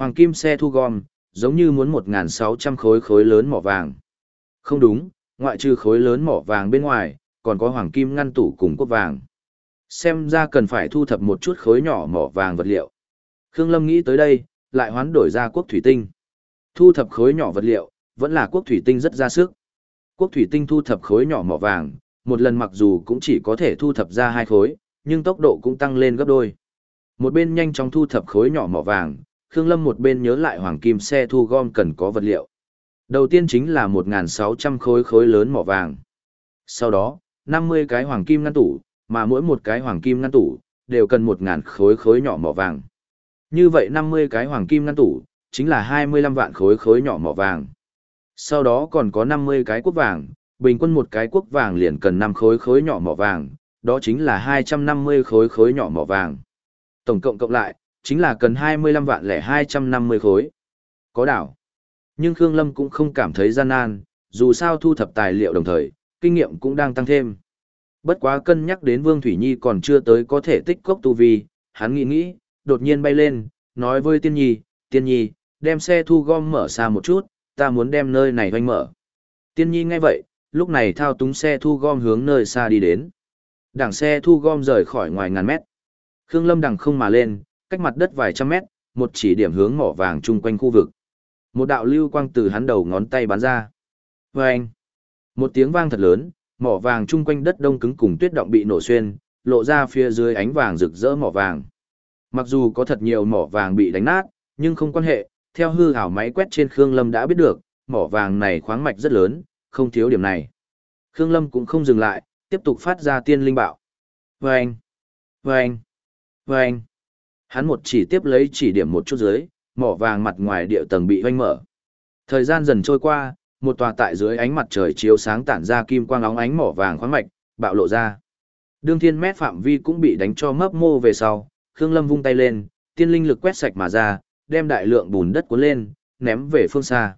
Hoàng kim xe thu gom, giống như muốn 1.600 khối khối lớn mỏ vàng. Không đúng, ngoại trừ khối lớn mỏ vàng bên ngoài, còn có hoàng kim ngăn tủ cùng cốt vàng. Xem ra cần phải thu thập một chút khối nhỏ mỏ vàng vật liệu. Khương Lâm nghĩ tới đây, lại hoán đổi ra quốc thủy tinh. Thu thập khối nhỏ vật liệu, vẫn là quốc thủy tinh rất ra sức. Quốc thủy tinh thu thập khối nhỏ mỏ vàng, một lần mặc dù cũng chỉ có thể thu thập ra hai khối, nhưng tốc độ cũng tăng lên gấp đôi. Một bên nhanh chóng thu thập khối nhỏ mỏ vàng, Khương Lâm một bên nhớ lại hoàng kim xe thu gom cần có vật liệu. Đầu tiên chính là 1.600 khối khối lớn mỏ vàng. Sau đó, 50 cái hoàng kim ngăn tủ, mà mỗi một cái hoàng kim ngăn tủ, đều cần 1.000 khối khối nhỏ mỏ vàng. Như vậy 50 cái hoàng kim ngăn tủ, chính là 25 vạn khối khối nhỏ mỏ vàng. Sau đó còn có 50 cái quốc vàng, bình quân một cái quốc vàng liền cần 5 khối khối nhỏ mỏ vàng, đó chính là 250 khối khối nhỏ mỏ vàng. Tổng cộng cộng lại, chính là cần 25 vạn lẻ 250 khối. Có đảo. Nhưng Khương Lâm cũng không cảm thấy gian nan, dù sao thu thập tài liệu đồng thời, kinh nghiệm cũng đang tăng thêm. Bất quá cân nhắc đến Vương Thủy Nhi còn chưa tới có thể tích cốc tu vi, hắn nghĩ nghĩ, đột nhiên bay lên, nói với Tiên Nhi, Tiên Nhi, đem xe thu gom mở xa một chút, ta muốn đem nơi này hoanh mở. Tiên Nhi nghe vậy, lúc này thao túng xe thu gom hướng nơi xa đi đến. Đảng xe thu gom rời khỏi ngoài ngàn mét. Khương Lâm đằng không mà lên, cách mặt đất vài trăm mét, một chỉ điểm hướng mỏ vàng chung quanh khu vực. Một đạo lưu quang từ hắn đầu ngón tay bắn ra. Vâng! một tiếng vang thật lớn, mỏ vàng chung quanh đất đông cứng cùng tuyết động bị nổ xuyên, lộ ra phía dưới ánh vàng rực rỡ mỏ vàng. Mặc dù có thật nhiều mỏ vàng bị đánh nát, nhưng không quan hệ, theo hư hảo máy quét trên Khương Lâm đã biết được, mỏ vàng này khoáng mạch rất lớn, không thiếu điểm này. Khương Lâm cũng không dừng lại, tiếp tục phát ra tiên linh bạo. Vâng! Vâng! Vâng! Hắn một chỉ tiếp lấy chỉ điểm một chút dưới, mỏ vàng mặt ngoài địa tầng bị hoanh mở. Thời gian dần trôi qua, một tòa tại dưới ánh mặt trời chiếu sáng tản ra kim quang óng ánh mỏ vàng khoáng mạch, bạo lộ ra. Đương thiên mét phạm vi cũng bị đánh cho mấp mô về sau, Khương Lâm vung tay lên, tiên linh lực quét sạch mà ra, đem đại lượng bùn đất cuốn lên, ném về phương xa.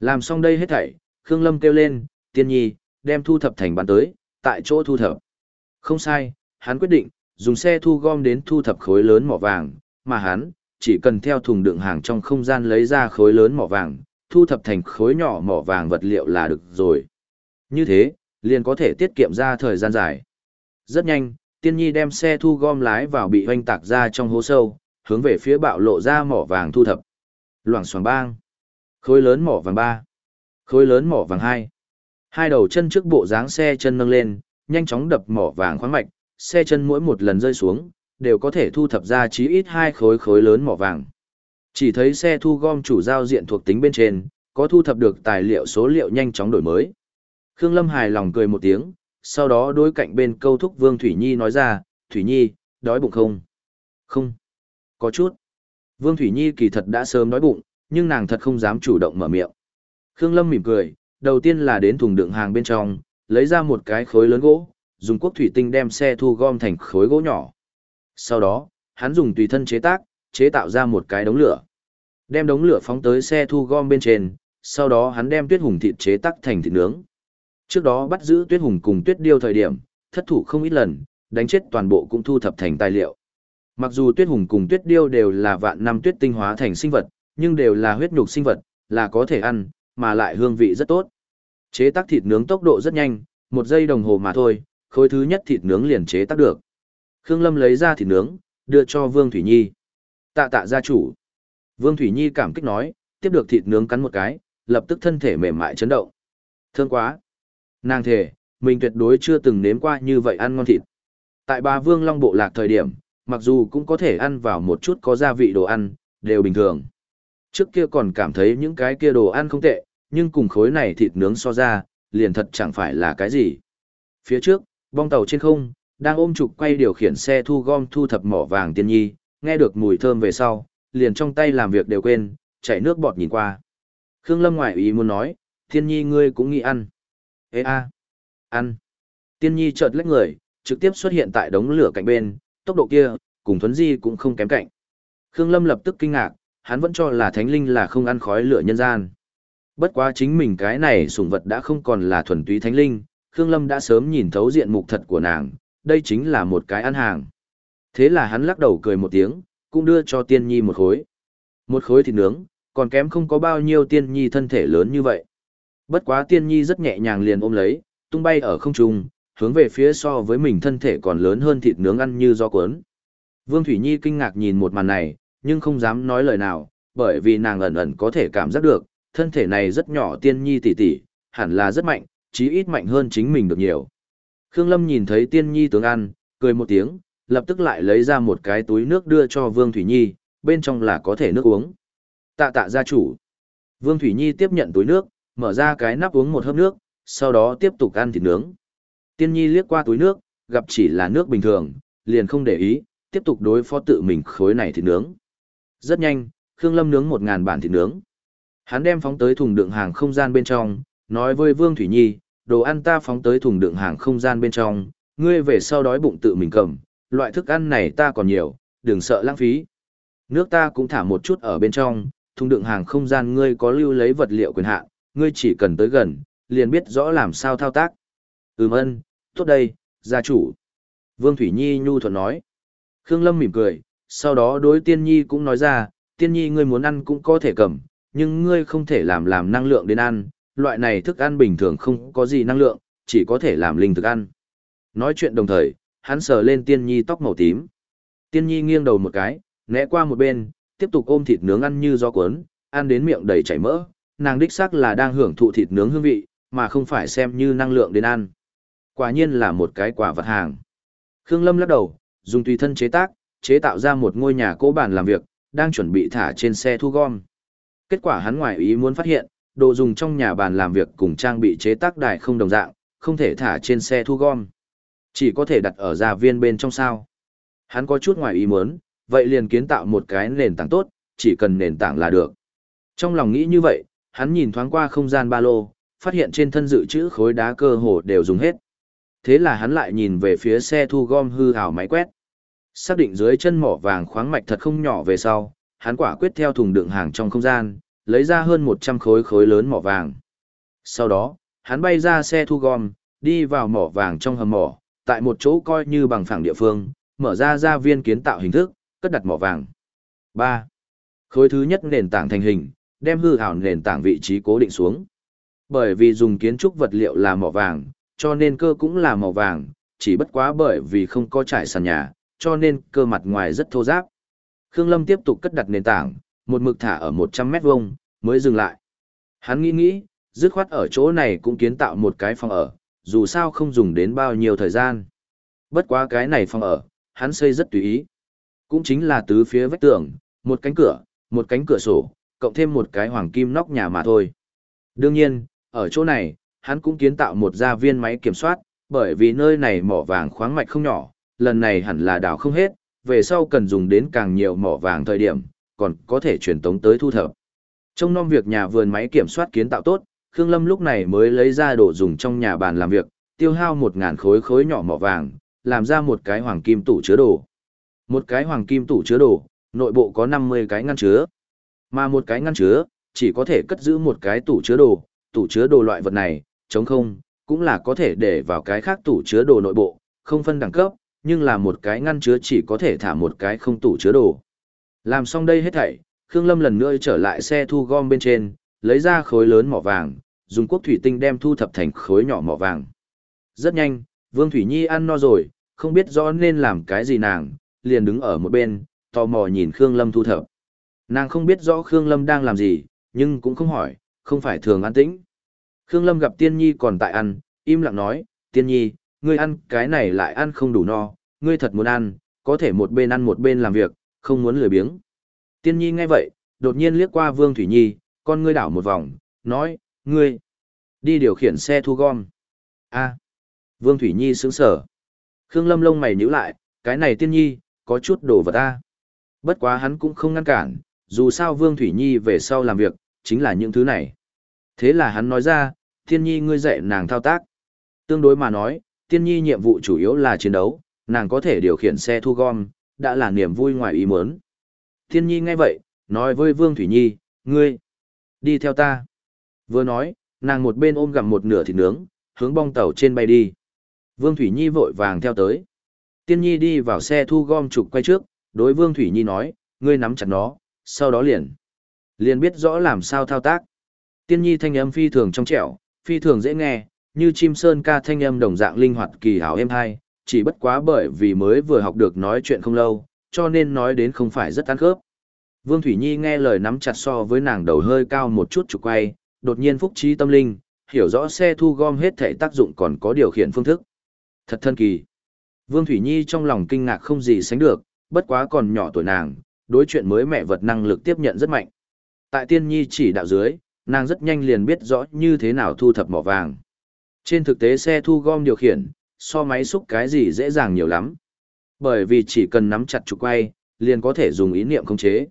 Làm xong đây hết thảy, Khương Lâm kêu lên, tiên nhi, đem thu thập thành bàn tới, tại chỗ thu thập. Không sai, hắn quyết định, dùng xe thu gom đến thu thập khối lớn mỏ vàng, mà hắn, chỉ cần theo thùng đựng hàng trong không gian lấy ra khối lớn mỏ vàng, thu thập thành khối nhỏ mỏ vàng vật liệu là được rồi. Như thế, liền có thể tiết kiệm ra thời gian dài. Rất nhanh, tiên nhi đem xe thu gom lái vào bị hoanh tạc ra trong hố sâu, hướng về phía bạo lộ ra mỏ vàng thu thập. Loảng xoảng bang. Khối lớn mỏ vàng ba. Khối lớn mỏ vàng hai. Hai đầu chân trước bộ dáng xe chân nâng lên, nhanh chóng đập mỏ vàng khoáng mạch, xe chân mỗi một lần rơi xuống, đều có thể thu thập ra chí ít hai khối khối lớn mỏ vàng. Chỉ thấy xe thu gom chủ giao diện thuộc tính bên trên, có thu thập được tài liệu số liệu nhanh chóng đổi mới. Khương Lâm hài lòng cười một tiếng, sau đó đối cạnh bên câu thúc Vương Thủy Nhi nói ra, Thủy Nhi, đói bụng không? Không. Có chút. Vương Thủy Nhi kỳ thật đã sớm đói bụng, nhưng nàng thật không dám chủ động mở miệng. Khương Lâm mỉm cười, đầu tiên là đến thùng đựng hàng bên trong, lấy ra một cái khối lớn gỗ, dùng quốc thủy tinh đem xe thu gom thành khối gỗ nhỏ. Sau đó, hắn dùng tùy thân chế tác, chế tạo ra một cái đống lửa. Đem đống lửa phóng tới xe thu gom bên trên, sau đó hắn đem tuyết hùng thịt chế tác thành thịt nướng. Trước đó bắt giữ tuyết hùng cùng tuyết điêu thời điểm, thất thủ không ít lần, đánh chết toàn bộ cũng thu thập thành tài liệu. Mặc dù tuyết hùng cùng tuyết điêu đều là vạn năm tuyết tinh hóa thành sinh vật, nhưng đều là huyết nhục sinh vật, là có thể ăn, mà lại hương vị rất tốt. Chế tác thịt nướng tốc độ rất nhanh, một giây đồng hồ mà thôi, khối thứ nhất thịt nướng liền chế tác được. Khương Lâm lấy ra thịt nướng, đưa cho Vương Thủy Nhi. Tạ tạ gia chủ. Vương Thủy Nhi cảm kích nói, tiếp được thịt nướng cắn một cái, lập tức thân thể mềm mại chấn động. Thương quá. Nàng thề, mình tuyệt đối chưa từng nếm qua như vậy ăn ngon thịt. Tại ba Vương Long Bộ Lạc thời điểm, mặc dù cũng có thể ăn vào một chút có gia vị đồ ăn, đều bình thường. Trước kia còn cảm thấy những cái kia đồ ăn không tệ, nhưng cùng khối này thịt nướng so ra, liền thật chẳng phải là cái gì. Phía trước, bong tàu trên không, đang ôm trục quay điều khiển xe thu gom thu thập mỏ vàng tiên nhi, nghe được mùi thơm về sau, liền trong tay làm việc đều quên, chảy nước bọt nhìn qua. Khương Lâm ngoại ý muốn nói, tiên nhi ngươi cũng nghĩ ăn. Ê a, ăn. Tiên nhi chợt lách người, trực tiếp xuất hiện tại đống lửa cạnh bên, tốc độ kia, cùng thuấn di cũng không kém cạnh. Khương Lâm lập tức kinh ngạc, hắn vẫn cho là thánh linh là không ăn khói lửa nhân gian. Bất quá chính mình cái này sủng vật đã không còn là thuần túy thánh linh, Khương Lâm đã sớm nhìn thấu diện mục thật của nàng, đây chính là một cái ăn hàng. Thế là hắn lắc đầu cười một tiếng, cũng đưa cho tiên nhi một khối. Một khối thịt nướng, còn kém không có bao nhiêu tiên nhi thân thể lớn như vậy. Bất quá tiên nhi rất nhẹ nhàng liền ôm lấy, tung bay ở không trung, hướng về phía so với mình thân thể còn lớn hơn thịt nướng ăn như do cuốn. Vương Thủy Nhi kinh ngạc nhìn một màn này, nhưng không dám nói lời nào, bởi vì nàng ẩn ẩn có thể cảm giác được, thân thể này rất nhỏ tiên nhi tỷ tỷ, hẳn là rất mạnh, chí ít mạnh hơn chính mình được nhiều. Khương Lâm nhìn thấy tiên nhi tướng ăn, cười một tiếng, lập tức lại lấy ra một cái túi nước đưa cho Vương Thủy Nhi, bên trong là có thể nước uống. Tạ tạ gia chủ. Vương Thủy Nhi tiếp nhận túi nước, mở ra cái nắp uống một hớp nước, sau đó tiếp tục ăn thịt nướng. Tiên Nhi liếc qua túi nước, gặp chỉ là nước bình thường, liền không để ý, tiếp tục đối phó tự mình khối này thịt nướng. Rất nhanh, Khương Lâm nướng một ngàn bản thịt nướng. Hắn đem phóng tới thùng đựng hàng không gian bên trong, nói với Vương Thủy Nhi, đồ ăn ta phóng tới thùng đựng hàng không gian bên trong, ngươi về sau đói bụng tự mình cầm, loại thức ăn này ta còn nhiều, đừng sợ lãng phí. Nước ta cũng thả một chút ở bên trong, thùng đựng hàng không gian ngươi có lưu lấy vật liệu quyền hạn, ngươi chỉ cần tới gần, liền biết rõ làm sao thao tác. Ừm ân, tốt đây, gia chủ. Vương Thủy Nhi nhu thuận nói. Khương Lâm mỉm cười, sau đó đối tiên nhi cũng nói ra, tiên nhi ngươi muốn ăn cũng có thể cầm, nhưng ngươi không thể làm làm năng lượng đến ăn, loại này thức ăn bình thường không có gì năng lượng, chỉ có thể làm linh thực ăn. Nói chuyện đồng thời, hắn sờ lên tiên nhi tóc màu tím. Tiên nhi nghiêng đầu một cái, né qua một bên, tiếp tục ôm thịt nướng ăn như gió cuốn, ăn đến miệng đầy chảy mỡ, nàng đích xác là đang hưởng thụ thịt nướng hương vị, mà không phải xem như năng lượng đến ăn. Quả nhiên là một cái quả vật hàng. Khương Lâm lắc đầu, dùng tùy thân chế tác, chế tạo ra một ngôi nhà cố bàn làm việc, đang chuẩn bị thả trên xe thu gom. Kết quả hắn ngoài ý muốn phát hiện, đồ dùng trong nhà bàn làm việc cùng trang bị chế tác đài không đồng dạng, không thể thả trên xe thu gom. Chỉ có thể đặt ở gia viên bên trong sao. Hắn có chút ngoài ý muốn, vậy liền kiến tạo một cái nền tảng tốt, chỉ cần nền tảng là được. Trong lòng nghĩ như vậy, hắn nhìn thoáng qua không gian ba lô, phát hiện trên thân dự trữ khối đá cơ hồ đều dùng hết. Thế là hắn lại nhìn về phía xe thu gom hư hào máy quét. Xác định dưới chân mỏ vàng khoáng mạch thật không nhỏ về sau, hắn quả quyết theo thùng đựng hàng trong không gian, lấy ra hơn 100 khối khối lớn mỏ vàng. Sau đó, hắn bay ra xe thu gom, đi vào mỏ vàng trong hầm mỏ, tại một chỗ coi như bằng phẳng địa phương, mở ra gia viên kiến tạo hình thức, cất đặt mỏ vàng. 3. Khối thứ nhất nền tảng thành hình, đem hư ảo nền tảng vị trí cố định xuống. Bởi vì dùng kiến trúc vật liệu là mỏ vàng, cho nên cơ cũng là màu vàng, chỉ bất quá bởi vì không có trải sàn nhà, cho nên cơ mặt ngoài rất thô ráp. Khương Lâm tiếp tục cất đặt nền tảng, một mực thả ở 100 mét vuông mới dừng lại. Hắn nghĩ nghĩ, dứt khoát ở chỗ này cũng kiến tạo một cái phòng ở, dù sao không dùng đến bao nhiêu thời gian. Bất quá cái này phòng ở, hắn xây rất tùy ý. Cũng chính là tứ phía vách tường, một cánh cửa, một cánh cửa sổ, cộng thêm một cái hoàng kim nóc nhà mà thôi. Đương nhiên, ở chỗ này, hắn cũng kiến tạo một gia viên máy kiểm soát, bởi vì nơi này mỏ vàng khoáng mạch không nhỏ, lần này hẳn là đào không hết, về sau cần dùng đến càng nhiều mỏ vàng thời điểm, còn có thể truyền tống tới thu thập. Trong non việc nhà vườn máy kiểm soát kiến tạo tốt, Khương Lâm lúc này mới lấy ra đồ dùng trong nhà bàn làm việc, tiêu hao một ngàn khối khối nhỏ mỏ vàng, làm ra một cái hoàng kim tủ chứa đồ. Một cái hoàng kim tủ chứa đồ, nội bộ có 50 cái ngăn chứa. Mà một cái ngăn chứa, chỉ có thể cất giữ một cái tủ chứa đồ, tủ chứa đồ loại vật này, chống không, cũng là có thể để vào cái khác tủ chứa đồ nội bộ, không phân đẳng cấp, nhưng là một cái ngăn chứa chỉ có thể thả một cái không tủ chứa đồ. Làm xong đây hết thảy, Khương Lâm lần nữa trở lại xe thu gom bên trên, lấy ra khối lớn mỏ vàng, dùng quốc thủy tinh đem thu thập thành khối nhỏ mỏ vàng. Rất nhanh, Vương Thủy Nhi ăn no rồi, không biết rõ nên làm cái gì nàng, liền đứng ở một bên, tò mò nhìn Khương Lâm thu thập. Nàng không biết rõ Khương Lâm đang làm gì, nhưng cũng không hỏi, không phải thường an tĩnh. Khương Lâm gặp Tiên Nhi còn tại ăn, im lặng nói, Tiên Nhi, ngươi ăn cái này lại ăn không đủ no, ngươi thật muốn ăn, có thể một bên ăn một bên làm việc, không muốn lười biếng. Tiên Nhi nghe vậy, đột nhiên liếc qua Vương Thủy Nhi, con ngươi đảo một vòng, nói, ngươi, đi điều khiển xe thu gom. a Vương Thủy Nhi sững sở. Khương Lâm lông mày nhíu lại, cái này Tiên Nhi, có chút đồ vật ta. Bất quá hắn cũng không ngăn cản, dù sao Vương Thủy Nhi về sau làm việc, chính là những thứ này. Thế là hắn nói ra, Tiên Nhi ngươi dạy nàng thao tác. Tương đối mà nói, Tiên Nhi nhiệm vụ chủ yếu là chiến đấu, nàng có thể điều khiển xe thu gom, đã là niềm vui ngoài ý muốn. Thiên Nhi nghe vậy, nói với Vương Thủy Nhi, ngươi, đi theo ta. Vừa nói, nàng một bên ôm gặm một nửa thịt nướng, hướng bong tàu trên bay đi. Vương Thủy Nhi vội vàng theo tới. Tiên Nhi đi vào xe thu gom trục quay trước, đối Vương Thủy Nhi nói, ngươi nắm chặt nó, sau đó liền. liền biết rõ làm sao thao tác. Tiên nhi thanh âm phi thường trong trẻo, phi thường dễ nghe, như chim sơn ca thanh âm đồng dạng linh hoạt kỳ hảo êm hay, chỉ bất quá bởi vì mới vừa học được nói chuyện không lâu, cho nên nói đến không phải rất ăn khớp. Vương Thủy Nhi nghe lời nắm chặt so với nàng đầu hơi cao một chút trục quay, đột nhiên phúc trí tâm linh, hiểu rõ xe thu gom hết thể tác dụng còn có điều khiển phương thức. Thật thân kỳ. Vương Thủy Nhi trong lòng kinh ngạc không gì sánh được, bất quá còn nhỏ tuổi nàng, đối chuyện mới mẹ vật năng lực tiếp nhận rất mạnh. Tại tiên nhi chỉ đạo dưới, nàng rất nhanh liền biết rõ như thế nào thu thập mỏ vàng. Trên thực tế xe thu gom điều khiển, so máy xúc cái gì dễ dàng nhiều lắm. Bởi vì chỉ cần nắm chặt trục quay, liền có thể dùng ý niệm khống chế.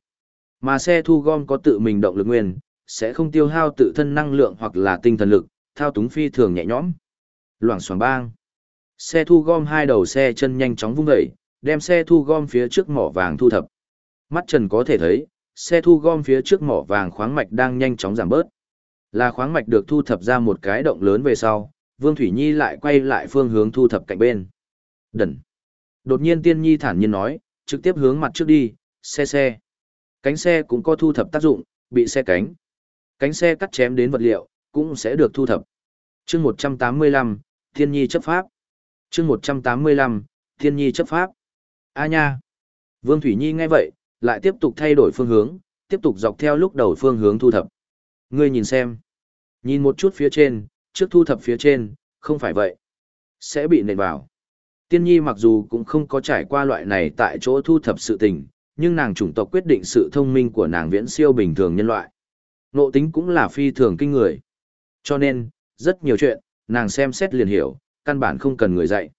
Mà xe thu gom có tự mình động lực nguyên, sẽ không tiêu hao tự thân năng lượng hoặc là tinh thần lực, thao túng phi thường nhẹ nhõm. Loảng xoảng bang. Xe thu gom hai đầu xe chân nhanh chóng vung dậy, đem xe thu gom phía trước mỏ vàng thu thập. Mắt trần có thể thấy, xe thu gom phía trước mỏ vàng khoáng mạch đang nhanh chóng giảm bớt. Là khoáng mạch được thu thập ra một cái động lớn về sau, Vương Thủy Nhi lại quay lại phương hướng thu thập cạnh bên. Đần. Đột nhiên Tiên Nhi thản nhiên nói, trực tiếp hướng mặt trước đi, xe xe. Cánh xe cũng có thu thập tác dụng, bị xe cánh. Cánh xe cắt chém đến vật liệu, cũng sẽ được thu thập. chương 185, Tiên Nhi chấp pháp. chương 185, Tiên Nhi chấp pháp. A nha. Vương Thủy Nhi nghe vậy, lại tiếp tục thay đổi phương hướng, tiếp tục dọc theo lúc đầu phương hướng thu thập. Ngươi nhìn xem. Nhìn một chút phía trên, trước thu thập phía trên, không phải vậy. Sẽ bị nện vào. Tiên nhi mặc dù cũng không có trải qua loại này tại chỗ thu thập sự tình, nhưng nàng chủng tộc quyết định sự thông minh của nàng viễn siêu bình thường nhân loại. Nộ tính cũng là phi thường kinh người. Cho nên, rất nhiều chuyện, nàng xem xét liền hiểu, căn bản không cần người dạy.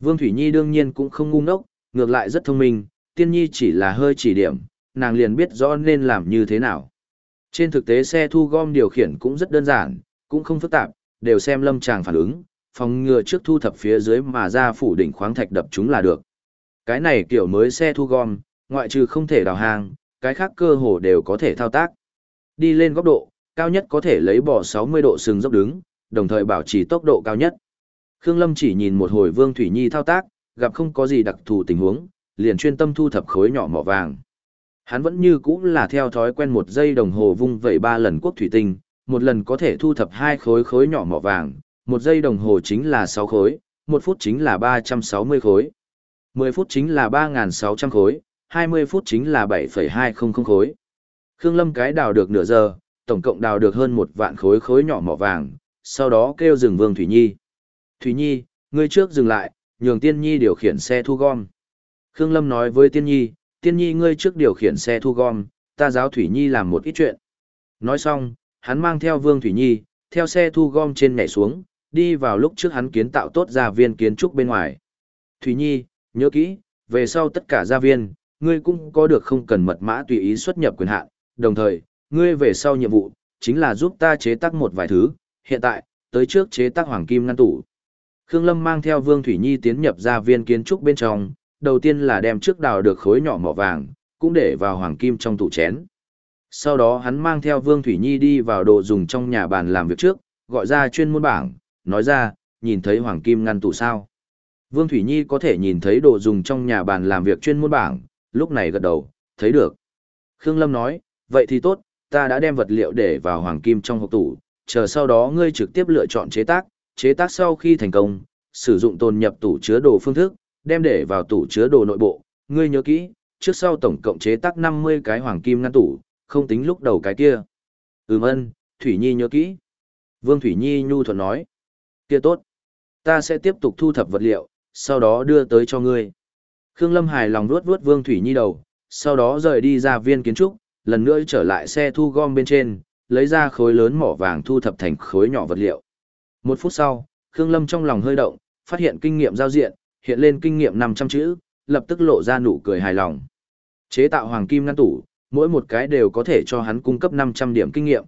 Vương Thủy Nhi đương nhiên cũng không ngu ngốc, ngược lại rất thông minh, tiên nhi chỉ là hơi chỉ điểm, nàng liền biết rõ nên làm như thế nào. Trên thực tế xe thu gom điều khiển cũng rất đơn giản, cũng không phức tạp, đều xem lâm tràng phản ứng, phòng ngừa trước thu thập phía dưới mà ra phủ đỉnh khoáng thạch đập chúng là được. Cái này kiểu mới xe thu gom, ngoại trừ không thể đào hàng, cái khác cơ hồ đều có thể thao tác. Đi lên góc độ, cao nhất có thể lấy bỏ 60 độ sừng dốc đứng, đồng thời bảo trì tốc độ cao nhất. Khương Lâm chỉ nhìn một hồi Vương Thủy Nhi thao tác, gặp không có gì đặc thù tình huống, liền chuyên tâm thu thập khối nhỏ mỏ vàng. Hắn vẫn như cũ là theo thói quen một giây đồng hồ vung vẩy ba lần quốc thủy tinh, một lần có thể thu thập hai khối khối nhỏ mỏ vàng, một giây đồng hồ chính là 6 khối, một phút chính là 360 khối, 10 phút chính là 3.600 khối, 20 phút chính là 7,200 khối. Khương Lâm cái đào được nửa giờ, tổng cộng đào được hơn một vạn khối khối nhỏ mỏ vàng, sau đó kêu dừng Vương Thủy Nhi. Thủy Nhi, ngươi trước dừng lại, nhường Tiên Nhi điều khiển xe thu gom. Khương Lâm nói với Tiên Nhi, Tiên Nhi ngươi trước điều khiển xe thu gom, ta giáo Thủy Nhi làm một ít chuyện. Nói xong, hắn mang theo Vương Thủy Nhi, theo xe thu gom trên nhảy xuống, đi vào lúc trước hắn kiến tạo tốt gia viên kiến trúc bên ngoài. Thủy Nhi, nhớ kỹ, về sau tất cả gia viên, ngươi cũng có được không cần mật mã tùy ý xuất nhập quyền hạn, đồng thời, ngươi về sau nhiệm vụ, chính là giúp ta chế tác một vài thứ, hiện tại, tới trước chế tác hoàng kim ngăn tủ. Khương Lâm mang theo Vương Thủy Nhi tiến nhập gia viên kiến trúc bên trong, đầu tiên là đem trước đào được khối nhỏ mỏ vàng, cũng để vào hoàng kim trong tủ chén. Sau đó hắn mang theo Vương Thủy Nhi đi vào đồ dùng trong nhà bàn làm việc trước, gọi ra chuyên môn bảng, nói ra, nhìn thấy hoàng kim ngăn tủ sao. Vương Thủy Nhi có thể nhìn thấy đồ dùng trong nhà bàn làm việc chuyên môn bảng, lúc này gật đầu, thấy được. Khương Lâm nói, vậy thì tốt, ta đã đem vật liệu để vào hoàng kim trong hộp tủ, chờ sau đó ngươi trực tiếp lựa chọn chế tác, chế tác sau khi thành công, sử dụng tồn nhập tủ chứa đồ phương thức, đem để vào tủ chứa đồ nội bộ, ngươi nhớ kỹ, trước sau tổng cộng chế tác 50 cái hoàng kim ngăn tủ, không tính lúc đầu cái kia. Ừm ân, Thủy Nhi nhớ kỹ. Vương Thủy Nhi nhu thuận nói. Kia tốt. Ta sẽ tiếp tục thu thập vật liệu, sau đó đưa tới cho ngươi. Khương Lâm hài lòng vuốt vuốt Vương Thủy Nhi đầu, sau đó rời đi ra viên kiến trúc, lần nữa trở lại xe thu gom bên trên, lấy ra khối lớn mỏ vàng thu thập thành khối nhỏ vật liệu. Một phút sau, Khương Lâm trong lòng hơi động, phát hiện kinh nghiệm giao diện, hiện lên kinh nghiệm 500 chữ, lập tức lộ ra nụ cười hài lòng. Chế tạo hoàng kim ngăn tủ, mỗi một cái đều có thể cho hắn cung cấp 500 điểm kinh nghiệm.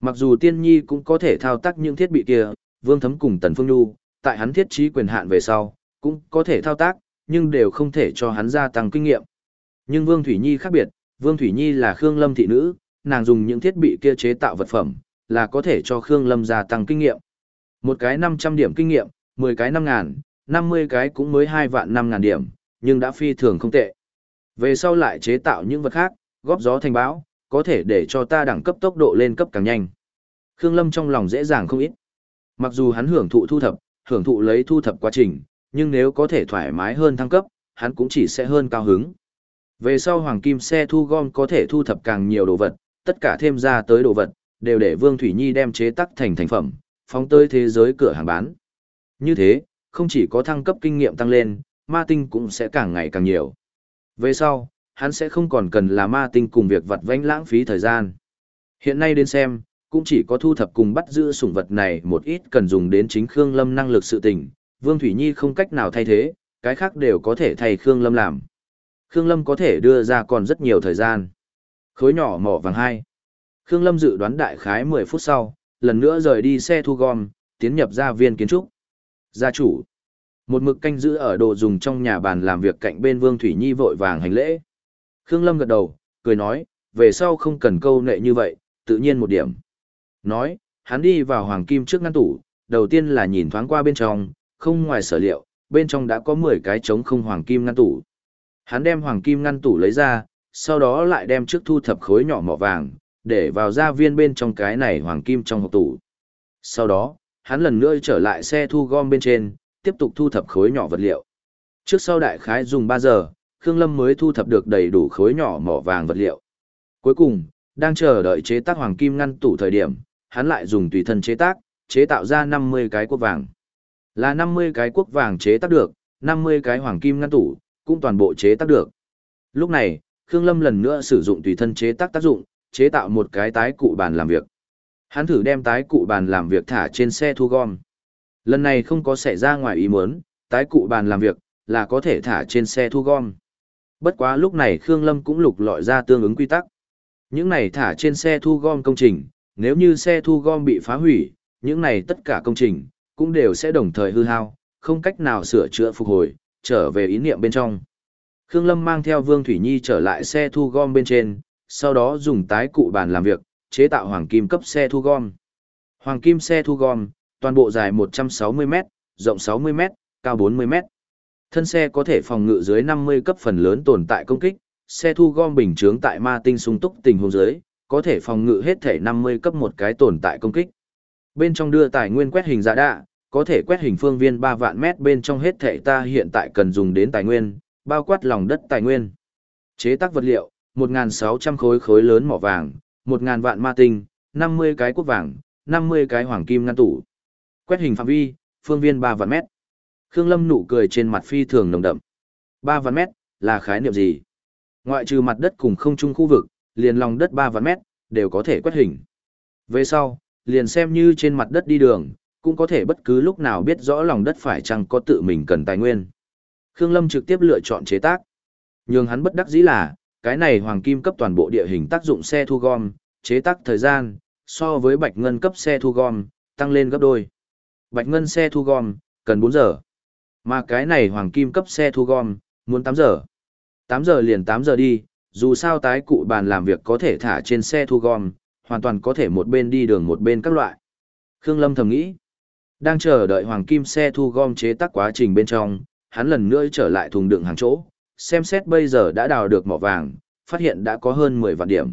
Mặc dù tiên nhi cũng có thể thao tác những thiết bị kia, vương thấm cùng tần phương nhu, tại hắn thiết trí quyền hạn về sau, cũng có thể thao tác, nhưng đều không thể cho hắn gia tăng kinh nghiệm. Nhưng Vương Thủy Nhi khác biệt, Vương Thủy Nhi là Khương Lâm thị nữ, nàng dùng những thiết bị kia chế tạo vật phẩm, là có thể cho Khương Lâm gia tăng kinh nghiệm. Một cái 500 điểm kinh nghiệm, 10 cái 5 ngàn, 50 cái cũng mới 2 vạn 5 ngàn điểm, nhưng đã phi thường không tệ. Về sau lại chế tạo những vật khác, góp gió thành bão, có thể để cho ta đẳng cấp tốc độ lên cấp càng nhanh. Khương Lâm trong lòng dễ dàng không ít. Mặc dù hắn hưởng thụ thu thập, hưởng thụ lấy thu thập quá trình, nhưng nếu có thể thoải mái hơn thăng cấp, hắn cũng chỉ sẽ hơn cao hứng. Về sau hoàng kim xe thu gom có thể thu thập càng nhiều đồ vật, tất cả thêm ra tới đồ vật, đều để Vương Thủy Nhi đem chế tác thành thành phẩm, phóng tới thế giới cửa hàng bán. Như thế, không chỉ có thăng cấp kinh nghiệm tăng lên, ma tinh cũng sẽ càng ngày càng nhiều. Về sau, hắn sẽ không còn cần là ma tinh cùng việc vặt vãnh lãng phí thời gian. Hiện nay đến xem, cũng chỉ có thu thập cùng bắt giữ sủng vật này một ít cần dùng đến chính Khương Lâm năng lực sự tình, Vương Thủy Nhi không cách nào thay thế, cái khác đều có thể thay Khương Lâm làm. Khương Lâm có thể đưa ra còn rất nhiều thời gian. Khối nhỏ mỏ vàng hai. Khương Lâm dự đoán đại khái 10 phút sau, lần nữa rời đi xe thu gom, tiến nhập gia viên kiến trúc. Gia chủ. Một mực canh giữ ở đồ dùng trong nhà bàn làm việc cạnh bên Vương Thủy Nhi vội vàng hành lễ. Khương Lâm gật đầu, cười nói, về sau không cần câu nệ như vậy, tự nhiên một điểm. Nói, hắn đi vào hoàng kim trước ngăn tủ, đầu tiên là nhìn thoáng qua bên trong, không ngoài sở liệu, bên trong đã có 10 cái trống không hoàng kim ngăn tủ. Hắn đem hoàng kim ngăn tủ lấy ra, sau đó lại đem trước thu thập khối nhỏ mỏ vàng, để vào gia viên bên trong cái này hoàng kim trong hộp tủ. Sau đó, hắn lần nữa trở lại xe thu gom bên trên, tiếp tục thu thập khối nhỏ vật liệu. Trước sau đại khái dùng 3 giờ, Khương Lâm mới thu thập được đầy đủ khối nhỏ mỏ vàng vật liệu. Cuối cùng, đang chờ đợi chế tác hoàng kim ngăn tủ thời điểm, hắn lại dùng tùy thân chế tác, chế tạo ra 50 cái quốc vàng. Là 50 cái quốc vàng chế tác được, 50 cái hoàng kim ngăn tủ, cũng toàn bộ chế tác được. Lúc này, Khương Lâm lần nữa sử dụng tùy thân chế tác tác dụng, chế tạo một cái tái cụ bàn làm việc. Hắn thử đem tái cụ bàn làm việc thả trên xe thu gom. Lần này không có xảy ra ngoài ý muốn, tái cụ bàn làm việc là có thể thả trên xe thu gom. Bất quá lúc này Khương Lâm cũng lục lọi ra tương ứng quy tắc. Những này thả trên xe thu gom công trình, nếu như xe thu gom bị phá hủy, những này tất cả công trình cũng đều sẽ đồng thời hư hao, không cách nào sửa chữa phục hồi, trở về ý niệm bên trong. Khương Lâm mang theo Vương Thủy Nhi trở lại xe thu gom bên trên, sau đó dùng tái cụ bàn làm việc, chế tạo hoàng kim cấp xe thu gom. Hoàng kim xe thu gom, toàn bộ dài 160m, rộng 60m, cao 40m. Thân xe có thể phòng ngự dưới 50 cấp phần lớn tồn tại công kích, xe thu gom bình chướng tại ma tinh sung túc tình huống dưới, có thể phòng ngự hết thể 50 cấp một cái tồn tại công kích. Bên trong đưa tài nguyên quét hình giả đạ, có thể quét hình phương viên 3 vạn mét bên trong hết thể ta hiện tại cần dùng đến tài nguyên, bao quát lòng đất tài nguyên. Chế tác vật liệu, 1.600 khối khối lớn mỏ vàng, 1.000 vạn ma tinh, 50 cái quốc vàng, 50 cái hoàng kim ngăn tủ. Quét hình phạm vi, phương viên 3 vạn mét. Khương Lâm nụ cười trên mặt phi thường nồng đậm. 3 vạn mét, là khái niệm gì? Ngoại trừ mặt đất cùng không trung khu vực, liền lòng đất 3 vạn mét, đều có thể quét hình. Về sau, liền xem như trên mặt đất đi đường, cũng có thể bất cứ lúc nào biết rõ lòng đất phải chăng có tự mình cần tài nguyên. Khương Lâm trực tiếp lựa chọn chế tác. Nhưng hắn bất đắc dĩ là, cái này hoàng kim cấp toàn bộ địa hình tác dụng xe thu gom, chế tác thời gian, so với bạch ngân cấp xe thu gom, tăng lên gấp đôi. Bạch ngân xe thu gom, cần 4 giờ. Mà cái này hoàng kim cấp xe thu gom, muốn 8 giờ. 8 giờ liền 8 giờ đi, dù sao tái cụ bàn làm việc có thể thả trên xe thu gom, hoàn toàn có thể một bên đi đường một bên các loại. Khương Lâm thầm nghĩ, đang chờ đợi hoàng kim xe thu gom chế tác quá trình bên trong, hắn lần nữa trở lại thùng đựng hàng chỗ, xem xét bây giờ đã đào được mỏ vàng, phát hiện đã có hơn 10 vạn điểm.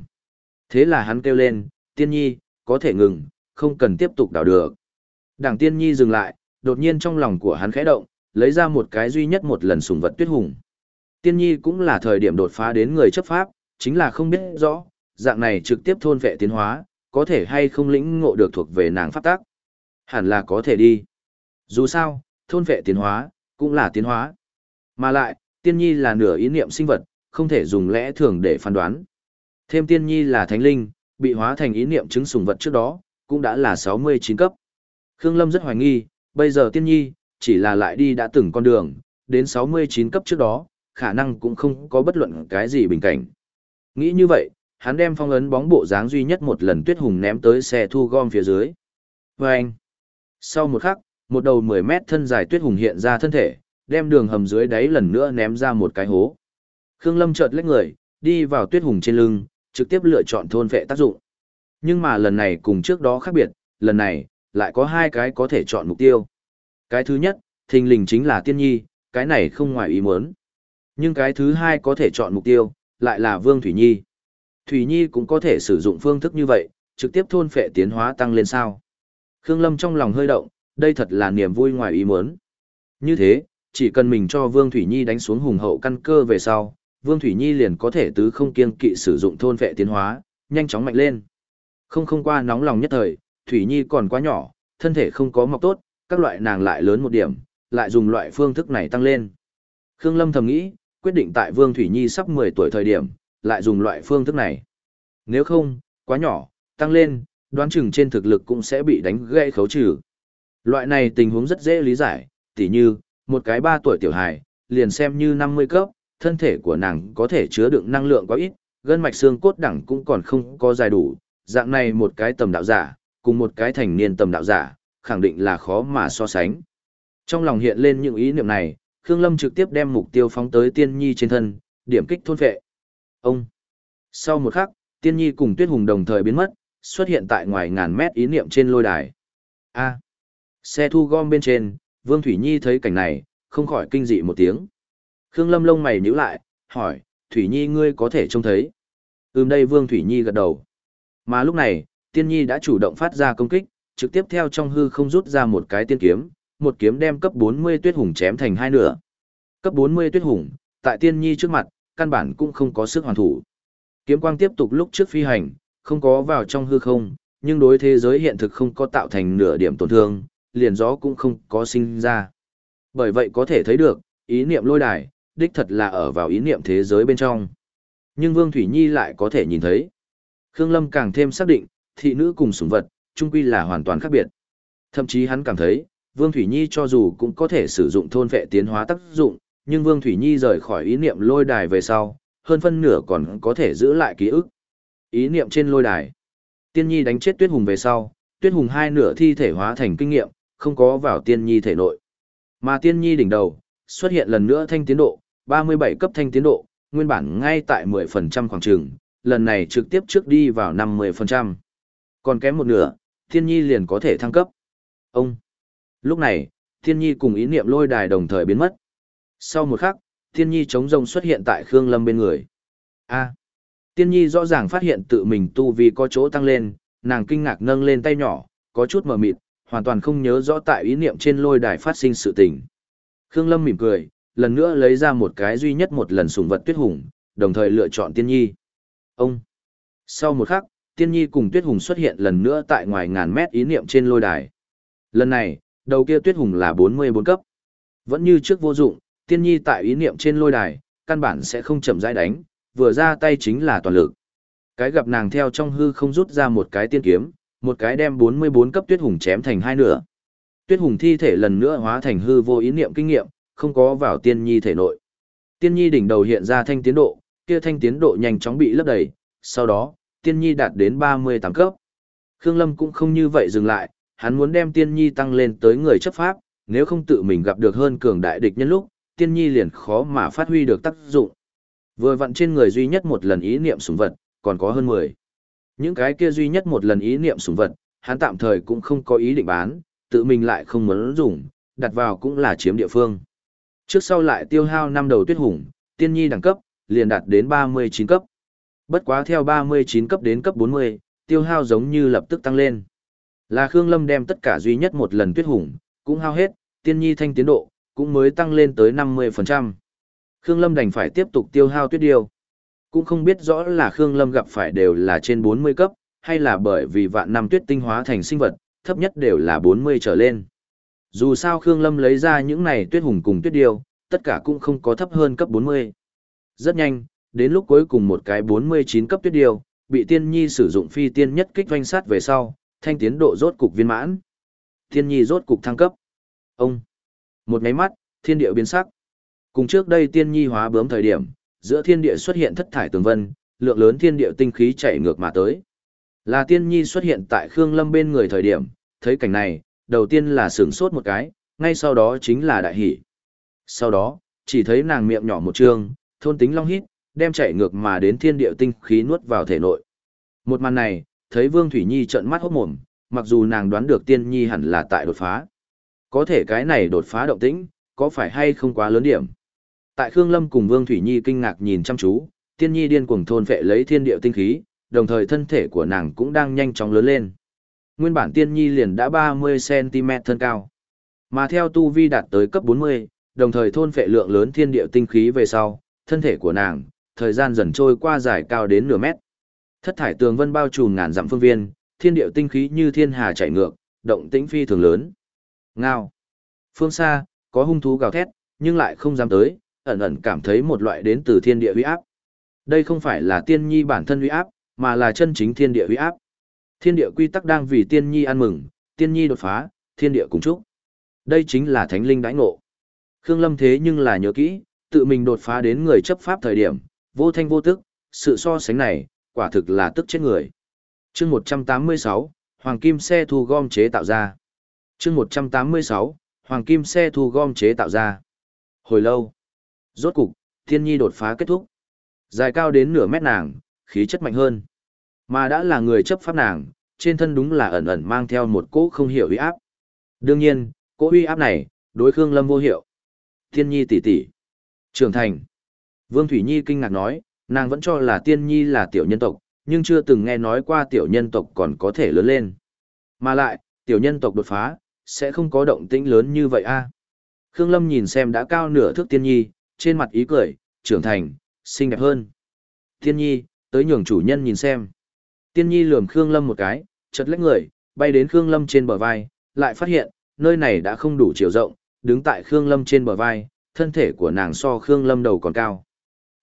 Thế là hắn kêu lên, tiên nhi, có thể ngừng, không cần tiếp tục đào được. Đảng tiên nhi dừng lại, đột nhiên trong lòng của hắn khẽ động, lấy ra một cái duy nhất một lần sùng vật tuyết hùng. Tiên nhi cũng là thời điểm đột phá đến người chấp pháp, chính là không biết rõ, dạng này trực tiếp thôn vệ tiến hóa, có thể hay không lĩnh ngộ được thuộc về nàng pháp tác. Hẳn là có thể đi. Dù sao, thôn vệ tiến hóa, cũng là tiến hóa. Mà lại, tiên nhi là nửa ý niệm sinh vật, không thể dùng lẽ thường để phán đoán. Thêm tiên nhi là thánh linh, bị hóa thành ý niệm chứng sùng vật trước đó, cũng đã là 69 cấp. Khương Lâm rất hoài nghi, bây giờ tiên nhi, chỉ là lại đi đã từng con đường, đến 69 cấp trước đó, khả năng cũng không có bất luận cái gì bình cảnh. Nghĩ như vậy, hắn đem phong ấn bóng bộ dáng duy nhất một lần tuyết hùng ném tới xe thu gom phía dưới. Và anh, sau một khắc, một đầu 10 mét thân dài tuyết hùng hiện ra thân thể, đem đường hầm dưới đáy lần nữa ném ra một cái hố. Khương Lâm chợt lách người, đi vào tuyết hùng trên lưng, trực tiếp lựa chọn thôn vệ tác dụng. Nhưng mà lần này cùng trước đó khác biệt, lần này, lại có hai cái có thể chọn mục tiêu. Cái thứ nhất, thình lình chính là tiên nhi, cái này không ngoài ý muốn. Nhưng cái thứ hai có thể chọn mục tiêu, lại là Vương Thủy Nhi. Thủy Nhi cũng có thể sử dụng phương thức như vậy, trực tiếp thôn phệ tiến hóa tăng lên sao. Khương Lâm trong lòng hơi động, đây thật là niềm vui ngoài ý muốn. Như thế, chỉ cần mình cho Vương Thủy Nhi đánh xuống hùng hậu căn cơ về sau, Vương Thủy Nhi liền có thể tứ không kiên kỵ sử dụng thôn phệ tiến hóa, nhanh chóng mạnh lên. Không không qua nóng lòng nhất thời, Thủy Nhi còn quá nhỏ, thân thể không có mọc tốt, các loại nàng lại lớn một điểm, lại dùng loại phương thức này tăng lên. Khương Lâm thầm nghĩ, quyết định tại Vương Thủy Nhi sắp 10 tuổi thời điểm, lại dùng loại phương thức này. Nếu không, quá nhỏ, tăng lên, đoán chừng trên thực lực cũng sẽ bị đánh gãy khấu trừ. Loại này tình huống rất dễ lý giải, tỉ như, một cái 3 tuổi tiểu hài, liền xem như 50 cấp, thân thể của nàng có thể chứa đựng năng lượng quá ít, gân mạch xương cốt đẳng cũng còn không có dài đủ, dạng này một cái tầm đạo giả, cùng một cái thành niên tầm đạo giả, khẳng định là khó mà so sánh. Trong lòng hiện lên những ý niệm này, Khương Lâm trực tiếp đem mục tiêu phóng tới Tiên Nhi trên thân, điểm kích thôn phệ. Ông. Sau một khắc, Tiên Nhi cùng Tuyết Hùng đồng thời biến mất, xuất hiện tại ngoài ngàn mét ý niệm trên lôi đài. A. Xe thu gom bên trên, Vương Thủy Nhi thấy cảnh này, không khỏi kinh dị một tiếng. Khương Lâm lông mày nhíu lại, hỏi, Thủy Nhi ngươi có thể trông thấy. Ừm đây Vương Thủy Nhi gật đầu. Mà lúc này, Tiên Nhi đã chủ động phát ra công kích, trực tiếp theo trong hư không rút ra một cái tiên kiếm, một kiếm đem cấp 40 tuyết hùng chém thành hai nửa. Cấp 40 tuyết hùng, tại Tiên Nhi trước mặt, căn bản cũng không có sức hoàn thủ. Kiếm quang tiếp tục lúc trước phi hành, không có vào trong hư không, nhưng đối thế giới hiện thực không có tạo thành nửa điểm tổn thương, liền gió cũng không có sinh ra. Bởi vậy có thể thấy được, ý niệm lôi đài, đích thật là ở vào ý niệm thế giới bên trong. Nhưng Vương Thủy Nhi lại có thể nhìn thấy. Khương Lâm càng thêm xác định, thị nữ cùng sủng vật, chung quy là hoàn toàn khác biệt. Thậm chí hắn cảm thấy, Vương Thủy Nhi cho dù cũng có thể sử dụng thôn vệ tiến hóa tác dụng, nhưng Vương Thủy Nhi rời khỏi ý niệm lôi đài về sau, hơn phân nửa còn có thể giữ lại ký ức. Ý niệm trên lôi đài. Tiên Nhi đánh chết Tuyết Hùng về sau, Tuyết Hùng hai nửa thi thể hóa thành kinh nghiệm, không có vào Tiên Nhi thể nội. Mà Tiên Nhi đỉnh đầu, xuất hiện lần nữa thanh tiến độ, 37 cấp thanh tiến độ, nguyên bản ngay tại 10% khoảng trường, lần này trực tiếp trước đi vào 50%. Còn kém một nửa, Tiên Nhi liền có thể thăng cấp. Ông. Lúc này, Thiên Nhi cùng ý niệm lôi đài đồng thời biến mất. Sau một khắc, Thiên Nhi chống rông xuất hiện tại Khương Lâm bên người. A. Thiên Nhi rõ ràng phát hiện tự mình tu vi có chỗ tăng lên, nàng kinh ngạc nâng lên tay nhỏ, có chút mờ mịt, hoàn toàn không nhớ rõ tại ý niệm trên lôi đài phát sinh sự tình. Khương Lâm mỉm cười, lần nữa lấy ra một cái duy nhất một lần sùng vật tuyết hùng, đồng thời lựa chọn tiên nhi. Ông! Sau một khắc, tiên nhi cùng tuyết hùng xuất hiện lần nữa tại ngoài ngàn mét ý niệm trên lôi đài. Lần này, đầu kia tuyết hùng là 44 cấp. Vẫn như trước vô dụng, tiên nhi tại ý niệm trên lôi đài, căn bản sẽ không chậm rãi đánh, vừa ra tay chính là toàn lực. Cái gặp nàng theo trong hư không rút ra một cái tiên kiếm, một cái đem 44 cấp tuyết hùng chém thành hai nửa. Tuyết hùng thi thể lần nữa hóa thành hư vô ý niệm kinh nghiệm, không có vào tiên nhi thể nội. Tiên nhi đỉnh đầu hiện ra thanh tiến độ, kia thanh tiến độ nhanh chóng bị lấp đầy, sau đó, tiên nhi đạt đến 38 cấp. Khương Lâm cũng không như vậy dừng lại, hắn muốn đem tiên nhi tăng lên tới người chấp pháp, nếu không tự mình gặp được hơn cường đại địch nhân lúc, tiên nhi liền khó mà phát huy được tác dụng. Vừa vặn trên người duy nhất một lần ý niệm sủng vật, còn có hơn 10. Những cái kia duy nhất một lần ý niệm sủng vật, hắn tạm thời cũng không có ý định bán, tự mình lại không muốn dùng, đặt vào cũng là chiếm địa phương. Trước sau lại tiêu hao năm đầu tuyết hùng, tiên nhi đẳng cấp, liền đạt đến 39 cấp. Bất quá theo 39 cấp đến cấp 40, tiêu hao giống như lập tức tăng lên. Là Khương Lâm đem tất cả duy nhất một lần tuyết hùng, cũng hao hết, tiên nhi thanh tiến độ, cũng mới tăng lên tới 50%. Khương Lâm đành phải tiếp tục tiêu hao tuyết điêu. Cũng không biết rõ là Khương Lâm gặp phải đều là trên 40 cấp, hay là bởi vì vạn năm tuyết tinh hóa thành sinh vật, thấp nhất đều là 40 trở lên. Dù sao Khương Lâm lấy ra những này tuyết hùng cùng tuyết điêu, tất cả cũng không có thấp hơn cấp 40. Rất nhanh, đến lúc cuối cùng một cái 49 cấp tuyết điêu, bị tiên nhi sử dụng phi tiên nhất kích doanh sát về sau, thanh tiến độ rốt cục viên mãn. Thiên nhi rốt cục thăng cấp. Ông. Một máy mắt, thiên địa biến sắc. Cùng trước đây tiên nhi hóa bướm thời điểm, giữa thiên địa xuất hiện thất thải tường vân, lượng lớn thiên địa tinh khí chảy ngược mà tới. Là tiên nhi xuất hiện tại Khương Lâm bên người thời điểm, thấy cảnh này, đầu tiên là sửng sốt một cái, ngay sau đó chính là đại hỷ. Sau đó, chỉ thấy nàng miệng nhỏ một trương, thôn tính long hít, đem chạy ngược mà đến thiên địa tinh khí nuốt vào thể nội. Một màn này, thấy Vương Thủy Nhi trợn mắt hốt mồm, mặc dù nàng đoán được tiên nhi hẳn là tại đột phá. Có thể cái này đột phá động tĩnh, có phải hay không quá lớn điểm. Tại Khương Lâm cùng Vương Thủy Nhi kinh ngạc nhìn chăm chú, tiên nhi điên cuồng thôn phệ lấy thiên điệu tinh khí, đồng thời thân thể của nàng cũng đang nhanh chóng lớn lên. Nguyên bản tiên nhi liền đã 30cm thân cao. Mà theo tu vi đạt tới cấp 40, đồng thời thôn phệ lượng lớn thiên điệu tinh khí về sau, thân thể của nàng, thời gian dần trôi qua dài cao đến nửa mét. Thất thải tường vân bao trùm ngàn dặm phương viên, thiên địa tinh khí như thiên hà chảy ngược, động tĩnh phi thường lớn. Ngao. Phương xa, có hung thú gào thét, nhưng lại không dám tới, ẩn ẩn cảm thấy một loại đến từ thiên địa uy áp. Đây không phải là tiên nhi bản thân uy áp, mà là chân chính thiên địa uy áp. Thiên địa quy tắc đang vì tiên nhi ăn mừng, tiên nhi đột phá, thiên địa cùng chúc. Đây chính là thánh linh đãi ngộ. Khương Lâm thế nhưng là nhớ kỹ, tự mình đột phá đến người chấp pháp thời điểm, vô thanh vô tức, sự so sánh này, quả thực là tức chết người. chương 186, Hoàng Kim xe thu gom chế tạo ra. chương 186, Hoàng Kim xe thu gom chế tạo ra. Hồi lâu, rốt cục, thiên nhi đột phá kết thúc. Dài cao đến nửa mét nàng, khí chất mạnh hơn. Mà đã là người chấp pháp nàng, trên thân đúng là ẩn ẩn mang theo một cỗ không hiểu uy áp. Đương nhiên, cỗ uy áp này, đối Khương Lâm vô hiệu. Thiên nhi tỷ tỷ, trưởng thành. Vương Thủy Nhi kinh ngạc nói, nàng vẫn cho là tiên nhi là tiểu nhân tộc, nhưng chưa từng nghe nói qua tiểu nhân tộc còn có thể lớn lên. Mà lại, tiểu nhân tộc đột phá, sẽ không có động tĩnh lớn như vậy a. Khương Lâm nhìn xem đã cao nửa thước tiên nhi, trên mặt ý cười, trưởng thành, xinh đẹp hơn. Tiên nhi, tới nhường chủ nhân nhìn xem. Tiên nhi lườm Khương Lâm một cái, chợt lách người, bay đến Khương Lâm trên bờ vai, lại phát hiện, nơi này đã không đủ chiều rộng, đứng tại Khương Lâm trên bờ vai, thân thể của nàng so Khương Lâm đầu còn cao.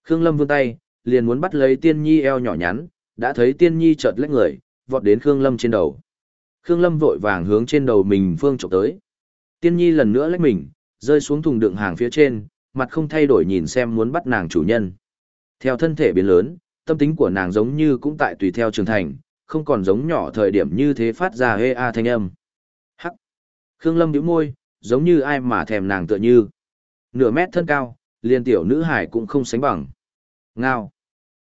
Khương Lâm vươn tay, liền muốn bắt lấy Tiên Nhi eo nhỏ nhắn, đã thấy Tiên Nhi chợt lách người, vọt đến Khương Lâm trên đầu. Khương Lâm vội vàng hướng trên đầu mình phương chụp tới. Tiên Nhi lần nữa lách mình, rơi xuống thùng đựng hàng phía trên, mặt không thay đổi nhìn xem muốn bắt nàng chủ nhân. Theo thân thể biến lớn, tâm tính của nàng giống như cũng tại tùy theo trưởng thành, không còn giống nhỏ thời điểm như thế phát ra hê a thanh âm. Hắc. Khương Lâm nhíu môi, giống như ai mà thèm nàng tựa như. Nửa mét thân cao, liền tiểu nữ hải cũng không sánh bằng. Ngao.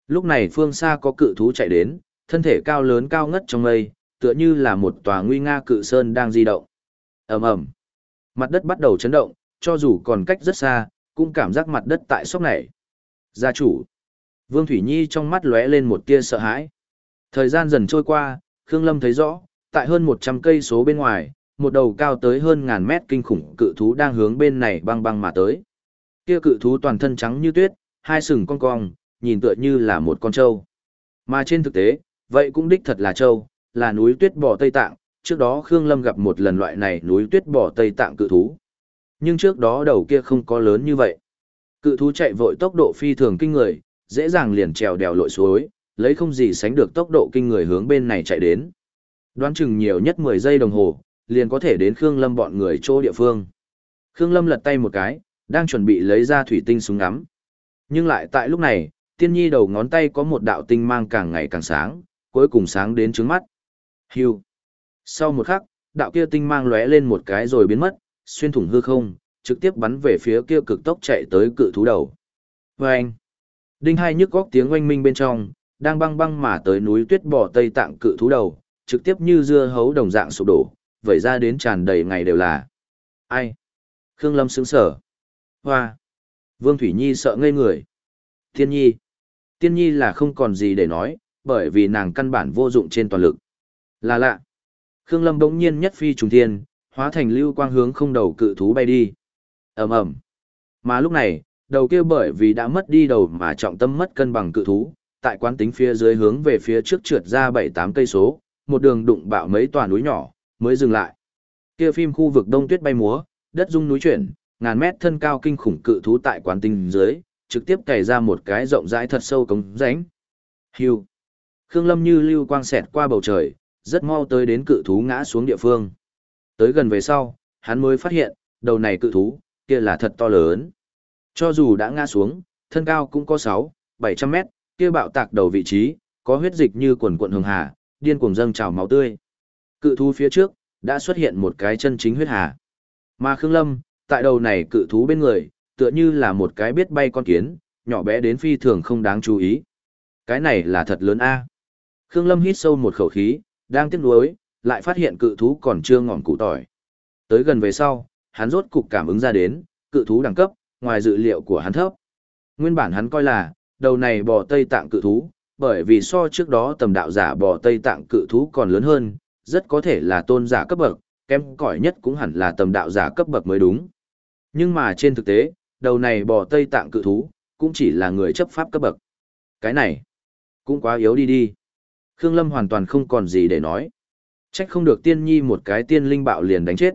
Lúc này phương xa có cự thú chạy đến, thân thể cao lớn cao ngất trong mây, tựa như là một tòa nguy nga cự sơn đang di động. ầm ầm, Mặt đất bắt đầu chấn động, cho dù còn cách rất xa, cũng cảm giác mặt đất tại sốc này. Gia chủ. Vương Thủy Nhi trong mắt lóe lên một tia sợ hãi. Thời gian dần trôi qua, Khương Lâm thấy rõ, tại hơn 100 cây số bên ngoài, một đầu cao tới hơn ngàn mét kinh khủng cự thú đang hướng bên này băng băng mà tới. Kia cự thú toàn thân trắng như tuyết, hai sừng cong cong, nhìn tựa như là một con trâu. Mà trên thực tế, vậy cũng đích thật là trâu, là núi tuyết bò Tây Tạng, trước đó Khương Lâm gặp một lần loại này núi tuyết bò Tây Tạng cự thú. Nhưng trước đó đầu kia không có lớn như vậy. Cự thú chạy vội tốc độ phi thường kinh người, dễ dàng liền trèo đèo lội suối, lấy không gì sánh được tốc độ kinh người hướng bên này chạy đến. Đoán chừng nhiều nhất 10 giây đồng hồ, liền có thể đến Khương Lâm bọn người chỗ địa phương. Khương Lâm lật tay một cái, đang chuẩn bị lấy ra thủy tinh súng ngắm. Nhưng lại tại lúc này, tiên nhi đầu ngón tay có một đạo tinh mang càng ngày càng sáng, cuối cùng sáng đến trướng mắt. Hưu. Sau một khắc, đạo kia tinh mang lóe lên một cái rồi biến mất, xuyên thủng hư không, trực tiếp bắn về phía kia cực tốc chạy tới cự thú đầu. Vâng! Đinh hai nhức góc tiếng oanh minh bên trong, đang băng băng mà tới núi tuyết bò tây tạng cự thú đầu, trực tiếp như dưa hấu đồng dạng sụp đổ, vẩy ra đến tràn đầy ngày đều là. Ai? Khương Lâm sững sở. Hoa! Vương Thủy Nhi sợ ngây người. Tiên Nhi! Tiên Nhi là không còn gì để nói, bởi vì nàng căn bản vô dụng trên toàn lực. Là lạ. Khương Lâm bỗng nhiên nhất phi trùng thiên, hóa thành lưu quang hướng không đầu cự thú bay đi. Ầm ầm. Mà lúc này, đầu kia bởi vì đã mất đi đầu mà trọng tâm mất cân bằng cự thú, tại quán tính phía dưới hướng về phía trước trượt ra 7-8 cây số, một đường đụng bạo mấy tòa núi nhỏ, mới dừng lại. Kia phim khu vực đông tuyết bay múa, đất rung núi chuyển, ngàn mét thân cao kinh khủng cự thú tại quán tinh dưới, trực tiếp cày ra một cái rộng rãi thật sâu cống rãnh. Hưu. Khương Lâm như lưu quang xẹt qua bầu trời, rất mau tới đến cự thú ngã xuống địa phương. Tới gần về sau, hắn mới phát hiện, đầu này cự thú, kia là thật to lớn. Cho dù đã ngã xuống, thân cao cũng có 6, 700 mét, kia bạo tạc đầu vị trí, có huyết dịch như quần quận hường hà, điên cuồng dâng trào máu tươi. Cự thú phía trước, đã xuất hiện một cái chân chính huyết hà. Mà Khương Lâm, tại đầu này cự thú bên người, tựa như là một cái biết bay con kiến, nhỏ bé đến phi thường không đáng chú ý. Cái này là thật lớn a. Khương Lâm hít sâu một khẩu khí, đang tiếc nuối, lại phát hiện cự thú còn chưa ngọn cụ tỏi. Tới gần về sau, hắn rốt cục cảm ứng ra đến, cự thú đẳng cấp, ngoài dự liệu của hắn thấp. Nguyên bản hắn coi là, đầu này bò Tây Tạng cự thú, bởi vì so trước đó tầm đạo giả bò Tây Tạng cự thú còn lớn hơn, rất có thể là tôn giả cấp bậc, kém cỏi nhất cũng hẳn là tầm đạo giả cấp bậc mới đúng. Nhưng mà trên thực tế, đầu này bò Tây Tạng cự thú, cũng chỉ là người chấp pháp cấp bậc. Cái này, cũng quá yếu đi đi. Khương Lâm hoàn toàn không còn gì để nói. Trách không được tiên nhi một cái tiên linh bạo liền đánh chết.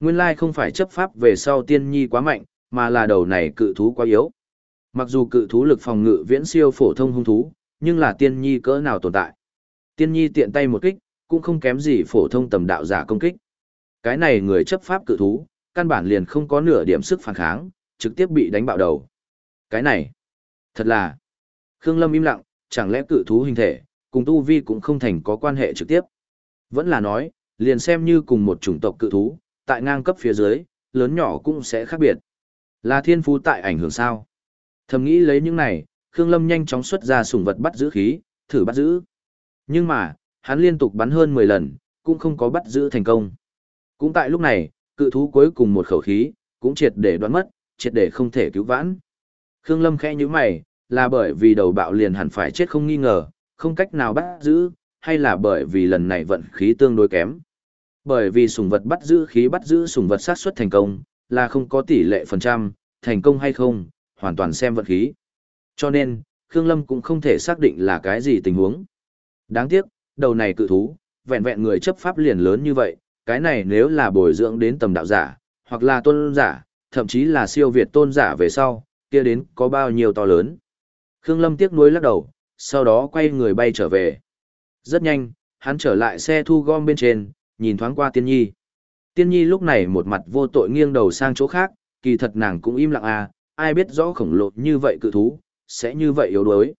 Nguyên lai không phải chấp pháp về sau tiên nhi quá mạnh, mà là đầu này cự thú quá yếu. Mặc dù cự thú lực phòng ngự viễn siêu phổ thông hung thú, nhưng là tiên nhi cỡ nào tồn tại. Tiên nhi tiện tay một kích, cũng không kém gì phổ thông tầm đạo giả công kích. Cái này người chấp pháp cự thú, căn bản liền không có nửa điểm sức phản kháng, trực tiếp bị đánh bạo đầu. Cái này, thật là... Khương Lâm im lặng, chẳng lẽ cự thú hình thể, cùng tu vi cũng không thành có quan hệ trực tiếp. Vẫn là nói, liền xem như cùng một chủng tộc cự thú, tại ngang cấp phía dưới, lớn nhỏ cũng sẽ khác biệt. Là thiên phú tại ảnh hưởng sao? Thầm nghĩ lấy những này, Khương Lâm nhanh chóng xuất ra sủng vật bắt giữ khí, thử bắt giữ. Nhưng mà, hắn liên tục bắn hơn 10 lần, cũng không có bắt giữ thành công. Cũng tại lúc này, cự thú cuối cùng một khẩu khí, cũng triệt để đoán mất, triệt để không thể cứu vãn. Khương Lâm khẽ như mày, là bởi vì đầu bạo liền hẳn phải chết không nghi ngờ, không cách nào bắt giữ, hay là bởi vì lần này vận khí tương đối kém. Bởi vì sùng vật bắt giữ khí bắt giữ sùng vật sát xuất thành công, là không có tỷ lệ phần trăm, thành công hay không, hoàn toàn xem vận khí. Cho nên, Khương Lâm cũng không thể xác định là cái gì tình huống. Đáng tiếc, đầu này cự thú, vẹn vẹn người chấp pháp liền lớn như vậy, cái này nếu là bồi dưỡng đến tầm đạo giả, hoặc là tôn giả, thậm chí là siêu việt tôn giả về sau, kia đến có bao nhiêu to lớn. Khương Lâm tiếc nuối lắc đầu, sau đó quay người bay trở về. Rất nhanh, hắn trở lại xe thu gom bên trên, nhìn thoáng qua Tiên Nhi. Tiên Nhi lúc này một mặt vô tội nghiêng đầu sang chỗ khác, kỳ thật nàng cũng im lặng à, ai biết rõ khổng lồ như vậy cự thú, sẽ như vậy yếu đuối.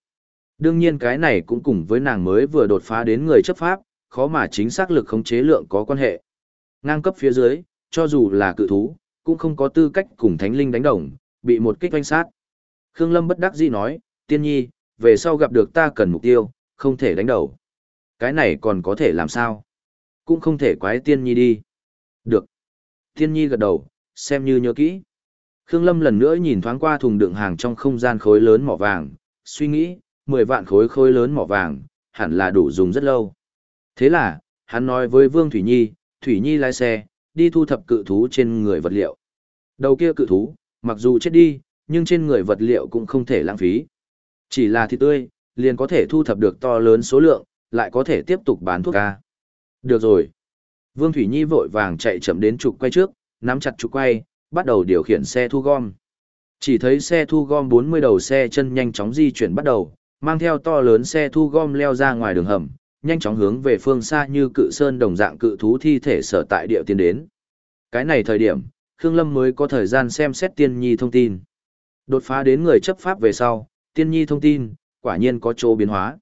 Đương nhiên cái này cũng cùng với nàng mới vừa đột phá đến người chấp pháp, khó mà chính xác lực khống chế lượng có quan hệ. Ngang cấp phía dưới, cho dù là cự thú, cũng không có tư cách cùng thánh linh đánh đồng, bị một kích oanh sát. Khương Lâm bất đắc dĩ nói, tiên nhi, về sau gặp được ta cần mục tiêu, không thể đánh đầu. Cái này còn có thể làm sao? Cũng không thể quái tiên nhi đi. Được. Tiên nhi gật đầu, xem như nhớ kỹ. Khương Lâm lần nữa nhìn thoáng qua thùng đựng hàng trong không gian khối lớn mỏ vàng, suy nghĩ, 10 vạn khối khối lớn mỏ vàng, hẳn là đủ dùng rất lâu. Thế là, hắn nói với Vương Thủy Nhi, Thủy Nhi lái xe, đi thu thập cự thú trên người vật liệu. Đầu kia cự thú, mặc dù chết đi, nhưng trên người vật liệu cũng không thể lãng phí. Chỉ là thịt tươi, liền có thể thu thập được to lớn số lượng, lại có thể tiếp tục bán thuốc ca. Được rồi. Vương Thủy Nhi vội vàng chạy chậm đến trục quay trước, nắm chặt trục quay, bắt đầu điều khiển xe thu gom. Chỉ thấy xe thu gom 40 đầu xe chân nhanh chóng di chuyển bắt đầu, mang theo to lớn xe thu gom leo ra ngoài đường hầm, nhanh chóng hướng về phương xa như cự sơn đồng dạng cự thú thi thể sở tại địa tiến đến. Cái này thời điểm, Khương Lâm mới có thời gian xem xét tiên nhi thông tin. Đột phá đến người chấp pháp về sau, tiên nhi thông tin, quả nhiên có chỗ biến hóa.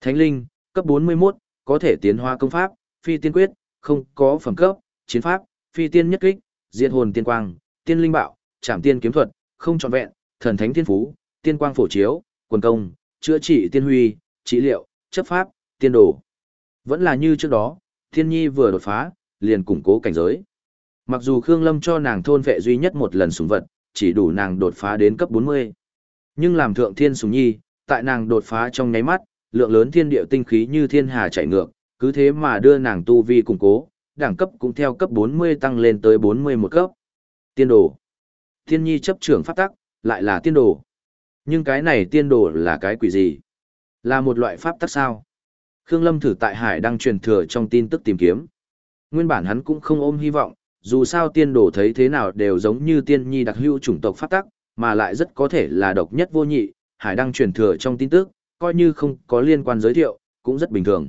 Thánh linh, cấp 41, có thể tiến hóa công pháp, phi tiên quyết, không có phẩm cấp, chiến pháp, phi tiên nhất kích, diệt hồn tiên quang, tiên linh bạo, trảm tiên kiếm thuật, không trọn vẹn, thần thánh tiên phú, tiên quang phổ chiếu, quần công, chữa trị tiên huy, trị liệu, chấp pháp, tiên đồ. Vẫn là như trước đó, thiên nhi vừa đột phá, liền củng cố cảnh giới. Mặc dù Khương Lâm cho nàng thôn vệ duy nhất một lần súng vật, chỉ đủ nàng đột phá đến cấp 40. Nhưng làm thượng thiên súng nhi, tại nàng đột phá trong nháy mắt, lượng lớn thiên địa tinh khí như thiên hà chảy ngược, cứ thế mà đưa nàng tu vi củng cố, đẳng cấp cũng theo cấp 40 tăng lên tới 41 cấp. Tiên đồ. Thiên nhi chấp trưởng pháp tắc, lại là tiên đồ. Nhưng cái này tiên đồ là cái quỷ gì? Là một loại pháp tắc sao? Khương Lâm thử tại Hải đang truyền thừa trong tin tức tìm kiếm. Nguyên bản hắn cũng không ôm hy vọng, dù sao tiên đồ thấy thế nào đều giống như tiên nhi đặc hữu chủng tộc phát tắc, mà lại rất có thể là độc nhất vô nhị, Hải đang truyền thừa trong tin tức, coi như không có liên quan giới thiệu, cũng rất bình thường.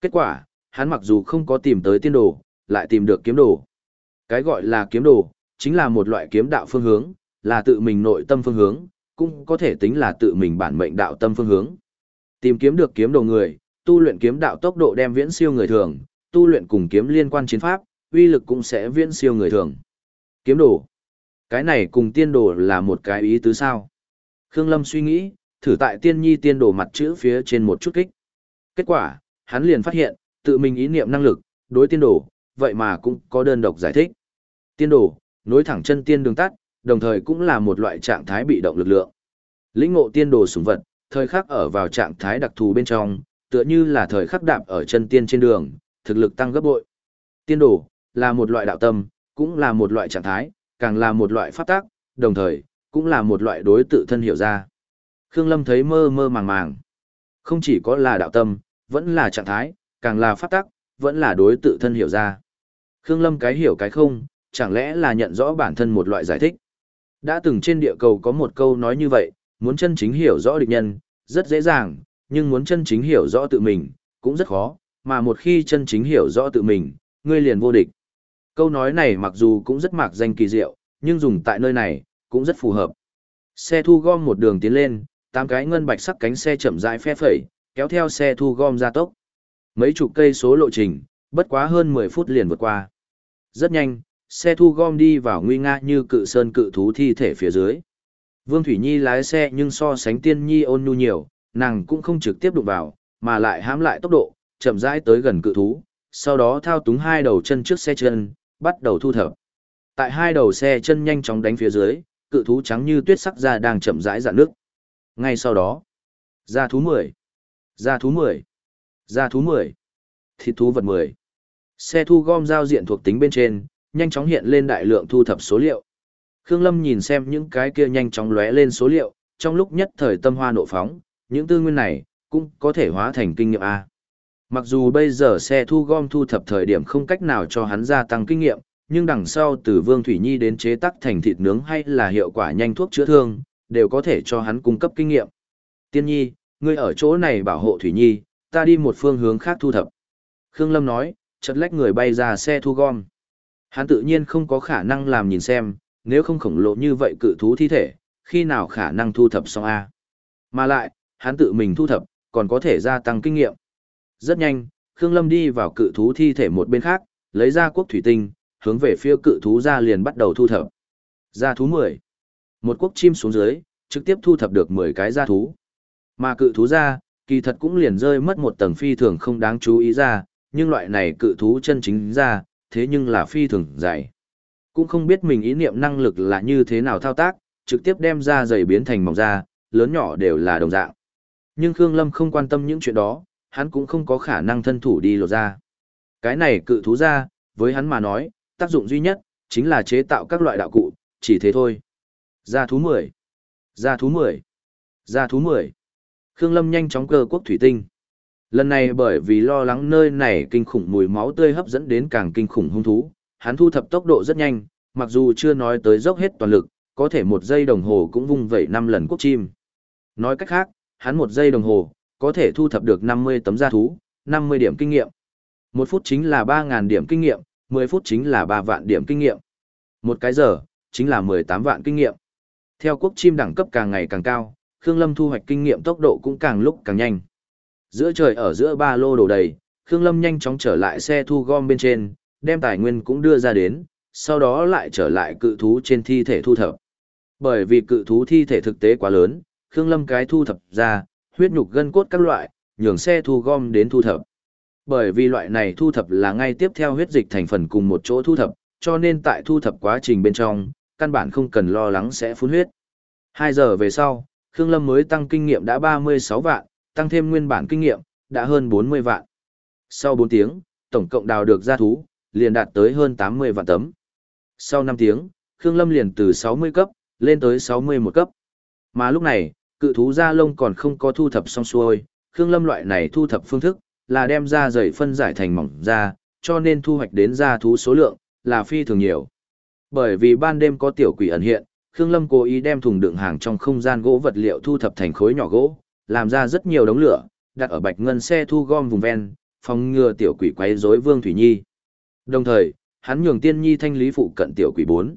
Kết quả, hắn mặc dù không có tìm tới tiên đồ, lại tìm được kiếm đồ. Cái gọi là kiếm đồ, chính là một loại kiếm đạo phương hướng, là tự mình nội tâm phương hướng, cũng có thể tính là tự mình bản mệnh đạo tâm phương hướng. Tìm kiếm được kiếm đồ người, tu luyện kiếm đạo tốc độ đem viễn siêu người thường, tu luyện cùng kiếm liên quan chiến pháp, uy lực cũng sẽ viễn siêu người thường. Kiếm đồ. Cái này cùng tiên đồ là một cái ý tứ sao? Khương Lâm suy nghĩ, thử tại tiên nhi tiên đồ mặt chữ phía trên một chút kích. Kết quả, hắn liền phát hiện, tự mình ý niệm năng lực, đối tiên đồ, vậy mà cũng có đơn độc giải thích. Tiên đồ, nối thẳng chân tiên đường tắt, đồng thời cũng là một loại trạng thái bị động lực lượng. Lĩnh ngộ tiên đồ sủng vật, thời khắc ở vào trạng thái đặc thù bên trong, tựa như là thời khắc đạp ở chân tiên trên đường, thực lực tăng gấp bội. Tiên đồ là một loại đạo tâm, cũng là một loại trạng thái, càng là một loại pháp tác, đồng thời cũng là một loại đối tự thân hiểu ra. Khương Lâm thấy mơ mơ màng màng. Không chỉ có là đạo tâm, vẫn là trạng thái, càng là pháp tác, vẫn là đối tự thân hiểu ra. Khương Lâm cái hiểu cái không, chẳng lẽ là nhận rõ bản thân một loại giải thích. Đã từng trên địa cầu có một câu nói như vậy, muốn chân chính hiểu rõ địch nhân, rất dễ dàng, nhưng muốn chân chính hiểu rõ tự mình, cũng rất khó, mà một khi chân chính hiểu rõ tự mình, ngươi liền vô địch. Câu nói này mặc dù cũng rất mạc danh kỳ diệu, nhưng dùng tại nơi này, cũng rất phù hợp. Xe thu gom một đường tiến lên, tám cái ngân bạch sắc cánh xe chậm rãi phe phẩy, kéo theo xe thu gom ra tốc. Mấy chục cây số lộ trình, bất quá hơn 10 phút liền vượt qua. Rất nhanh, xe thu gom đi vào nguy nga như cự sơn cự thú thi thể phía dưới. Vương Thủy Nhi lái xe nhưng so sánh tiên nhi ôn nhu nhiều, nàng cũng không trực tiếp đụng vào, mà lại hãm lại tốc độ, chậm rãi tới gần cự thú, sau đó thao túng hai đầu chân trước xe chân, bắt đầu thu thập. Tại hai đầu xe chân nhanh chóng đánh phía dưới, cự thú trắng như tuyết sắc ra đang chậm rãi dạn nước. Ngay sau đó, ra thú 10, ra thú 10, ra thú 10, thịt thú vật 10. Xe thu gom giao diện thuộc tính bên trên, nhanh chóng hiện lên đại lượng thu thập số liệu. Khương Lâm nhìn xem những cái kia nhanh chóng lóe lên số liệu, trong lúc nhất thời tâm hoa nộ phóng, những tư nguyên này cũng có thể hóa thành kinh nghiệm a. Mặc dù bây giờ xe thu gom thu thập thời điểm không cách nào cho hắn gia tăng kinh nghiệm, nhưng đằng sau từ Vương Thủy Nhi đến chế tác thành thịt nướng hay là hiệu quả nhanh thuốc chữa thương, đều có thể cho hắn cung cấp kinh nghiệm. Tiên Nhi, ngươi ở chỗ này bảo hộ Thủy Nhi, ta đi một phương hướng khác thu thập. Khương Lâm nói, chợt lách người bay ra xe thu gom. Hắn tự nhiên không có khả năng làm nhìn xem, nếu không khổng lồ như vậy cự thú thi thể, khi nào khả năng thu thập xong A. Mà lại, hắn tự mình thu thập, còn có thể gia tăng kinh nghiệm. Rất nhanh, Khương Lâm đi vào cự thú thi thể một bên khác, lấy ra quốc thủy tinh, hướng về phía cự thú ra liền bắt đầu thu thập. Gia thú 10. Một quốc chim xuống dưới, trực tiếp thu thập được 10 cái gia thú. Mà cự thú ra, kỳ thật cũng liền rơi mất một tầng phi thường không đáng chú ý ra, nhưng loại này cự thú chân chính ra, thế nhưng là phi thường dày. Cũng không biết mình ý niệm năng lực là như thế nào thao tác, trực tiếp đem ra dày biến thành mỏng da, lớn nhỏ đều là đồng dạng. Nhưng Khương Lâm không quan tâm những chuyện đó, hắn cũng không có khả năng thân thủ đi lột ra. Cái này cự thú ra, với hắn mà nói, tác dụng duy nhất, chính là chế tạo các loại đạo cụ, chỉ thế thôi. Gia thú 10. Gia thú 10. Gia thú 10. Khương Lâm nhanh chóng cơ quốc thủy tinh. Lần này bởi vì lo lắng nơi này kinh khủng mùi máu tươi hấp dẫn đến càng kinh khủng hung thú, hắn thu thập tốc độ rất nhanh, mặc dù chưa nói tới dốc hết toàn lực, có thể một giây đồng hồ cũng vung vẩy 5 lần quốc chim. Nói cách khác, hắn một giây đồng hồ, có thể thu thập được 50 tấm gia thú, 50 điểm kinh nghiệm. Một phút chính là 3.000 điểm kinh nghiệm, 10 phút chính là 3 vạn điểm kinh nghiệm. Một cái giờ, chính là 18 vạn kinh nghiệm. Theo quốc chim đẳng cấp càng ngày càng cao, Khương Lâm thu hoạch kinh nghiệm tốc độ cũng càng lúc càng nhanh. Giữa trời ở giữa ba lô đổ đầy, Khương Lâm nhanh chóng trở lại xe thu gom bên trên, đem tài nguyên cũng đưa ra đến, sau đó lại trở lại cự thú trên thi thể thu thập. Bởi vì cự thú thi thể thực tế quá lớn, Khương Lâm cái thu thập ra, huyết nhục gân cốt các loại, nhường xe thu gom đến thu thập. Bởi vì loại này thu thập là ngay tiếp theo huyết dịch thành phần cùng một chỗ thu thập, cho nên tại thu thập quá trình bên trong, căn bản không cần lo lắng sẽ phun huyết. Hai giờ về sau, Khương Lâm mới tăng kinh nghiệm đã 36 vạn, tăng thêm nguyên bản kinh nghiệm, đã hơn 40 vạn. Sau 4 tiếng, tổng cộng đào được gia thú, liền đạt tới hơn 80 vạn tấm. Sau 5 tiếng, Khương Lâm liền từ 60 cấp, lên tới 61 cấp. Mà lúc này, cự thú da lông còn không có thu thập xong xuôi, Khương Lâm loại này thu thập phương thức, là đem da dày phân giải thành mỏng da, cho nên thu hoạch đến da thú số lượng, là phi thường nhiều. Bởi vì ban đêm có tiểu quỷ ẩn hiện, Khương Lâm cố ý đem thùng đựng hàng trong không gian gỗ vật liệu thu thập thành khối nhỏ gỗ, làm ra rất nhiều đống lửa, đặt ở bạch ngân xe thu gom vùng ven, phòng ngừa tiểu quỷ quấy rối Vương Thủy Nhi. Đồng thời, hắn nhường Tiên Nhi thanh lý phụ cận tiểu quỷ 4.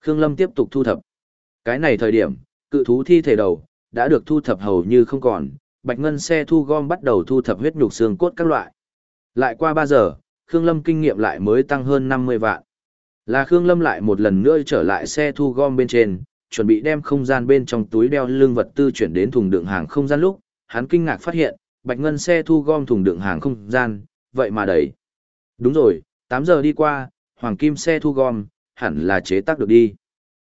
Khương Lâm tiếp tục thu thập. Cái này thời điểm, cự thú thi thể đầu đã được thu thập hầu như không còn, bạch ngân xe thu gom bắt đầu thu thập huyết nhục xương cốt các loại. Lại qua 3 giờ, Khương Lâm kinh nghiệm lại mới tăng hơn 50 vạn. Là Khương Lâm lại một lần nữa trở lại xe thu gom bên trên, chuẩn bị đem không gian bên trong túi đeo lưng vật tư chuyển đến thùng đựng hàng không gian lúc, hắn kinh ngạc phát hiện, bạch ngân xe thu gom thùng đựng hàng không gian, vậy mà đầy. Đúng rồi, 8 giờ đi qua, hoàng kim xe thu gom, hẳn là chế tác được đi.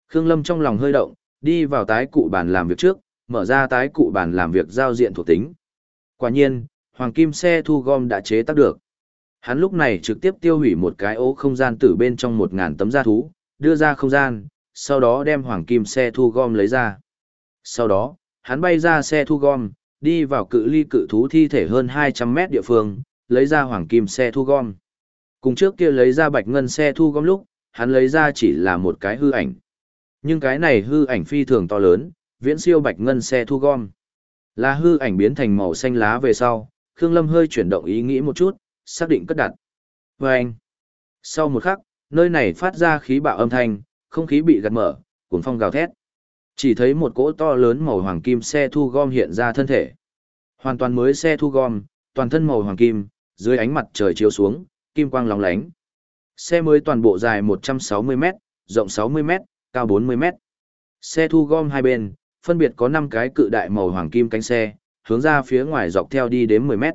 Khương Lâm trong lòng hơi động, đi vào tái cụ bàn làm việc trước, mở ra tái cụ bản làm việc giao diện thuộc tính. Quả nhiên, hoàng kim xe thu gom đã chế tác được. Hắn lúc này trực tiếp tiêu hủy một cái ố không gian tử bên trong một ngàn tấm gia thú, đưa ra không gian, sau đó đem hoàng kim xe thu gom lấy ra. Sau đó, hắn bay ra xe thu gom, đi vào cự ly cự thú thi thể hơn 200 mét địa phương, lấy ra hoàng kim xe thu gom. Cùng trước kia lấy ra bạch ngân xe thu gom lúc, hắn lấy ra chỉ là một cái hư ảnh. Nhưng cái này hư ảnh phi thường to lớn, viễn siêu bạch ngân xe thu gom. Là hư ảnh biến thành màu xanh lá về sau, Khương Lâm hơi chuyển động ý nghĩ một chút, xác định cất đặt. Và anh, sau một khắc, nơi này phát ra khí bạo âm thanh, không khí bị gạt mở, cuồng phong gào thét. Chỉ thấy một cỗ to lớn màu hoàng kim xe thu gom hiện ra thân thể. Hoàn toàn mới xe thu gom, toàn thân màu hoàng kim, dưới ánh mặt trời chiếu xuống, kim quang lóng lánh. Xe mới toàn bộ dài 160m, rộng 60m, cao 40m. Xe thu gom hai bên, phân biệt có 5 cái cự đại màu hoàng kim cánh xe, hướng ra phía ngoài dọc theo đi đến 10 mét.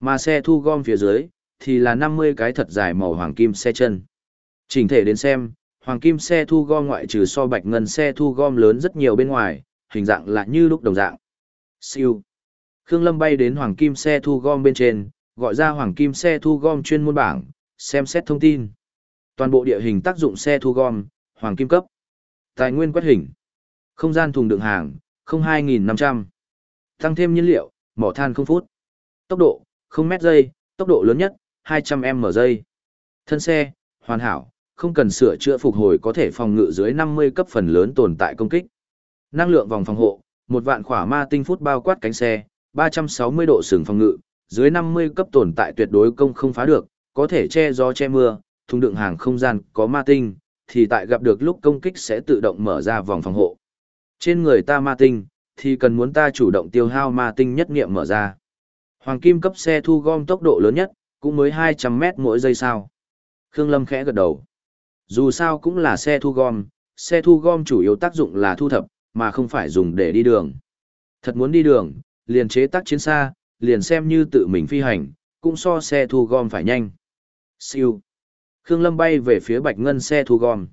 Mà xe thu gom phía dưới, thì là 50 cái thật dài màu hoàng kim xe chân. Chỉnh thể đến xem, hoàng kim xe thu gom ngoại trừ so bạch ngân xe thu gom lớn rất nhiều bên ngoài, hình dạng lại như lúc đồng dạng. Siêu. Khương Lâm bay đến hoàng kim xe thu gom bên trên, gọi ra hoàng kim xe thu gom chuyên môn bảng, xem xét thông tin. Toàn bộ địa hình tác dụng xe thu gom, hoàng kim cấp. Tài nguyên quét hình. Không gian thùng đựng hàng, 02.500. Tăng thêm nhiên liệu, mỏ than không phút. Tốc độ, không mét giây, tốc độ lớn nhất, 200 m giây. Thân xe, hoàn hảo, không cần sửa chữa phục hồi có thể phòng ngự dưới 50 cấp phần lớn tồn tại công kích. Năng lượng vòng phòng hộ, một vạn khỏa ma tinh phút bao quát cánh xe, 360 độ sừng phòng ngự, dưới 50 cấp tồn tại tuyệt đối công không phá được, có thể che gió che mưa, thùng đựng hàng không gian có ma tinh, thì tại gặp được lúc công kích sẽ tự động mở ra vòng phòng hộ. Trên người ta ma tinh, thì cần muốn ta chủ động tiêu hao ma tinh nhất nghiệm mở ra. Hoàng kim cấp xe thu gom tốc độ lớn nhất, cũng mới 200 mét mỗi giây sao. Khương Lâm khẽ gật đầu. Dù sao cũng là xe thu gom, xe thu gom chủ yếu tác dụng là thu thập, mà không phải dùng để đi đường. Thật muốn đi đường, liền chế tác chiến xa, liền xem như tự mình phi hành, cũng so xe thu gom phải nhanh. Siêu. Khương Lâm bay về phía Bạch Ngân xe thu gom.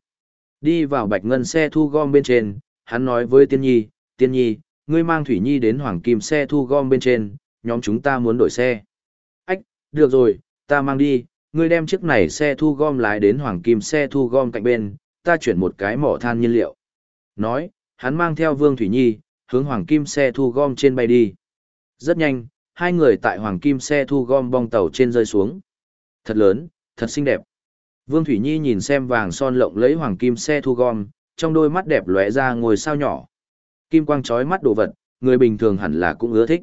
Đi vào Bạch Ngân xe thu gom bên trên, hắn nói với Tiên Nhi, Tiên Nhi, ngươi mang Thủy Nhi đến Hoàng Kim xe thu gom bên trên, nhóm chúng ta muốn đổi xe. Ách, được rồi, ta mang đi, ngươi đem chiếc này xe thu gom lái đến Hoàng Kim xe thu gom cạnh bên, ta chuyển một cái mỏ than nhiên liệu. Nói, hắn mang theo Vương Thủy Nhi, hướng Hoàng Kim xe thu gom trên bay đi. Rất nhanh, hai người tại Hoàng Kim xe thu gom bong tàu trên rơi xuống. Thật lớn, thật xinh đẹp. Vương Thủy Nhi nhìn xem vàng son lộng lấy Hoàng Kim xe thu gom, trong đôi mắt đẹp lóe ra ngồi sao nhỏ. Kim quang chói mắt đồ vật, người bình thường hẳn là cũng ưa thích.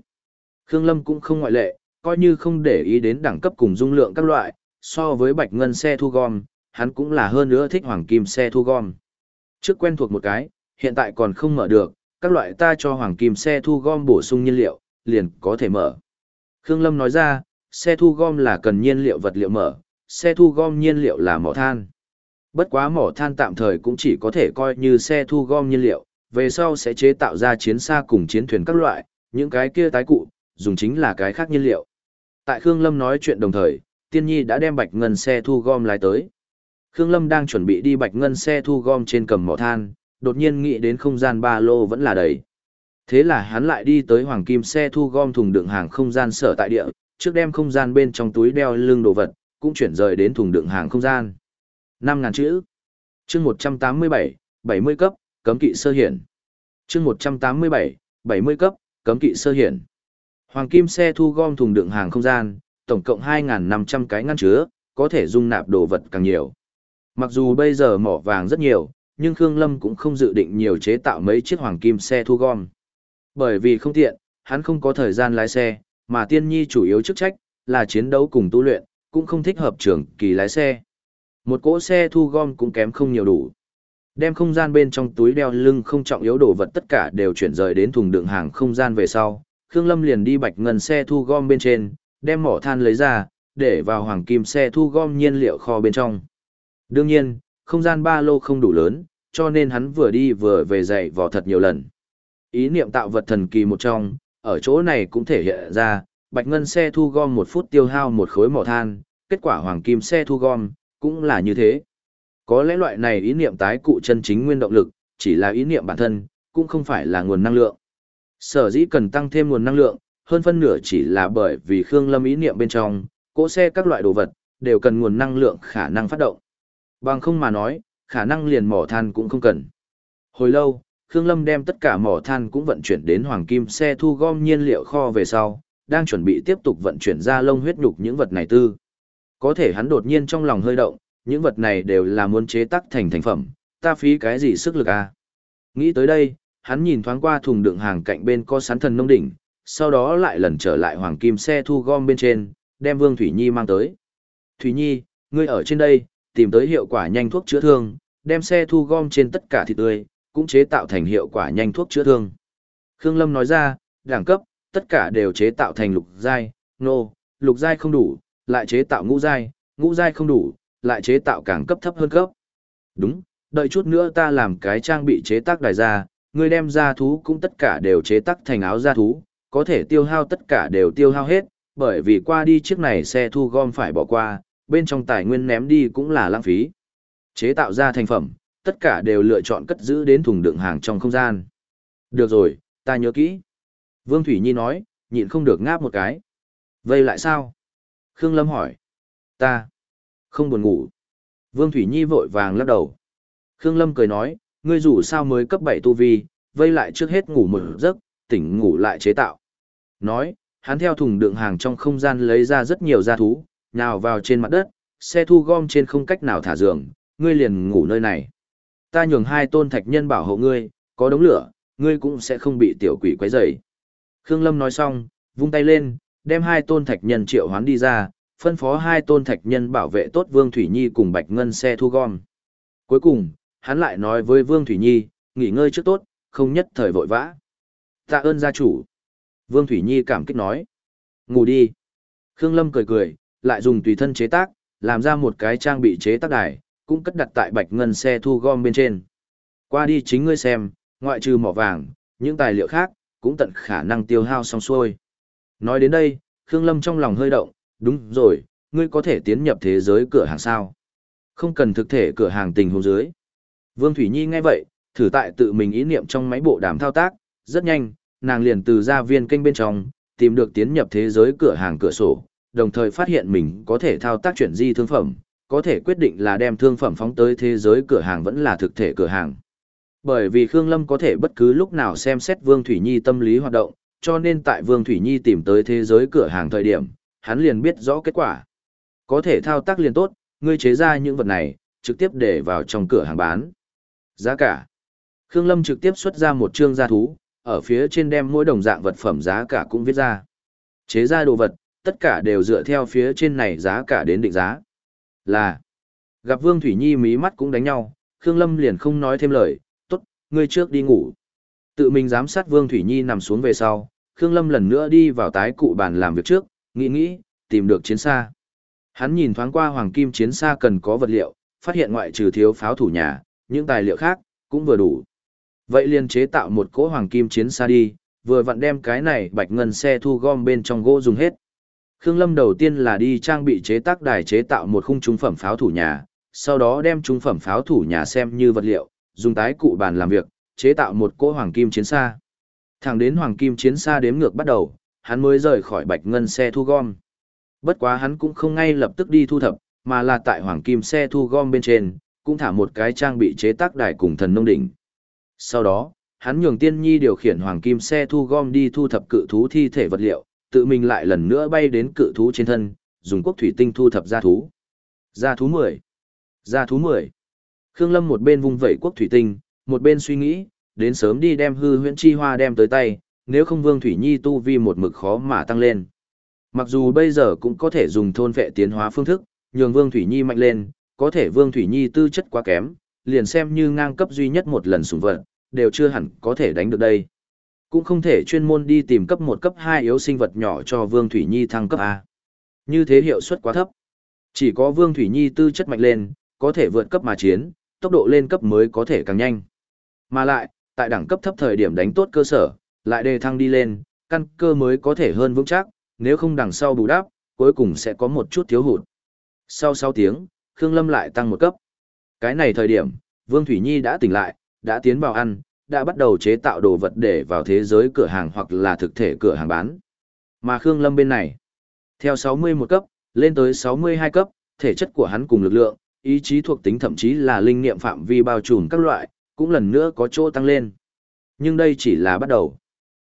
Khương Lâm cũng không ngoại lệ, coi như không để ý đến đẳng cấp cùng dung lượng các loại, so với bạch ngân xe thu gom, hắn cũng là hơn nữa thích hoàng kim xe thu gom. Trước quen thuộc một cái, hiện tại còn không mở được, các loại ta cho hoàng kim xe thu gom bổ sung nhiên liệu, liền có thể mở. Khương Lâm nói ra, xe thu gom là cần nhiên liệu vật liệu mở, xe thu gom nhiên liệu là mỏ than. Bất quá mỏ than tạm thời cũng chỉ có thể coi như xe thu gom nhiên liệu, về sau sẽ chế tạo ra chiến xa cùng chiến thuyền các loại, những cái kia tái cụ, dùng chính là cái khác nhiên liệu. Tại Khương Lâm nói chuyện đồng thời, Tiên Nhi đã đem Bạch Ngân xe thu gom lái tới. Khương Lâm đang chuẩn bị đi Bạch Ngân xe thu gom trên cầm mỏ than, đột nhiên nghĩ đến không gian ba lô vẫn là đầy. Thế là hắn lại đi tới Hoàng Kim xe thu gom thùng đựng hàng không gian sở tại địa, trước đem không gian bên trong túi đeo lưng đồ vật, cũng chuyển rời đến thùng đựng hàng không gian. 5 ngàn chữ. chương 187, 70 cấp, cấm kỵ sơ hiển. chương 187, 70 cấp, cấm kỵ sơ hiển. Hoàng kim xe thu gom thùng đựng hàng không gian, tổng cộng 2.500 cái ngăn chứa, có thể dung nạp đồ vật càng nhiều. Mặc dù bây giờ mỏ vàng rất nhiều, nhưng Khương Lâm cũng không dự định nhiều chế tạo mấy chiếc hoàng kim xe thu gom. Bởi vì không tiện, hắn không có thời gian lái xe, mà tiên nhi chủ yếu chức trách, là chiến đấu cùng tu luyện, cũng không thích hợp trưởng kỳ lái xe. Một cỗ xe thu gom cũng kém không nhiều đủ. Đem không gian bên trong túi đeo lưng không trọng yếu đồ vật tất cả đều chuyển rời đến thùng đựng hàng không gian về sau, Khương Lâm liền đi bạch ngân xe thu gom bên trên, đem mỏ than lấy ra, để vào hoàng kim xe thu gom nhiên liệu kho bên trong. Đương nhiên, không gian ba lô không đủ lớn, cho nên hắn vừa đi vừa về dạy vò thật nhiều lần. Ý niệm tạo vật thần kỳ một trong, ở chỗ này cũng thể hiện ra, bạch ngân xe thu gom một phút tiêu hao một khối mỏ than, kết quả hoàng kim xe thu gom, cũng là như thế. Có lẽ loại này ý niệm tái cụ chân chính nguyên động lực, chỉ là ý niệm bản thân, cũng không phải là nguồn năng lượng. Sở dĩ cần tăng thêm nguồn năng lượng, hơn phân nửa chỉ là bởi vì Khương Lâm ý niệm bên trong, cỗ xe các loại đồ vật, đều cần nguồn năng lượng khả năng phát động. Bằng không mà nói, khả năng liền mỏ than cũng không cần. Hồi lâu, Khương Lâm đem tất cả mỏ than cũng vận chuyển đến hoàng kim xe thu gom nhiên liệu kho về sau, đang chuẩn bị tiếp tục vận chuyển ra lông huyết nhục những vật này tư. Có thể hắn đột nhiên trong lòng hơi động, những vật này đều là muốn chế tác thành thành phẩm, ta phí cái gì sức lực à? Nghĩ tới đây, hắn nhìn thoáng qua thùng đựng hàng cạnh bên có sắn thần nông đỉnh, sau đó lại lần trở lại hoàng kim xe thu gom bên trên, đem Vương Thủy Nhi mang tới. Thủy Nhi, ngươi ở trên đây, tìm tới hiệu quả nhanh thuốc chữa thương, đem xe thu gom trên tất cả thịt tươi, cũng chế tạo thành hiệu quả nhanh thuốc chữa thương. Khương Lâm nói ra, đẳng cấp, tất cả đều chế tạo thành lục giai, nô, no, lục giai không đủ, lại chế tạo ngũ giai, ngũ giai không đủ, lại chế tạo càng cấp thấp hơn cấp. Đúng, đợi chút nữa ta làm cái trang bị chế tác đài ra, ngươi đem ra thú cũng tất cả đều chế tác thành áo ra thú, có thể tiêu hao tất cả đều tiêu hao hết, bởi vì qua đi chiếc này xe thu gom phải bỏ qua, bên trong tài nguyên ném đi cũng là lãng phí. Chế tạo ra thành phẩm, tất cả đều lựa chọn cất giữ đến thùng đựng hàng trong không gian. Được rồi, ta nhớ kỹ. Vương Thủy Nhi nói, nhịn không được ngáp một cái. vậy lại sao? Khương Lâm hỏi. Ta. Không buồn ngủ. Vương Thủy Nhi vội vàng lắc đầu. Khương Lâm cười nói, ngươi dù sao mới cấp 7 tu vi, vây lại trước hết ngủ một giấc, tỉnh ngủ lại chế tạo. Nói, hắn theo thùng đựng hàng trong không gian lấy ra rất nhiều gia thú, nhào vào trên mặt đất, xe thu gom trên không cách nào thả giường, ngươi liền ngủ nơi này. Ta nhường hai tôn thạch nhân bảo hộ ngươi, có đống lửa, ngươi cũng sẽ không bị tiểu quỷ quấy rầy. Khương Lâm nói xong, vung tay lên, đem hai tôn thạch nhân triệu hoán đi ra, phân phó hai tôn thạch nhân bảo vệ tốt Vương Thủy Nhi cùng Bạch Ngân xe thu gom. Cuối cùng, hắn lại nói với Vương Thủy Nhi, nghỉ ngơi trước tốt, không nhất thời vội vã. Tạ ơn gia chủ. Vương Thủy Nhi cảm kích nói. Ngủ đi. Khương Lâm cười cười, lại dùng tùy thân chế tác, làm ra một cái trang bị chế tác đài, cũng cất đặt tại Bạch Ngân xe thu gom bên trên. Qua đi chính ngươi xem, ngoại trừ mỏ vàng, những tài liệu khác, cũng tận khả năng tiêu hao xong xuôi. Nói đến đây, Khương Lâm trong lòng hơi động, đúng rồi, ngươi có thể tiến nhập thế giới cửa hàng sao. Không cần thực thể cửa hàng tình huống dưới. Vương Thủy Nhi nghe vậy, thử tại tự mình ý niệm trong máy bộ đàm thao tác, rất nhanh, nàng liền từ gia viên kênh bên trong, tìm được tiến nhập thế giới cửa hàng cửa sổ, đồng thời phát hiện mình có thể thao tác chuyển di thương phẩm, có thể quyết định là đem thương phẩm phóng tới thế giới cửa hàng vẫn là thực thể cửa hàng. Bởi vì Khương Lâm có thể bất cứ lúc nào xem xét Vương Thủy Nhi tâm lý hoạt động, cho nên tại Vương Thủy Nhi tìm tới thế giới cửa hàng thời điểm, hắn liền biết rõ kết quả. Có thể thao tác liền tốt, ngươi chế ra những vật này, trực tiếp để vào trong cửa hàng bán. Giá cả. Khương Lâm trực tiếp xuất ra một chương gia thú, ở phía trên đem mỗi đồng dạng vật phẩm giá cả cũng viết ra. Chế ra đồ vật, tất cả đều dựa theo phía trên này giá cả đến định giá. Là. Gặp Vương Thủy Nhi mí mắt cũng đánh nhau, Khương Lâm liền không nói thêm lời, tốt, ngươi trước đi ngủ. Tự mình giám sát Vương Thủy Nhi nằm xuống về sau, Khương Lâm lần nữa đi vào tái cụ bàn làm việc trước, nghĩ nghĩ, tìm được chiến xa. Hắn nhìn thoáng qua hoàng kim chiến xa cần có vật liệu, phát hiện ngoại trừ thiếu pháo thủ nhà, những tài liệu khác, cũng vừa đủ. Vậy liền chế tạo một cỗ hoàng kim chiến xa đi, vừa vặn đem cái này bạch ngân xe thu gom bên trong gỗ dùng hết. Khương Lâm đầu tiên là đi trang bị chế tác đài chế tạo một khung trung phẩm pháo thủ nhà, sau đó đem trung phẩm pháo thủ nhà xem như vật liệu, dùng tái cụ bàn làm việc, chế tạo một cỗ hoàng kim chiến xa. Thẳng đến hoàng kim chiến xa đếm ngược bắt đầu, hắn mới rời khỏi bạch ngân xe thu gom. Bất quá hắn cũng không ngay lập tức đi thu thập, mà là tại hoàng kim xe thu gom bên trên, cũng thả một cái trang bị chế tác đài cùng thần nông đỉnh. Sau đó, hắn nhường tiên nhi điều khiển hoàng kim xe thu gom đi thu thập cự thú thi thể vật liệu, tự mình lại lần nữa bay đến cự thú trên thân, dùng quốc thủy tinh thu thập gia thú. Gia thú 10. Gia thú 10. Khương Lâm một bên vung vẩy quốc thủy tinh, một bên suy nghĩ, đến sớm đi đem hư huyễn chi hoa đem tới tay, nếu không Vương Thủy Nhi tu vi một mực khó mà tăng lên. Mặc dù bây giờ cũng có thể dùng thôn vệ tiến hóa phương thức, nhường Vương Thủy Nhi mạnh lên, có thể Vương Thủy Nhi tư chất quá kém, liền xem như ngang cấp duy nhất một lần sủng vật, đều chưa hẳn có thể đánh được đây. Cũng không thể chuyên môn đi tìm cấp một cấp hai yếu sinh vật nhỏ cho Vương Thủy Nhi thăng cấp A. Như thế hiệu suất quá thấp. Chỉ có Vương Thủy Nhi tư chất mạnh lên, có thể vượt cấp mà chiến, tốc độ lên cấp mới có thể càng nhanh. Mà lại, tại đẳng cấp thấp thời điểm đánh tốt cơ sở, lại đề thăng đi lên, căn cơ mới có thể hơn vững chắc, nếu không đằng sau bù đắp, cuối cùng sẽ có một chút thiếu hụt. Sau 6 tiếng, Khương Lâm lại tăng một cấp. Cái này thời điểm, Vương Thủy Nhi đã tỉnh lại, đã tiến vào ăn, đã bắt đầu chế tạo đồ vật để vào thế giới cửa hàng hoặc là thực thể cửa hàng bán. Mà Khương Lâm bên này, theo 61 cấp, lên tới 62 cấp, thể chất của hắn cùng lực lượng, ý chí thuộc tính thậm chí là linh niệm phạm vi bao trùm các loại, cũng lần nữa có chỗ tăng lên. Nhưng đây chỉ là bắt đầu.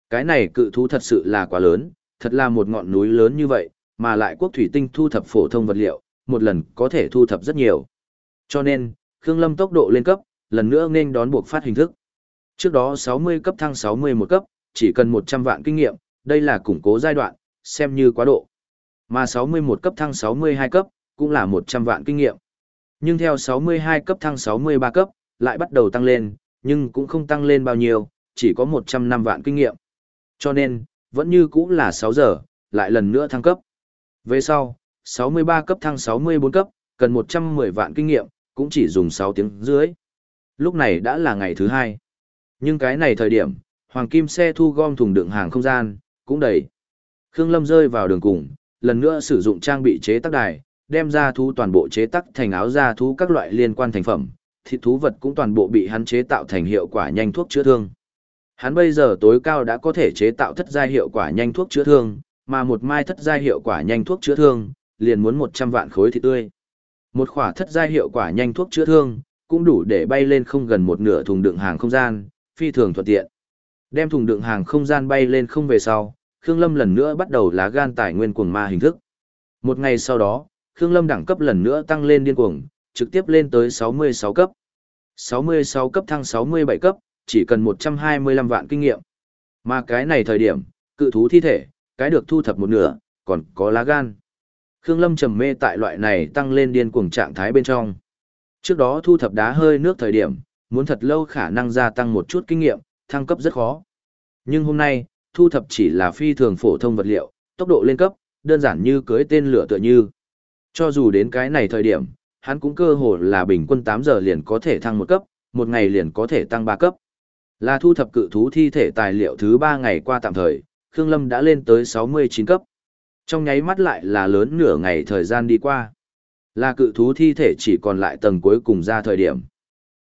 Cái này cự thú thật sự là quá lớn, thật là một ngọn núi lớn như vậy, mà lại quốc thủy tinh thu thập phổ thông vật liệu, một lần có thể thu thập rất nhiều. Cho nên, Khương Lâm tốc độ lên cấp, lần nữa nên đón buộc phát hình thức. Trước đó 60 cấp thăng 61 cấp, chỉ cần 100 vạn kinh nghiệm, đây là củng cố giai đoạn, xem như quá độ. Mà 61 cấp thăng 62 cấp, cũng là 100 vạn kinh nghiệm. Nhưng theo 62 cấp thăng 63 cấp, lại bắt đầu tăng lên, nhưng cũng không tăng lên bao nhiêu, chỉ có 105 vạn kinh nghiệm. Cho nên, vẫn như cũ là 6 giờ, lại lần nữa thăng cấp. Về sau, 63 cấp thăng 64 cấp, cần 110 vạn kinh nghiệm, cũng chỉ dùng 6 tiếng dưới. Lúc này đã là ngày thứ hai. Nhưng cái này thời điểm, hoàng kim xe thu gom thùng đựng hàng không gian, cũng đầy. Khương Lâm rơi vào đường cùng, lần nữa sử dụng trang bị chế tác đài, đem ra thú toàn bộ chế tác thành áo da thú các loại liên quan thành phẩm, thịt thú vật cũng toàn bộ bị hắn chế tạo thành hiệu quả nhanh thuốc chữa thương. Hắn bây giờ tối cao đã có thể chế tạo thất giai hiệu quả nhanh thuốc chữa thương, mà một mai thất giai hiệu quả nhanh thuốc chữa thương, liền muốn 100 vạn khối thịt tươi. Một khỏa thất giai hiệu quả nhanh thuốc chữa thương, cũng đủ để bay lên không gần một nửa thùng đựng hàng không gian, phi thường thuận tiện. Đem thùng đựng hàng không gian bay lên không về sau, Khương Lâm lần nữa bắt đầu lá gan tài nguyên cuồng ma hình thức. Một ngày sau đó, Khương Lâm đẳng cấp lần nữa tăng lên điên cuồng, trực tiếp lên tới 66 cấp. 66 cấp thăng 67 cấp, chỉ cần 125 vạn kinh nghiệm. Mà cái này thời điểm, cự thú thi thể, cái được thu thập một nửa, còn có lá gan. Khương Lâm trầm mê tại loại này tăng lên điên cuồng trạng thái bên trong. Trước đó thu thập đá hơi nước thời điểm, muốn thật lâu khả năng gia tăng một chút kinh nghiệm, thăng cấp rất khó. Nhưng hôm nay, thu thập chỉ là phi thường phổ thông vật liệu, tốc độ lên cấp, đơn giản như cưới tên lửa tựa như. Cho dù đến cái này thời điểm, hắn cũng cơ hồ là bình quân 8 giờ liền có thể thăng một cấp, một ngày liền có thể tăng 3 cấp. Là thu thập cự thú thi thể tài liệu thứ 3 ngày qua tạm thời, Khương Lâm đã lên tới 69 cấp. Trong nháy mắt lại là lớn nửa ngày thời gian đi qua. Là cự thú thi thể chỉ còn lại tầng cuối cùng ra thời điểm.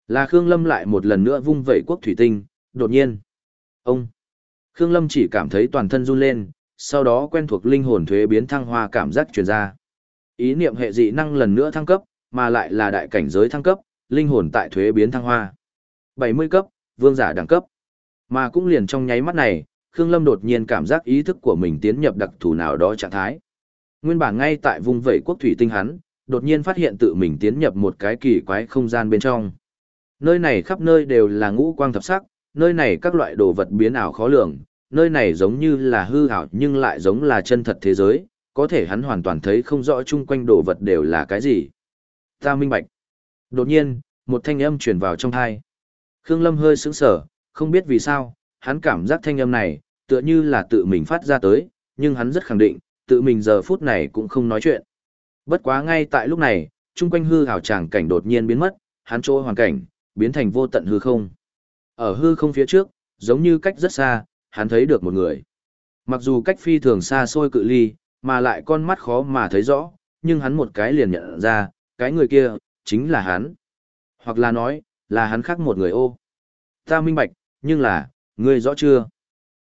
Là Khương Lâm lại một lần nữa vung vẩy quốc thủy tinh, đột nhiên. Ông! Khương Lâm chỉ cảm thấy toàn thân run lên, sau đó quen thuộc linh hồn thuế biến thăng hoa cảm giác truyền ra. Ý niệm hệ dị năng lần nữa thăng cấp, mà lại là đại cảnh giới thăng cấp, linh hồn tại thuế biến thăng hoa. 70 cấp, vương giả đẳng cấp. Mà cũng liền trong nháy mắt này, Khương Lâm đột nhiên cảm giác ý thức của mình tiến nhập đặc thù nào đó trạng thái. Nguyên bản ngay tại vùng vẩy quốc thủy tinh hắn, đột nhiên phát hiện tự mình tiến nhập một cái kỳ quái không gian bên trong. Nơi này khắp nơi đều là ngũ quang thập sắc, nơi này các loại đồ vật biến ảo khó lường, nơi này giống như là hư ảo nhưng lại giống là chân thật thế giới, có thể hắn hoàn toàn thấy không rõ chung quanh đồ vật đều là cái gì. Ta minh bạch. Đột nhiên, một thanh âm truyền vào trong thai. Khương Lâm hơi sững sờ, không biết vì sao, hắn cảm giác thanh âm này, tựa như là tự mình phát ra tới, nhưng hắn rất khẳng định, tự mình giờ phút này cũng không nói chuyện. Bất quá ngay tại lúc này, chung quanh hư ảo tràng cảnh đột nhiên biến mất, hắn chỗ hoàn cảnh, biến thành vô tận hư không. Ở hư không phía trước, giống như cách rất xa, hắn thấy được một người. Mặc dù cách phi thường xa xôi cự ly, mà lại con mắt khó mà thấy rõ, nhưng hắn một cái liền nhận ra, cái người kia, chính là hắn. Hoặc là nói, là hắn khác một người ô. Ta minh bạch, nhưng là, ngươi rõ chưa?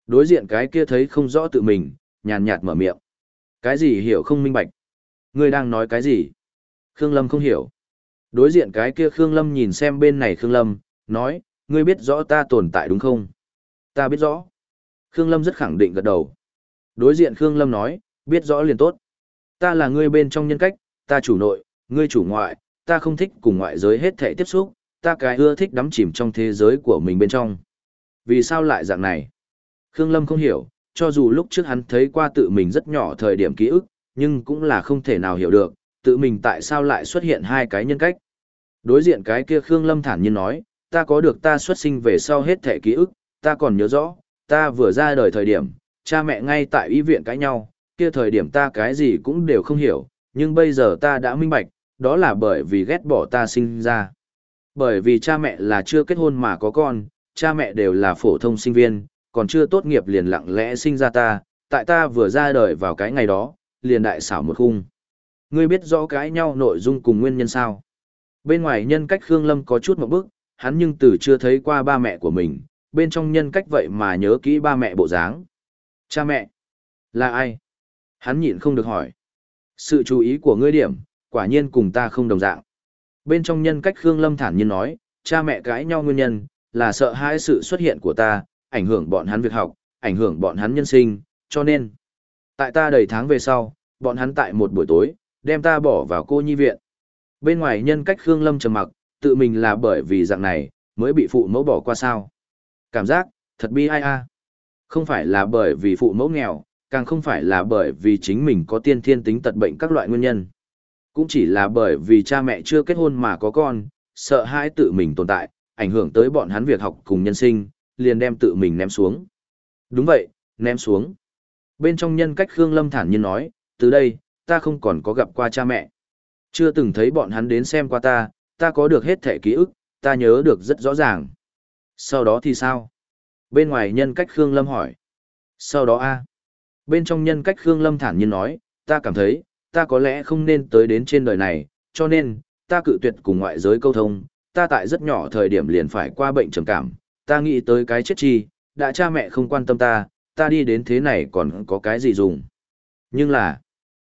Đối diện cái kia thấy không rõ tự mình, nhàn nhạt mở miệng. Cái gì hiểu không minh bạch? Ngươi đang nói cái gì? Khương Lâm không hiểu. Đối diện cái kia Khương Lâm nhìn xem bên này Khương Lâm, nói, ngươi biết rõ ta tồn tại đúng không? Ta biết rõ. Khương Lâm rất khẳng định gật đầu. Đối diện Khương Lâm nói, biết rõ liền tốt. Ta là ngươi bên trong nhân cách, ta chủ nội, ngươi chủ ngoại, ta không thích cùng ngoại giới hết thể tiếp xúc, ta cái ưa thích đắm chìm trong thế giới của mình bên trong. Vì sao lại dạng này? Khương Lâm không hiểu, cho dù lúc trước hắn thấy qua tự mình rất nhỏ thời điểm ký ức, nhưng cũng là không thể nào hiểu được, tự mình tại sao lại xuất hiện hai cái nhân cách. Đối diện cái kia Khương Lâm thản nhiên nói, ta có được ta xuất sinh về sau hết thể ký ức, ta còn nhớ rõ, ta vừa ra đời thời điểm, cha mẹ ngay tại y viện cãi nhau, kia thời điểm ta cái gì cũng đều không hiểu, nhưng bây giờ ta đã minh bạch, đó là bởi vì ghét bỏ ta sinh ra. Bởi vì cha mẹ là chưa kết hôn mà có con, cha mẹ đều là phổ thông sinh viên, còn chưa tốt nghiệp liền lặng lẽ sinh ra ta, tại ta vừa ra đời vào cái ngày đó, liền đại xảo một khung. Ngươi biết rõ cái nhau nội dung cùng nguyên nhân sao? Bên ngoài nhân cách Khương Lâm có chút một bước, hắn nhưng từ chưa thấy qua ba mẹ của mình, bên trong nhân cách vậy mà nhớ kỹ ba mẹ bộ dáng. Cha mẹ? Là ai? Hắn nhịn không được hỏi. Sự chú ý của ngươi điểm, quả nhiên cùng ta không đồng dạng. Bên trong nhân cách Khương Lâm thản nhiên nói, cha mẹ cãi nhau nguyên nhân, là sợ hãi sự xuất hiện của ta, ảnh hưởng bọn hắn việc học, ảnh hưởng bọn hắn nhân sinh, cho nên, tại ta đầy tháng về sau, bọn hắn tại một buổi tối, đem ta bỏ vào cô nhi viện. Bên ngoài nhân cách Khương Lâm trầm mặc, tự mình là bởi vì dạng này, mới bị phụ mẫu bỏ qua sao. Cảm giác, thật bi ai a. Không phải là bởi vì phụ mẫu nghèo, càng không phải là bởi vì chính mình có tiên thiên tính tật bệnh các loại nguyên nhân. Cũng chỉ là bởi vì cha mẹ chưa kết hôn mà có con, sợ hãi tự mình tồn tại, ảnh hưởng tới bọn hắn việc học cùng nhân sinh, liền đem tự mình ném xuống. Đúng vậy, ném xuống. Bên trong nhân cách Khương Lâm thản nhiên nói, từ đây, ta không còn có gặp qua cha mẹ. Chưa từng thấy bọn hắn đến xem qua ta, ta có được hết thể ký ức, ta nhớ được rất rõ ràng. Sau đó thì sao? Bên ngoài nhân cách Khương Lâm hỏi. Sau đó a Bên trong nhân cách Khương Lâm thản nhiên nói, ta cảm thấy, ta có lẽ không nên tới đến trên đời này, cho nên, ta cự tuyệt cùng ngoại giới câu thông, ta tại rất nhỏ thời điểm liền phải qua bệnh trầm cảm, ta nghĩ tới cái chết chi, đã cha mẹ không quan tâm ta, ta đi đến thế này còn có cái gì dùng. Nhưng là,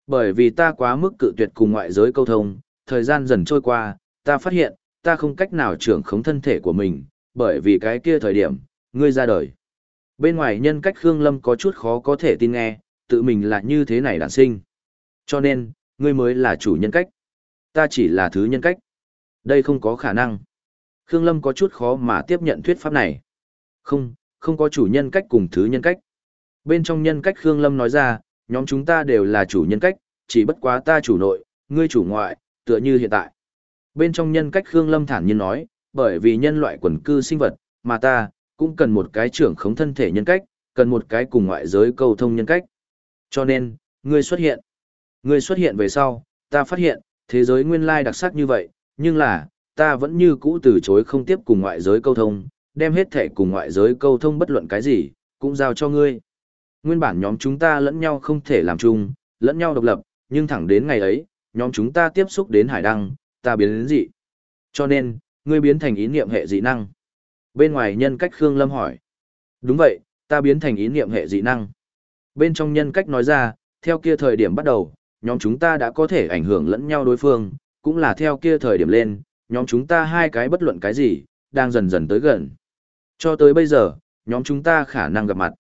bởi vì ta quá mức cự tuyệt cùng ngoại giới câu thông, thời gian dần trôi qua, ta phát hiện, ta không cách nào trưởng khống thân thể của mình, bởi vì cái kia thời điểm, ngươi ra đời. Bên ngoài nhân cách Khương Lâm có chút khó có thể tin nghe, tự mình là như thế này đản sinh. Cho nên, ngươi mới là chủ nhân cách. Ta chỉ là thứ nhân cách. Đây không có khả năng. Khương Lâm có chút khó mà tiếp nhận thuyết pháp này. Không, không có chủ nhân cách cùng thứ nhân cách. Bên trong nhân cách Khương Lâm nói ra, nhóm chúng ta đều là chủ nhân cách, chỉ bất quá ta chủ nội, ngươi chủ ngoại, tựa như hiện tại. Bên trong nhân cách Khương Lâm thản nhiên nói, bởi vì nhân loại quần cư sinh vật, mà ta, cũng cần một cái trưởng khống thân thể nhân cách, cần một cái cùng ngoại giới cầu thông nhân cách. Cho nên, ngươi xuất hiện. Ngươi xuất hiện về sau, ta phát hiện, thế giới nguyên lai đặc sắc như vậy, nhưng là, ta vẫn như cũ từ chối không tiếp cùng ngoại giới câu thông, đem hết thể cùng ngoại giới câu thông bất luận cái gì, cũng giao cho ngươi. Nguyên bản nhóm chúng ta lẫn nhau không thể làm chung, lẫn nhau độc lập, nhưng thẳng đến ngày ấy, nhóm chúng ta tiếp xúc đến hải đăng, ta biến đến dị. Cho nên, ngươi biến thành ý niệm hệ dị năng. Bên ngoài nhân cách Khương Lâm hỏi. Đúng vậy, ta biến thành ý niệm hệ dị năng. Bên trong nhân cách nói ra, theo kia thời điểm bắt đầu, nhóm chúng ta đã có thể ảnh hưởng lẫn nhau đối phương, cũng là theo kia thời điểm lên, nhóm chúng ta hai cái bất luận cái gì, đang dần dần tới gần. Cho tới bây giờ, nhóm chúng ta khả năng gặp mặt.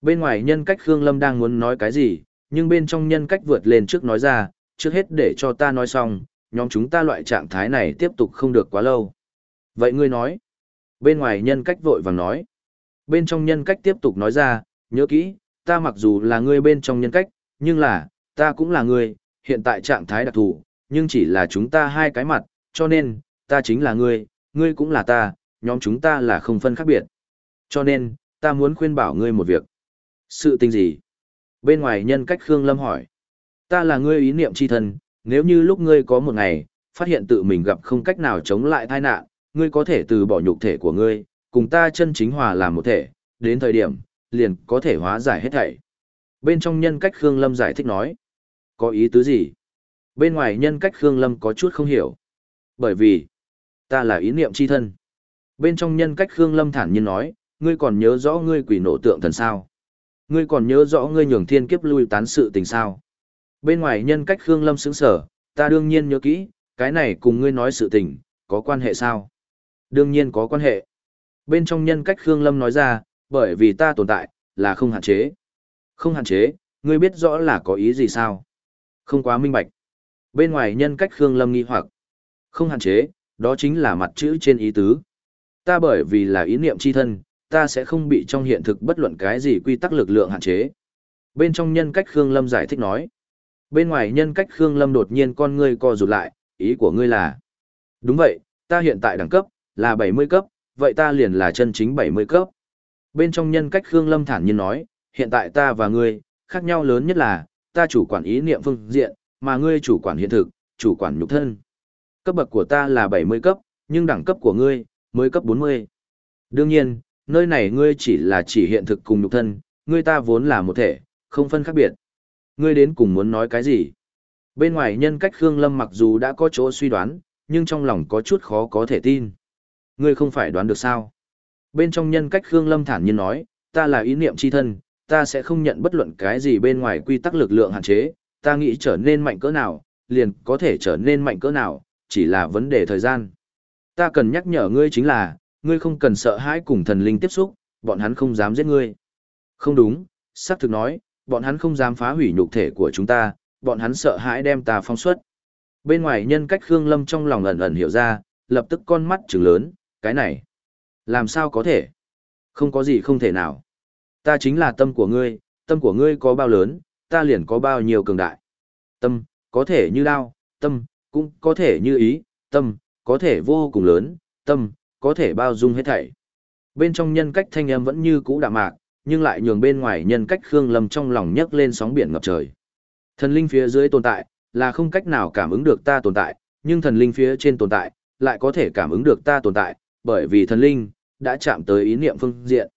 Bên ngoài nhân cách Khương Lâm đang muốn nói cái gì, nhưng bên trong nhân cách vượt lên trước nói ra, trước hết để cho ta nói xong, nhóm chúng ta loại trạng thái này tiếp tục không được quá lâu. Vậy ngươi nói, bên ngoài nhân cách vội vàng nói, bên trong nhân cách tiếp tục nói ra, nhớ kỹ, ta mặc dù là ngươi bên trong nhân cách, nhưng là, ta cũng là ngươi, hiện tại trạng thái đặc thù, nhưng chỉ là chúng ta hai cái mặt, cho nên, ta chính là ngươi, ngươi cũng là ta, nhóm chúng ta là không phân khác biệt. Cho nên, ta muốn khuyên bảo ngươi một việc. Sự tình gì? Bên ngoài nhân cách Khương Lâm hỏi. Ta là ngươi ý niệm chi thân, nếu như lúc ngươi có một ngày, phát hiện tự mình gặp không cách nào chống lại tai nạn, ngươi có thể từ bỏ nhục thể của ngươi, cùng ta chân chính hòa làm một thể, đến thời điểm, liền có thể hóa giải hết thảy. Bên trong nhân cách Khương Lâm giải thích nói. Có ý tứ gì? Bên ngoài nhân cách Khương Lâm có chút không hiểu. Bởi vì, ta là ý niệm chi thân. Bên trong nhân cách Khương Lâm thản nhiên nói, ngươi còn nhớ rõ ngươi quỷ nộ tượng thần sao? Ngươi còn nhớ rõ ngươi nhường thiên kiếp lui tán sự tình sao? Bên ngoài nhân cách Khương Lâm sững sở, ta đương nhiên nhớ kỹ, cái này cùng ngươi nói sự tình, có quan hệ sao? Đương nhiên có quan hệ. Bên trong nhân cách Khương Lâm nói ra, bởi vì ta tồn tại, là không hạn chế. Không hạn chế, ngươi biết rõ là có ý gì sao? Không quá minh bạch. Bên ngoài nhân cách Khương Lâm nghi hoặc. Không hạn chế, đó chính là mặt chữ trên ý tứ. Ta bởi vì là ý niệm chi thân, ta sẽ không bị trong hiện thực bất luận cái gì quy tắc lực lượng hạn chế. Bên trong nhân cách Khương Lâm giải thích nói. Bên ngoài nhân cách Khương Lâm đột nhiên con ngươi co rụt lại, ý của ngươi là. Đúng vậy, ta hiện tại đẳng cấp, là 70 cấp, vậy ta liền là chân chính 70 cấp. Bên trong nhân cách Khương Lâm thản nhiên nói, hiện tại ta và ngươi, khác nhau lớn nhất là, ta chủ quản ý niệm phương diện, mà ngươi chủ quản hiện thực, chủ quản nhục thân. Cấp bậc của ta là 70 cấp, nhưng đẳng cấp của ngươi, mới cấp 40. Đương nhiên, nơi này ngươi chỉ là chỉ hiện thực cùng nhục thân, ngươi ta vốn là một thể, không phân khác biệt. Ngươi đến cùng muốn nói cái gì? Bên ngoài nhân cách Khương Lâm mặc dù đã có chỗ suy đoán, nhưng trong lòng có chút khó có thể tin. Ngươi không phải đoán được sao? Bên trong nhân cách Khương Lâm thản nhiên nói, ta là ý niệm chi thân, ta sẽ không nhận bất luận cái gì bên ngoài quy tắc lực lượng hạn chế, ta nghĩ trở nên mạnh cỡ nào, liền có thể trở nên mạnh cỡ nào, chỉ là vấn đề thời gian. Ta cần nhắc nhở ngươi chính là, ngươi không cần sợ hãi cùng thần linh tiếp xúc, bọn hắn không dám giết ngươi. Không đúng, sắc thực nói, bọn hắn không dám phá hủy nhục thể của chúng ta, bọn hắn sợ hãi đem ta phong xuất. Bên ngoài nhân cách Khương Lâm trong lòng ẩn ẩn hiểu ra, lập tức con mắt trừng lớn, cái này, làm sao có thể? Không có gì không thể nào. Ta chính là tâm của ngươi, tâm của ngươi có bao lớn, ta liền có bao nhiêu cường đại. Tâm, có thể như đao, tâm, cũng có thể như ý, tâm, có thể vô cùng lớn, tâm, có thể bao dung hết thảy. Bên trong nhân cách thanh âm vẫn như cũ đạm mạc, nhưng lại nhường bên ngoài nhân cách Khương Lâm trong lòng nhấc lên sóng biển ngập trời. Thần linh phía dưới tồn tại, là không cách nào cảm ứng được ta tồn tại, nhưng thần linh phía trên tồn tại, lại có thể cảm ứng được ta tồn tại, bởi vì thần linh, đã chạm tới ý niệm phương diện.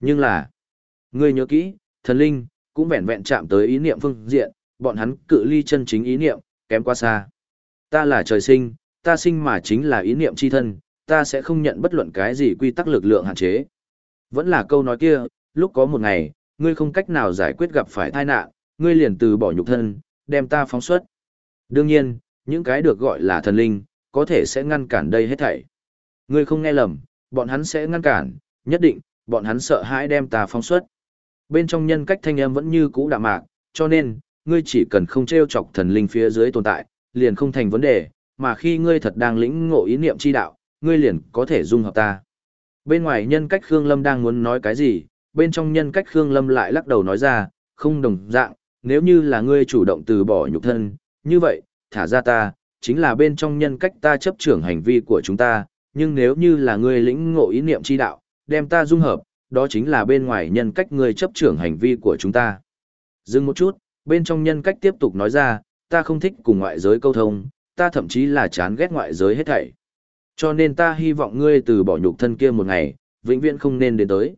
Nhưng là, ngươi nhớ kỹ, thần linh, cũng vẹn vẹn chạm tới ý niệm phương diện, bọn hắn cự ly chân chính ý niệm, kém quá xa. Ta là trời sinh, ta sinh mà chính là ý niệm chi thân, ta sẽ không nhận bất luận cái gì quy tắc lực lượng hạn chế. Vẫn là câu nói kia, lúc có một ngày, ngươi không cách nào giải quyết gặp phải tai nạn, ngươi liền từ bỏ nhục thân, đem ta phóng xuất. Đương nhiên, những cái được gọi là thần linh, có thể sẽ ngăn cản đây hết thảy. Ngươi không nghe lầm, bọn hắn sẽ ngăn cản, nhất định, bọn hắn sợ hãi đem ta phóng xuất. Bên trong nhân cách thanh âm vẫn như cũ đạm mạc, cho nên, ngươi chỉ cần không treo chọc thần linh phía dưới tồn tại, liền không thành vấn đề, mà khi ngươi thật đang lĩnh ngộ ý niệm chi đạo, ngươi liền có thể dung hợp ta. Bên ngoài nhân cách Khương Lâm đang muốn nói cái gì, bên trong nhân cách Khương Lâm lại lắc đầu nói ra, không đồng dạng, nếu như là ngươi chủ động từ bỏ nhục thân, như vậy, thả ra ta, chính là bên trong nhân cách ta chấp trưởng hành vi của chúng ta, nhưng nếu như là ngươi lĩnh ngộ ý niệm chi đạo, đem ta dung hợp, đó chính là bên ngoài nhân cách ngươi chấp trưởng hành vi của chúng ta. Dừng một chút, bên trong nhân cách tiếp tục nói ra, ta không thích cùng ngoại giới câu thông, ta thậm chí là chán ghét ngoại giới hết thảy. Cho nên ta hy vọng ngươi từ bỏ nhục thân kia một ngày, vĩnh viễn không nên đến tới.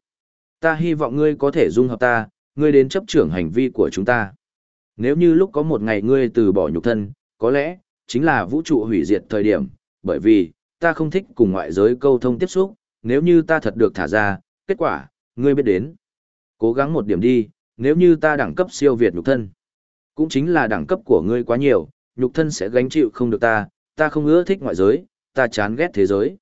Ta hy vọng ngươi có thể dung hợp ta, ngươi đến chấp trưởng hành vi của chúng ta. Nếu như lúc có một ngày ngươi từ bỏ nhục thân, có lẽ, chính là vũ trụ hủy diệt thời điểm, bởi vì, ta không thích cùng ngoại giới câu thông tiếp xúc, nếu như ta thật được thả ra, kết quả, ngươi biết đến. Cố gắng một điểm đi, nếu như ta đẳng cấp siêu việt nhục thân, cũng chính là đẳng cấp của ngươi quá nhiều, nhục thân sẽ gánh chịu không được ta, ta không ưa thích ngoại giới, ta chán ghét thế giới.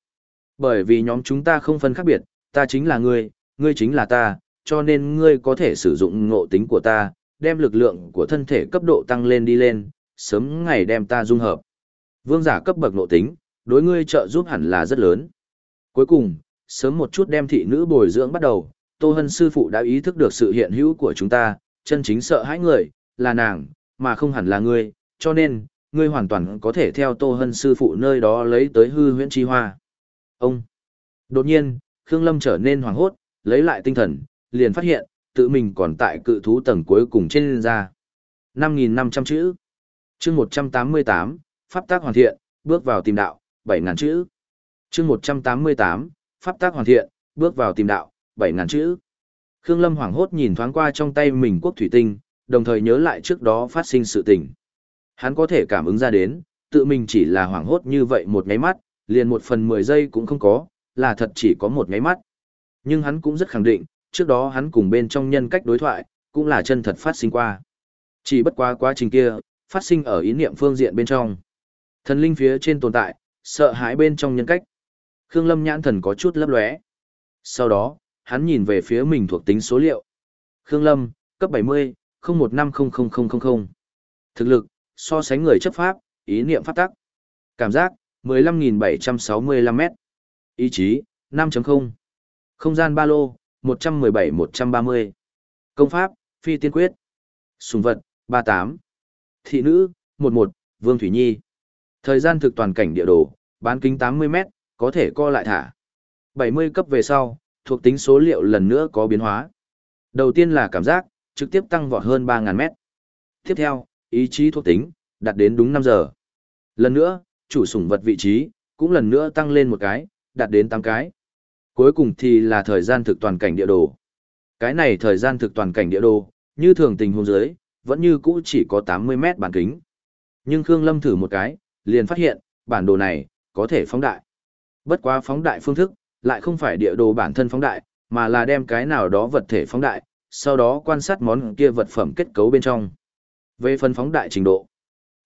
Bởi vì nhóm chúng ta không phân khác biệt, ta chính là ngươi, ngươi chính là ta, cho nên ngươi có thể sử dụng ngộ tính của ta, đem lực lượng của thân thể cấp độ tăng lên đi lên, sớm ngày đem ta dung hợp. Vương giả cấp bậc ngộ tính, đối ngươi trợ giúp hẳn là rất lớn. Cuối cùng, sớm một chút đem thị nữ bồi dưỡng bắt đầu, Tô Hân sư phụ đã ý thức được sự hiện hữu của chúng ta, chân chính sợ hãi người, là nàng, mà không hẳn là ngươi, cho nên, ngươi hoàn toàn có thể theo Tô Hân sư phụ nơi đó lấy tới hư huyễn chi hoa. Ông! Đột nhiên, Khương Lâm trở nên hoảng hốt, lấy lại tinh thần, liền phát hiện, tự mình còn tại cự thú tầng cuối cùng trên ra. 5.500 chữ. chương 188, Pháp tác hoàn thiện, bước vào tìm đạo, 7.000 chữ. chương 188, Pháp tác hoàn thiện, bước vào tìm đạo, 7.000 chữ. Khương Lâm hoảng hốt nhìn thoáng qua trong tay mình quốc thủy tinh, đồng thời nhớ lại trước đó phát sinh sự tình. Hắn có thể cảm ứng ra đến, tự mình chỉ là hoảng hốt như vậy một ngáy mắt, liền một phần mười giây cũng không có, là thật chỉ có một ngáy mắt. Nhưng hắn cũng rất khẳng định, trước đó hắn cùng bên trong nhân cách đối thoại, cũng là chân thật phát sinh qua. Chỉ bất quá quá trình kia, phát sinh ở ý niệm phương diện bên trong. Thần linh phía trên tồn tại, sợ hãi bên trong nhân cách. Khương Lâm nhãn thần có chút lấp lóe. Sau đó, hắn nhìn về phía mình thuộc tính số liệu. Khương Lâm, cấp 70, 01500000. Thực lực, so sánh người chấp pháp, ý niệm pháp tắc. Cảm giác, 15.765m. Ý chí, 5.0. Không gian ba lô, 117-130. Công pháp, phi tiên quyết. Sùng vật, 38. Thị nữ, 11, Vương Thủy Nhi. Thời gian thực toàn cảnh địa đồ, bán kính 80m, có thể co lại thả. 70 cấp về sau, thuộc tính số liệu lần nữa có biến hóa. Đầu tiên là cảm giác, trực tiếp tăng vọt hơn 3.000 mét. Tiếp theo, ý chí thuộc tính, đạt đến đúng 5 giờ. Lần nữa, chủ sủng vật vị trí, cũng lần nữa tăng lên một cái, đạt đến 8 cái. Cuối cùng thì là thời gian thực toàn cảnh địa đồ. Cái này thời gian thực toàn cảnh địa đồ, như thường tình huống dưới, vẫn như cũ chỉ có 80 mét bán kính. Nhưng Khương Lâm thử một cái, liền phát hiện, bản đồ này, có thể phóng đại. Bất quá phóng đại phương thức, lại không phải địa đồ bản thân phóng đại, mà là đem cái nào đó vật thể phóng đại, sau đó quan sát món kia vật phẩm kết cấu bên trong. Về phần phóng đại trình độ,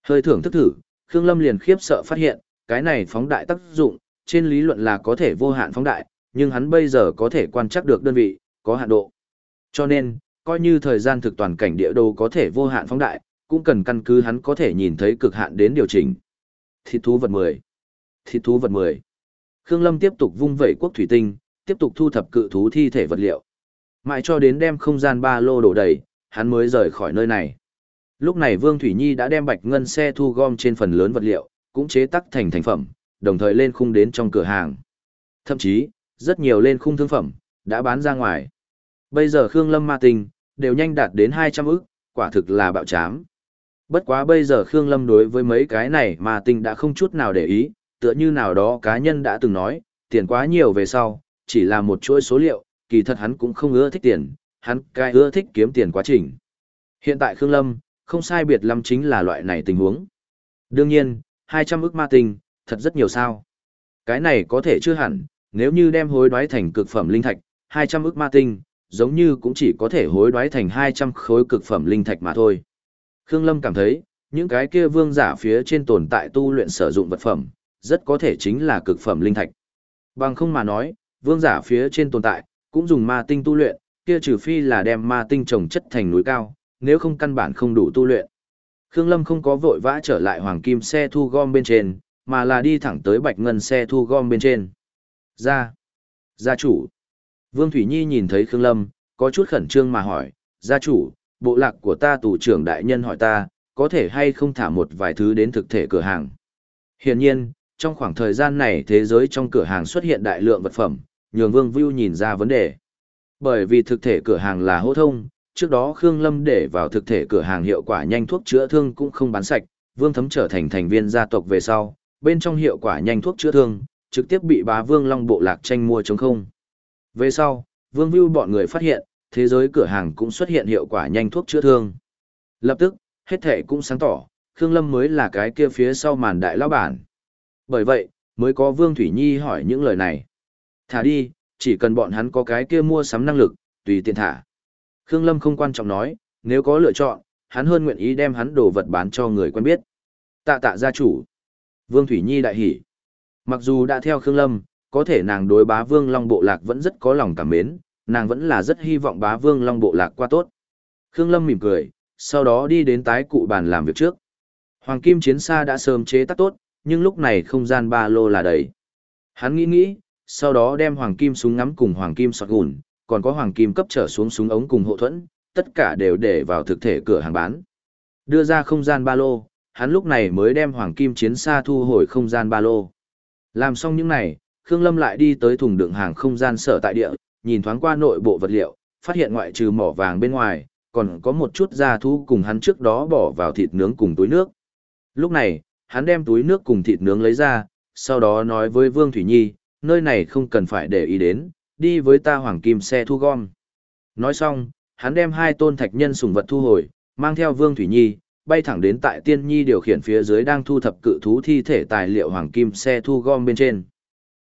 hơi thưởng thức thử, Khương Lâm liền khiếp sợ phát hiện, cái này phóng đại tác dụng, trên lý luận là có thể vô hạn phóng đại, nhưng hắn bây giờ có thể quan trắc được đơn vị, có hạn độ. Cho nên, coi như thời gian thực toàn cảnh địa đồ có thể vô hạn phóng đại, cũng cần căn cứ hắn có thể nhìn thấy cực hạn đến điều chỉnh. Thịt thú vật 10. Thịt thú vật 10. Khương Lâm tiếp tục vung vẩy quốc thủy tinh, tiếp tục thu thập cự thú thi thể vật liệu. Mãi cho đến đem không gian ba lô đổ đầy, hắn mới rời khỏi nơi này. Lúc này Vương Thủy Nhi đã đem bạch ngân xe thu gom trên phần lớn vật liệu, cũng chế tác thành thành phẩm, đồng thời lên khung đến trong cửa hàng. Thậm chí, rất nhiều lên khung thương phẩm, đã bán ra ngoài. Bây giờ Khương Lâm Ma tình đều nhanh đạt đến 200 ức, quả thực là bạo chám. Bất quá bây giờ Khương Lâm đối với mấy cái này mà tình đã không chút nào để ý, tựa như nào đó cá nhân đã từng nói, tiền quá nhiều về sau, chỉ là một chuỗi số liệu, kỳ thật hắn cũng không ưa thích tiền, hắn cái ưa thích kiếm tiền quá trình. Hiện tại Khương Lâm, không sai biệt lắm chính là loại này tình huống. Đương nhiên, 200 ức ma tinh, thật rất nhiều sao. Cái này có thể chưa hẳn, nếu như đem hối đoái thành cực phẩm linh thạch, 200 ức ma tinh, giống như cũng chỉ có thể hối đoái thành 200 khối cực phẩm linh thạch mà thôi. Khương Lâm cảm thấy, những cái kia vương giả phía trên tồn tại tu luyện sử dụng vật phẩm, rất có thể chính là cực phẩm linh thạch. Bằng không mà nói, vương giả phía trên tồn tại, cũng dùng ma tinh tu luyện, kia trừ phi là đem ma tinh trồng chất thành núi cao, nếu không căn bản không đủ tu luyện. Khương Lâm không có vội vã trở lại hoàng kim xe thu gom bên trên, mà là đi thẳng tới bạch ngân xe thu gom bên trên. Ra. Gia chủ. Vương Thủy Nhi nhìn thấy Khương Lâm, có chút khẩn trương mà hỏi, gia chủ, bộ lạc của ta tù trưởng đại nhân hỏi ta, có thể hay không thả một vài thứ đến thực thể cửa hàng. Hiển nhiên, trong khoảng thời gian này thế giới trong cửa hàng xuất hiện đại lượng vật phẩm, nhường Vương Vưu nhìn ra vấn đề. Bởi vì thực thể cửa hàng là hô thông, trước đó Khương Lâm để vào thực thể cửa hàng hiệu quả nhanh thuốc chữa thương cũng không bán sạch, Vương Thấm trở thành thành viên gia tộc về sau, bên trong hiệu quả nhanh thuốc chữa thương, trực tiếp bị bá Vương Long bộ lạc tranh mua chống không. Về sau, Vương Vưu bọn người phát hiện, thế giới cửa hàng cũng xuất hiện hiệu quả nhanh thuốc chữa thương. Lập tức, hết thể cũng sáng tỏ, Khương Lâm mới là cái kia phía sau màn đại lão bản. Bởi vậy, mới có Vương Thủy Nhi hỏi những lời này. Thả đi, chỉ cần bọn hắn có cái kia mua sắm năng lực, tùy tiện thả. Khương Lâm không quan trọng nói, nếu có lựa chọn, hắn hơn nguyện ý đem hắn đồ vật bán cho người quen biết. Tạ tạ gia chủ. Vương Thủy Nhi đại hỉ. Mặc dù đã theo Khương Lâm, có thể nàng đối bá Vương Long Bộ Lạc vẫn rất có lòng cảm mến, nàng vẫn là rất hy vọng bá Vương Long Bộ Lạc qua tốt. Khương Lâm mỉm cười, sau đó đi đến tái cụ bàn làm việc trước. Hoàng Kim Chiến Sa đã sớm chế tác tốt, nhưng lúc này không gian ba lô là đầy. Hắn nghĩ nghĩ, sau đó đem hoàng kim súng ngắm cùng hoàng kim sọt gùn, còn có hoàng kim cấp trở xuống súng ống cùng hộ thuẫn, tất cả đều để vào thực thể cửa hàng bán. Đưa ra không gian ba lô, hắn lúc này mới đem hoàng kim chiến xa thu hồi không gian ba lô. Làm xong những này, Khương Lâm lại đi tới thùng đựng hàng không gian sở tại địa, nhìn thoáng qua nội bộ vật liệu, phát hiện ngoại trừ mỏ vàng bên ngoài, còn có một chút da thu cùng hắn trước đó bỏ vào thịt nướng cùng túi nước. Lúc này, hắn đem túi nước cùng thịt nướng lấy ra, sau đó nói với Vương Thủy Nhi, nơi này không cần phải để ý đến, đi với ta hoàng kim xe thu gom. Nói xong, hắn đem hai tôn thạch nhân sùng vật thu hồi, mang theo Vương Thủy Nhi, bay thẳng đến tại Tiên Nhi điều khiển phía dưới đang thu thập cự thú thi thể tài liệu hoàng kim xe thu gom bên trên.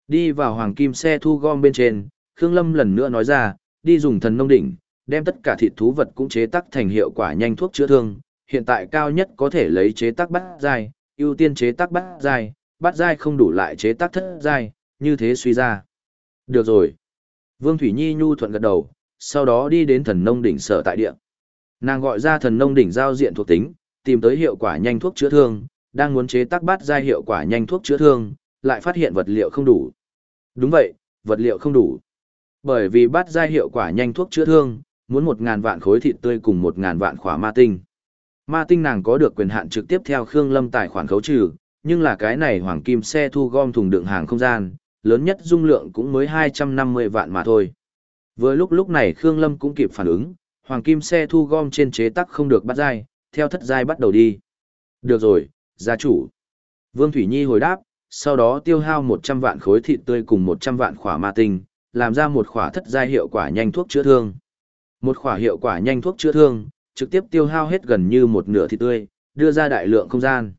Đi vào hoàng kim xe thu gom bên trên, Khương Lâm lần nữa nói ra, đi dùng thần nông đỉnh, đem tất cả thịt thú vật cũng chế tác thành hiệu quả nhanh thuốc chữa thương, hiện tại cao nhất có thể lấy chế tác bát dài, ưu tiên chế tác bát giai, bát giai không đủ lại chế tác thất giai, như thế suy ra. Được rồi. Vương Thủy Nhi nhu thuận gật đầu, sau đó đi đến thần nông đỉnh sở tại địa. Nàng gọi ra thần nông đỉnh giao diện thuộc tính, tìm tới hiệu quả nhanh thuốc chữa thương, đang muốn chế tác bát giai hiệu quả nhanh thuốc chữa thương, lại phát hiện vật liệu không đủ. Đúng vậy, vật liệu không đủ. Bởi vì bát giai hiệu quả nhanh thuốc chữa thương, muốn một ngàn vạn khối thịt tươi cùng một ngàn vạn khỏa ma tinh. Ma tinh nàng có được quyền hạn trực tiếp theo Khương Lâm tài khoản khấu trừ, nhưng là cái này hoàng kim xe thu gom thùng đựng hàng không gian, lớn nhất dung lượng cũng mới 250 vạn mà thôi. Vừa lúc lúc này Khương Lâm cũng kịp phản ứng, hoàng kim xe thu gom trên chế tắc không được bắt dai, theo thất giai bắt đầu đi. Được rồi, gia chủ. Vương Thủy Nhi hồi đáp, sau đó tiêu hao 100 vạn khối thịt tươi cùng 100 vạn khỏa ma tinh, làm ra một khỏa thất giai hiệu quả nhanh thuốc chữa thương. Một khỏa hiệu quả nhanh thuốc chữa thương, trực tiếp tiêu hao hết gần như một nửa thịt tươi, đưa ra đại lượng không gian.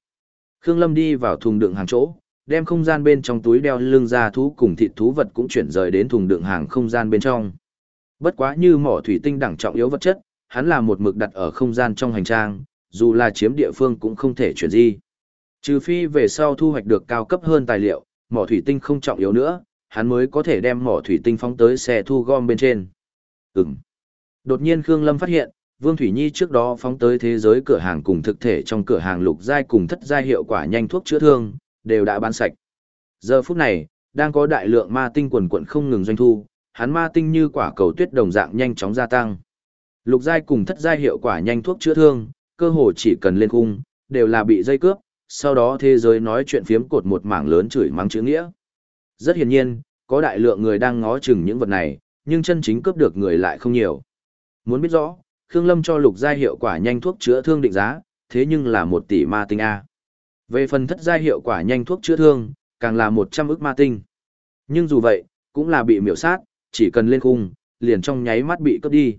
Khương Lâm đi vào thùng đựng hàng chỗ, đem không gian bên trong túi đeo lưng ra thú cùng thịt thú vật cũng chuyển rời đến thùng đựng hàng không gian bên trong. Bất quá như mỏ thủy tinh đẳng trọng yếu vật chất, hắn là một mực đặt ở không gian trong hành trang, dù là chiếm địa phương cũng không thể chuyển di. Trừ phi về sau thu hoạch được cao cấp hơn tài liệu, mỏ thủy tinh không trọng yếu nữa, hắn mới có thể đem mỏ thủy tinh phóng tới xe thu gom bên trên. Ừm. Đột nhiên Khương Lâm phát hiện, Vương Thủy Nhi trước đó phóng tới thế giới cửa hàng cùng thực thể trong cửa hàng lục giai cùng thất giai hiệu quả nhanh thuốc chữa thương, đều đã bán sạch. Giờ phút này, đang có đại lượng ma tinh quần quận không ngừng doanh thu, hắn ma tinh như quả cầu tuyết đồng dạng nhanh chóng gia tăng. Lục giai cùng thất giai hiệu quả nhanh thuốc chữa thương, cơ hồ chỉ cần lên khung, đều là bị dây cướp, sau đó thế giới nói chuyện phiếm cột một mảng lớn chửi mắng chữ nghĩa. Rất hiển nhiên, có đại lượng người đang ngó chừng những vật này, nhưng chân chính cướp được người lại không nhiều. Muốn biết rõ, Khương Lâm cho lục giai hiệu quả nhanh thuốc chữa thương định giá, thế nhưng là một tỷ ma tinh A. Về phần thất giai hiệu quả nhanh thuốc chữa thương, càng là một trăm ức ma tinh. Nhưng dù vậy, cũng là bị miểu sát, chỉ cần lên khung, liền trong nháy mắt bị cướp đi.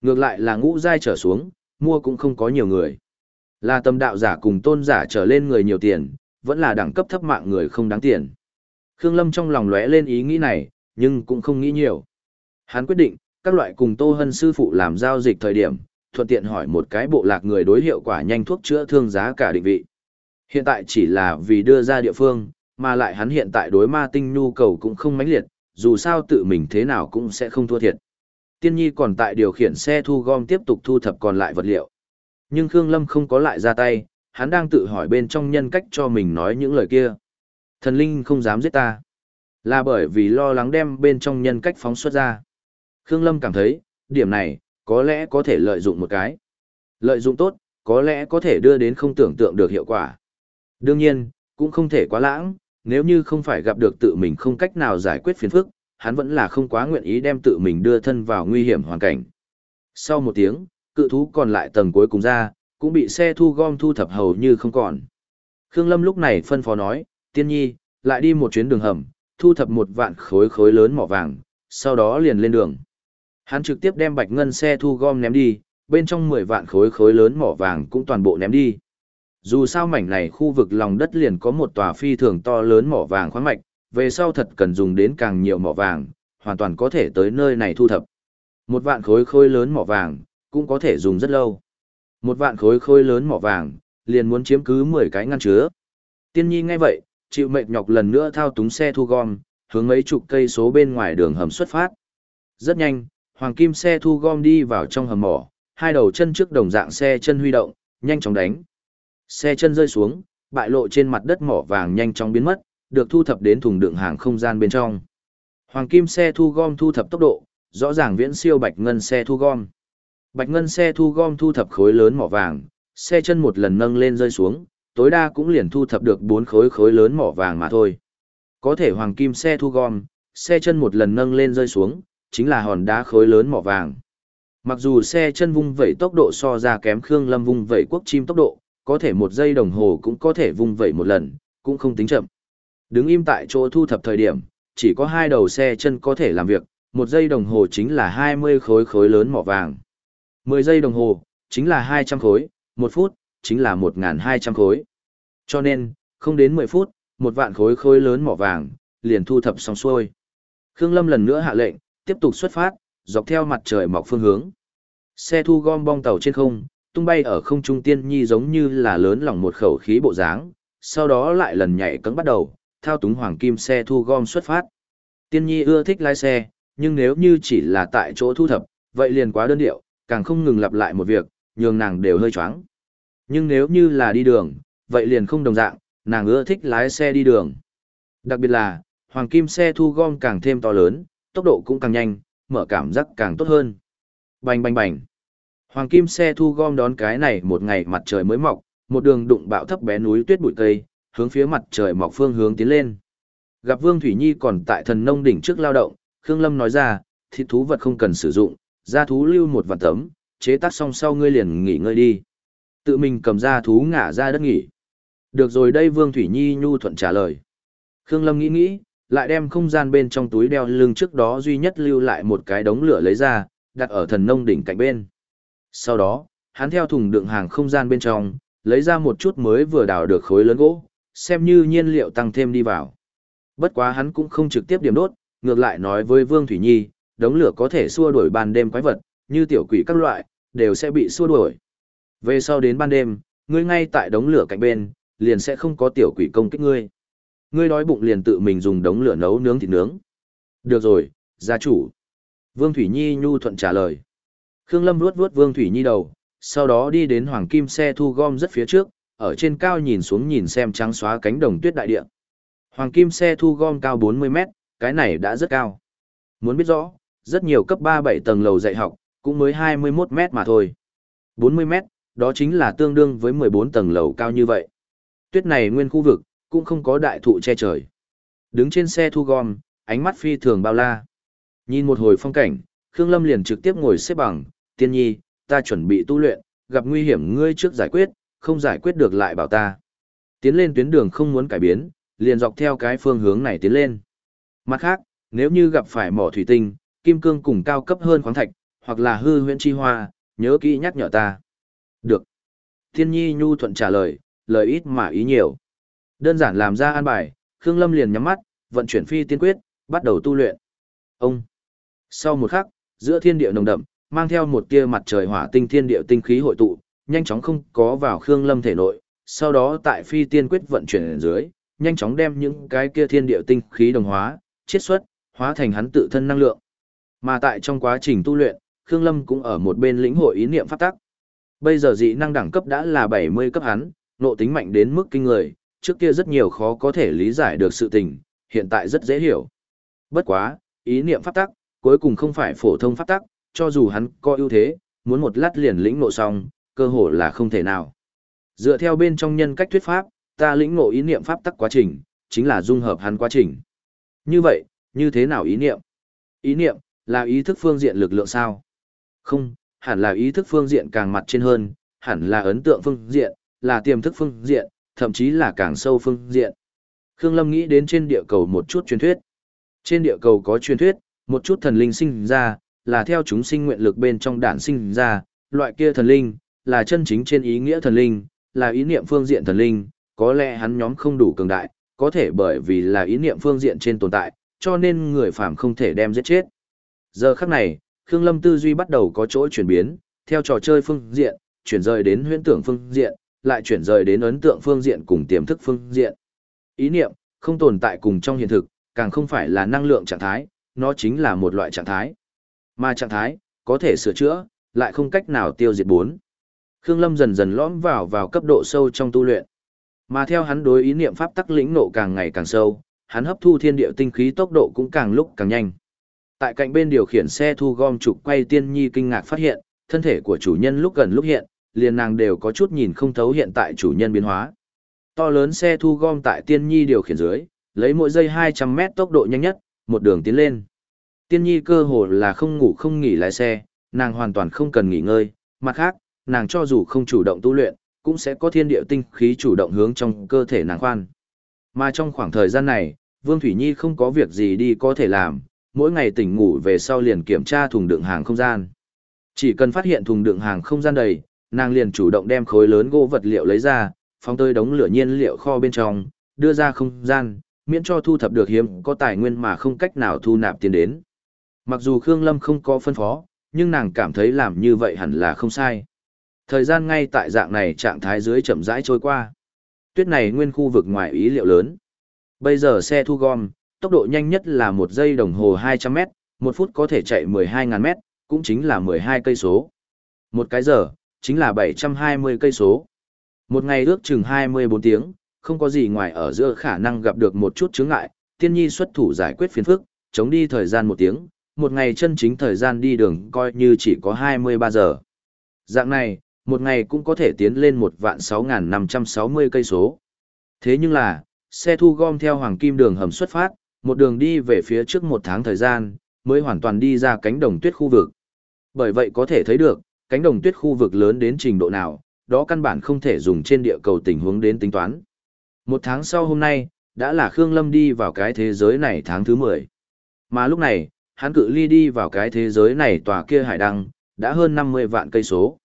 Ngược lại là ngũ giai trở xuống, mua cũng không có nhiều người. Là tâm đạo giả cùng tôn giả trở lên người nhiều tiền, vẫn là đẳng cấp thấp mạng người không đáng tiền. Khương Lâm trong lòng lóe lên ý nghĩ này, nhưng cũng không nghĩ nhiều. Hắn quyết định, các loại cùng Tô Hân sư phụ làm giao dịch thời điểm, thuận tiện hỏi một cái bộ lạc người đối hiệu quả nhanh thuốc chữa thương giá cả định vị. Hiện tại chỉ là vì đưa ra địa phương, mà lại hắn hiện tại đối ma tinh nhu cầu cũng không mãnh liệt, dù sao tự mình thế nào cũng sẽ không thua thiệt. Tiên nhi còn tại điều khiển xe thu gom tiếp tục thu thập còn lại vật liệu. Nhưng Khương Lâm không có lại ra tay, hắn đang tự hỏi bên trong nhân cách cho mình nói những lời kia. Thần linh không dám giết ta. Là bởi vì lo lắng đem bên trong nhân cách phóng xuất ra. Khương Lâm cảm thấy, điểm này, có lẽ có thể lợi dụng một cái. Lợi dụng tốt, có lẽ có thể đưa đến không tưởng tượng được hiệu quả. Đương nhiên, cũng không thể quá lãng, nếu như không phải gặp được tự mình không cách nào giải quyết phiền phức, hắn vẫn là không quá nguyện ý đem tự mình đưa thân vào nguy hiểm hoàn cảnh. Sau một tiếng, cự thú còn lại tầng cuối cùng ra, cũng bị xe thu gom thu thập hầu như không còn. Khương Lâm lúc này phân phó nói, tiên nhi, lại đi một chuyến đường hầm, thu thập một vạn khối khối lớn mỏ vàng, sau đó liền lên đường. Hắn trực tiếp đem bạch ngân xe thu gom ném đi, bên trong 10 vạn khối khối lớn mỏ vàng cũng toàn bộ ném đi. Dù sao mảnh này khu vực lòng đất liền có một tòa phi thường to lớn mỏ vàng khoáng mạch, về sau thật cần dùng đến càng nhiều mỏ vàng, hoàn toàn có thể tới nơi này thu thập. Một vạn khối khối lớn mỏ vàng, cũng có thể dùng rất lâu. Một vạn khối khối lớn mỏ vàng, liền muốn chiếm cứ 10 cái ngăn chứa. Tiên nhi ngay vậy, chịu mệt nhọc lần nữa thao túng xe thu gom, hướng mấy chục cây số bên ngoài đường hầm xuất phát. Rất nhanh, hoàng kim xe thu gom đi vào trong hầm mỏ, hai đầu chân trước đồng dạng xe chân huy động, nhanh chóng đánh. Xe chân rơi xuống, bại lộ trên mặt đất mỏ vàng nhanh chóng biến mất, được thu thập đến thùng đựng hàng không gian bên trong. Hoàng kim xe thu gom thu thập tốc độ, rõ ràng viễn siêu bạch ngân xe thu gom. Bạch ngân xe thu gom thu thập khối lớn mỏ vàng, xe chân một lần nâng lên rơi xuống, tối đa cũng liền thu thập được bốn khối khối lớn mỏ vàng mà thôi. Có thể hoàng kim xe thu gom, xe chân một lần nâng lên rơi xuống, chính là hòn đá khối lớn mỏ vàng. Mặc dù xe chân vung vẩy tốc độ so ra kém Khương Lâm vung vẩy quốc chim tốc độ, có thể một giây đồng hồ cũng có thể vung vẩy một lần, cũng không tính chậm. Đứng im tại chỗ thu thập thời điểm, chỉ có hai đầu xe chân có thể làm việc, một giây đồng hồ chính là 20 khối khối lớn mỏ vàng. 10 giây đồng hồ, chính là 200 khối, một phút, chính là 1.200 khối. Cho nên, không đến 10 phút, một vạn khối khối lớn mỏ vàng, liền thu thập xong xuôi. Khương Lâm lần nữa hạ lệnh, tiếp tục xuất phát, dọc theo mặt trời mọc phương hướng. Xe thu gom bong tàu trên không, tung bay ở không trung tiên nhi giống như là lớn lòng một khẩu khí bộ dáng, sau đó lại lần nhảy cấm bắt đầu, thao túng hoàng kim xe thu gom xuất phát. Tiên nhi ưa thích lái xe, nhưng nếu như chỉ là tại chỗ thu thập, vậy liền quá đơn điệu, càng không ngừng lặp lại một việc, nhường nàng đều hơi choáng. Nhưng nếu như là đi đường, vậy liền không đồng dạng, nàng ưa thích lái xe đi đường. Đặc biệt là, hoàng kim xe thu gom càng thêm to lớn, tốc độ cũng càng nhanh, mở cảm giác càng tốt hơn. Bành bành bành. Hoàng kim xe thu gom đón cái này một ngày mặt trời mới mọc, một đường đụng bạo thấp bé núi tuyết bụi cây, hướng phía mặt trời mọc phương hướng tiến lên. Gặp Vương Thủy Nhi còn tại thần nông đỉnh trước lao động, Khương Lâm nói ra, thịt thú vật không cần sử dụng, ra thú lưu một vạn tấm, chế tác xong sau ngươi liền nghỉ ngơi đi. Tự mình cầm ra thú ngả ra đất nghỉ. Được rồi đây Vương Thủy Nhi nhu thuận trả lời. Khương Lâm nghĩ nghĩ, lại đem không gian bên trong túi đeo lưng trước đó duy nhất lưu lại một cái đống lửa lấy ra, đặt ở thần nông đỉnh cạnh bên. Sau đó, hắn theo thùng đựng hàng không gian bên trong, lấy ra một chút mới vừa đào được khối lớn gỗ, xem như nhiên liệu tăng thêm đi vào. Bất quá hắn cũng không trực tiếp điểm đốt, ngược lại nói với Vương Thủy Nhi, đống lửa có thể xua đuổi ban đêm quái vật, như tiểu quỷ các loại, đều sẽ bị xua đuổi. Về sau đến ban đêm, ngươi ngay tại đống lửa cạnh bên, liền sẽ không có tiểu quỷ công kích ngươi. Ngươi đói bụng liền tự mình dùng đống lửa nấu nướng thịt nướng. Được rồi, gia chủ. Vương Thủy Nhi nhu thuận trả lời. Khương Lâm vuốt vuốt Vương Thủy Nhi đầu, sau đó đi đến hoàng kim xe thu gom rất phía trước, ở trên cao nhìn xuống nhìn xem trắng xóa cánh đồng tuyết đại địa. Hoàng kim xe thu gom cao 40 mét, cái này đã rất cao. Muốn biết rõ, rất nhiều cấp 3-7 tầng lầu dạy học, cũng mới 21 mét mà thôi. 40 mét, đó chính là tương đương với 14 tầng lầu cao như vậy. Tuyết này nguyên khu vực, cũng không có đại thụ che trời. Đứng trên xe thu gom, ánh mắt phi thường bao la. Nhìn một hồi phong cảnh, Khương Lâm liền trực tiếp ngồi xếp bằng, tiên nhi, ta chuẩn bị tu luyện, gặp nguy hiểm ngươi trước giải quyết, không giải quyết được lại bảo ta. Tiến lên tuyến đường không muốn cải biến, liền dọc theo cái phương hướng này tiến lên. Mặt khác, nếu như gặp phải mỏ thủy tinh, kim cương cùng cao cấp hơn khoáng thạch, hoặc là hư huyễn chi hoa, nhớ kỹ nhắc nhở ta. Được. Thiên nhi nhu thuận trả lời, lời ít mà ý nhiều. Đơn giản làm ra an bài, Khương Lâm liền nhắm mắt, vận chuyển phi tiên quyết, bắt đầu tu luyện. Ông. Sau một khắc, giữa thiên địa nồng đậm, mang theo một tia mặt trời hỏa tinh thiên địa tinh khí hội tụ, nhanh chóng không có vào Khương Lâm thể nội, sau đó tại phi tiên quyết vận chuyển ở dưới, nhanh chóng đem những cái kia thiên địa tinh khí đồng hóa, chiết xuất, hóa thành hắn tự thân năng lượng. Mà tại trong quá trình tu luyện, Khương Lâm cũng ở một bên lĩnh hội ý niệm pháp tắc. Bây giờ dị năng đẳng cấp đã là 70 cấp hắn, nộ tính mạnh đến mức kinh người, trước kia rất nhiều khó có thể lý giải được sự tình, hiện tại rất dễ hiểu. Bất quá, ý niệm pháp tắc, cuối cùng không phải phổ thông pháp tắc, cho dù hắn có ưu thế, muốn một lát liền lĩnh ngộ xong, cơ hội là không thể nào. Dựa theo bên trong nhân cách thuyết pháp, ta lĩnh ngộ ý niệm pháp tắc quá trình, chính là dung hợp hắn quá trình. Như vậy, như thế nào ý niệm? Ý niệm, là ý thức phương diện lực lượng sao? Không, hẳn là ý thức phương diện càng mặt trên hơn, hẳn là ấn tượng phương diện, là tiềm thức phương diện, thậm chí là càng sâu phương diện. Khương Lâm nghĩ đến trên địa cầu một chút truyền thuyết. Trên địa cầu có truyền thuyết, một chút thần linh sinh ra, là theo chúng sinh nguyện lực bên trong đản sinh ra, loại kia thần linh, là chân chính trên ý nghĩa thần linh, là ý niệm phương diện thần linh, có lẽ hắn nhóm không đủ cường đại, có thể bởi vì là ý niệm phương diện trên tồn tại, cho nên người phàm không thể đem giết chết. Giờ khắc này, Khương Lâm tư duy bắt đầu có chỗ chuyển biến, theo trò chơi phương diện, chuyển rời đến huyễn tưởng phương diện, lại chuyển rời đến ấn tượng phương diện cùng tiềm thức phương diện. Ý niệm, không tồn tại cùng trong hiện thực, càng không phải là năng lượng trạng thái, nó chính là một loại trạng thái. Mà trạng thái, có thể sửa chữa, lại không cách nào tiêu diệt bốn. Khương Lâm dần dần lõm vào vào cấp độ sâu trong tu luyện. Mà theo hắn đối ý niệm pháp tắc lĩnh nộ càng ngày càng sâu, hắn hấp thu thiên địa tinh khí tốc độ cũng càng lúc càng nhanh. Tại cạnh bên điều khiển xe thu gom trục quay tiên nhi kinh ngạc phát hiện, thân thể của chủ nhân lúc gần lúc hiện, liền nàng đều có chút nhìn không thấu hiện tại chủ nhân biến hóa. To lớn xe thu gom tại tiên nhi điều khiển dưới, lấy mỗi giây 200 mét tốc độ nhanh nhất, một đường tiến lên. Tiên nhi cơ hồ là không ngủ không nghỉ lái xe, nàng hoàn toàn không cần nghỉ ngơi, mặt khác, nàng cho dù không chủ động tu luyện, cũng sẽ có thiên địa tinh khí chủ động hướng trong cơ thể nàng khoan. Mà trong khoảng thời gian này, Vương Thủy Nhi không có việc gì đi có thể làm, mỗi ngày tỉnh ngủ về sau liền kiểm tra thùng đựng hàng không gian. Chỉ cần phát hiện thùng đựng hàng không gian đầy, nàng liền chủ động đem khối lớn gỗ vật liệu lấy ra, phóng tới đống lửa nhiên liệu kho bên trong, đưa ra không gian, miễn cho thu thập được hiếm có tài nguyên mà không cách nào thu nạp tiền đến. Mặc dù Khương Lâm không có phân phó, nhưng nàng cảm thấy làm như vậy hẳn là không sai. Thời gian ngay tại dạng này trạng thái dưới chậm rãi trôi qua. Tuyết này nguyên khu vực ngoài ý liệu lớn. Bây giờ xe thu gom, tốc độ nhanh nhất là một giây đồng hồ 200 mét, một phút có thể chạy 12.000 mét, cũng chính là 12 cây số. Một cái giờ, chính là 720 cây số. Một ngày ước chừng 24 tiếng, không có gì ngoài ở giữa khả năng gặp được một chút chướng ngại, tiên nhi xuất thủ giải quyết phiền phức, chống đi thời gian một tiếng, một ngày chân chính thời gian đi đường coi như chỉ có 23 giờ. Dạng này, một ngày cũng có thể tiến lên một vạn 6.560 cây số. Thế nhưng là, xe thu gom theo hoàng kim đường hầm xuất phát, một đường đi về phía trước một tháng thời gian, mới hoàn toàn đi ra cánh đồng tuyết khu vực. Bởi vậy có thể thấy được, cánh đồng tuyết khu vực lớn đến trình độ nào, đó căn bản không thể dùng trên địa cầu tình huống đến tính toán. Một tháng sau hôm nay, đã là Khương Lâm đi vào cái thế giới này tháng thứ 10. Mà lúc này, hắn cự ly đi vào cái thế giới này tòa kia hải đăng, đã hơn 50 vạn cây số.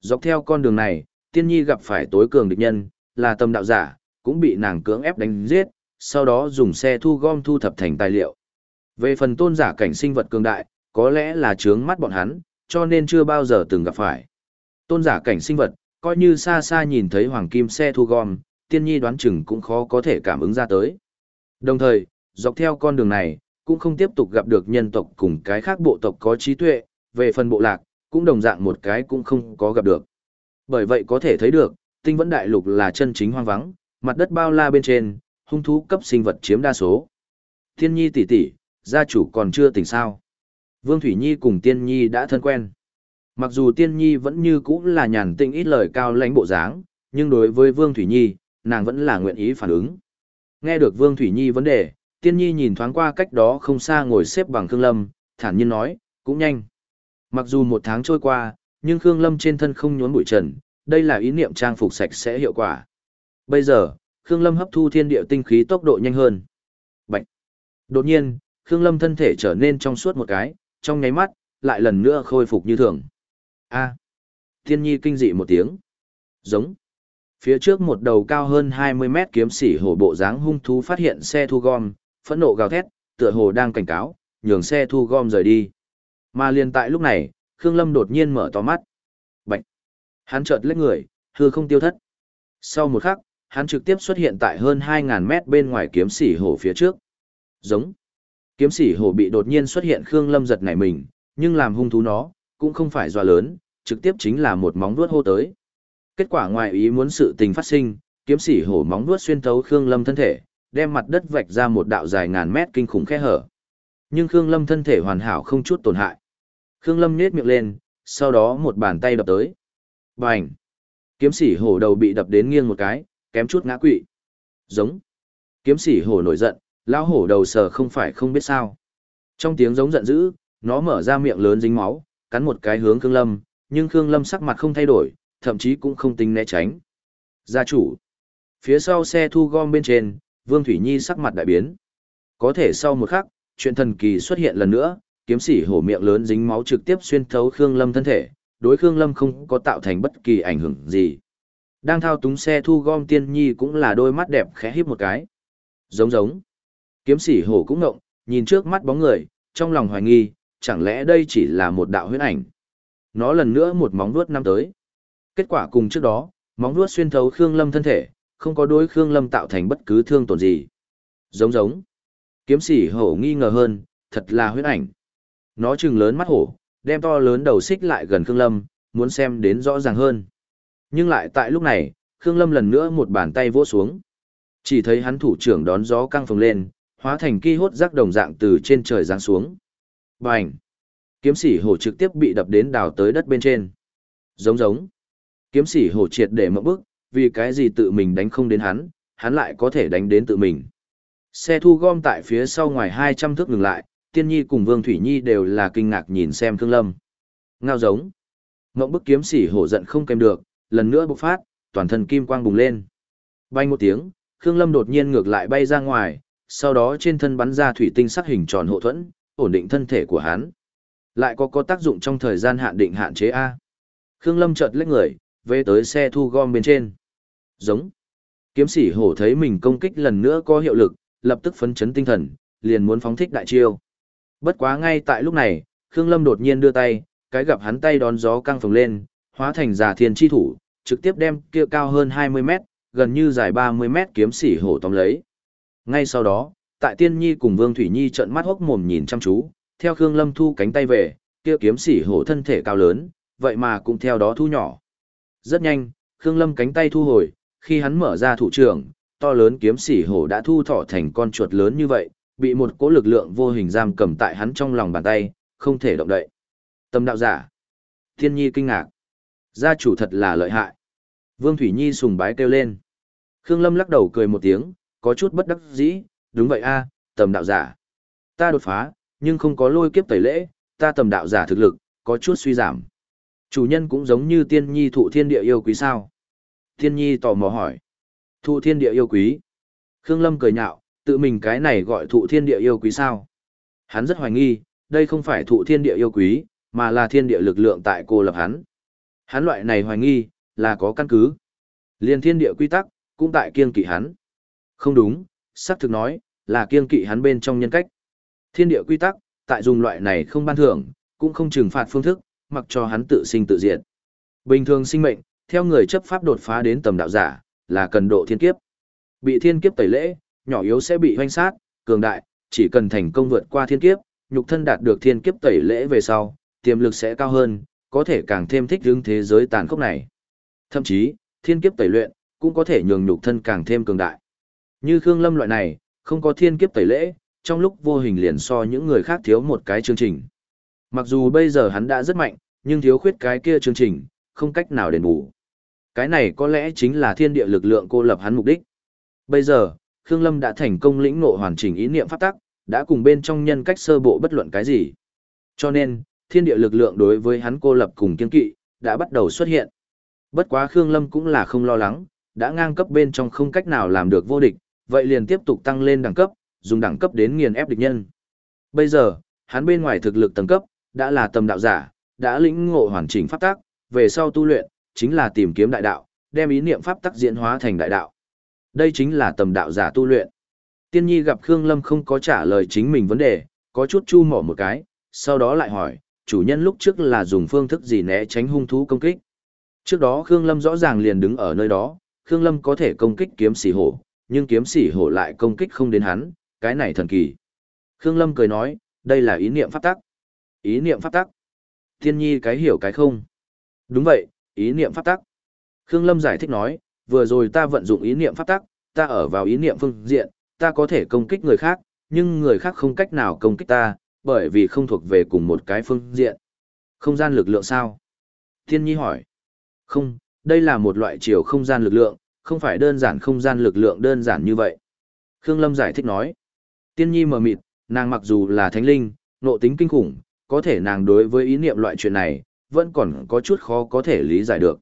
Dọc theo con đường này, tiên nhi gặp phải tối cường địch nhân, là tâm đạo giả, cũng bị nàng cưỡng ép đánh giết, sau đó dùng xe thu gom thu thập thành tài liệu. Về phần tôn giả cảnh sinh vật cường đại, có lẽ là trướng mắt bọn hắn, cho nên chưa bao giờ từng gặp phải. Tôn giả cảnh sinh vật, coi như xa xa nhìn thấy hoàng kim xe thu gom, tiên nhi đoán chừng cũng khó có thể cảm ứng ra tới. Đồng thời, dọc theo con đường này, cũng không tiếp tục gặp được nhân tộc cùng cái khác bộ tộc có trí tuệ, về phần bộ lạc, cũng đồng dạng một cái cũng không có gặp được. Bởi vậy có thể thấy được, tinh vẫn đại lục là chân chính hoang vắng, mặt đất bao la bên trên, hung thú cấp sinh vật chiếm đa số. Tiên nhi tỷ tỷ, gia chủ còn chưa tỉnh sao. Vương Thủy Nhi cùng Tiên Nhi đã thân quen. Mặc dù Tiên Nhi vẫn như cũ là nhàn tinh ít lời cao lãnh bộ dáng, nhưng đối với Vương Thủy Nhi, nàng vẫn là nguyện ý phản ứng. Nghe được Vương Thủy Nhi vấn đề, Tiên Nhi nhìn thoáng qua cách đó không xa ngồi xếp bằng Khương Lâm, thản nhiên nói, cũng nhanh. Mặc dù một tháng trôi qua, nhưng Khương Lâm trên thân không nhốn bụi trần, đây là ý niệm trang phục sạch sẽ hiệu quả. Bây giờ, Khương Lâm hấp thu thiên địa tinh khí tốc độ nhanh hơn. Bạch. Đột nhiên, Khương Lâm thân thể trở nên trong suốt một cái, trong nháy mắt, lại lần nữa khôi phục như thường. A. Thiên Nhi kinh dị một tiếng. Giống. Phía trước một đầu cao hơn 20 mét kiếm sĩ hổ bộ dáng hung thú phát hiện xe thu gom, phẫn nộ gào thét, tựa hồ đang cảnh cáo, nhường xe thu gom rời đi. Mà liền tại lúc này, Khương Lâm đột nhiên mở to mắt. Bạch! Hắn chợt lết người, hư không tiêu thất. Sau một khắc, hắn trực tiếp xuất hiện tại hơn 2.000 mét bên ngoài kiếm sĩ hổ phía trước. Giống! Kiếm sĩ hổ bị đột nhiên xuất hiện Khương Lâm giật nảy mình, nhưng làm hung thú nó, cũng không phải dọa lớn, trực tiếp chính là một móng vuốt hô tới. Kết quả ngoài ý muốn sự tình phát sinh, kiếm sĩ hổ móng vuốt xuyên thấu Khương Lâm thân thể, đem mặt đất vạch ra một đạo dài ngàn mét kinh khủng khe hở. Nhưng Khương Lâm thân thể hoàn hảo không chút tổn hại. Khương Lâm nhếch miệng lên, sau đó một bàn tay đập tới. Bành! Kiếm sĩ hổ đầu bị đập đến nghiêng một cái, kém chút ngã quỵ. Giống! Kiếm sĩ hổ nổi giận, lão hổ đầu sờ không phải không biết sao. Trong tiếng giống giận dữ, nó mở ra miệng lớn dính máu, cắn một cái hướng Khương Lâm, nhưng Khương Lâm sắc mặt không thay đổi, thậm chí cũng không tính né tránh. Gia chủ. Phía sau xe thu gom bên trên, Vương Thủy Nhi sắc mặt đại biến. Có thể sau một khắc, chuyện thần kỳ xuất hiện lần nữa, kiếm sĩ hổ miệng lớn dính máu trực tiếp xuyên thấu Khương Lâm thân thể, đối Khương Lâm không có tạo thành bất kỳ ảnh hưởng gì. Đang thao túng xe thu gom tiên nhi cũng là đôi mắt đẹp khẽ híp một cái. Giống giống. Kiếm sĩ hổ cũng ngộng, nhìn trước mắt bóng người, trong lòng hoài nghi, chẳng lẽ đây chỉ là một đạo huyết ảnh. Nó lần nữa một móng vuốt năm tới. Kết quả cùng trước đó, móng vuốt xuyên thấu Khương Lâm thân thể, không có đối Khương Lâm tạo thành bất cứ thương tổn gì. Giống giống. Kiếm sĩ hổ nghi ngờ hơn, thật là huyết ảnh. Nó trừng lớn mắt hổ, đem to lớn đầu xích lại gần Khương Lâm, muốn xem đến rõ ràng hơn. Nhưng lại tại lúc này, Khương Lâm lần nữa một bàn tay vỗ xuống. Chỉ thấy hắn thủ trưởng đón gió căng phồng lên, hóa thành ki hốt rác đồng dạng từ trên trời giáng xuống. Bành! Kiếm sĩ hổ trực tiếp bị đập đến đào tới đất bên trên. Giống giống. Kiếm sĩ hổ triệt để mộng bức, vì cái gì tự mình đánh không đến hắn, hắn lại có thể đánh đến tự mình. Xe thu gom tại phía sau ngoài 200 thước ngừng lại, Tiên Nhi cùng Vương Thủy Nhi đều là kinh ngạc nhìn xem Khương Lâm. Ngao giống. Ngộng bức kiếm sĩ hổ giận không kèm được, lần nữa bộc phát, toàn thân kim quang bùng lên. Bay một tiếng, Khương Lâm đột nhiên ngược lại bay ra ngoài, sau đó trên thân bắn ra thủy tinh sắc hình tròn hộ thuẫn, ổn định thân thể của hắn. Lại có có tác dụng trong thời gian hạn định hạn chế A. Khương Lâm chợt lách người, về tới xe thu gom bên trên. Giống. Kiếm sĩ hổ thấy mình công kích lần nữa có hiệu lực, lập tức phấn chấn tinh thần, liền muốn phóng thích đại chiêu. Bất quá ngay tại lúc này, Khương Lâm đột nhiên đưa tay, cái gặp hắn tay đón gió căng phồng lên, hóa thành giả thiên chi thủ, trực tiếp đem kia cao hơn 20 mét, gần như dài 30 mét kiếm sĩ hổ tóm lấy. Ngay sau đó, tại Tiên Nhi cùng Vương Thủy Nhi trợn mắt hốc mồm nhìn chăm chú, theo Khương Lâm thu cánh tay về, kia kiếm sĩ hổ thân thể cao lớn, vậy mà cũng theo đó thu nhỏ. Rất nhanh, Khương Lâm cánh tay thu hồi, khi hắn mở ra thủ trưởng, to lớn kiếm sĩ hổ đã thu thọ thành con chuột lớn như vậy, bị một cỗ lực lượng vô hình giam cầm tại hắn trong lòng bàn tay, không thể động đậy. Tâm đạo giả. Thiên Nhi kinh ngạc. Gia chủ thật là lợi hại. Vương Thủy Nhi sùng bái kêu lên. Khương Lâm lắc đầu cười một tiếng, có chút bất đắc dĩ, đúng vậy a, tầm đạo giả. Ta đột phá, nhưng không có lôi kiếp tẩy lễ, ta tầm đạo giả thực lực, có chút suy giảm. Chủ nhân cũng giống như tiên nhi thụ thiên địa yêu quý sao. Tiên nhi tò mò hỏi. Thụ thiên địa yêu quý. Khương Lâm cười nhạo, tự mình cái này gọi thụ thiên địa yêu quý sao. Hắn rất hoài nghi, đây không phải thụ thiên địa yêu quý, mà là thiên địa lực lượng tại cô lập hắn. Hắn loại này hoài nghi, là có căn cứ. Liên thiên địa quy tắc, cũng tại kiên kỵ hắn. Không đúng, xác thực nói, là kiên kỵ hắn bên trong nhân cách. Thiên địa quy tắc, tại dùng loại này không ban thưởng, cũng không trừng phạt phương thức, mặc cho hắn tự sinh tự diệt. Bình thường sinh mệnh, theo người chấp pháp đột phá đến tầm đạo giả, là cần độ thiên kiếp. Bị thiên kiếp tẩy lễ, nhỏ yếu sẽ bị hoanh sát, cường đại, chỉ cần thành công vượt qua thiên kiếp, nhục thân đạt được thiên kiếp tẩy lễ về sau, tiềm lực sẽ cao hơn, có thể càng thêm thích ứng thế giới tàn khốc này. Thậm chí, thiên kiếp tẩy luyện, cũng có thể nhường nhục thân càng thêm cường đại. Như Khương Lâm loại này, không có thiên kiếp tẩy lễ, trong lúc vô hình liền so những người khác thiếu một cái chương trình. Mặc dù bây giờ hắn đã rất mạnh, nhưng thiếu khuyết cái kia chương trình, không cách nào đền bù. Cái này có lẽ chính là thiên địa lực lượng cô lập hắn mục đích. Bây giờ, Khương Lâm đã thành công lĩnh ngộ hoàn chỉnh ý niệm pháp tắc, đã cùng bên trong nhân cách sơ bộ bất luận cái gì. Cho nên, thiên địa lực lượng đối với hắn cô lập cùng kiên kỵ, đã bắt đầu xuất hiện. Bất quá Khương Lâm cũng là không lo lắng, đã ngang cấp bên trong không cách nào làm được vô địch, vậy liền tiếp tục tăng lên đẳng cấp, dùng đẳng cấp đến nghiền ép địch nhân. Bây giờ, hắn bên ngoài thực lực tầng cấp, đã là tầm đạo giả, đã lĩnh ngộ hoàn chỉnh pháp tắc, về sau tu luyện, chính là tìm kiếm đại đạo, đem ý niệm pháp tắc diễn hóa thành đại đạo. Đây chính là tầm đạo giả tu luyện. Tiên nhi gặp Khương Lâm không có trả lời chính mình vấn đề, có chút chu mỏ một cái, sau đó lại hỏi, chủ nhân lúc trước là dùng phương thức gì né tránh hung thú công kích. Trước đó Khương Lâm rõ ràng liền đứng ở nơi đó, Khương Lâm có thể công kích kiếm sĩ hổ, nhưng kiếm sĩ hổ lại công kích không đến hắn, cái này thần kỳ. Khương Lâm cười nói, đây là ý niệm pháp tắc. Ý niệm pháp tắc. Thiên nhi cái hiểu cái không. Đúng vậy, ý niệm pháp tắc. Khương Lâm giải thích nói, vừa rồi ta vận dụng ý niệm pháp tắc, ta ở vào ý niệm phương diện, ta có thể công kích người khác, nhưng người khác không cách nào công kích ta, bởi vì không thuộc về cùng một cái phương diện. Không gian lực lượng sao? Thiên Nhi hỏi. Không, đây là một loại chiều không gian lực lượng, không phải đơn giản không gian lực lượng đơn giản như vậy. Khương Lâm giải thích nói. Tiên Nhi mờ mịt, nàng mặc dù là thánh linh, nộ tính kinh khủng, có thể nàng đối với ý niệm loại chuyện này, vẫn còn có chút khó có thể lý giải được.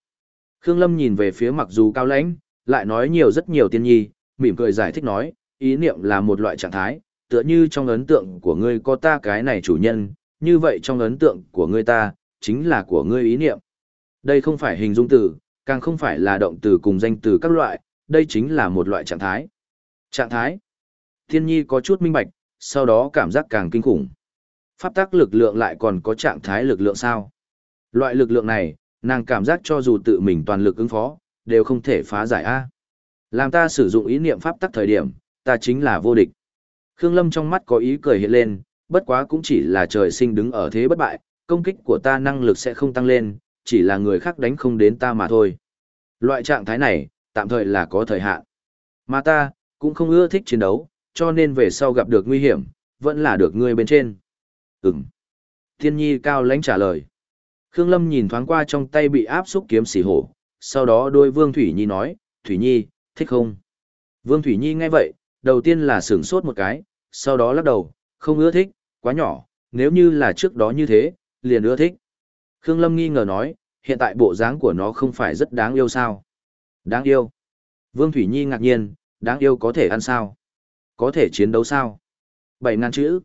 Khương Lâm nhìn về phía mặc dù cao lãnh, lại nói nhiều rất nhiều tiên nhi, mỉm cười giải thích nói, ý niệm là một loại trạng thái, tựa như trong ấn tượng của ngươi có ta cái này chủ nhân, như vậy trong ấn tượng của ngươi ta, chính là của ngươi ý niệm. Đây không phải hình dung từ, càng không phải là động từ cùng danh từ các loại, đây chính là một loại trạng thái. Trạng thái. Thiên nhi có chút minh bạch, sau đó cảm giác càng kinh khủng. Pháp tắc lực lượng lại còn có trạng thái lực lượng sao? Loại lực lượng này, nàng cảm giác cho dù tự mình toàn lực ứng phó, đều không thể phá giải A. Làm ta sử dụng ý niệm pháp tắc thời điểm, ta chính là vô địch. Khương Lâm trong mắt có ý cười hiện lên, bất quá cũng chỉ là trời sinh đứng ở thế bất bại, công kích của ta năng lực sẽ không tăng lên, chỉ là người khác đánh không đến ta mà thôi. Loại trạng thái này, tạm thời là có thời hạn. Mà ta, cũng không ưa thích chiến đấu, cho nên về sau gặp được nguy hiểm, vẫn là được ngươi bên trên. Ừm. Thiên nhi cao lãnh trả lời. Khương Lâm nhìn thoáng qua trong tay bị áp xúc kiếm xỉ hổ, sau đó đôi Vương Thủy Nhi nói, Thủy Nhi, thích không? Vương Thủy Nhi nghe vậy, đầu tiên là sửng sốt một cái, sau đó lắc đầu, không ưa thích, quá nhỏ, nếu như là trước đó như thế, liền ưa thích. Khương Lâm nghi ngờ nói, hiện tại bộ dáng của nó không phải rất đáng yêu sao? Đáng yêu. Vương Thủy Nhi ngạc nhiên, đáng yêu có thể ăn sao? Có thể chiến đấu sao? Bảy ngàn chữ.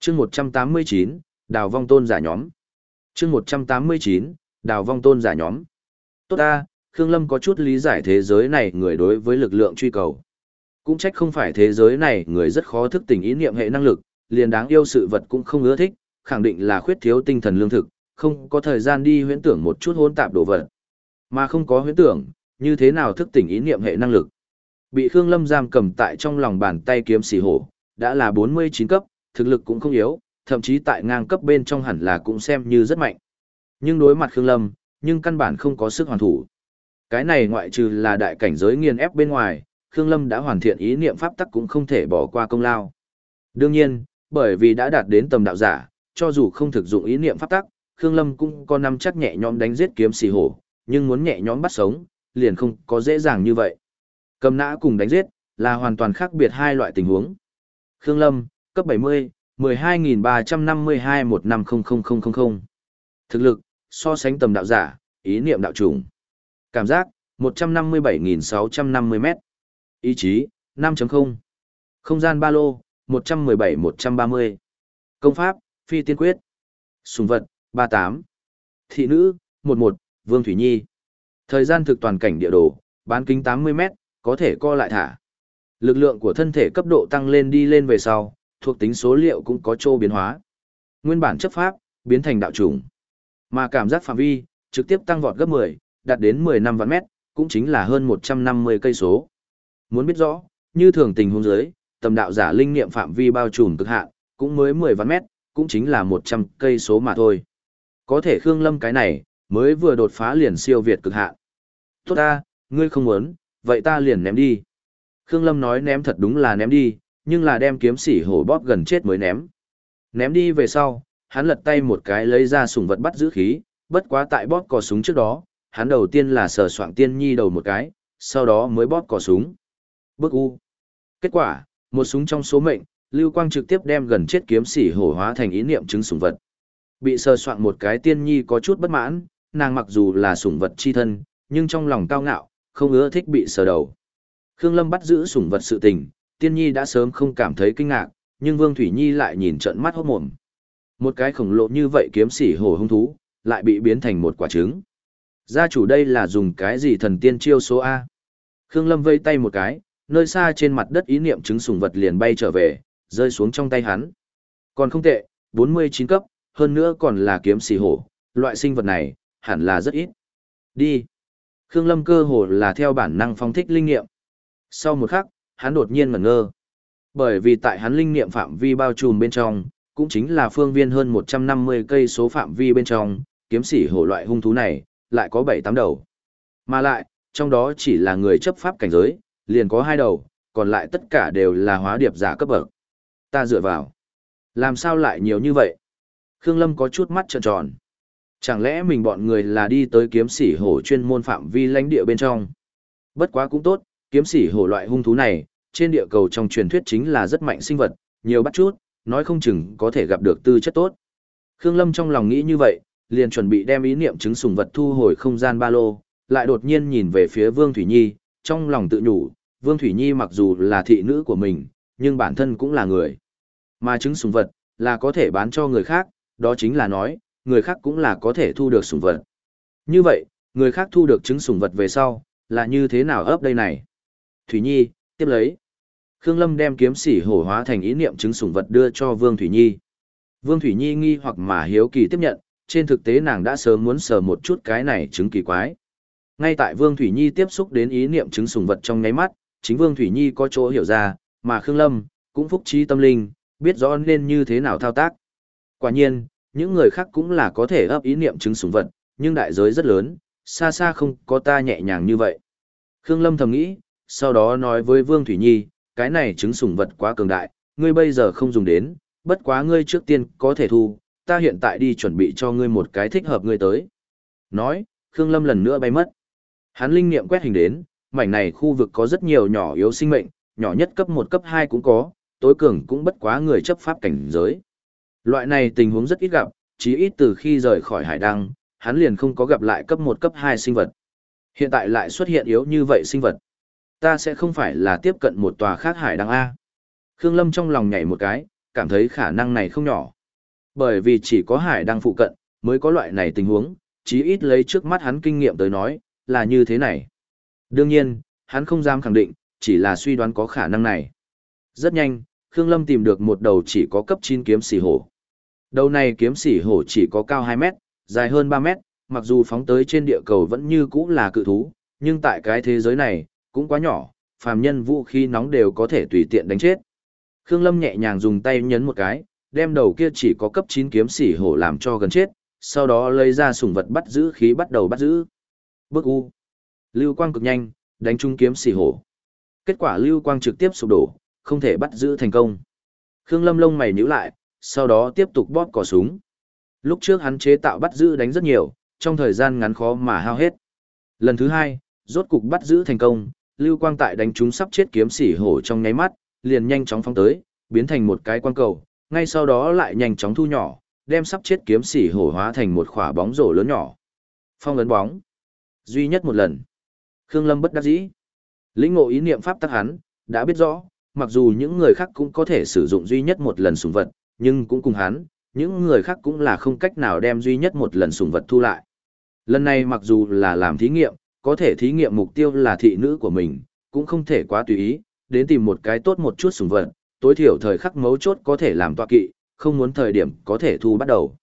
chương 189, đào vong tôn giả nhóm chương một trăm tám mươi chín đào vong tôn giả nhóm tốt ta khương lâm có chút lý giải thế giới này người đối với lực lượng truy cầu cũng trách không phải thế giới này người rất khó thức tỉnh ý niệm hệ năng lực liền đáng yêu sự vật cũng không ưa thích khẳng định là khuyết thiếu tinh thần lương thực không có thời gian đi huyễn tưởng một chút hôn tạp đồ vật mà không có huyễn tưởng như thế nào thức tỉnh ý niệm hệ năng lực bị khương lâm giam cầm tại trong lòng bàn tay kiếm xì hổ đã là bốn mươi chín cấp thực lực cũng không yếu thậm chí tại ngang cấp bên trong hẳn là cũng xem như rất mạnh. Nhưng đối mặt Khương Lâm, nhưng căn bản không có sức hoàn thủ. Cái này ngoại trừ là đại cảnh giới nghiền ép bên ngoài, Khương Lâm đã hoàn thiện ý niệm pháp tắc cũng không thể bỏ qua công lao. Đương nhiên, bởi vì đã đạt đến tầm đạo giả, cho dù không thực dụng ý niệm pháp tắc, Khương Lâm cũng có năm chắc nhẹ nhõm đánh giết kiếm xì hổ, nhưng muốn nhẹ nhõm bắt sống, liền không có dễ dàng như vậy. Cầm nã cùng đánh giết, là hoàn toàn khác biệt hai loại tình huống. Khương Lâm, cấp 70, 12.352-1500000. Thực lực, so sánh tầm đạo giả, ý niệm đạo trùng. Cảm giác, 157.650 m Ý chí, 5.0. Không gian ba lô, 117-130. Công pháp, phi tiên quyết. Sùng vật, 38. Thị nữ, 11, Vương Thủy Nhi. Thời gian thực toàn cảnh địa đồ, bán kính 80 m có thể co lại thả. Lực lượng của thân thể cấp độ tăng lên đi lên về sau, thuộc tính số liệu cũng có trô biến hóa. Nguyên bản chấp pháp, biến thành đạo chủng. Mà cảm giác phạm vi, trực tiếp tăng vọt gấp 10, đạt đến 10 năm vạn mét, cũng chính là hơn 150 cây số. Muốn biết rõ, như thường tình huống dưới, tầm đạo giả linh niệm phạm vi bao trùm cực hạn, cũng mới 10 vạn mét, cũng chính là 100 cây số mà thôi. Có thể Khương Lâm cái này, mới vừa đột phá liền siêu việt cực hạn. Tốt ta, ngươi không muốn, vậy ta liền ném đi. Khương Lâm nói ném thật đúng là ném đi, nhưng là đem kiếm sỉ hổ bóp gần chết mới ném. Ném đi về sau, hắn lật tay một cái lấy ra sủng vật bắt giữ khí, bất quá tại bóp cò súng trước đó, hắn đầu tiên là sờ soạng tiên nhi đầu một cái, sau đó mới bóp cò súng. Bức u. Kết quả, một súng trong số mệnh, Lưu Quang trực tiếp đem gần chết kiếm sỉ hổ hóa thành ý niệm chứng sủng vật. Bị sờ soạng một cái tiên nhi có chút bất mãn, nàng mặc dù là sủng vật chi thân, nhưng trong lòng cao ngạo, không ưa thích bị sờ đầu. Khương Lâm bắt giữ sủng vật sự tình, tiên nhi đã sớm không cảm thấy kinh ngạc, nhưng Vương Thủy Nhi lại nhìn trận mắt hốt mồm. Một cái khổng lồ như vậy kiếm sỉ hổ hung thú, lại bị biến thành một quả trứng. Gia chủ đây là dùng cái gì thần tiên chiêu số A? Khương Lâm vây tay một cái, nơi xa trên mặt đất ý niệm trứng sủng vật liền bay trở về, rơi xuống trong tay hắn. Còn không tệ, 49 cấp, hơn nữa còn là kiếm xì hổ, loại sinh vật này, hẳn là rất ít. Đi. Khương Lâm cơ hồ là theo bản năng phong thích linh nghiệm. Sau một khắc, hắn đột nhiên ngẩn ngơ. Bởi vì tại hắn linh nghiệm phạm vi bao trùm bên trong, cũng chính là phương viên hơn 150 cây số phạm vi bên trong, kiếm sĩ hổ loại hung thú này, lại có 7-8 đầu. Mà lại, trong đó chỉ là người chấp pháp cảnh giới, liền có hai đầu, còn lại tất cả đều là hóa điệp giả cấp bậc. Ta dựa vào. Làm sao lại nhiều như vậy? Khương Lâm có chút mắt trợn tròn. Chẳng lẽ mình bọn người là đi tới kiếm sĩ hổ chuyên môn phạm vi lãnh địa bên trong? Bất quá cũng tốt, kiếm sĩ hổ loại hung thú này, trên địa cầu trong truyền thuyết chính là rất mạnh sinh vật, nhiều bắt chút, nói không chừng có thể gặp được tư chất tốt. Khương Lâm trong lòng nghĩ như vậy, liền chuẩn bị đem ý niệm chứng sùng vật thu hồi không gian ba lô, lại đột nhiên nhìn về phía Vương Thủy Nhi, trong lòng tự nhủ, Vương Thủy Nhi mặc dù là thị nữ của mình, nhưng bản thân cũng là người. Mà chứng sùng vật, là có thể bán cho người khác, đó chính là nói, người khác cũng là có thể thu được sủng vật. Như vậy, người khác thu được chứng sủng vật về sau, là như thế nào ấp đây này? Thủy Nhi, tiếp lấy. Khương Lâm đem kiếm sỉ hổ hóa thành ý niệm chứng sủng vật đưa cho Vương Thủy Nhi. Vương Thủy Nhi nghi hoặc mà hiếu kỳ tiếp nhận, trên thực tế nàng đã sớm muốn sờ một chút cái này chứng kỳ quái. Ngay tại Vương Thủy Nhi tiếp xúc đến ý niệm chứng sủng vật trong ngáy mắt, chính Vương Thủy Nhi có chỗ hiểu ra, mà Khương Lâm cũng phúc trí tâm linh, biết rõ nên như thế nào thao tác. Quả nhiên, những người khác cũng là có thể ấp ý niệm chứng sủng vật, nhưng đại giới rất lớn, xa xa không có ta nhẹ nhàng như vậy. Khương Lâm thầm nghĩ, sau đó nói với Vương Thủy Nhi, cái này trứng sủng vật quá cường đại, ngươi bây giờ không dùng đến, bất quá ngươi trước tiên có thể thu, ta hiện tại đi chuẩn bị cho ngươi một cái thích hợp ngươi tới. Nói, Khương Lâm lần nữa bay mất. Hắn linh niệm quét hình đến, mảnh này khu vực có rất nhiều nhỏ yếu sinh mệnh, nhỏ nhất cấp 1 cấp 2 cũng có, tối cường cũng bất quá người chấp pháp cảnh giới. Loại này tình huống rất ít gặp, chí ít từ khi rời khỏi hải đăng, hắn liền không có gặp lại cấp 1 cấp 2 sinh vật. Hiện tại lại xuất hiện yếu như vậy sinh vật ta sẽ không phải là tiếp cận một tòa khác hải đăng A. Khương Lâm trong lòng nhảy một cái, cảm thấy khả năng này không nhỏ. Bởi vì chỉ có hải đăng phụ cận, mới có loại này tình huống, chí ít lấy trước mắt hắn kinh nghiệm tới nói, là như thế này. Đương nhiên, hắn không dám khẳng định, chỉ là suy đoán có khả năng này. Rất nhanh, Khương Lâm tìm được một đầu chỉ có cấp 9 kiếm xì hổ. Đầu này kiếm xỉ hổ chỉ có cao 2 mét, dài hơn 3 mét, mặc dù phóng tới trên địa cầu vẫn như cũ là cự thú, nhưng tại cái thế giới này, cũng quá nhỏ, phàm nhân vũ khí nóng đều có thể tùy tiện đánh chết. Khương Lâm nhẹ nhàng dùng tay nhấn một cái, đem đầu kia chỉ có cấp 9 kiếm sỉ hổ làm cho gần chết, sau đó lấy ra sủng vật bắt giữ khí bắt đầu bắt giữ. Bước U. Lưu quang cực nhanh, đánh trúng kiếm sỉ hổ. Kết quả lưu quang trực tiếp sụp đổ, không thể bắt giữ thành công. Khương Lâm lông mày nhíu lại, sau đó tiếp tục bóp cò súng. Lúc trước hắn chế tạo bắt giữ đánh rất nhiều, trong thời gian ngắn khó mà hao hết. Lần thứ hai, rốt cục bắt giữ thành công, lưu quang tại đánh chúng sắp chết kiếm sỉ hổ trong nháy mắt, liền nhanh chóng phóng tới, biến thành một cái quang cầu, ngay sau đó lại nhanh chóng thu nhỏ, đem sắp chết kiếm sỉ hổ hóa thành một quả bóng rổ lớn nhỏ. Phong ấn bóng. Duy nhất một lần. Khương Lâm bất đắc dĩ. Lĩnh ngộ ý niệm pháp tắc hắn, đã biết rõ, mặc dù những người khác cũng có thể sử dụng duy nhất một lần súng vật, nhưng cũng cùng hắn, những người khác cũng là không cách nào đem duy nhất một lần sủng vật thu lại. Lần này mặc dù là làm thí nghiệm, có thể thí nghiệm mục tiêu là thị nữ của mình, cũng không thể quá tùy ý, đến tìm một cái tốt một chút sủng vật, tối thiểu thời khắc mấu chốt có thể làm tọa kỵ, không muốn thời điểm có thể thu bắt đầu.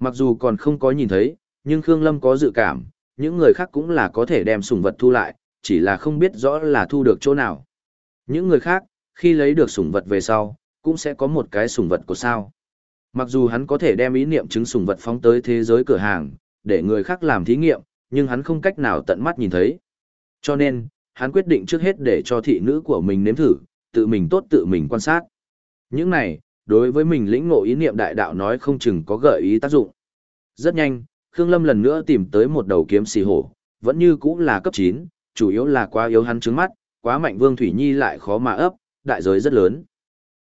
Mặc dù còn không có nhìn thấy, nhưng Khương Lâm có dự cảm, những người khác cũng là có thể đem sủng vật thu lại, chỉ là không biết rõ là thu được chỗ nào. Những người khác, khi lấy được sủng vật về sau, cũng sẽ có một cái sùng vật của sao. Mặc dù hắn có thể đem ý niệm chứng sùng vật phóng tới thế giới cửa hàng, để người khác làm thí nghiệm, nhưng hắn không cách nào tận mắt nhìn thấy. Cho nên, hắn quyết định trước hết để cho thị nữ của mình nếm thử, tự mình tốt tự mình quan sát. Những này, đối với mình lĩnh ngộ ý niệm đại đạo nói không chừng có gợi ý tác dụng. Rất nhanh, Khương Lâm lần nữa tìm tới một đầu kiếm xì hổ, vẫn như cũ là cấp 9, chủ yếu là quá yếu hắn trứng mắt, quá mạnh Vương Thủy Nhi lại khó mà ấp, đại giới rất lớn.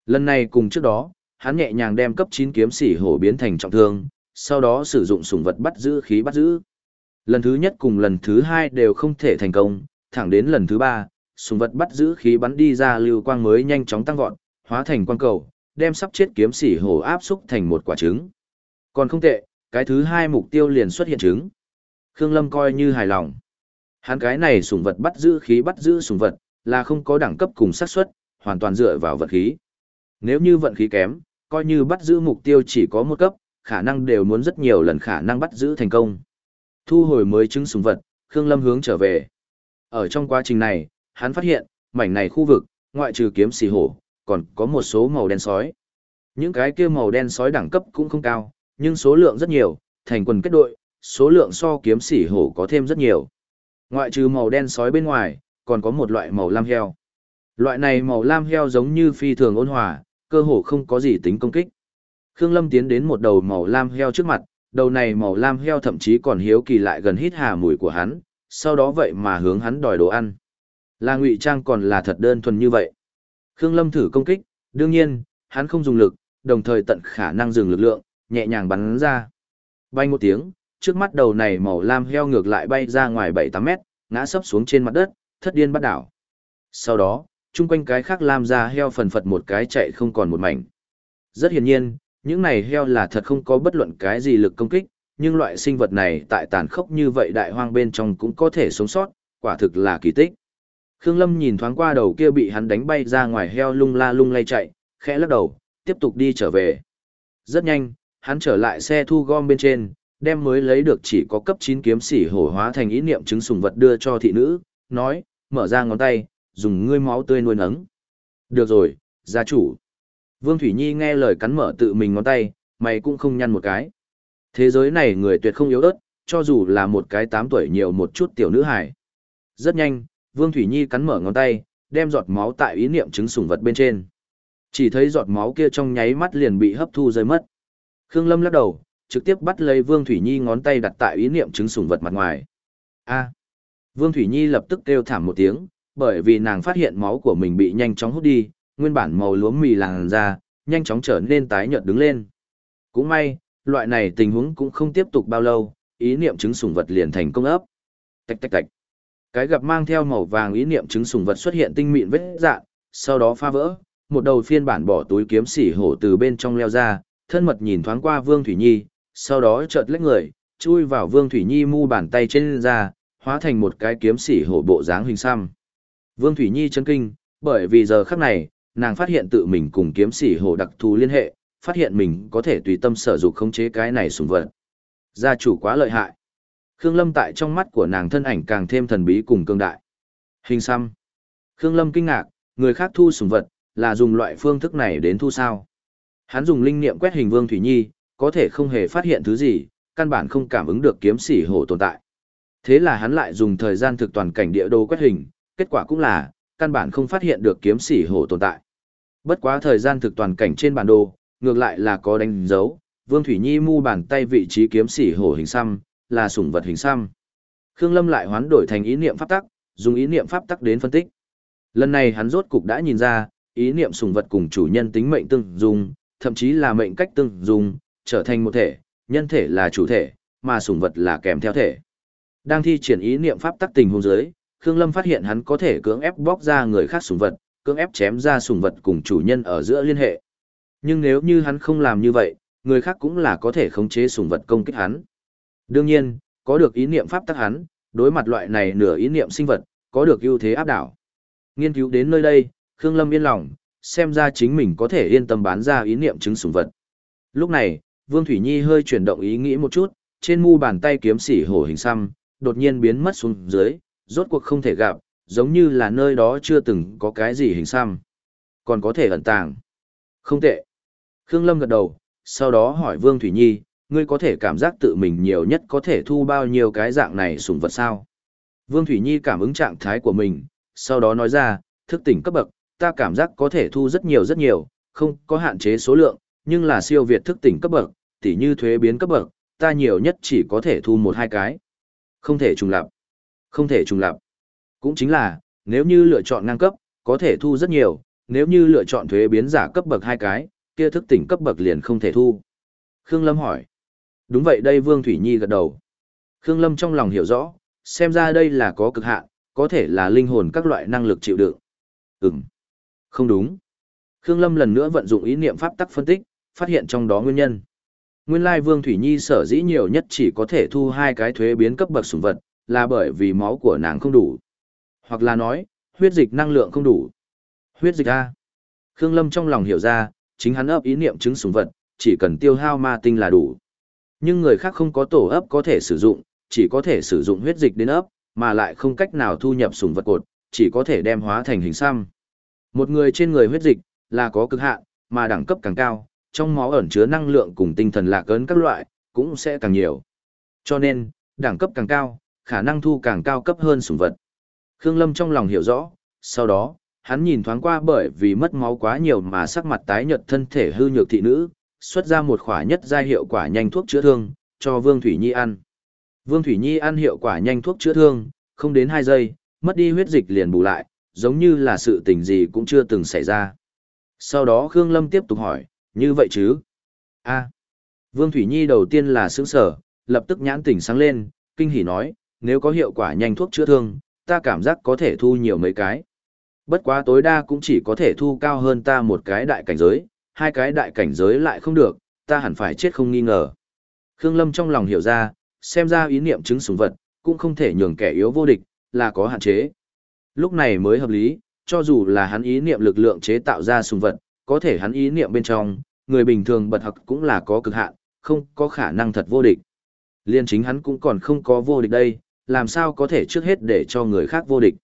Lần này cùng trước đó, hắn nhẹ nhàng đem cấp 9 kiếm sĩ hổ biến thành trọng thương, sau đó sử dụng sủng vật bắt giữ khí bắt giữ. Lần thứ nhất cùng lần thứ hai đều không thể thành công, thẳng đến lần thứ ba, sủng vật bắt giữ khí bắn đi ra lưu quang mới nhanh chóng tăng vọt, hóa thành quang cầu, đem sắp chết kiếm sĩ hổ áp xúc thành một quả trứng. Còn không tệ, cái thứ hai mục tiêu liền xuất hiện trứng. Khương Lâm coi như hài lòng. Hắn cái này sủng vật bắt giữ khí bắt giữ sủng vật, là không có đẳng cấp cùng xác suất, hoàn toàn dựa vào vật khí. Nếu như vận khí kém, coi như bắt giữ mục tiêu chỉ có một cấp, khả năng đều muốn rất nhiều lần khả năng bắt giữ thành công. Thu hồi mới trứng súng vật, Khương Lâm hướng trở về. Ở trong quá trình này, hắn phát hiện, mảnh này khu vực, ngoại trừ kiếm xì hổ, còn có một số màu đen sói. Những cái kia màu đen sói đẳng cấp cũng không cao, nhưng số lượng rất nhiều, thành quần kết đội, số lượng so kiếm xỉ hổ có thêm rất nhiều. Ngoại trừ màu đen sói bên ngoài, còn có một loại màu lam heo. Loại này màu lam heo giống như phi thường ôn hòa, cơ hồ không có gì tính công kích. Khương Lâm tiến đến một đầu màu lam heo trước mặt, đầu này màu lam heo thậm chí còn hiếu kỳ lại gần hít hà mùi của hắn, sau đó vậy mà hướng hắn đòi đồ ăn. Là ngụy trang còn là thật đơn thuần như vậy. Khương Lâm thử công kích, đương nhiên, hắn không dùng lực, đồng thời tận khả năng dừng lực lượng, nhẹ nhàng bắn ra. Bay một tiếng, trước mắt đầu này màu lam heo ngược lại bay ra ngoài 7-8 mét, ngã sấp xuống trên mặt đất, thất điên bắt đảo. Sau đó, chung quanh cái khác lam ra heo phần phật một cái chạy không còn một mảnh. Rất hiển nhiên, những này heo là thật không có bất luận cái gì lực công kích, nhưng loại sinh vật này tại tàn khốc như vậy đại hoang bên trong cũng có thể sống sót, quả thực là kỳ tích. Khương Lâm nhìn thoáng qua đầu kia bị hắn đánh bay ra ngoài heo lung la lung lay chạy, khẽ lắc đầu, tiếp tục đi trở về. Rất nhanh, hắn trở lại xe thu gom bên trên, đem mới lấy được chỉ có cấp 9 kiếm sĩ hổ hóa thành ý niệm chứng sùng vật đưa cho thị nữ, nói, mở ra ngón tay, dùng ngươi máu tươi nuôi nấng. Được rồi, gia chủ. Vương Thủy Nhi nghe lời cắn mở tự mình ngón tay, mày cũng không nhăn một cái. Thế giới này người tuyệt không yếu ớt, cho dù là một cái 8 tuổi nhiều một chút tiểu nữ hài. Rất nhanh, Vương Thủy Nhi cắn mở ngón tay, đem giọt máu tại ý niệm chứng sủng vật bên trên. Chỉ thấy giọt máu kia trong nháy mắt liền bị hấp thu rơi mất. Khương Lâm lắc đầu, trực tiếp bắt lấy Vương Thủy Nhi ngón tay đặt tại ý niệm chứng sủng vật mặt ngoài. A. Vương Thủy Nhi lập tức kêu thảm một tiếng, bởi vì nàng phát hiện máu của mình bị nhanh chóng hút đi, nguyên bản màu lúa mì làn da, nhanh chóng trở nên tái nhợt đứng lên. Cũng may, loại này tình huống cũng không tiếp tục bao lâu, ý niệm chứng sủng vật liền thành công ấp. Tạch tạch tạch. Cái gặp mang theo màu vàng ý niệm chứng sủng vật xuất hiện tinh mịn vết dạng, sau đó phá vỡ, một đầu phiên bản bỏ túi kiếm xỉ hổ từ bên trong leo ra, thân mật nhìn thoáng qua Vương Thủy Nhi, sau đó chợt lách người, chui vào Vương Thủy Nhi mu bàn tay trên ra, hóa thành một cái kiếm xỉ hổ bộ dáng hình xăm. Vương Thủy Nhi chấn kinh, bởi vì giờ khắc này, nàng phát hiện tự mình cùng kiếm sĩ hồ đặc thù liên hệ, phát hiện mình có thể tùy tâm sở dục khống chế cái này sùng vật. Gia chủ quá lợi hại. Khương Lâm tại trong mắt của nàng thân ảnh càng thêm thần bí cùng cương đại. Hình xăm. Khương Lâm kinh ngạc, người khác thu sùng vật, là dùng loại phương thức này đến thu sao. Hắn dùng linh niệm quét hình Vương Thủy Nhi, có thể không hề phát hiện thứ gì, căn bản không cảm ứng được kiếm sĩ hổ tồn tại. Thế là hắn lại dùng thời gian thực toàn cảnh địa đồ quét hình, kết quả cũng là, căn bản không phát hiện được kiếm sĩ hổ tồn tại. Bất quá thời gian thực toàn cảnh trên bản đồ, ngược lại là có đánh dấu, Vương Thủy Nhi mu bàn tay vị trí kiếm sĩ hổ hình xăm, là sủng vật hình xăm. Khương Lâm lại hoán đổi thành ý niệm pháp tắc, dùng ý niệm pháp tắc đến phân tích. Lần này hắn rốt cục đã nhìn ra, ý niệm sủng vật cùng chủ nhân tính mệnh tương dung, thậm chí là mệnh cách tương dung, trở thành một thể, nhân thể là chủ thể, mà sủng vật là kèm theo thể. Đang thi triển ý niệm pháp tắc tình huống dưới, Khương Lâm phát hiện hắn có thể cưỡng ép bóc ra người khác sủng vật, cưỡng ép chém ra sủng vật cùng chủ nhân ở giữa liên hệ. Nhưng nếu như hắn không làm như vậy, người khác cũng là có thể khống chế sủng vật công kích hắn. Đương nhiên, có được ý niệm pháp tắc hắn, đối mặt loại này nửa ý niệm sinh vật, có được ưu thế áp đảo. Nghiên cứu đến nơi đây, Khương Lâm yên lòng, xem ra chính mình có thể yên tâm bán ra ý niệm chứng sủng vật. Lúc này, Vương Thủy Nhi hơi chuyển động ý nghĩ một chút, trên mu bàn tay kiếm sỉ hổ hình xăm, đột nhiên biến mất xuống dưới, rốt cuộc không thể gặp, giống như là nơi đó chưa từng có cái gì hình xăm. Còn có thể ẩn tàng. Không tệ. Khương Lâm gật đầu, sau đó hỏi Vương Thủy Nhi, ngươi có thể cảm giác tự mình nhiều nhất có thể thu bao nhiêu cái dạng này sùng vật sao? Vương Thủy Nhi cảm ứng trạng thái của mình, sau đó nói ra, thức tỉnh cấp bậc, ta cảm giác có thể thu rất nhiều rất nhiều, không có hạn chế số lượng, nhưng là siêu việt thức tỉnh cấp bậc, tỉ như thuế biến cấp bậc, ta nhiều nhất chỉ có thể thu một hai cái. Không thể trùng lập. Không thể trùng lập. Cũng chính là, nếu như lựa chọn ngang cấp, có thể thu rất nhiều, nếu như lựa chọn thuế biến giả cấp bậc hai cái, kia thức tỉnh cấp bậc liền không thể thu. Khương Lâm hỏi. Đúng vậy đây Vương Thủy Nhi gật đầu. Khương Lâm trong lòng hiểu rõ, xem ra đây là có cực hạn, có thể là linh hồn các loại năng lực chịu đựng. Ừm. Không đúng. Khương Lâm lần nữa vận dụng ý niệm pháp tắc phân tích, phát hiện trong đó nguyên nhân. Nguyên lai Vương Thủy Nhi sở dĩ nhiều nhất chỉ có thể thu hai cái thuế biến cấp bậc sủng vật, là bởi vì máu của nàng không đủ. Hoặc là nói, huyết dịch năng lượng không đủ. Huyết dịch A. Khương Lâm trong lòng hiểu ra, chính hắn ấp ý niệm chứng sủng vật, chỉ cần tiêu hao ma tinh là đủ. Nhưng người khác không có tổ ấp có thể sử dụng, chỉ có thể sử dụng huyết dịch đến ấp, mà lại không cách nào thu nhập sủng vật cột, chỉ có thể đem hóa thành hình xăm. Một người trên người huyết dịch là có cực hạn, mà đẳng cấp càng cao, trong máu ẩn chứa năng lượng cùng tinh thần lạc ấn các loại, cũng sẽ càng nhiều. Cho nên, đẳng cấp càng cao, khả năng thu càng cao cấp hơn sủng vật. Khương Lâm trong lòng hiểu rõ, sau đó, hắn nhìn thoáng qua bởi vì mất máu quá nhiều mà sắc mặt tái nhợt thân thể hư nhược thị nữ, xuất ra một khỏa nhất giai hiệu quả nhanh thuốc chữa thương, cho Vương Thủy Nhi ăn. Vương Thủy Nhi ăn hiệu quả nhanh thuốc chữa thương, không đến 2 giây, mất đi huyết dịch liền bù lại, giống như là sự tình gì cũng chưa từng xảy ra. Sau đó Khương Lâm tiếp tục hỏi, như vậy chứ? a Vương Thủy Nhi đầu tiên là sững sở, lập tức nhãn tỉnh sáng lên, kinh hỉ nói, nếu có hiệu quả nhanh thuốc chữa thương, ta cảm giác có thể thu nhiều mấy cái. Bất quá tối đa cũng chỉ có thể thu cao hơn ta một cái đại cảnh giới, hai cái đại cảnh giới lại không được, ta hẳn phải chết không nghi ngờ. Khương Lâm trong lòng hiểu ra, xem ra ý niệm chứng sủng vật, cũng không thể nhường kẻ yếu vô địch, là có hạn chế. Lúc này mới hợp lý, cho dù là hắn ý niệm lực lượng chế tạo ra sủng vật, có thể hắn ý niệm bên trong, người bình thường bật học cũng là có cực hạn, không có khả năng thật vô địch. Liên chính hắn cũng còn không có vô địch đây, làm sao có thể trước hết để cho người khác vô địch.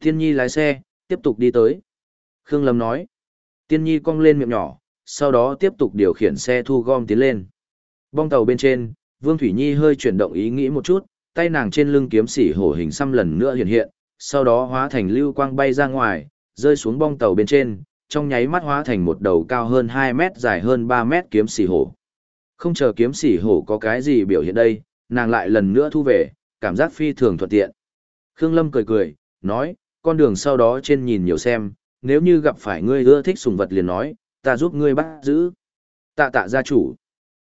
Tiên nhi lái xe, tiếp tục đi tới. Khương Lâm nói. Tiên nhi cong lên miệng nhỏ, sau đó tiếp tục điều khiển xe thu gom tiến lên. Bong tàu bên trên, Vương Thủy Nhi hơi chuyển động ý nghĩ một chút, tay nàng trên lưng kiếm sỉ hổ hình xăm lần nữa hiện hiện, sau đó hóa thành lưu quang bay ra ngoài, rơi xuống bong tàu bên trên, trong nháy mắt hóa thành một đầu cao hơn 2 mét dài hơn 3 mét kiếm sỉ hổ. Không chờ kiếm sỉ hổ có cái gì biểu hiện đây, nàng lại lần nữa thu về, cảm giác phi thường thuận tiện. Khương Lâm cười cười, nói, con đường sau đó trên nhìn nhiều xem, nếu như gặp phải ngươi ưa thích sùng vật liền nói, ta giúp ngươi bắt giữ. Tạ tạ gia chủ.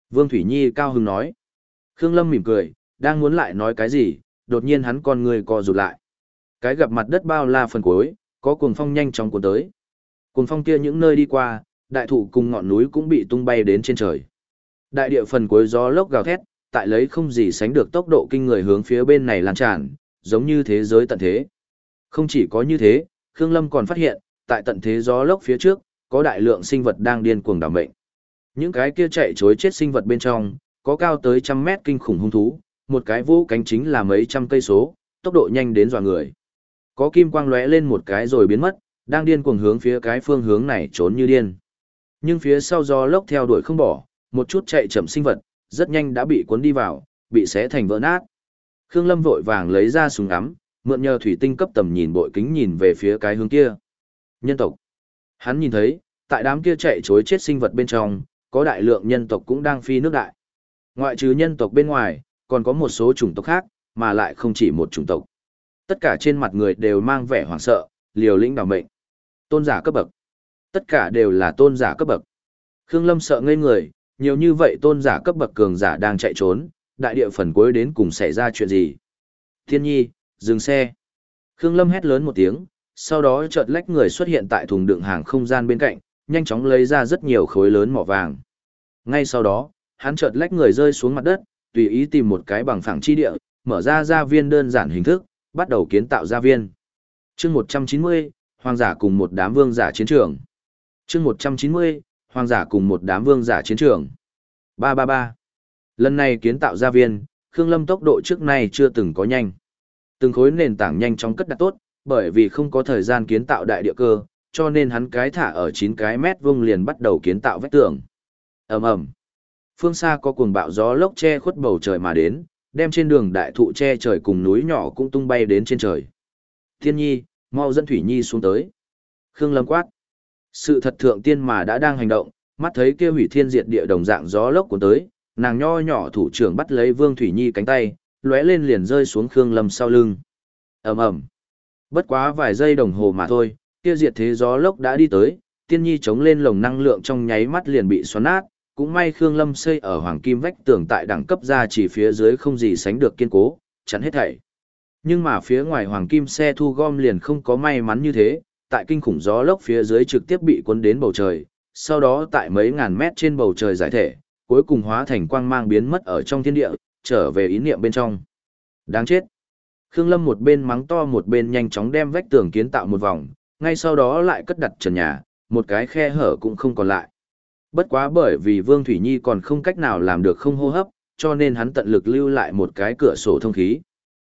Vương Thủy Nhi cao hứng nói. Khương Lâm mỉm cười, đang muốn lại nói cái gì, đột nhiên hắn con người co rụt lại. Cái gặp mặt đất bao la phần cuối, có cuồng phong nhanh chóng cuốn tới. Cuồng phong kia những nơi đi qua, đại thụ cùng ngọn núi cũng bị tung bay đến trên trời. Đại địa phần cuối gió lốc gào thét, tại lấy không gì sánh được tốc độ kinh người hướng phía bên này lan tràn, giống như thế giới tận thế. Không chỉ có như thế, Khương Lâm còn phát hiện, tại tận thế gió lốc phía trước, có đại lượng sinh vật đang điên cuồng đảm mệnh. Những cái kia chạy chối chết sinh vật bên trong, có cao tới trăm mét kinh khủng hung thú, một cái vũ cánh chính là mấy trăm cây số, tốc độ nhanh đến dọa người. Có kim quang lóe lên một cái rồi biến mất, đang điên cuồng hướng phía cái phương hướng này trốn như điên. Nhưng phía sau gió lốc theo đuổi không bỏ, một chút chạy chậm sinh vật, rất nhanh đã bị cuốn đi vào, bị xé thành vỡ nát. Khương Lâm vội vàng lấy ra súng ngắm, mượn nhờ thủy tinh cấp tầm nhìn bội kính nhìn về phía cái hướng kia. Nhân tộc. Hắn nhìn thấy, tại đám kia chạy chối chết sinh vật bên trong, có đại lượng nhân tộc cũng đang phi nước đại. Ngoại trừ nhân tộc bên ngoài, còn có một số chủng tộc khác, mà lại không chỉ một chủng tộc. Tất cả trên mặt người đều mang vẻ hoảng sợ, liều lĩnh bảo mệnh. Tôn giả cấp bậc. Tất cả đều là tôn giả cấp bậc. Khương Lâm sợ ngây người, nhiều như vậy tôn giả cấp bậc cường giả đang chạy trốn, đại địa phần cuối đến cùng xảy ra chuyện gì. Thiên nhi, dừng xe. Khương Lâm hét lớn một tiếng, sau đó chợt lách người xuất hiện tại thùng đựng hàng không gian bên cạnh, nhanh chóng lấy ra rất nhiều khối lớn mỏ vàng. Ngay sau đó, hắn chợt lách người rơi xuống mặt đất, tùy ý tìm một cái bằng phẳng chi địa, mở ra gia viên đơn giản hình thức, bắt đầu kiến tạo gia viên. Chương 190, Hoàng giả cùng một đám vương giả chiến trường. chương 190, Hoàng giả cùng một đám vương giả chiến trường. 333. Lần này kiến tạo gia viên, Khương Lâm tốc độ trước nay chưa từng có nhanh. Từng khối nền tảng nhanh chóng cất đặt tốt, bởi vì không có thời gian kiến tạo đại địa cơ, cho nên hắn cái thả ở 9 cái mét vuông liền bắt đầu kiến tạo vách tường. Ầm ầm. Phương xa có cuồng bạo gió lốc che khuất bầu trời mà đến, đem trên đường đại thụ che trời cùng núi nhỏ cũng tung bay đến trên trời. Thiên nhi, mau dẫn Thủy Nhi xuống tới. Khương Lâm quát. Sự thật thượng tiên mà đã đang hành động, mắt thấy kia hủy thiên diệt địa đồng dạng gió lốc của tới, nàng nho nhỏ thủ trưởng bắt lấy Vương Thủy Nhi cánh tay, lóe lên liền rơi xuống Khương Lâm sau lưng. Ầm ầm. Bất quá vài giây đồng hồ mà thôi, kia diệt thế gió lốc đã đi tới, tiên nhi chống lên lồng năng lượng trong nháy mắt liền bị xoắn nát, cũng may Khương Lâm xây ở hoàng kim vách tường tại đẳng cấp ra chỉ phía dưới không gì sánh được kiên cố, chắn hết thảy. Nhưng mà phía ngoài hoàng kim xe thu gom liền không có may mắn như thế, tại kinh khủng gió lốc phía dưới trực tiếp bị cuốn đến bầu trời, sau đó tại mấy ngàn mét trên bầu trời giải thể, cuối cùng hóa thành quang mang biến mất ở trong thiên địa, trở về ý niệm bên trong. Đáng chết. Khương Lâm một bên mắng to một bên nhanh chóng đem vách tường kiến tạo một vòng, ngay sau đó lại cất đặt trần nhà, một cái khe hở cũng không còn lại. Bất quá bởi vì Vương Thủy Nhi còn không cách nào làm được không hô hấp, cho nên hắn tận lực lưu lại một cái cửa sổ thông khí.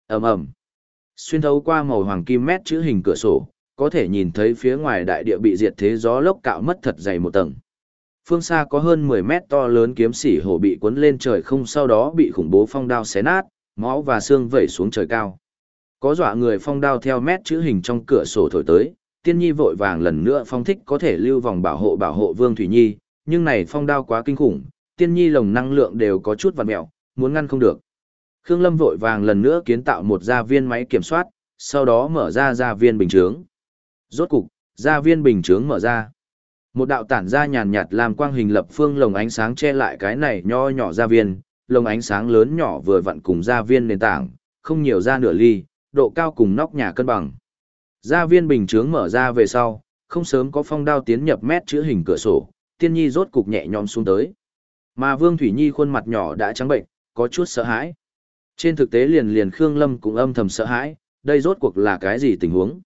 ầm ầm, Xuyên thấu qua màu hoàng kim mét chữ hình cửa sổ, có thể nhìn thấy phía ngoài đại địa bị diệt thế gió lốc cạo mất thật dày một tầng. Phương xa có hơn 10 mét to lớn kiếm sĩ hổ bị cuốn lên trời không sau đó bị khủng bố phong đao xé nát, máu và xương vẩy xuống trời cao. Có dọa người phong đao theo mét chữ hình trong cửa sổ thổi tới, tiên nhi vội vàng lần nữa phong thích có thể lưu vòng bảo hộ bảo hộ Vương Thủy Nhi, nhưng này phong đao quá kinh khủng, tiên nhi lồng năng lượng đều có chút vặn mẹo, muốn ngăn không được. Khương Lâm vội vàng lần nữa kiến tạo một gia viên máy kiểm soát, sau đó mở ra gia viên bình chướng. Rốt cục, gia viên bình chướng mở ra. Một đạo tản ra nhàn nhạt làm quang hình lập phương lồng ánh sáng che lại cái này nho nhỏ gia viên, lồng ánh sáng lớn nhỏ vừa vặn cùng gia viên nền tảng, không nhiều ra nửa ly, độ cao cùng nóc nhà cân bằng. Gia viên bình chướng mở ra về sau, không sớm có phong đao tiến nhập mét chữ hình cửa sổ, tiên nhi rốt cục nhẹ nhõm xuống tới. Mà Vương Thủy Nhi khuôn mặt nhỏ đã trắng bệnh, có chút sợ hãi. Trên thực tế liền liền Khương Lâm cũng âm thầm sợ hãi, đây rốt cuộc là cái gì tình huống.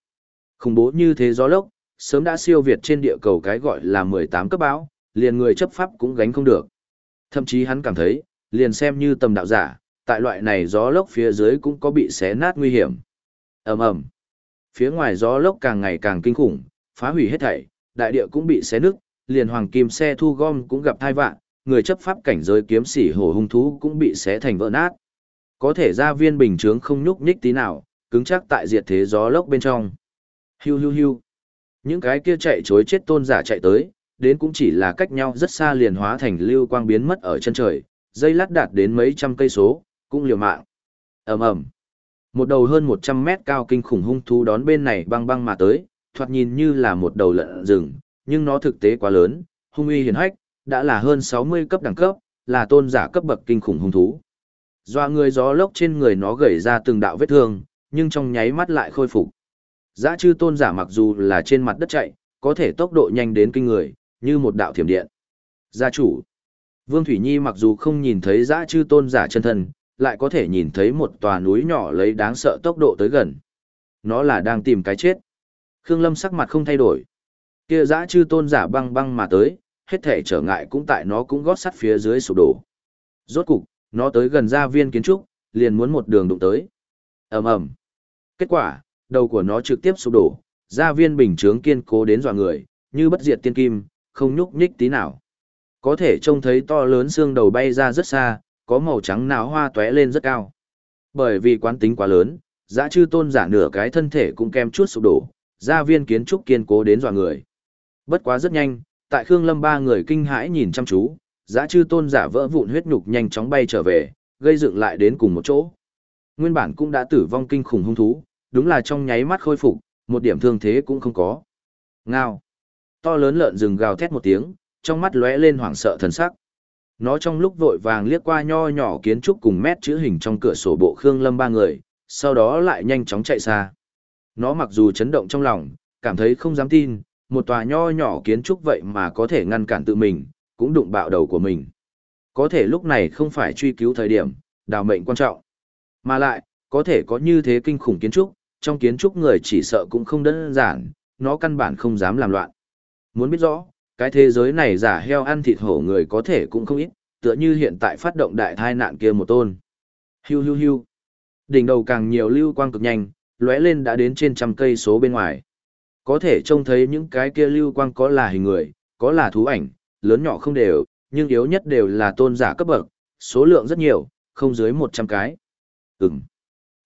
Khủng bố như thế gió lốc, sớm đã siêu việt trên địa cầu cái gọi là 18 cấp bão, liền người chấp pháp cũng gánh không được. Thậm chí hắn cảm thấy, liền xem như tầm đạo giả, tại loại này gió lốc phía dưới cũng có bị xé nát nguy hiểm. ầm ầm, Phía ngoài gió lốc càng ngày càng kinh khủng, phá hủy hết thảy, đại địa cũng bị xé nứt, liền hoàng kim xe thu gom cũng gặp thai vạn, người chấp pháp cảnh giới kiếm sĩ hổ hung thú cũng bị xé thành vỡ nát. Có thể ra viên bình chướng không nhúc nhích tí nào, cứng chắc tại diệt thế gió lốc bên trong. Hiu hiu hiu. Những cái kia chạy chối chết tôn giả chạy tới, đến cũng chỉ là cách nhau rất xa liền hóa thành lưu quang biến mất ở chân trời, dây lát đạt đến mấy trăm cây số, cũng liều mạng. ầm ầm Một đầu hơn 100 mét cao kinh khủng hung thú đón bên này băng băng mà tới, thoạt nhìn như là một đầu lợn rừng, nhưng nó thực tế quá lớn, hung uy hiển hách, đã là hơn 60 cấp đẳng cấp, là tôn giả cấp bậc kinh khủng hung thú. Doa người gió lốc trên người nó gầy ra từng đạo vết thương, nhưng trong nháy mắt lại khôi phục. Giá chư tôn giả mặc dù là trên mặt đất chạy, có thể tốc độ nhanh đến kinh người, như một đạo thiểm điện. Gia chủ. Vương Thủy Nhi mặc dù không nhìn thấy Giã chư tôn giả chân thân, lại có thể nhìn thấy một tòa núi nhỏ lấy đáng sợ tốc độ tới gần. Nó là đang tìm cái chết. Khương Lâm sắc mặt không thay đổi. Kia Giã chư tôn giả băng băng mà tới, hết thể trở ngại cũng tại nó cũng gót sắt phía dưới sụp đổ. Rốt cục, nó tới gần gia viên kiến trúc, liền muốn một đường đụng tới. ầm ầm. Kết quả, đầu của nó trực tiếp sụp đổ, gia viên bình chướng kiên cố đến dọa người, như bất diệt tiên kim, không nhúc nhích tí nào. Có thể trông thấy to lớn xương đầu bay ra rất xa, có màu trắng náo hoa tóe lên rất cao. Bởi vì quán tính quá lớn, dã chư tôn giả nửa cái thân thể cũng kem chút sụp đổ, gia viên kiến trúc kiên cố đến dọa người. Bất quá rất nhanh, tại Khương Lâm ba người kinh hãi nhìn chăm chú, dã chư tôn giả vỡ vụn huyết nhục nhanh chóng bay trở về, gây dựng lại đến cùng một chỗ. Nguyên bản cũng đã tử vong kinh khủng hung thú, đúng là trong nháy mắt khôi phục, một điểm thương thế cũng không có. Ngao. To lớn lợn rừng gào thét một tiếng, trong mắt lóe lên hoảng sợ thần sắc. Nó trong lúc vội vàng liếc qua nho nhỏ kiến trúc cùng mét chữ hình trong cửa sổ bộ Khương Lâm ba người, sau đó lại nhanh chóng chạy xa. Nó mặc dù chấn động trong lòng, cảm thấy không dám tin, một tòa nho nhỏ kiến trúc vậy mà có thể ngăn cản tự mình, cũng đụng bạo đầu của mình. Có thể lúc này không phải truy cứu thời điểm, đào mệnh quan trọng. Mà lại, có thể có như thế kinh khủng kiến trúc, trong kiến trúc người chỉ sợ cũng không đơn giản, nó căn bản không dám làm loạn. Muốn biết rõ, cái thế giới này giả heo ăn thịt hổ người có thể cũng không ít, tựa như hiện tại phát động đại thai nạn kia một tôn. Hiu hiu hiu. Đỉnh đầu càng nhiều lưu quang cực nhanh, lóe lên đã đến trên trăm cây số bên ngoài. Có thể trông thấy những cái kia lưu quang có là hình người, có là thú ảnh, lớn nhỏ không đều, nhưng yếu nhất đều là tôn giả cấp bậc, số lượng rất nhiều, không dưới 100 cái. Ừm.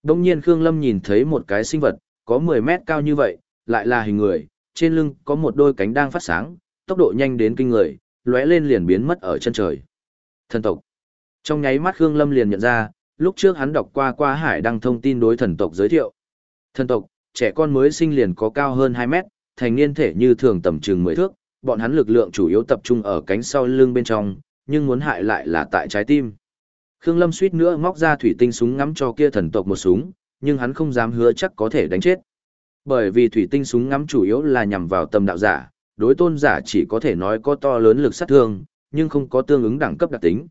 Đông nhiên Khương Lâm nhìn thấy một cái sinh vật, có 10 mét cao như vậy, lại là hình người, trên lưng có một đôi cánh đang phát sáng, tốc độ nhanh đến kinh người, lóe lên liền biến mất ở chân trời. Thần tộc. Trong nháy mắt Khương Lâm liền nhận ra, lúc trước hắn đọc qua qua hải đăng thông tin đối thần tộc giới thiệu. Thần tộc, trẻ con mới sinh liền có cao hơn 2 mét, thành niên thể như thường tầm chừng 10 thước, bọn hắn lực lượng chủ yếu tập trung ở cánh sau lưng bên trong, nhưng muốn hại lại là tại trái tim. Khương Lâm suýt nữa móc ra thủy tinh súng ngắm cho kia thần tộc một súng, nhưng hắn không dám hứa chắc có thể đánh chết. Bởi vì thủy tinh súng ngắm chủ yếu là nhằm vào tâm đạo giả, đối tôn giả chỉ có thể nói có to lớn lực sát thương, nhưng không có tương ứng đẳng cấp đặc tính.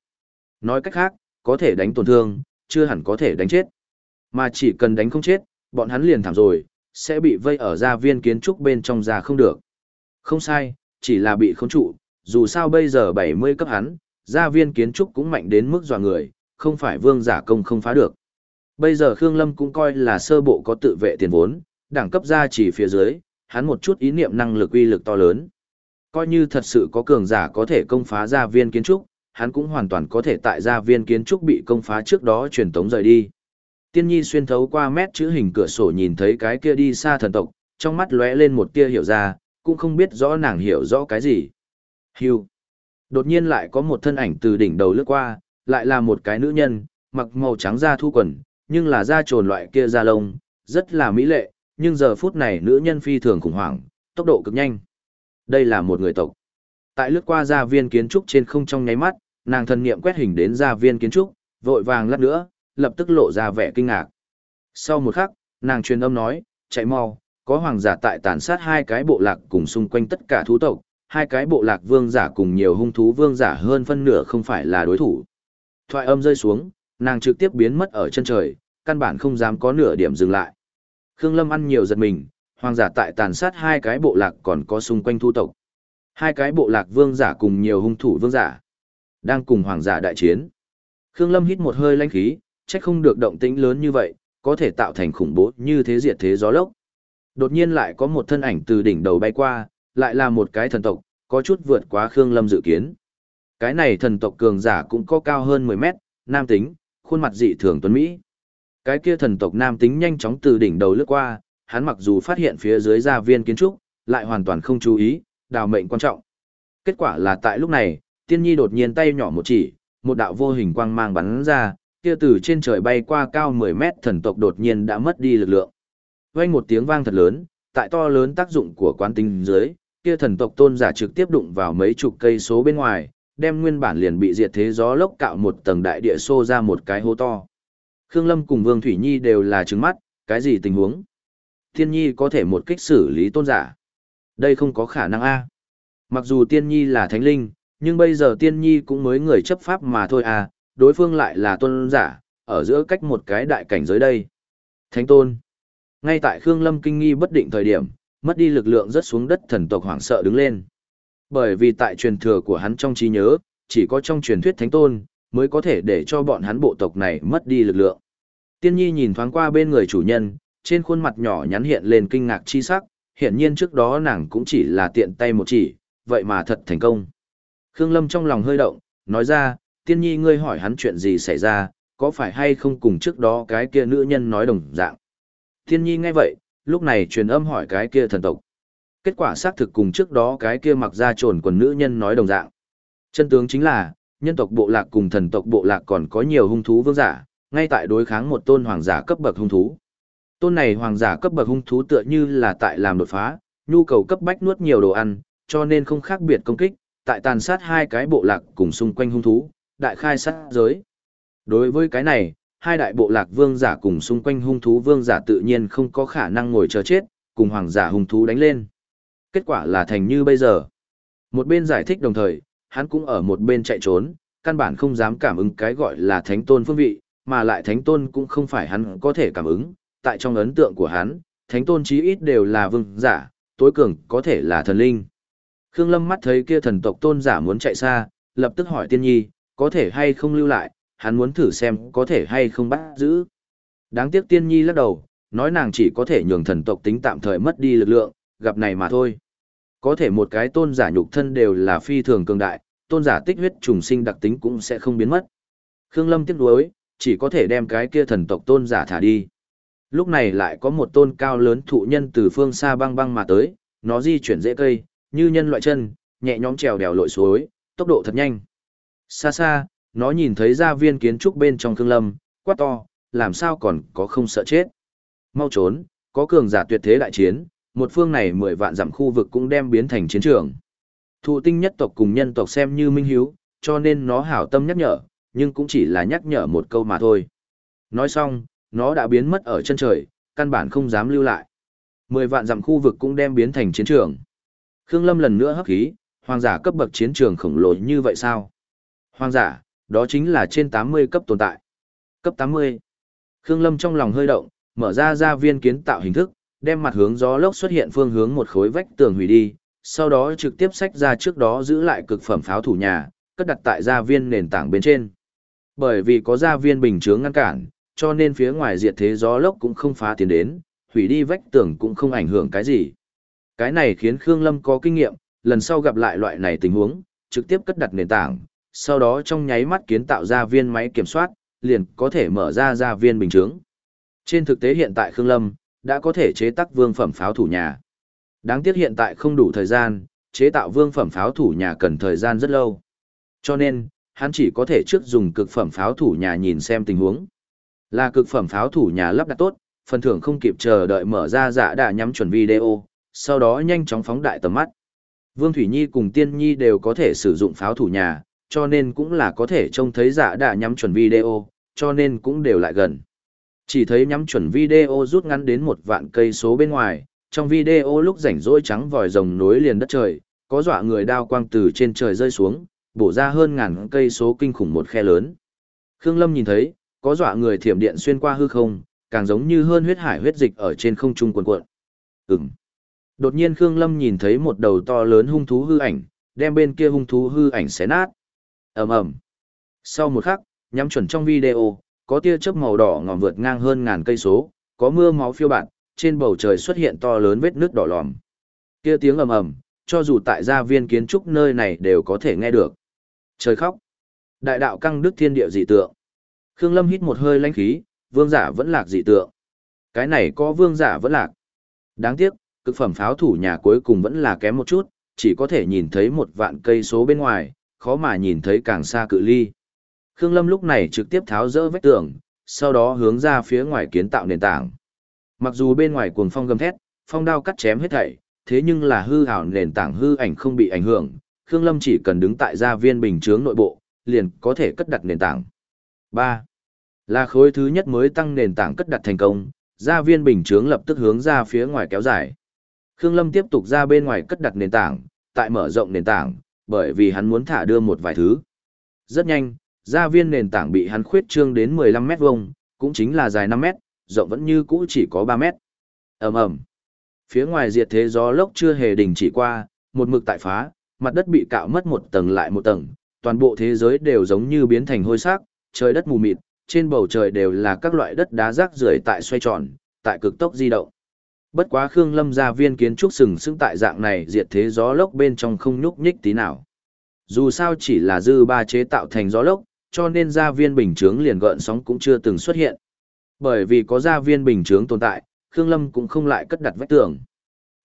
Nói cách khác, có thể đánh tổn thương, chưa hẳn có thể đánh chết. Mà chỉ cần đánh không chết, bọn hắn liền thảm rồi, sẽ bị vây ở gia viên kiến trúc bên trong ra không được. Không sai, chỉ là bị khống trụ, dù sao bây giờ 70 cấp hắn, gia viên kiến trúc cũng mạnh đến mức dọa người, không phải vương giả công không phá được. Bây giờ Khương Lâm cũng coi là sơ bộ có tự vệ tiền vốn, đẳng cấp gia chỉ phía dưới, hắn một chút ý niệm năng lực uy lực to lớn. Coi như thật sự có cường giả có thể công phá gia viên kiến trúc, hắn cũng hoàn toàn có thể tại gia viên kiến trúc bị công phá trước đó truyền tống rời đi. Tiên nhi xuyên thấu qua mét chữ hình cửa sổ nhìn thấy cái kia đi xa thần tộc, trong mắt lóe lên một tia hiểu ra, cũng không biết rõ nàng hiểu rõ cái gì. Hưu. Đột nhiên lại có một thân ảnh từ đỉnh đầu lướt qua, lại là một cái nữ nhân, mặc màu trắng da thu quần, nhưng là da trồn loại kia da lông, rất là mỹ lệ, nhưng giờ phút này nữ nhân phi thường khủng hoảng, tốc độ cực nhanh. Đây là một người tộc. Tại lướt qua gia viên kiến trúc trên không trong nháy mắt, nàng thần niệm quét hình đến gia viên kiến trúc, vội vàng lát nữa, lập tức lộ ra vẻ kinh ngạc. Sau một khắc, nàng truyền âm nói, chạy mau, có hoàng giả tại tàn sát hai cái bộ lạc cùng xung quanh tất cả thú tộc, hai cái bộ lạc vương giả cùng nhiều hung thú vương giả hơn phân nửa không phải là đối thủ. Thoại âm rơi xuống, nàng trực tiếp biến mất ở chân trời, căn bản không dám có nửa điểm dừng lại. Khương Lâm ăn nhiều giật mình, hoàng giả tại tàn sát hai cái bộ lạc còn có xung quanh thu tộc. Hai cái bộ lạc vương giả cùng nhiều hung thủ vương giả. Đang cùng hoàng giả đại chiến. Khương Lâm hít một hơi lanh khí, chắc không được động tĩnh lớn như vậy, có thể tạo thành khủng bố như thế diệt thế gió lốc. Đột nhiên lại có một thân ảnh từ đỉnh đầu bay qua, lại là một cái thần tộc, có chút vượt quá Khương Lâm dự kiến. Cái này thần tộc cường giả cũng có cao hơn 10 mét, nam tính, khuôn mặt dị thường tuấn Mỹ. Cái kia thần tộc nam tính nhanh chóng từ đỉnh đầu lướt qua, hắn mặc dù phát hiện phía dưới gia viên kiến trúc, lại hoàn toàn không chú ý, đào mệnh quan trọng. Kết quả là tại lúc này, tiên nhi đột nhiên tay nhỏ một chỉ, một đạo vô hình quang mang bắn ra, kia từ trên trời bay qua cao 10 mét thần tộc đột nhiên đã mất đi lực lượng. Vang một tiếng vang thật lớn, tại to lớn tác dụng của quán tinh dưới, kia thần tộc tôn giả trực tiếp đụng vào mấy chục cây số bên ngoài, đem nguyên bản liền bị diệt thế gió lốc cạo một tầng đại địa xô ra một cái hố to. Khương Lâm cùng Vương Thủy Nhi đều là trứng mắt, cái gì tình huống? Thiên Nhi có thể một kích xử lý tôn giả. Đây không có khả năng a. Mặc dù Tiên Nhi là thánh linh, nhưng bây giờ Tiên Nhi cũng mới người chấp pháp mà thôi à, đối phương lại là tôn giả, ở giữa cách một cái đại cảnh giới đây. Thánh tôn. Ngay tại Khương Lâm kinh nghi bất định thời điểm, mất đi lực lượng rất xuống đất thần tộc hoảng sợ đứng lên. Bởi vì tại truyền thừa của hắn trong trí nhớ, chỉ có trong truyền thuyết thánh tôn, mới có thể để cho bọn hắn bộ tộc này mất đi lực lượng. Tiên nhi nhìn thoáng qua bên người chủ nhân, trên khuôn mặt nhỏ nhắn hiện lên kinh ngạc chi sắc, hiển nhiên trước đó nàng cũng chỉ là tiện tay một chỉ, vậy mà thật thành công. Khương Lâm trong lòng hơi động, nói ra, tiên nhi ngươi hỏi hắn chuyện gì xảy ra, có phải hay không cùng trước đó cái kia nữ nhân nói đồng dạng. Tiên nhi nghe vậy, lúc này truyền âm hỏi cái kia thần tộc. Kết quả xác thực cùng trước đó cái kia mặc ra trồn quần nữ nhân nói đồng dạng. Chân tướng chính là, nhân tộc bộ lạc cùng thần tộc bộ lạc còn có nhiều hung thú vương giả, ngay tại đối kháng một tôn hoàng giả cấp bậc hung thú. Tôn này hoàng giả cấp bậc hung thú tựa như là tại làm đột phá, nhu cầu cấp bách nuốt nhiều đồ ăn, cho nên không khác biệt công kích, tại tàn sát hai cái bộ lạc cùng xung quanh hung thú, đại khai sát giới. Đối với cái này, hai đại bộ lạc vương giả cùng xung quanh hung thú vương giả tự nhiên không có khả năng ngồi chờ chết, cùng hoàng giả hung thú đánh lên. Kết quả là thành như bây giờ. Một bên giải thích đồng thời, hắn cũng ở một bên chạy trốn, căn bản không dám cảm ứng cái gọi là thánh tôn phương vị, mà lại thánh tôn cũng không phải hắn có thể cảm ứng, tại trong ấn tượng của hắn, thánh tôn chí ít đều là vương giả, tối cường có thể là thần linh. Khương Lâm mắt thấy kia thần tộc tôn giả muốn chạy xa, lập tức hỏi tiên nhi, có thể hay không lưu lại, hắn muốn thử xem có thể hay không bắt giữ. Đáng tiếc tiên nhi lắc đầu, nói nàng chỉ có thể nhường thần tộc tính tạm thời mất đi lực lượng, gặp này mà thôi. Có thể một cái tôn giả nhục thân đều là phi thường cường đại, tôn giả tích huyết trùng sinh đặc tính cũng sẽ không biến mất. Khương Lâm tiếc nuối, chỉ có thể đem cái kia thần tộc tôn giả thả đi. Lúc này lại có một tôn cao lớn thụ nhân từ phương xa băng băng mà tới, nó di chuyển dễ cây, như nhân loại chân, nhẹ nhõm trèo đèo lội suối, tốc độ thật nhanh. Xa xa, nó nhìn thấy gia viên kiến trúc bên trong Khương Lâm, quát to, làm sao còn có không sợ chết. Mau trốn, có cường giả tuyệt thế đại chiến, một phương này mười vạn dặm khu vực cũng đem biến thành chiến trường. Thụ tinh nhất tộc cùng nhân tộc xem như minh hiếu, cho nên nó hảo tâm nhắc nhở, nhưng cũng chỉ là nhắc nhở một câu mà thôi. Nói xong, nó đã biến mất ở chân trời, căn bản không dám lưu lại. Mười vạn dặm khu vực cũng đem biến thành chiến trường. Khương Lâm lần nữa hấp khí, hoàng giả cấp bậc chiến trường khổng lồ như vậy sao? Hoàng giả, đó chính là trên 80 cấp tồn tại. Cấp 80. Khương Lâm trong lòng hơi động, mở ra ra viên kiến tạo hình thức, đem mặt hướng gió lốc xuất hiện phương hướng một khối vách tường hủy đi, sau đó trực tiếp xách ra trước đó giữ lại cực phẩm pháo thủ nhà, cất đặt tại gia viên nền tảng bên trên. Bởi vì có gia viên bình chướng ngăn cản, cho nên phía ngoài diệt thế gió lốc cũng không phá tiến đến, hủy đi vách tường cũng không ảnh hưởng cái gì. Cái này khiến Khương Lâm có kinh nghiệm, lần sau gặp lại loại này tình huống, trực tiếp cất đặt nền tảng, sau đó trong nháy mắt kiến tạo ra viên máy kiểm soát, liền có thể mở ra ra viên bình chướng. Trên thực tế hiện tại Khương Lâm đã có thể chế tác vương phẩm pháo thủ nhà. Đáng tiếc hiện tại không đủ thời gian, chế tạo vương phẩm pháo thủ nhà cần thời gian rất lâu. Cho nên, hắn chỉ có thể trước dùng cực phẩm pháo thủ nhà nhìn xem tình huống. Là cực phẩm pháo thủ nhà lắp đặt tốt, phần thưởng không kịp chờ đợi mở ra dạ đã nhắm chuẩn video, sau đó nhanh chóng phóng đại tầm mắt. Vương Thủy Nhi cùng Tiên Nhi đều có thể sử dụng pháo thủ nhà, cho nên cũng là có thể trông thấy dạ đã nhắm chuẩn video, cho nên cũng đều lại gần. Chỉ thấy nhắm chuẩn video rút ngắn đến một vạn cây số bên ngoài, trong video lúc rảnh rỗi trắng vòi rồng nối liền đất trời, có dọa người đao quang từ trên trời rơi xuống, bổ ra hơn ngàn cây số kinh khủng một khe lớn. Khương Lâm nhìn thấy, có dọa người thiểm điện xuyên qua hư không, càng giống như hơn huyết hải huyết dịch ở trên không trung cuộn cuộn. Ừm. Đột nhiên Khương Lâm nhìn thấy một đầu to lớn hung thú hư ảnh, đem bên kia hung thú hư ảnh xé nát. Ầm ầm. Sau một khắc, nhắm chuẩn trong video, có tia chớp màu đỏ ngòm vượt ngang hơn ngàn cây số, có mưa máu phiêu bạt, trên bầu trời xuất hiện to lớn vết nước đỏ lòm. Kia tiếng ầm ầm, cho dù tại gia viên kiến trúc nơi này đều có thể nghe được. Trời khóc. Đại đạo căng đức thiên địa dị tượng. Khương Lâm hít một hơi lãnh khí, vương giả vẫn lạc dị tượng. Cái này có vương giả vẫn lạc. Đáng tiếc, cực phẩm pháo thủ nhà cuối cùng vẫn là kém một chút, chỉ có thể nhìn thấy một vạn cây số bên ngoài, khó mà nhìn thấy càng xa cự ly. Khương Lâm lúc này trực tiếp tháo rỡ vách tường, sau đó hướng ra phía ngoài kiến tạo nền tảng. Mặc dù bên ngoài cuồng phong gầm thét, phong đao cắt chém hết thảy, thế nhưng là hư ảo nền tảng hư ảnh không bị ảnh hưởng, Khương Lâm chỉ cần đứng tại gia viên bình chướng nội bộ, liền có thể cất đặt nền tảng. 3. Là khối thứ nhất mới tăng nền tảng cất đặt thành công, gia viên bình chướng lập tức hướng ra phía ngoài kéo dài. Khương Lâm tiếp tục ra bên ngoài cất đặt nền tảng, tại mở rộng nền tảng, bởi vì hắn muốn thả đưa một vài thứ. Rất nhanh, gia viên nền tảng bị hắn khuyết trương đến 15 mét vuông, cũng chính là dài 5 mét, rộng vẫn như cũ chỉ có 3 mét. ầm ầm Phía ngoài diệt thế gió lốc chưa hề đình chỉ qua, một mực tại phá, mặt đất bị cạo mất một tầng lại một tầng, toàn bộ thế giới đều giống như biến thành hôi xác, trời đất mù mịt, trên bầu trời đều là các loại đất đá rác rưởi tại xoay tròn, tại cực tốc di động. Bất quá Khương Lâm gia viên kiến trúc sừng sững tại dạng này diệt thế gió lốc bên trong không nhúc nhích tí nào. Dù sao chỉ là dư ba chế tạo thành gió lốc, cho nên gia viên bình chướng liền gợn sóng cũng chưa từng xuất hiện. Bởi vì có gia viên bình chướng tồn tại, Khương Lâm cũng không lại cất đặt vách tường.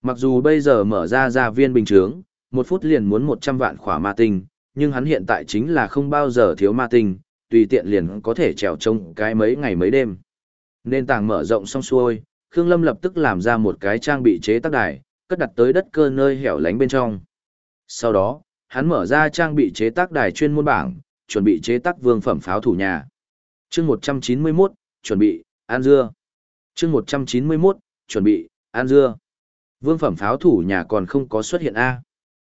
Mặc dù bây giờ mở ra gia viên bình chướng, một phút liền muốn 100 vạn khỏa ma tinh, nhưng hắn hiện tại chính là không bao giờ thiếu ma tinh, tùy tiện liền có thể trèo trông cái mấy ngày mấy đêm. Nên tàng mở rộng xong xuôi, Khương Lâm lập tức làm ra một cái trang bị chế tác đài, cất đặt tới đất cơ nơi hẻo lánh bên trong. Sau đó, hắn mở ra trang bị chế tác đài chuyên môn bảng, chuẩn bị chế tác vương phẩm pháo thủ nhà. Chương 191, chuẩn bị, an dưa. Chương 191, chuẩn bị, an dưa. Vương phẩm pháo thủ nhà còn không có xuất hiện A.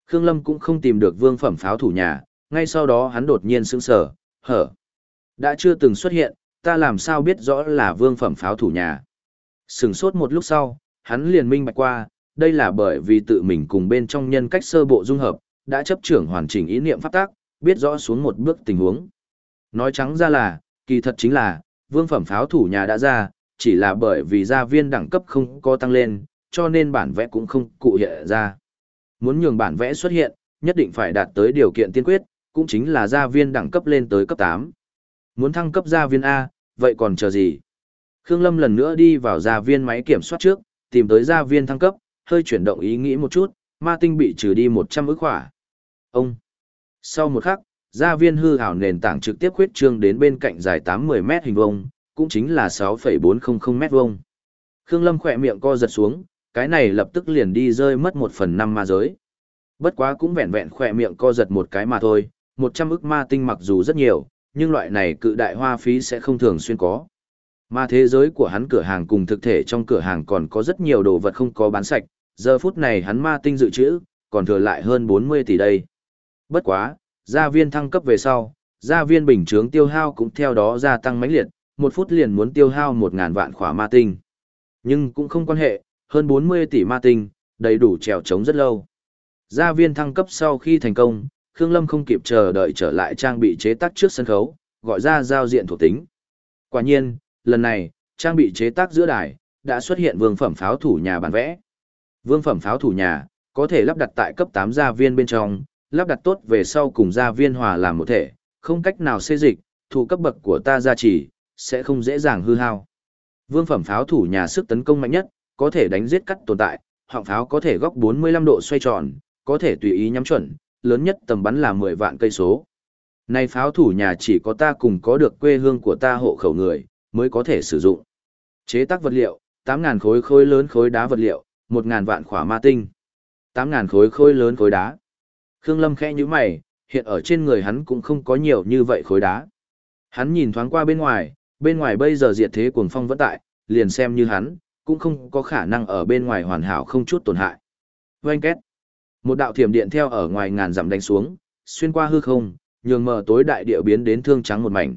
Khương Lâm cũng không tìm được vương phẩm pháo thủ nhà, ngay sau đó hắn đột nhiên sững sờ, hở. Đã chưa từng xuất hiện, ta làm sao biết rõ là vương phẩm pháo thủ nhà. Sừng sốt một lúc sau, hắn liền minh bạch qua, đây là bởi vì tự mình cùng bên trong nhân cách sơ bộ dung hợp, đã chấp trưởng hoàn chỉnh ý niệm pháp tác, biết rõ xuống một bước tình huống. Nói trắng ra là, kỳ thật chính là, vương phẩm pháo thủ nhà đã ra, chỉ là bởi vì gia viên đẳng cấp không có tăng lên, cho nên bản vẽ cũng không cụ hiện ra. Muốn nhường bản vẽ xuất hiện, nhất định phải đạt tới điều kiện tiên quyết, cũng chính là gia viên đẳng cấp lên tới cấp 8. Muốn thăng cấp gia viên A, vậy còn chờ gì? Khương Lâm lần nữa đi vào gia viên máy kiểm soát trước, tìm tới gia viên thăng cấp, hơi chuyển động ý nghĩ một chút, ma tinh bị trừ đi 100 ức khỏa. Ông! Sau một khắc, gia viên hư hảo nền tảng trực tiếp khuyết trương đến bên cạnh dài 8-10 mét hình vuông, cũng chính là 6,400 mét vuông. Khương Lâm khỏe miệng co giật xuống, cái này lập tức liền đi rơi mất một phần năm ma giới. Bất quá cũng vẹn vẹn khỏe miệng co giật một cái mà thôi, 100 ức ma tinh mặc dù rất nhiều, nhưng loại này cự đại hoa phí sẽ không thường xuyên có. Mà thế giới của hắn cửa hàng cùng thực thể trong cửa hàng còn có rất nhiều đồ vật không có bán sạch, giờ phút này hắn ma tinh dự trữ, còn thừa lại hơn 40 tỷ đây. Bất quá, gia viên thăng cấp về sau, gia viên bình chướng tiêu hao cũng theo đó gia tăng mãnh liệt, một phút liền muốn tiêu hao một ngàn vạn khỏa ma tinh. Nhưng cũng không quan hệ, hơn 40 tỷ ma tinh, đầy đủ trèo chống rất lâu. Gia viên thăng cấp sau khi thành công, Khương Lâm không kịp chờ đợi trở lại trang bị chế tác trước sân khấu, gọi ra giao diện thuộc tính. Quả nhiên, lần này, trang bị chế tác giữa đài, đã xuất hiện vương phẩm pháo thủ nhà bản vẽ. Vương phẩm pháo thủ nhà, có thể lắp đặt tại cấp 8 gia viên bên trong, lắp đặt tốt về sau cùng gia viên hòa làm một thể, không cách nào xê dịch, thủ cấp bậc của ta gia trì, sẽ không dễ dàng hư hao. Vương phẩm pháo thủ nhà sức tấn công mạnh nhất, có thể đánh giết cắt tồn tại, họng pháo có thể góc 45 độ xoay tròn, có thể tùy ý nhắm chuẩn, lớn nhất tầm bắn là 10 vạn cây số. Này pháo thủ nhà chỉ có ta cùng có được quê hương của ta hộ khẩu người, mới có thể sử dụng. Chế tác vật liệu, 8.000 khối khối lớn khối đá vật liệu, 1.000 vạn khỏa ma tinh. 8.000 khối khối lớn khối đá. Khương Lâm khẽ như mày, hiện ở trên người hắn cũng không có nhiều như vậy khối đá. Hắn nhìn thoáng qua bên ngoài, bên ngoài bây giờ diệt thế cuồng phong vẫn tại, liền xem như hắn, cũng không có khả năng ở bên ngoài hoàn hảo không chút tổn hại. Oanh két. Một đạo thiểm điện theo ở ngoài ngàn dặm đánh xuống, xuyên qua hư không, nhường mờ tối đại địa biến đến thương trắng một mảnh.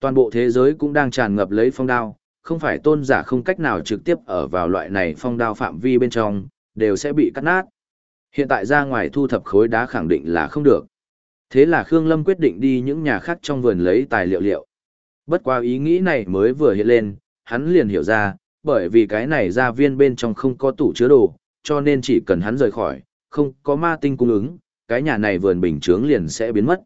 Toàn bộ thế giới cũng đang tràn ngập lấy phong đao, không phải tôn giả không cách nào trực tiếp ở vào loại này phong đao phạm vi bên trong, đều sẽ bị cắt nát. Hiện tại ra ngoài thu thập khối đá khẳng định là không được. Thế là Khương Lâm quyết định đi những nhà khác trong vườn lấy tài liệu liệu. Bất qua ý nghĩ này mới vừa hiện lên, hắn liền hiểu ra, bởi vì cái này gia viên bên trong không có tủ chứa đồ, cho nên chỉ cần hắn rời khỏi, không có ma tinh cung ứng, cái nhà này vườn bình chướng liền sẽ biến mất.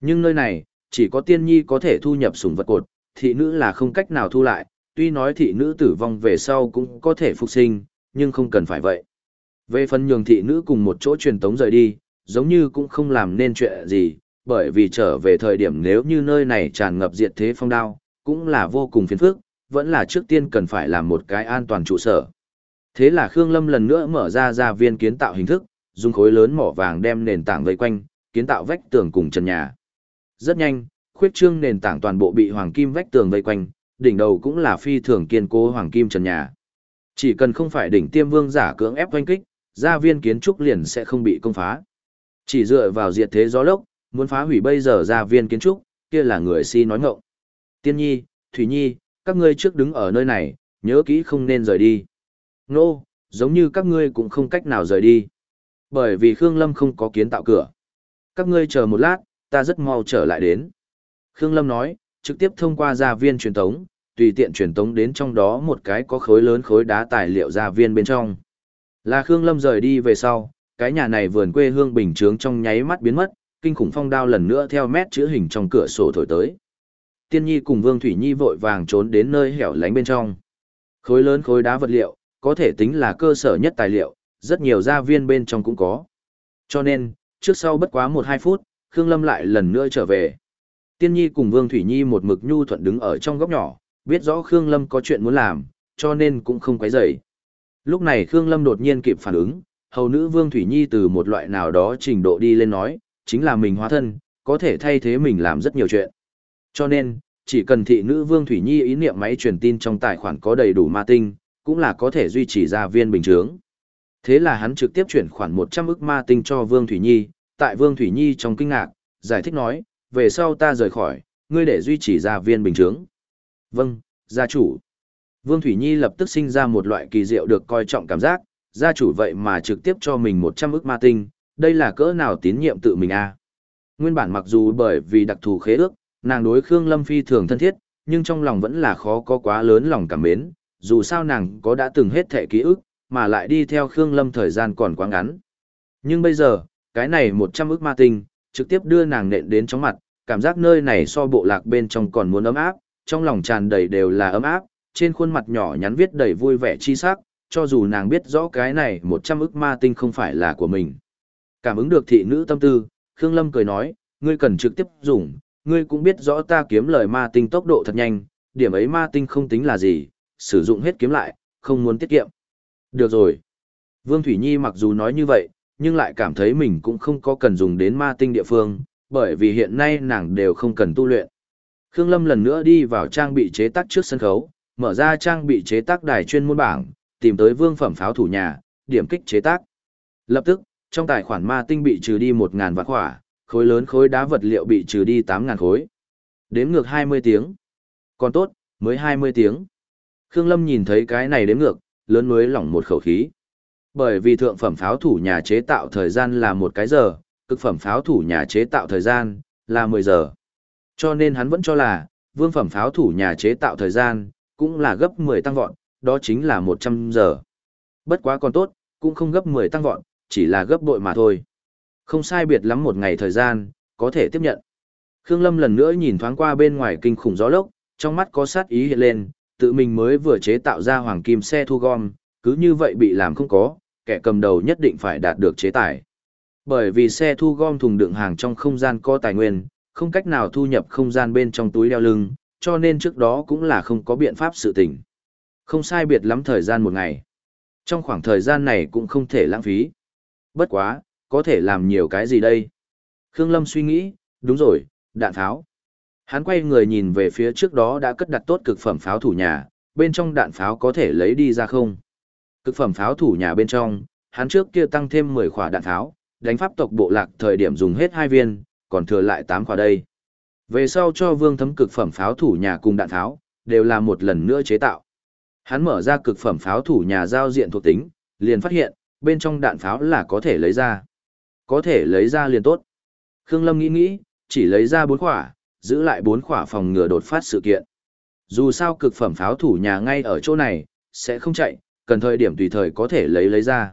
Nhưng nơi này, chỉ có tiên nhi có thể thu nhập sủng vật cột, thị nữ là không cách nào thu lại, tuy nói thị nữ tử vong về sau cũng có thể phục sinh, nhưng không cần phải vậy. Về phần nhường thị nữ cùng một chỗ truyền tống rời đi, giống như cũng không làm nên chuyện gì, bởi vì trở về thời điểm nếu như nơi này tràn ngập diệt thế phong đao, cũng là vô cùng phiền phức, vẫn là trước tiên cần phải làm một cái an toàn trụ sở. Thế là Khương Lâm lần nữa mở ra ra viên kiến tạo hình thức, dùng khối lớn mỏ vàng đem nền tảng vây quanh, kiến tạo vách tường cùng trần nhà. Rất nhanh, khuyết trương nền tảng toàn bộ bị hoàng kim vách tường vây quanh, đỉnh đầu cũng là phi thường kiên cố hoàng kim trần nhà. Chỉ cần không phải đỉnh tiêm vương giả cưỡng ép oanh kích, gia viên kiến trúc liền sẽ không bị công phá. Chỉ dựa vào diệt thế gió lốc, muốn phá hủy bây giờ gia viên kiến trúc, kia là người si nói ngọng. Tiên nhi, Thủy nhi, các ngươi trước đứng ở nơi này, nhớ kỹ không nên rời đi. Nô, no, giống như các ngươi cũng không cách nào rời đi. Bởi vì Khương Lâm không có kiến tạo cửa. Các ngươi chờ một lát, ta rất mau trở lại đến. Khương Lâm nói, trực tiếp thông qua gia viên truyền tống, tùy tiện truyền tống đến trong đó một cái có khối lớn khối đá tài liệu gia viên bên trong. Là Khương Lâm rời đi về sau, cái nhà này vườn quê hương bình trướng trong nháy mắt biến mất, kinh khủng phong đao lần nữa theo mét chữ hình trong cửa sổ thổi tới. Tiên Nhi cùng Vương Thủy Nhi vội vàng trốn đến nơi hẻo lánh bên trong. Khối lớn khối đá vật liệu, có thể tính là cơ sở nhất tài liệu, rất nhiều gia viên bên trong cũng có. Cho nên, trước sau bất quá 1-2 phút, Khương Lâm lại lần nữa trở về. Tiên Nhi cùng Vương Thủy Nhi một mực nhu thuận đứng ở trong góc nhỏ, biết rõ Khương Lâm có chuyện muốn làm, cho nên cũng không quấy rầy. Lúc này Khương Lâm đột nhiên kịp phản ứng, hầu nữ Vương Thủy Nhi từ một loại nào đó trình độ đi lên nói, chính là mình hóa thân, có thể thay thế mình làm rất nhiều chuyện. Cho nên, chỉ cần thị nữ Vương Thủy Nhi ý niệm máy truyền tin trong tài khoản có đầy đủ ma tinh, cũng là có thể duy trì ra viên bình thường. Thế là hắn trực tiếp chuyển khoản 100 ức ma tinh cho Vương Thủy Nhi, tại Vương Thủy Nhi trong kinh ngạc, giải thích nói, về sau ta rời khỏi, ngươi để duy trì gia viên bình thường. Vâng, gia chủ. Vương Thủy Nhi lập tức sinh ra một loại kỳ diệu được coi trọng cảm giác, gia chủ vậy mà trực tiếp cho mình 100 ức ma tinh, đây là cỡ nào tín nhiệm tự mình a à? Nguyên bản mặc dù bởi vì đặc thù khế ước, nàng đối Khương Lâm phi thường thân thiết, nhưng trong lòng vẫn là khó có quá lớn lòng cảm mến, dù sao nàng có đã từng hết thể ký ức, mà lại đi theo Khương Lâm thời gian còn quá ngắn. Nhưng bây giờ, cái này 100 ức ma tinh, trực tiếp đưa nàng nện đến trong mặt, cảm giác nơi này so bộ lạc bên trong còn muốn ấm áp, trong lòng tràn đầy đều là ấm áp, trên khuôn mặt nhỏ nhắn viết đầy vui vẻ chi sắc, cho dù nàng biết rõ cái này 100 ức ma tinh không phải là của mình. Cảm ứng được thị nữ tâm tư, Khương Lâm cười nói, ngươi cần trực tiếp dùng, ngươi cũng biết rõ ta kiếm lời ma tinh tốc độ thật nhanh, điểm ấy ma tinh không tính là gì, sử dụng hết kiếm lại, không muốn tiết kiệm. Được rồi. Vương Thủy Nhi mặc dù nói như vậy, nhưng lại cảm thấy mình cũng không có cần dùng đến ma tinh địa phương, bởi vì hiện nay nàng đều không cần tu luyện. Khương Lâm lần nữa đi vào trang bị chế tác trước sân khấu, mở ra trang bị chế tác đài chuyên môn bảng, tìm tới vương phẩm pháo thủ nhà, điểm kích chế tác. Lập tức, trong tài khoản ma tinh bị trừ đi 1.000 vạn khỏa, khối lớn khối đá vật liệu bị trừ đi 8.000 khối. Đếm ngược 20 tiếng. Còn tốt, mới 20 tiếng. Khương Lâm nhìn thấy cái này đếm ngược, lớn mới lỏng một khẩu khí. Bởi vì thượng phẩm pháo thủ nhà chế tạo thời gian là một cái giờ, cực phẩm pháo thủ nhà chế tạo thời gian là 10 giờ. Cho nên hắn vẫn cho là, vương phẩm pháo thủ nhà chế tạo thời gian cũng là gấp 10 tăng vọt, đó chính là 100 giờ. Bất quá còn tốt, cũng không gấp 10 tăng vọt, chỉ là gấp bội mà thôi. Không sai biệt lắm một ngày thời gian, có thể tiếp nhận. Khương Lâm lần nữa nhìn thoáng qua bên ngoài kinh khủng gió lốc, trong mắt có sát ý hiện lên, tự mình mới vừa chế tạo ra hoàng kim xe thu gom, cứ như vậy bị làm không có, kẻ cầm đầu nhất định phải đạt được chế tài. Bởi vì xe thu gom thùng đựng hàng trong không gian có tài nguyên, không cách nào thu nhập không gian bên trong túi đeo lưng, cho nên trước đó cũng là không có biện pháp sự tình. Không sai biệt lắm thời gian một ngày. Trong khoảng thời gian này cũng không thể lãng phí. Bất quá, có thể làm nhiều cái gì đây? Khương Lâm suy nghĩ, đúng rồi, đạn pháo. Hắn quay người nhìn về phía trước đó đã cất đặt tốt cực phẩm pháo thủ nhà, bên trong đạn pháo có thể lấy đi ra không? Cực phẩm pháo thủ nhà bên trong, hắn trước kia tăng thêm 10 khỏa đạn pháo, đánh pháp tộc bộ lạc thời điểm dùng hết hai viên, còn thừa lại 8 khỏa đây. Về sau cho vương thấm cực phẩm pháo thủ nhà cùng đạn pháo, đều là một lần nữa chế tạo. Hắn mở ra cực phẩm pháo thủ nhà giao diện thuộc tính, liền phát hiện, bên trong đạn pháo là có thể lấy ra. Có thể lấy ra liền tốt. Khương Lâm nghĩ nghĩ, chỉ lấy ra 4 khỏa, giữ lại 4 khỏa phòng ngừa đột phát sự kiện. Dù sao cực phẩm pháo thủ nhà ngay ở chỗ này, sẽ không chạy, cần thời điểm tùy thời có thể lấy lấy ra.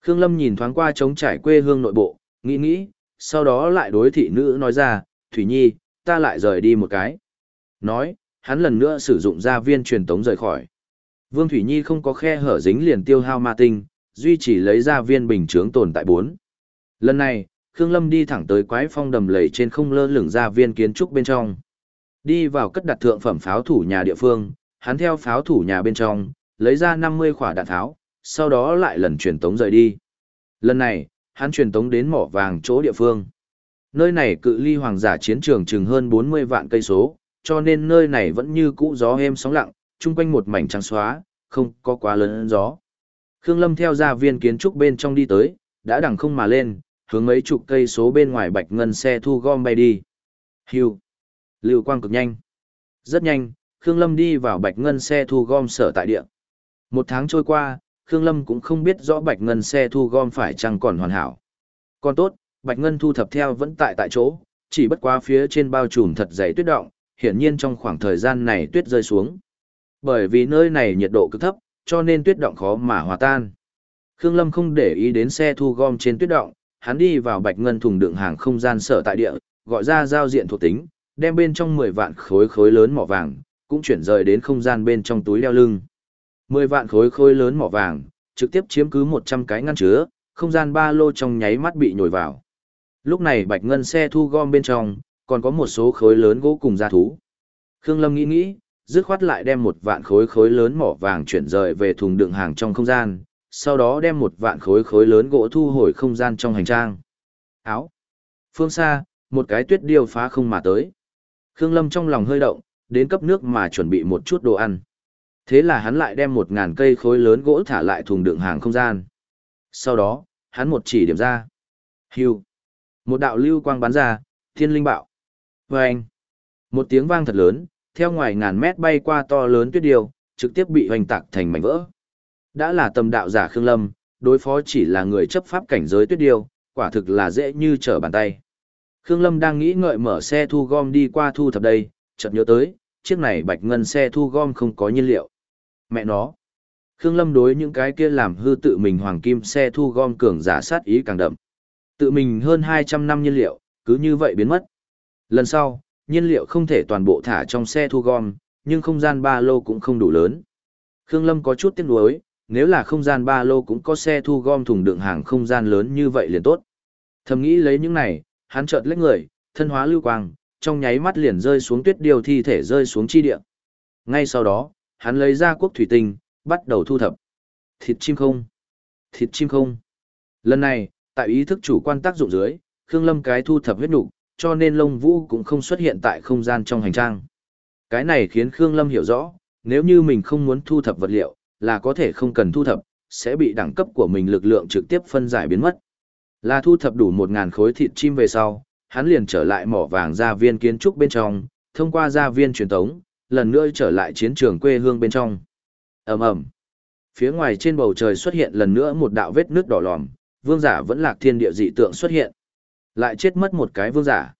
Khương Lâm nhìn thoáng qua trống trải quê hương nội bộ, nghĩ nghĩ, sau đó lại đối thị nữ nói ra, Thủy Nhi, ta lại rời đi một cái. Nói, hắn lần nữa sử dụng ra viên truyền tống rời khỏi. Vương Thủy Nhi không có khe hở dính liền tiêu hao ma tinh, duy chỉ lấy ra viên bình chướng tồn tại 4. Lần này, Khương Lâm đi thẳng tới quái phong đầm lầy trên không lơ lửng ra viên kiến trúc bên trong. Đi vào cất đặt thượng phẩm pháo thủ nhà địa phương, hắn theo pháo thủ nhà bên trong, lấy ra 50 quả đạn tháo, sau đó lại lần truyền tống rời đi. Lần này, hắn truyền tống đến mỏ vàng chỗ địa phương. Nơi này cự ly hoàng giả chiến trường chừng hơn 40 vạn cây số, cho nên nơi này vẫn như cũ gió êm sóng lặng, chung quanh một mảnh trắng xóa, không có quá lớn gió. Khương Lâm theo ra viên kiến trúc bên trong đi tới, đã đằng không mà lên, hướng mấy chục cây số bên ngoài bạch ngân xe thu gom bay đi. Hưu. Lưu quang cực nhanh. Rất nhanh, Khương Lâm đi vào bạch ngân xe thu gom sở tại địa. Một tháng trôi qua, Khương Lâm cũng không biết rõ Bạch Ngân xe thu gom phải chăng còn hoàn hảo. Còn tốt, Bạch Ngân thu thập theo vẫn tại tại chỗ, chỉ bất quá phía trên bao trùm thật dày tuyết động, hiển nhiên trong khoảng thời gian này tuyết rơi xuống. Bởi vì nơi này nhiệt độ cực thấp, cho nên tuyết động khó mà hòa tan. Khương Lâm không để ý đến xe thu gom trên tuyết động, hắn đi vào Bạch Ngân thùng đựng hàng không gian sở tại địa, gọi ra giao diện thuộc tính, đem bên trong 10 vạn khối khối lớn mỏ vàng, cũng chuyển rời đến không gian bên trong túi đeo lưng. Mười vạn khối khối lớn mỏ vàng, trực tiếp chiếm cứ một trăm cái ngăn chứa, không gian ba lô trong nháy mắt bị nhồi vào. Lúc này bạch ngân xe thu gom bên trong, còn có một số khối lớn gỗ cùng gia thú. Khương Lâm nghĩ nghĩ, dứt khoát lại đem một vạn khối khối lớn mỏ vàng chuyển rời về thùng đựng hàng trong không gian, sau đó đem một vạn khối khối lớn gỗ thu hồi không gian trong hành trang. Áo. Phương xa, một cái tuyết điêu phá không mà tới. Khương Lâm trong lòng hơi động, đến cấp nước mà chuẩn bị một chút đồ ăn. Thế là hắn lại đem một ngàn cây khối lớn gỗ thả lại thùng đựng hàng không gian. Sau đó, hắn một chỉ điểm ra. Hưu. Một đạo lưu quang bắn ra, thiên linh bạo. Và anh. Một tiếng vang thật lớn, theo ngoài ngàn mét bay qua to lớn tuyết điều, trực tiếp bị hoành tạc thành mảnh vỡ. Đã là tầm đạo giả Khương Lâm, đối phó chỉ là người chấp pháp cảnh giới tuyết điêu, quả thực là dễ như trở bàn tay. Khương Lâm đang nghĩ ngợi mở xe thu gom đi qua thu thập đây, chợt nhớ tới, chiếc này bạch ngân xe thu gom không có nhiên liệu. Mẹ nó. Khương Lâm đối những cái kia làm hư tự mình hoàng kim xe thu gom cường giả sát ý càng đậm. Tự mình hơn 200 năm nhiên liệu, cứ như vậy biến mất. Lần sau, nhiên liệu không thể toàn bộ thả trong xe thu gom, nhưng không gian ba lô cũng không đủ lớn. Khương Lâm có chút tiếc nuối, nếu là không gian ba lô cũng có xe thu gom thùng đựng hàng không gian lớn như vậy liền tốt. Thầm nghĩ lấy những này, hắn chợt lấy người, thân hóa lưu quang, trong nháy mắt liền rơi xuống tuyết điều thi thể rơi xuống chi địa. Ngay sau đó, hắn lấy ra quốc thủy tinh, bắt đầu thu thập. Thịt chim không? Thịt chim không? Lần này, tại ý thức chủ quan tác dụng dưới, Khương Lâm cái thu thập huyết nục, cho nên lông vũ cũng không xuất hiện tại không gian trong hành trang. Cái này khiến Khương Lâm hiểu rõ, nếu như mình không muốn thu thập vật liệu, là có thể không cần thu thập, sẽ bị đẳng cấp của mình lực lượng trực tiếp phân giải biến mất. Là thu thập đủ một ngàn khối thịt chim về sau, hắn liền trở lại mỏ vàng gia viên kiến trúc bên trong, thông qua gia viên truyền tống, lần nữa trở lại chiến trường quê hương bên trong. ầm ầm Phía ngoài trên bầu trời xuất hiện lần nữa một đạo vết nước đỏ lòm, vương giả vẫn lạc thiên địa dị tượng xuất hiện. Lại chết mất một cái vương giả.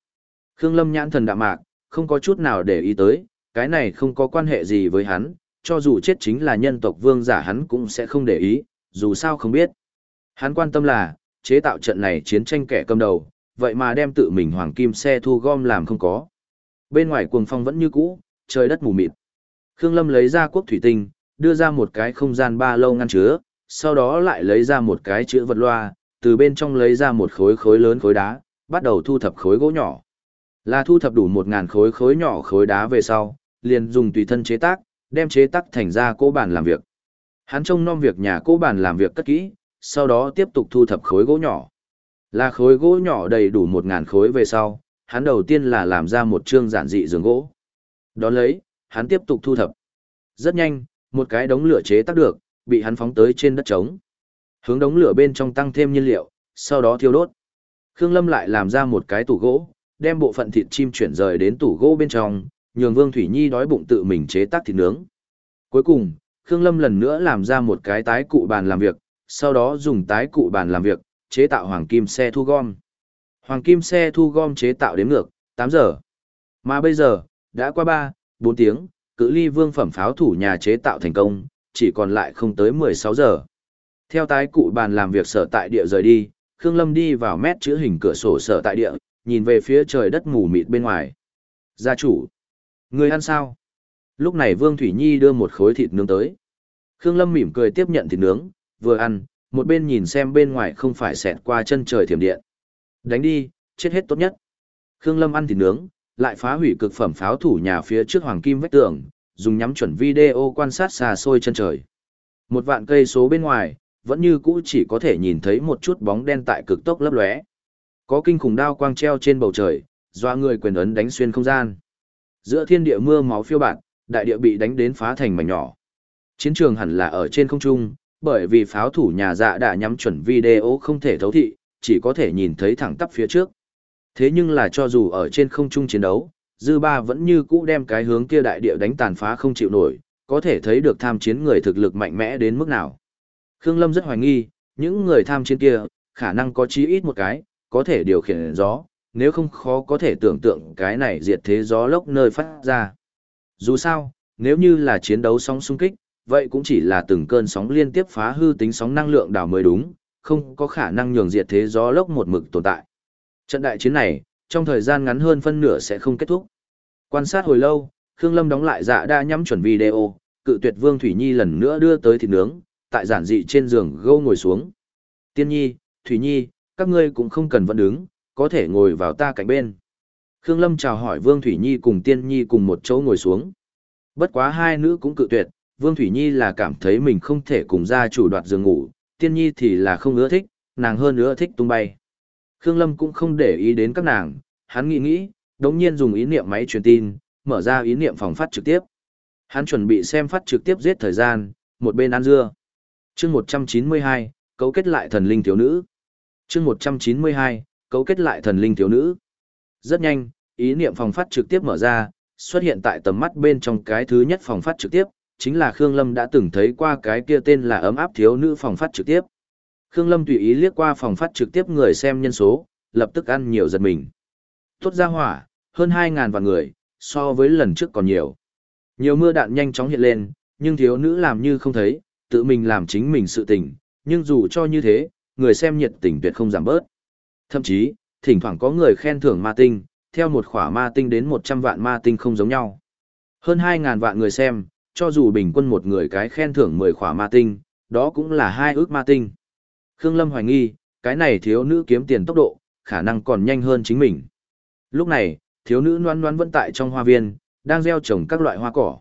Khương Lâm nhãn thần đạm mạc, không có chút nào để ý tới, cái này không có quan hệ gì với hắn, cho dù chết chính là nhân tộc vương giả hắn cũng sẽ không để ý, dù sao không biết. Hắn quan tâm là, chế tạo trận này chiến tranh kẻ cầm đầu, vậy mà đem tự mình hoàng kim xe thu gom làm không có. Bên ngoài cuồng phong vẫn như cũ, trời đất mù mịt. Khương Lâm lấy ra quốc thủy tinh, đưa ra một cái không gian ba lâu ngăn chứa, sau đó lại lấy ra một cái chữ vật loa, từ bên trong lấy ra một khối khối lớn khối đá, bắt đầu thu thập khối gỗ nhỏ. Là thu thập đủ một ngàn khối khối nhỏ khối đá về sau, liền dùng tùy thân chế tác, đem chế tác thành ra cố bàn làm việc. Hắn trông nom việc nhà cố bàn làm việc cất kỹ, sau đó tiếp tục thu thập khối gỗ nhỏ. Là khối gỗ nhỏ đầy đủ một ngàn khối về sau, hắn đầu tiên là làm ra một chương giản dị giường gỗ. Đón lấy, hắn tiếp tục thu thập. Rất nhanh, một cái đống lửa chế tác được, bị hắn phóng tới trên đất trống. Hướng đống lửa bên trong tăng thêm nhiên liệu, sau đó thiêu đốt. Khương Lâm lại làm ra một cái tủ gỗ, đem bộ phận thịt chim chuyển rời đến tủ gỗ bên trong, nhường Vương Thủy Nhi đói bụng tự mình chế tác thịt nướng. Cuối cùng, Khương Lâm lần nữa làm ra một cái tái cụ bàn làm việc, sau đó dùng tái cụ bàn làm việc, chế tạo hoàng kim xe thu gom. Hoàng kim xe thu gom chế tạo đến ngược, 8 giờ. Mà bây giờ, đã qua 3, 4 tiếng, cự ly vương phẩm pháo thủ nhà chế tạo thành công, chỉ còn lại không tới 16 giờ. Theo tái cụ bàn làm việc sở tại địa rời đi, Khương Lâm đi vào mét chữ hình cửa sổ sở tại địa, nhìn về phía trời đất mù mịt bên ngoài. Gia chủ, người ăn sao? Lúc này Vương Thủy Nhi đưa một khối thịt nướng tới. Khương Lâm mỉm cười tiếp nhận thịt nướng, vừa ăn, một bên nhìn xem bên ngoài không phải xẹt qua chân trời thiểm điện. Đánh đi, chết hết tốt nhất. Khương Lâm ăn thịt nướng, lại phá hủy cực phẩm pháo thủ nhà phía trước hoàng kim vách tường, dùng nhắm chuẩn video quan sát xa xôi chân trời. Một vạn cây số bên ngoài, vẫn như cũ chỉ có thể nhìn thấy một chút bóng đen tại cực tốc lấp lóe. Có kinh khủng đao quang treo trên bầu trời, doa người quyền ấn đánh xuyên không gian. Giữa thiên địa mưa máu phiêu bạt, đại địa bị đánh đến phá thành mảnh nhỏ. Chiến trường hẳn là ở trên không trung, bởi vì pháo thủ nhà dạ đã nhắm chuẩn video không thể thấu thị, chỉ có thể nhìn thấy thẳng tắp phía trước. Thế nhưng là cho dù ở trên không trung chiến đấu, dư ba vẫn như cũ đem cái hướng kia đại địa đánh tàn phá không chịu nổi, có thể thấy được tham chiến người thực lực mạnh mẽ đến mức nào. Khương Lâm rất hoài nghi, những người tham chiến kia, khả năng có chí ít một cái, có thể điều khiển gió, nếu không khó có thể tưởng tượng cái này diệt thế gió lốc nơi phát ra. Dù sao, nếu như là chiến đấu sóng xung kích, vậy cũng chỉ là từng cơn sóng liên tiếp phá hư tính sóng năng lượng đảo mới đúng, không có khả năng nhường diệt thế gió lốc một mực tồn tại. Trận đại chiến này, trong thời gian ngắn hơn phân nửa sẽ không kết thúc. Quan sát hồi lâu, Khương Lâm đóng lại dạ đã nhắm chuẩn video, cự tuyệt Vương Thủy Nhi lần nữa đưa tới thịt nướng, tại giản dị trên giường gâu ngồi xuống. Tiên Nhi, Thủy Nhi, các ngươi cũng không cần vẫn đứng, có thể ngồi vào ta cạnh bên. Khương Lâm chào hỏi Vương Thủy Nhi cùng Tiên Nhi cùng một chỗ ngồi xuống. Bất quá hai nữ cũng cự tuyệt, Vương Thủy Nhi là cảm thấy mình không thể cùng gia chủ đoạt giường ngủ, Tiên Nhi thì là không ưa thích, nàng hơn nữa thích tung bay. Khương Lâm cũng không để ý đến các nàng, hắn nghĩ nghĩ, đống nhiên dùng ý niệm máy truyền tin, mở ra ý niệm phòng phát trực tiếp. Hắn chuẩn bị xem phát trực tiếp giết thời gian, một bên ăn dưa. chương 192, cấu kết lại thần linh thiếu nữ. chương 192, cấu kết lại thần linh thiếu nữ. Rất nhanh, ý niệm phòng phát trực tiếp mở ra, xuất hiện tại tầm mắt bên trong cái thứ nhất phòng phát trực tiếp, chính là Khương Lâm đã từng thấy qua cái kia tên là ấm áp thiếu nữ phòng phát trực tiếp. Khương Lâm tùy ý liếc qua phòng phát trực tiếp người xem nhân số, lập tức ăn nhiều giật mình. Tốt ra hỏa, hơn 2.000 vạn người, so với lần trước còn nhiều. Nhiều mưa đạn nhanh chóng hiện lên, nhưng thiếu nữ làm như không thấy, tự mình làm chính mình sự tình, nhưng dù cho như thế, người xem nhiệt tình tuyệt không giảm bớt. Thậm chí, thỉnh thoảng có người khen thưởng ma tinh, theo một khỏa ma tinh đến 100 vạn ma tinh không giống nhau. Hơn 2.000 vạn người xem, cho dù bình quân một người cái khen thưởng 10 khỏa ma tinh, đó cũng là hai ước ma tinh. Khương Lâm hoài nghi, cái này thiếu nữ kiếm tiền tốc độ, khả năng còn nhanh hơn chính mình. Lúc này, thiếu nữ noan noan vẫn tại trong hoa viên, đang gieo trồng các loại hoa cỏ.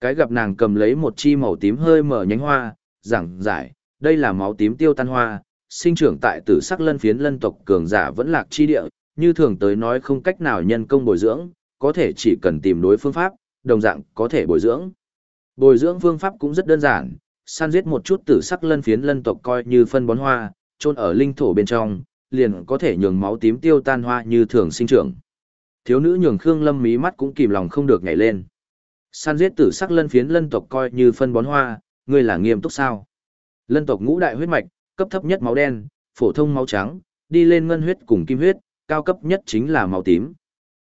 Cái gặp nàng cầm lấy một chi màu tím hơi mở nhánh hoa, giảng giải, đây là máu tím tiêu tan hoa, sinh trưởng tại tử sắc lân phiến lân tộc cường giả vẫn lạc chi địa, như thường tới nói không cách nào nhân công bồi dưỡng, có thể chỉ cần tìm đối phương pháp, đồng dạng có thể bồi dưỡng. Bồi dưỡng phương pháp cũng rất đơn giản, săn giết một chút tử sắc lân phiến lân tộc coi như phân bón hoa, chôn ở linh thổ bên trong, liền có thể nhường máu tím tiêu tan hoa như thường sinh trưởng. Thiếu nữ nhường Khương Lâm mí mắt cũng kìm lòng không được nhảy lên. Săn giết tử sắc lân phiến lân tộc coi như phân bón hoa, ngươi là nghiêm túc sao? Lân tộc ngũ đại huyết mạch, cấp thấp nhất máu đen, phổ thông máu trắng, đi lên ngân huyết cùng kim huyết, cao cấp nhất chính là máu tím.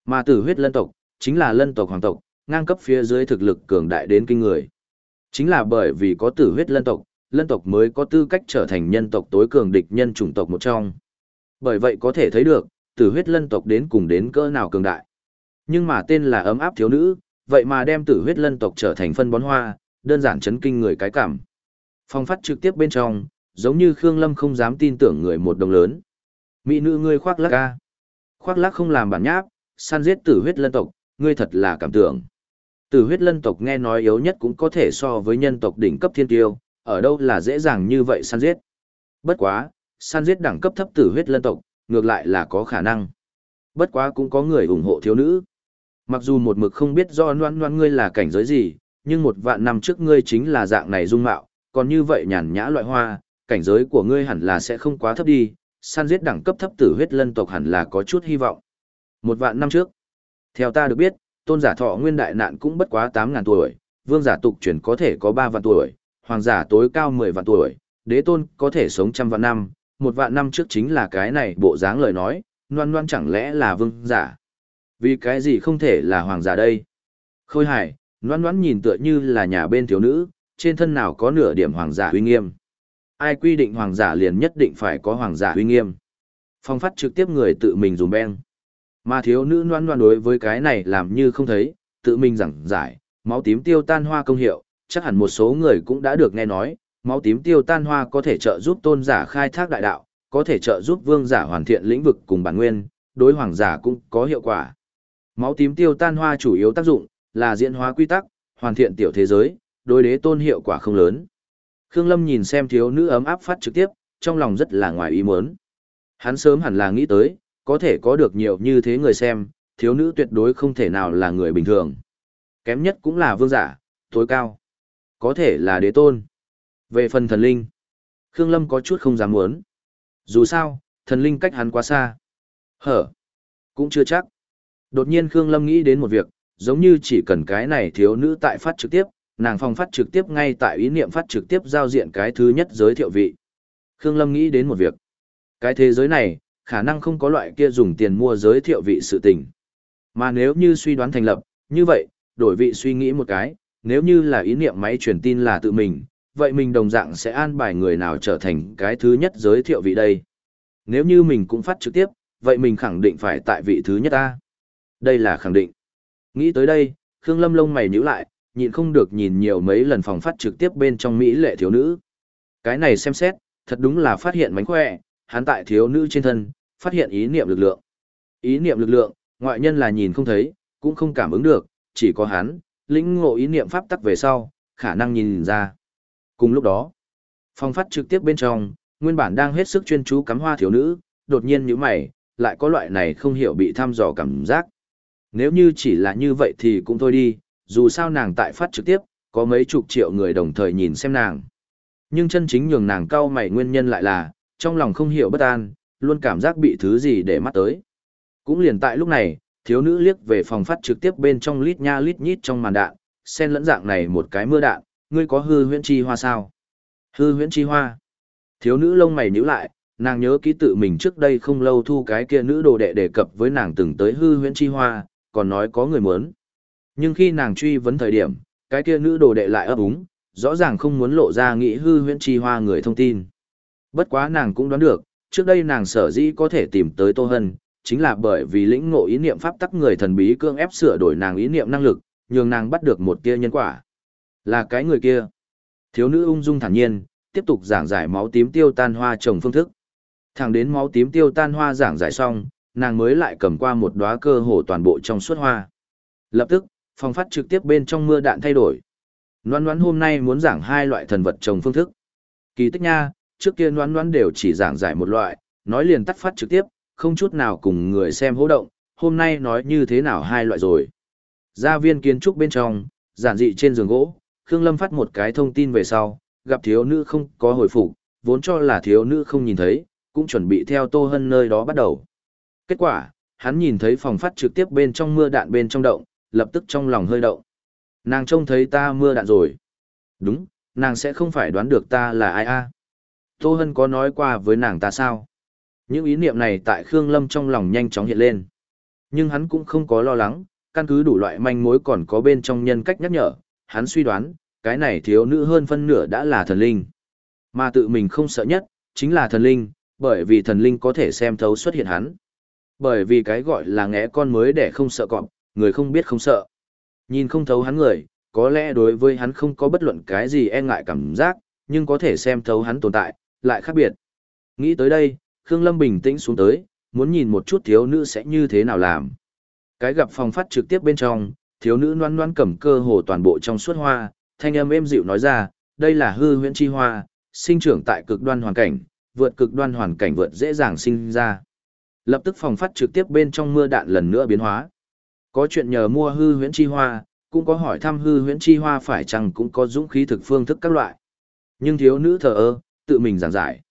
Mà tử huyết lân tộc, chính là lân tộc hoàng tộc, ngang cấp phía dưới thực lực cường đại đến kinh người. Chính là bởi vì có tử huyết lân tộc, lân tộc mới có tư cách trở thành nhân tộc tối cường địch nhân chủng tộc một trong. Bởi vậy có thể thấy được, tử huyết lân tộc đến cùng đến cỡ nào cường đại. Nhưng mà tên là ấm áp thiếu nữ, vậy mà đem tử huyết lân tộc trở thành phân bón hoa, đơn giản chấn kinh người cái cảm. Phong phát trực tiếp bên trong, giống như Khương Lâm không dám tin tưởng người một đồng lớn. Mỹ nữ ngươi khoác lác ca. Khoác lác không làm bản nháp, săn giết tử huyết lân tộc, ngươi thật là cảm tưởng. Tử huyết lân tộc nghe nói yếu nhất cũng có thể so với nhân tộc đỉnh cấp thiên tiêu, ở đâu là dễ dàng như vậy săn giết. Bất quá, săn giết đẳng cấp thấp tử huyết lân tộc, ngược lại là có khả năng. Bất quá cũng có người ủng hộ thiếu nữ. Mặc dù một mực không biết do noan noan ngươi là cảnh giới gì, nhưng một vạn năm trước ngươi chính là dạng này dung mạo, còn như vậy nhàn nhã loại hoa, cảnh giới của ngươi hẳn là sẽ không quá thấp đi, săn giết đẳng cấp thấp tử huyết lân tộc hẳn là có chút hy vọng. Một vạn năm trước, theo ta được biết, tôn giả thọ nguyên đại nạn cũng bất quá 8.000 tuổi, vương giả tục chuyển có thể có 3 vạn tuổi, hoàng giả tối cao 10 vạn tuổi, đế tôn có thể sống trăm vạn năm, một vạn năm trước chính là cái này bộ dáng lời nói, noan noan chẳng lẽ là vương giả. Vì cái gì không thể là hoàng giả đây? Khôi hải, noan noan nhìn tựa như là nhà bên thiếu nữ, trên thân nào có nửa điểm hoàng giả uy nghiêm. Ai quy định hoàng giả liền nhất định phải có hoàng giả uy nghiêm. Phong phát trực tiếp người tự mình dùng beng. Mà thiếu nữ noan noan đối với cái này làm như không thấy, tự mình giảng giải, máu tím tiêu tan hoa công hiệu, chắc hẳn một số người cũng đã được nghe nói, máu tím tiêu tan hoa có thể trợ giúp tôn giả khai thác đại đạo, có thể trợ giúp vương giả hoàn thiện lĩnh vực cùng bản nguyên, đối hoàng giả cũng có hiệu quả. Máu tím tiêu tan hoa chủ yếu tác dụng là diễn hóa quy tắc, hoàn thiện tiểu thế giới, đối đế tôn hiệu quả không lớn. Khương Lâm nhìn xem thiếu nữ ấm áp phát trực tiếp, trong lòng rất là ngoài ý muốn. Hắn sớm hẳn là nghĩ tới, có thể có được nhiều như thế người xem, thiếu nữ tuyệt đối không thể nào là người bình thường. Kém nhất cũng là vương giả, tối cao. Có thể là đế tôn. Về phần thần linh, Khương Lâm có chút không dám muốn. Dù sao, thần linh cách hắn quá xa. Hở, cũng chưa chắc. Đột nhiên Khương Lâm nghĩ đến một việc, giống như chỉ cần cái này thiếu nữ tại phát trực tiếp, nàng phong phát trực tiếp ngay tại ý niệm phát trực tiếp giao diện cái thứ nhất giới thiệu vị. Khương Lâm nghĩ đến một việc. Cái thế giới này, khả năng không có loại kia dùng tiền mua giới thiệu vị sự tình. Mà nếu như suy đoán thành lập, như vậy, đổi vị suy nghĩ một cái, nếu như là ý niệm máy truyền tin là tự mình, vậy mình đồng dạng sẽ an bài người nào trở thành cái thứ nhất giới thiệu vị đây. Nếu như mình cũng phát trực tiếp, vậy mình khẳng định phải tại vị thứ nhất ta. Đây là khẳng định. Nghĩ tới đây, Khương Lâm lông mày nhíu lại, nhịn không được nhìn nhiều mấy lần phòng phát trực tiếp bên trong Mỹ lệ thiếu nữ. Cái này xem xét, thật đúng là phát hiện mánh khỏe, hắn tại thiếu nữ trên thân, phát hiện ý niệm lực lượng. Ý niệm lực lượng, ngoại nhân là nhìn không thấy, cũng không cảm ứng được, chỉ có hắn, lĩnh ngộ ý niệm pháp tắc về sau, khả năng nhìn ra. Cùng lúc đó, phong phát trực tiếp bên trong, nguyên bản đang hết sức chuyên chú cắm hoa thiếu nữ, đột nhiên như mày, lại có loại này không hiểu bị thăm dò cảm giác. Nếu như chỉ là như vậy thì cũng thôi đi, dù sao nàng tại phát trực tiếp, có mấy chục triệu người đồng thời nhìn xem nàng. Nhưng chân chính nhường nàng cao mày nguyên nhân lại là, trong lòng không hiểu bất an, luôn cảm giác bị thứ gì để mắt tới. Cũng liền tại lúc này, thiếu nữ liếc về phòng phát trực tiếp bên trong lít nha lít nhít trong màn đạn, xen lẫn dạng này một cái mưa đạn, ngươi có hư huyễn chi hoa sao? Hư huyễn chi hoa. Thiếu nữ lông mày nhíu lại, nàng nhớ ký tự mình trước đây không lâu thu cái kia nữ đồ đệ đề cập với nàng từng tới hư huyễn chi hoa, còn nói có người muốn. Nhưng khi nàng truy vấn thời điểm, cái kia nữ đồ đệ lại ấp úng, rõ ràng không muốn lộ ra nghĩ hư huyễn chi hoa người thông tin. Bất quá nàng cũng đoán được, trước đây nàng sở dĩ có thể tìm tới Tô Hân, chính là bởi vì lĩnh ngộ ý niệm pháp tắc người thần bí cương ép sửa đổi nàng ý niệm năng lực, nhường nàng bắt được một tia nhân quả. Là cái người kia. Thiếu nữ ung dung thản nhiên, tiếp tục giảng giải máu tím tiêu tan hoa trồng phương thức. Thẳng đến máu tím tiêu tan hoa giảng giải xong, nàng mới lại cầm qua một đóa cơ hồ toàn bộ trong suốt hoa. Lập tức, phòng phát trực tiếp bên trong mưa đạn thay đổi. Loan Loan hôm nay muốn giảng hai loại thần vật trồng phương thức. Kỳ tích nha, trước kia noan noan đều chỉ giảng giải một loại, nói liền tắt phát trực tiếp, không chút nào cùng người xem hỗ động, hôm nay nói như thế nào hai loại rồi. Gia viên kiến trúc bên trong, giản dị trên giường gỗ, Khương Lâm phát một cái thông tin về sau, gặp thiếu nữ không có hồi phục, vốn cho là thiếu nữ không nhìn thấy, cũng chuẩn bị theo Tô Hân nơi đó bắt đầu. Kết quả, hắn nhìn thấy phòng phát trực tiếp bên trong mưa đạn bên trong động, lập tức trong lòng hơi động. Nàng trông thấy ta mưa đạn rồi. Đúng, nàng sẽ không phải đoán được ta là ai a. Tô Hân có nói qua với nàng ta sao? Những ý niệm này tại Khương Lâm trong lòng nhanh chóng hiện lên. Nhưng hắn cũng không có lo lắng, căn cứ đủ loại manh mối còn có bên trong nhân cách nhắc nhở, hắn suy đoán, cái này thiếu nữ hơn phân nửa đã là thần linh. Mà tự mình không sợ nhất, chính là thần linh, bởi vì thần linh có thể xem thấu xuất hiện hắn. Bởi vì cái gọi là ngẽ con mới để không sợ cọp, người không biết không sợ. Nhìn không thấu hắn người, có lẽ đối với hắn không có bất luận cái gì e ngại cảm giác, nhưng có thể xem thấu hắn tồn tại, lại khác biệt. Nghĩ tới đây, Khương Lâm bình tĩnh xuống tới, muốn nhìn một chút thiếu nữ sẽ như thế nào làm. Cái gặp phòng phát trực tiếp bên trong, thiếu nữ noan noan cầm cơ hồ toàn bộ trong suốt hoa, thanh âm êm dịu nói ra, đây là hư huyễn chi hoa, sinh trưởng tại cực đoan hoàn cảnh, vượt cực đoan hoàn cảnh vượt dễ dàng sinh ra. Lập tức phòng phát trực tiếp bên trong mưa đạn lần nữa biến hóa. Có chuyện nhờ mua hư huyễn chi hoa, cũng có hỏi thăm hư huyễn chi hoa phải chăng cũng có dũng khí thực phương thức các loại. Nhưng thiếu nữ thờ ơ, tự mình giảng giải.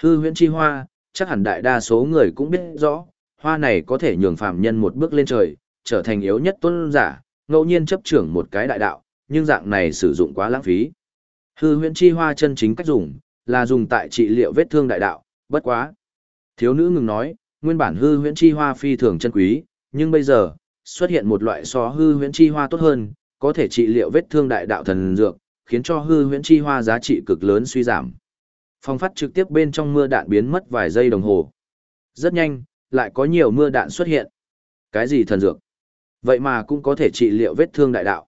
Hư huyễn chi hoa, chắc hẳn đại đa số người cũng biết rõ, hoa này có thể nhường phàm nhân một bước lên trời, trở thành yếu nhất tôn giả, ngẫu nhiên chấp trưởng một cái đại đạo, nhưng dạng này sử dụng quá lãng phí. Hư huyễn chi hoa chân chính cách dùng, là dùng tại trị liệu vết thương đại đạo, bất quá. Thiếu nữ ngừng nói, nguyên bản hư huyễn chi hoa phi thường chân quý, nhưng bây giờ, xuất hiện một loại so hư huyễn chi hoa tốt hơn, có thể trị liệu vết thương đại đạo thần dược, khiến cho hư huyễn chi hoa giá trị cực lớn suy giảm. Phong phát trực tiếp bên trong mưa đạn biến mất vài giây đồng hồ. Rất nhanh, lại có nhiều mưa đạn xuất hiện. Cái gì thần dược? Vậy mà cũng có thể trị liệu vết thương đại đạo.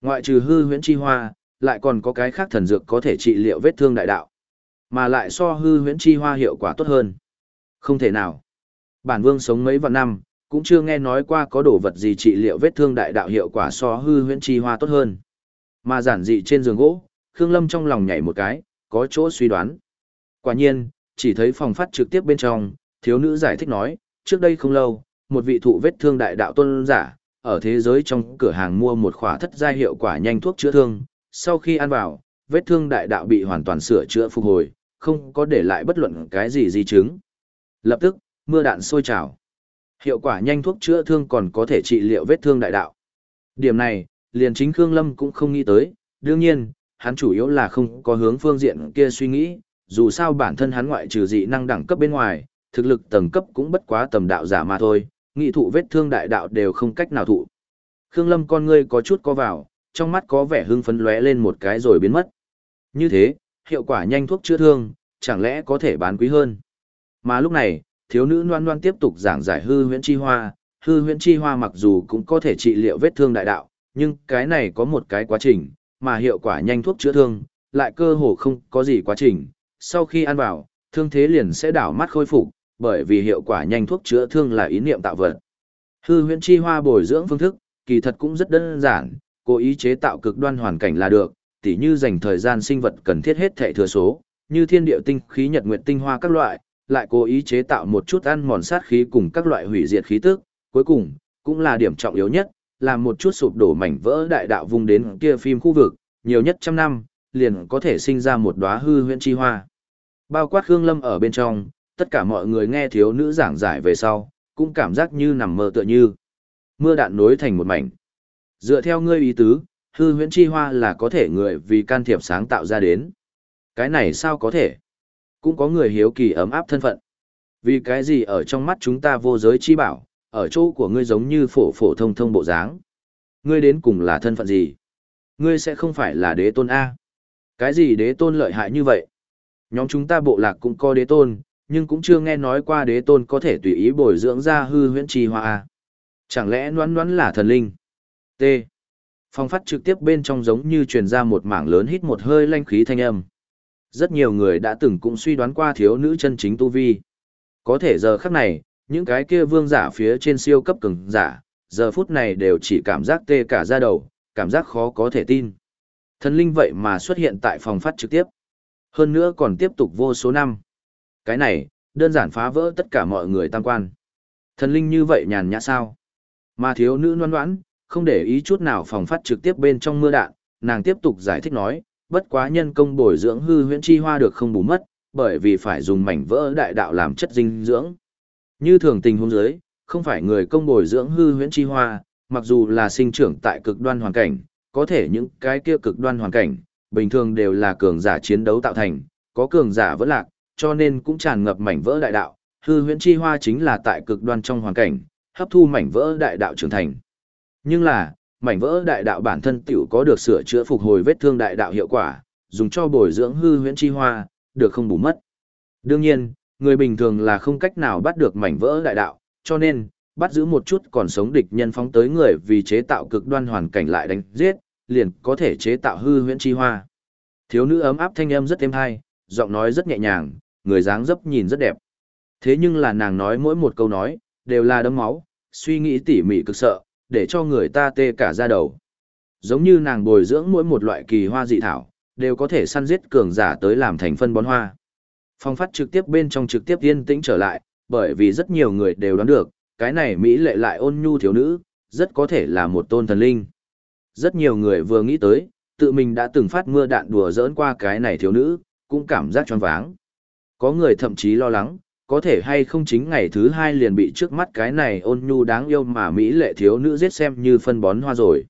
Ngoại trừ hư huyễn chi hoa, lại còn có cái khác thần dược có thể trị liệu vết thương đại đạo. Mà lại so hư huyễn chi hoa hiệu quả tốt hơn. Không thể nào. Bản vương sống mấy vạn năm, cũng chưa nghe nói qua có đồ vật gì trị liệu vết thương đại đạo hiệu quả so hư huyễn chi hoa tốt hơn. Mà giản dị trên giường gỗ, Khương Lâm trong lòng nhảy một cái, có chỗ suy đoán. Quả nhiên, chỉ thấy phòng phát trực tiếp bên trong, thiếu nữ giải thích nói, trước đây không lâu, một vị thụ vết thương đại đạo tôn giả, ở thế giới trong cửa hàng mua một khỏa thất giai hiệu quả nhanh thuốc chữa thương, sau khi ăn vào, vết thương đại đạo bị hoàn toàn sửa chữa phục hồi, không có để lại bất luận cái gì di chứng. Lập tức, mưa đạn sôi trào. Hiệu quả nhanh thuốc chữa thương còn có thể trị liệu vết thương đại đạo. Điểm này, liền chính Khương Lâm cũng không nghĩ tới, đương nhiên, hắn chủ yếu là không có hướng phương diện kia suy nghĩ, dù sao bản thân hắn ngoại trừ dị năng đẳng cấp bên ngoài, thực lực tầng cấp cũng bất quá tầm đạo giả mà thôi, nghị thụ vết thương đại đạo đều không cách nào thụ. Khương Lâm con ngươi có chút co vào, trong mắt có vẻ hưng phấn lóe lên một cái rồi biến mất. Như thế, hiệu quả nhanh thuốc chữa thương, chẳng lẽ có thể bán quý hơn. Mà lúc này, thiếu nữ loan loan tiếp tục giảng giải hư huyễn chi hoa, hư huyễn chi hoa mặc dù cũng có thể trị liệu vết thương đại đạo, nhưng cái này có một cái quá trình, mà hiệu quả nhanh thuốc chữa thương, lại cơ hồ không có gì quá trình, sau khi ăn vào, thương thế liền sẽ đảo mắt khôi phục, bởi vì hiệu quả nhanh thuốc chữa thương là ý niệm tạo vật. Hư huyễn chi hoa bồi dưỡng phương thức, kỳ thật cũng rất đơn giản, cố ý chế tạo cực đoan hoàn cảnh là được, tỉ như dành thời gian sinh vật cần thiết hết thể thừa số, như thiên địa tinh khí nhật nguyệt tinh hoa các loại, lại cố ý chế tạo một chút ăn mòn sát khí cùng các loại hủy diệt khí tức, cuối cùng, cũng là điểm trọng yếu nhất, là một chút sụp đổ mảnh vỡ đại đạo vung đến kia phim khu vực, nhiều nhất trăm năm, liền có thể sinh ra một đóa hư huyễn chi hoa. Bao quát Khương Lâm ở bên trong, tất cả mọi người nghe thiếu nữ giảng giải về sau, cũng cảm giác như nằm mơ tựa như. Mưa đạn nối thành một mảnh. Dựa theo ngươi ý tứ, hư huyễn chi hoa là có thể người vì can thiệp sáng tạo ra đến. Cái này sao có thể? cũng có người hiếu kỳ ấm áp thân phận. Vì cái gì ở trong mắt chúng ta vô giới chi bảo, ở chỗ của ngươi giống như phổ phổ thông thông bộ dáng. Ngươi đến cùng là thân phận gì? Ngươi sẽ không phải là đế tôn A. Cái gì đế tôn lợi hại như vậy? Nhóm chúng ta bộ lạc cũng có đế tôn, nhưng cũng chưa nghe nói qua đế tôn có thể tùy ý bồi dưỡng ra hư huyễn chi hoa Chẳng lẽ noán noán là thần linh? T. Phong phát trực tiếp bên trong giống như truyền ra một mảng lớn hít một hơi lanh khí thanh âm. Rất nhiều người đã từng cũng suy đoán qua thiếu nữ chân chính tu vi. Có thể giờ khắc này, những cái kia vương giả phía trên siêu cấp cường giả, giờ phút này đều chỉ cảm giác tê cả da đầu, cảm giác khó có thể tin. Thần linh vậy mà xuất hiện tại phòng phát trực tiếp. Hơn nữa còn tiếp tục vô số năm. Cái này, đơn giản phá vỡ tất cả mọi người tam quan. Thần linh như vậy nhàn nhã sao? Mà thiếu nữ noan ngoãn không để ý chút nào phòng phát trực tiếp bên trong mưa đạn, nàng tiếp tục giải thích nói, bất quá nhân công bồi dưỡng hư huyễn chi hoa được không bù mất, bởi vì phải dùng mảnh vỡ đại đạo làm chất dinh dưỡng. Như thường tình huống dưới không phải người công bồi dưỡng hư huyễn chi hoa, mặc dù là sinh trưởng tại cực đoan hoàn cảnh, có thể những cái kia cực đoan hoàn cảnh, bình thường đều là cường giả chiến đấu tạo thành, có cường giả vẫn lạc, cho nên cũng tràn ngập mảnh vỡ đại đạo, hư huyễn chi hoa chính là tại cực đoan trong hoàn cảnh, hấp thu mảnh vỡ đại đạo trưởng thành. Nhưng là, mảnh vỡ đại đạo bản thân tiểu có được sửa chữa phục hồi vết thương đại đạo hiệu quả, dùng cho bồi dưỡng hư huyễn chi hoa, được không bù mất. Đương nhiên, người bình thường là không cách nào bắt được mảnh vỡ đại đạo, cho nên, bắt giữ một chút còn sống địch nhân phóng tới người vì chế tạo cực đoan hoàn cảnh lại đánh giết, liền có thể chế tạo hư huyễn chi hoa. Thiếu nữ ấm áp thanh âm rất êm hay, giọng nói rất nhẹ nhàng, người dáng dấp nhìn rất đẹp. Thế nhưng là nàng nói mỗi một câu nói, đều là đấm máu, suy nghĩ tỉ mỉ cực sợ, để cho người ta tê cả da đầu. Giống như nàng bồi dưỡng mỗi một loại kỳ hoa dị thảo, đều có thể săn giết cường giả tới làm thành phân bón hoa. Phong phát trực tiếp bên trong trực tiếp yên tĩnh trở lại, bởi vì rất nhiều người đều đoán được, cái này Mỹ lệ lại ôn nhu thiếu nữ, rất có thể là một tôn thần linh. Rất nhiều người vừa nghĩ tới, tự mình đã từng phát mưa đạn đùa giỡn qua cái này thiếu nữ, cũng cảm giác choáng váng. Có người thậm chí lo lắng, có thể hay không chính ngày thứ hai liền bị trước mắt cái này ôn nhu đáng yêu mà Mỹ lệ thiếu nữ giết xem như phân bón hoa rồi.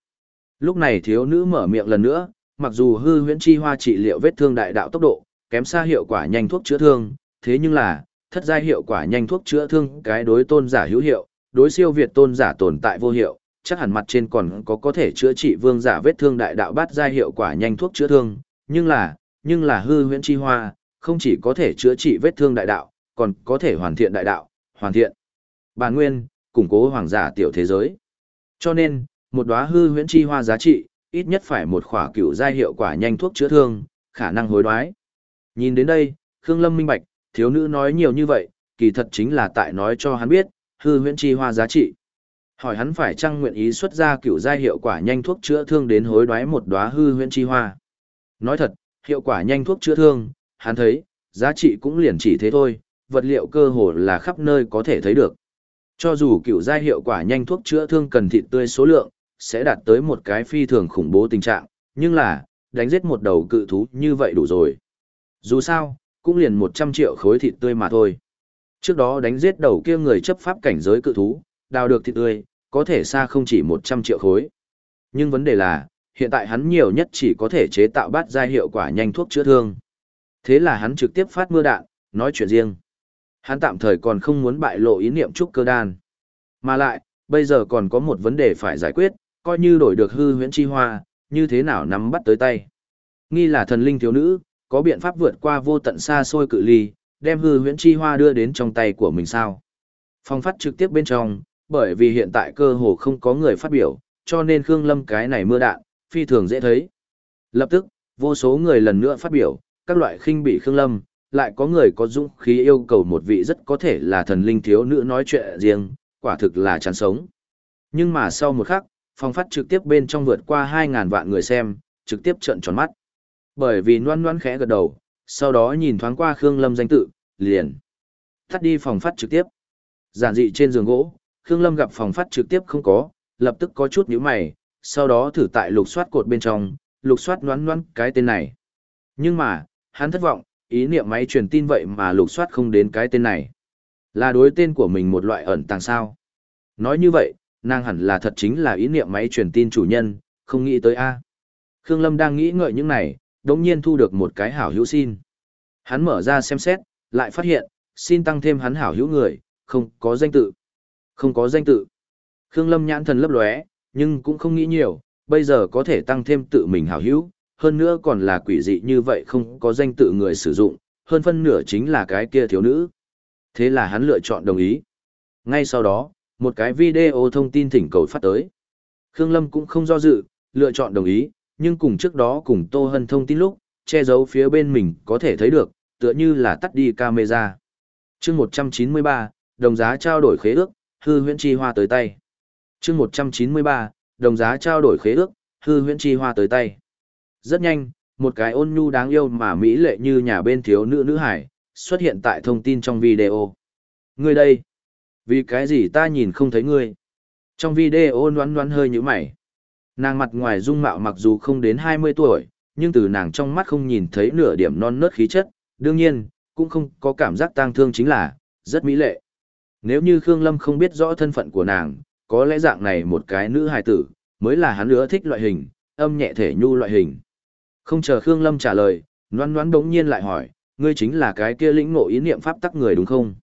Lúc này thiếu nữ mở miệng lần nữa, mặc dù hư huyễn chi hoa trị liệu vết thương đại đạo tốc độ, kém xa hiệu quả nhanh thuốc chữa thương, thế nhưng là, thất giai hiệu quả nhanh thuốc chữa thương cái đối tôn giả hữu hiệu, đối siêu việt tôn giả tồn tại vô hiệu, chắc hẳn mặt trên còn có có thể chữa trị vương giả vết thương đại đạo bát giai hiệu quả nhanh thuốc chữa thương, nhưng là, nhưng là hư huyễn chi hoa, không chỉ có thể chữa trị vết thương đại đạo, còn có thể hoàn thiện đại đạo, hoàn thiện bản nguyên, củng cố hoàng giả tiểu thế giới. Cho nên, một đóa hư huyễn chi hoa giá trị, ít nhất phải một khỏa cửu giai hiệu quả nhanh thuốc chữa thương, khả năng hối đoái. Nhìn đến đây, Khương Lâm minh bạch, thiếu nữ nói nhiều như vậy, kỳ thật chính là tại nói cho hắn biết, hư huyễn chi hoa giá trị. Hỏi hắn phải chăng nguyện ý xuất ra cựu giai hiệu quả nhanh thuốc chữa thương đến hối đoái một đóa hư huyễn chi hoa. Nói thật, hiệu quả nhanh thuốc chữa thương, hắn thấy, giá trị cũng liền chỉ thế thôi, vật liệu cơ hồ là khắp nơi có thể thấy được. Cho dù cựu giai hiệu quả nhanh thuốc chữa thương cần thịt tươi số lượng, sẽ đạt tới một cái phi thường khủng bố tình trạng, nhưng là, đánh giết một đầu cự thú như vậy đủ rồi. Dù sao, cũng liền 100 triệu khối thịt tươi mà thôi. Trước đó đánh giết đầu kia người chấp pháp cảnh giới cự thú, đào được thịt tươi, có thể xa không chỉ 100 triệu khối. Nhưng vấn đề là, hiện tại hắn nhiều nhất chỉ có thể chế tạo bát giai hiệu quả nhanh thuốc chữa thương. Thế là hắn trực tiếp phát mưa đạn, nói chuyện riêng. Hắn tạm thời còn không muốn bại lộ ý niệm trúc cơ đan. Mà lại, bây giờ còn có một vấn đề phải giải quyết, coi như đổi được hư huyễn chi hoa, như thế nào nắm bắt tới tay. Nghi là thần linh thiếu nữ, có biện pháp vượt qua vô tận xa xôi cự ly, đem hư huyễn chi hoa đưa đến trong tay của mình sao. Phong phát trực tiếp bên trong, bởi vì hiện tại cơ hồ không có người phát biểu, cho nên Khương Lâm cái này mưa đạn, phi thường dễ thấy. Lập tức, vô số người lần nữa phát biểu, các loại khinh bị Khương Lâm, lại có người có dũng khí yêu cầu một vị rất có thể là thần linh thiếu nữ nói chuyện riêng, quả thực là chán sống. Nhưng mà sau một khắc, phong phát trực tiếp bên trong vượt qua 2.000 vạn người xem, trực tiếp trợn tròn mắt. Bởi vì noan noan khẽ gật đầu, sau đó nhìn thoáng qua Khương Lâm danh tự, liền. Tắt đi phòng phát trực tiếp. Giản dị trên giường gỗ, Khương Lâm gặp phòng phát trực tiếp không có, lập tức có chút nhíu mày, sau đó thử tại lục soát cột bên trong, lục soát noan noan cái tên này. Nhưng mà, hắn thất vọng, ý niệm máy truyền tin vậy mà lục soát không đến cái tên này. Là đối tên của mình một loại ẩn tàng sao. Nói như vậy, nàng hẳn là thật chính là ý niệm máy truyền tin chủ nhân, không nghĩ tới A. À. Khương Lâm đang nghĩ ngợi những này, đống nhiên thu được một cái hảo hữu xin. Hắn mở ra xem xét, lại phát hiện, xin tăng thêm hắn hảo hữu người, không có danh tự. Không có danh tự. Khương Lâm nhãn thần lấp lóe, nhưng cũng không nghĩ nhiều, bây giờ có thể tăng thêm tự mình hảo hữu, hơn nữa còn là quỷ dị như vậy không có danh tự người sử dụng, hơn phân nửa chính là cái kia thiếu nữ. Thế là hắn lựa chọn đồng ý. Ngay sau đó, một cái video thông tin thỉnh cầu phát tới. Khương Lâm cũng không do dự, lựa chọn đồng ý, nhưng cùng trước đó cùng Tô Hân thông tin lúc, che giấu phía bên mình có thể thấy được, tựa như là tắt đi camera. chương 193, đồng giá trao đổi khế ước, hư huyễn chi hoa tới tay. chương 193, đồng giá trao đổi khế ước, hư huyễn chi hoa tới tay. Rất nhanh, một cái ôn nhu đáng yêu mà mỹ lệ như nhà bên thiếu nữ nữ hải, xuất hiện tại thông tin trong video. Ngươi đây, vì cái gì ta nhìn không thấy ngươi? Trong video noán noán hơi như mày. Nàng mặt ngoài dung mạo mặc dù không đến 20 tuổi, nhưng từ nàng trong mắt không nhìn thấy nửa điểm non nớt khí chất, đương nhiên, cũng không có cảm giác tang thương chính là, rất mỹ lệ. Nếu như Khương Lâm không biết rõ thân phận của nàng, có lẽ dạng này một cái nữ hài tử, mới là hắn ưa thích loại hình, âm nhẹ thể nhu loại hình. Không chờ Khương Lâm trả lời, Loan Loan đống nhiên lại hỏi, ngươi chính là cái kia lĩnh ngộ ý niệm pháp tắc người đúng không?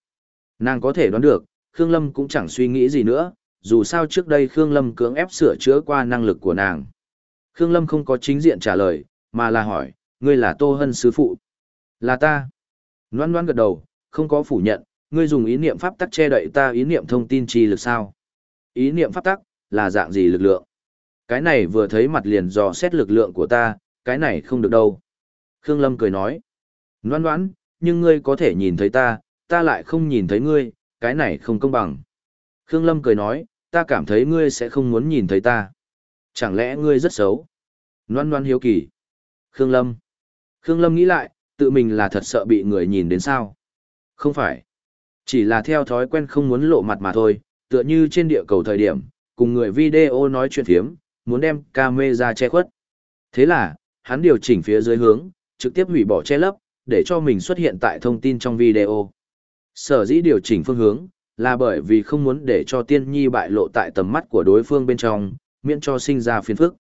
Nàng có thể đoán được, Khương Lâm cũng chẳng suy nghĩ gì nữa, dù sao trước đây Khương Lâm cưỡng ép sửa chữa qua năng lực của nàng. Khương Lâm không có chính diện trả lời, mà là hỏi, ngươi là Tô Hân Sứ Phụ. Là ta. Loan loan gật đầu, không có phủ nhận, ngươi dùng ý niệm pháp tắc che đậy ta ý niệm thông tin chi lực sao. Ý niệm pháp tắc, là dạng gì lực lượng? Cái này vừa thấy mặt liền dò xét lực lượng của ta, cái này không được đâu. Khương Lâm cười nói. Ngoan ngoãn, nhưng ngươi có thể nhìn thấy ta, ta lại không nhìn thấy ngươi, cái này không công bằng. Khương Lâm cười nói, ta cảm thấy ngươi sẽ không muốn nhìn thấy ta. Chẳng lẽ ngươi rất xấu? Ngoan ngoan hiếu kỳ. Khương Lâm. Khương Lâm nghĩ lại, tự mình là thật sợ bị người nhìn đến sao? Không phải. Chỉ là theo thói quen không muốn lộ mặt mà thôi, tựa như trên địa cầu thời điểm, cùng người video nói chuyện phiếm, muốn đem camera che khuất. Thế là, hắn điều chỉnh phía dưới hướng, trực tiếp hủy bỏ che lấp, để cho mình xuất hiện tại thông tin trong video. Sở dĩ điều chỉnh phương hướng, là bởi vì không muốn để cho tiên nhi bại lộ tại tầm mắt của đối phương bên trong, miễn cho sinh ra phiền phức.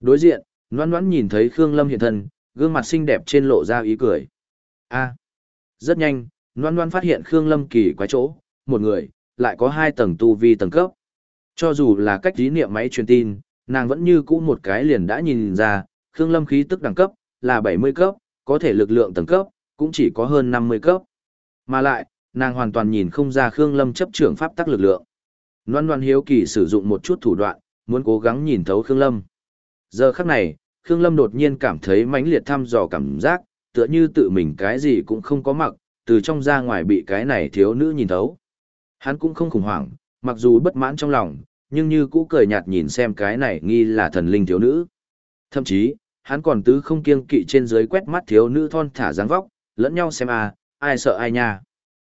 Đối diện, Loan Loan nhìn thấy Khương Lâm hiện thân, gương mặt xinh đẹp trên lộ ra ý cười. A. Rất nhanh, Loan Loan phát hiện Khương Lâm kỳ quái chỗ, một người, lại có hai tầng tu vi tầng cấp. Cho dù là cách thí niệm máy truyền tin, nàng vẫn như cũ một cái liền đã nhìn ra, Khương Lâm khí tức đẳng cấp, là 70 cấp, có thể lực lượng tầng cấp, cũng chỉ có hơn 50 cấp. Mà lại, nàng hoàn toàn nhìn không ra Khương Lâm chấp trưởng pháp tắc lực lượng. Loan Loan hiếu kỳ sử dụng một chút thủ đoạn, muốn cố gắng nhìn thấu Khương Lâm. Giờ khắc này, Khương Lâm đột nhiên cảm thấy mãnh liệt thăm dò cảm giác, tựa như tự mình cái gì cũng không có mặc, từ trong ra ngoài bị cái này thiếu nữ nhìn thấu. Hắn cũng không khủng hoảng, mặc dù bất mãn trong lòng, nhưng như cũ cười nhạt nhìn xem cái này nghi là thần linh thiếu nữ. Thậm chí, hắn còn tứ không kiêng kỵ trên dưới quét mắt thiếu nữ thon thả dáng vóc, lẫn nhau xem à, ai sợ ai nha.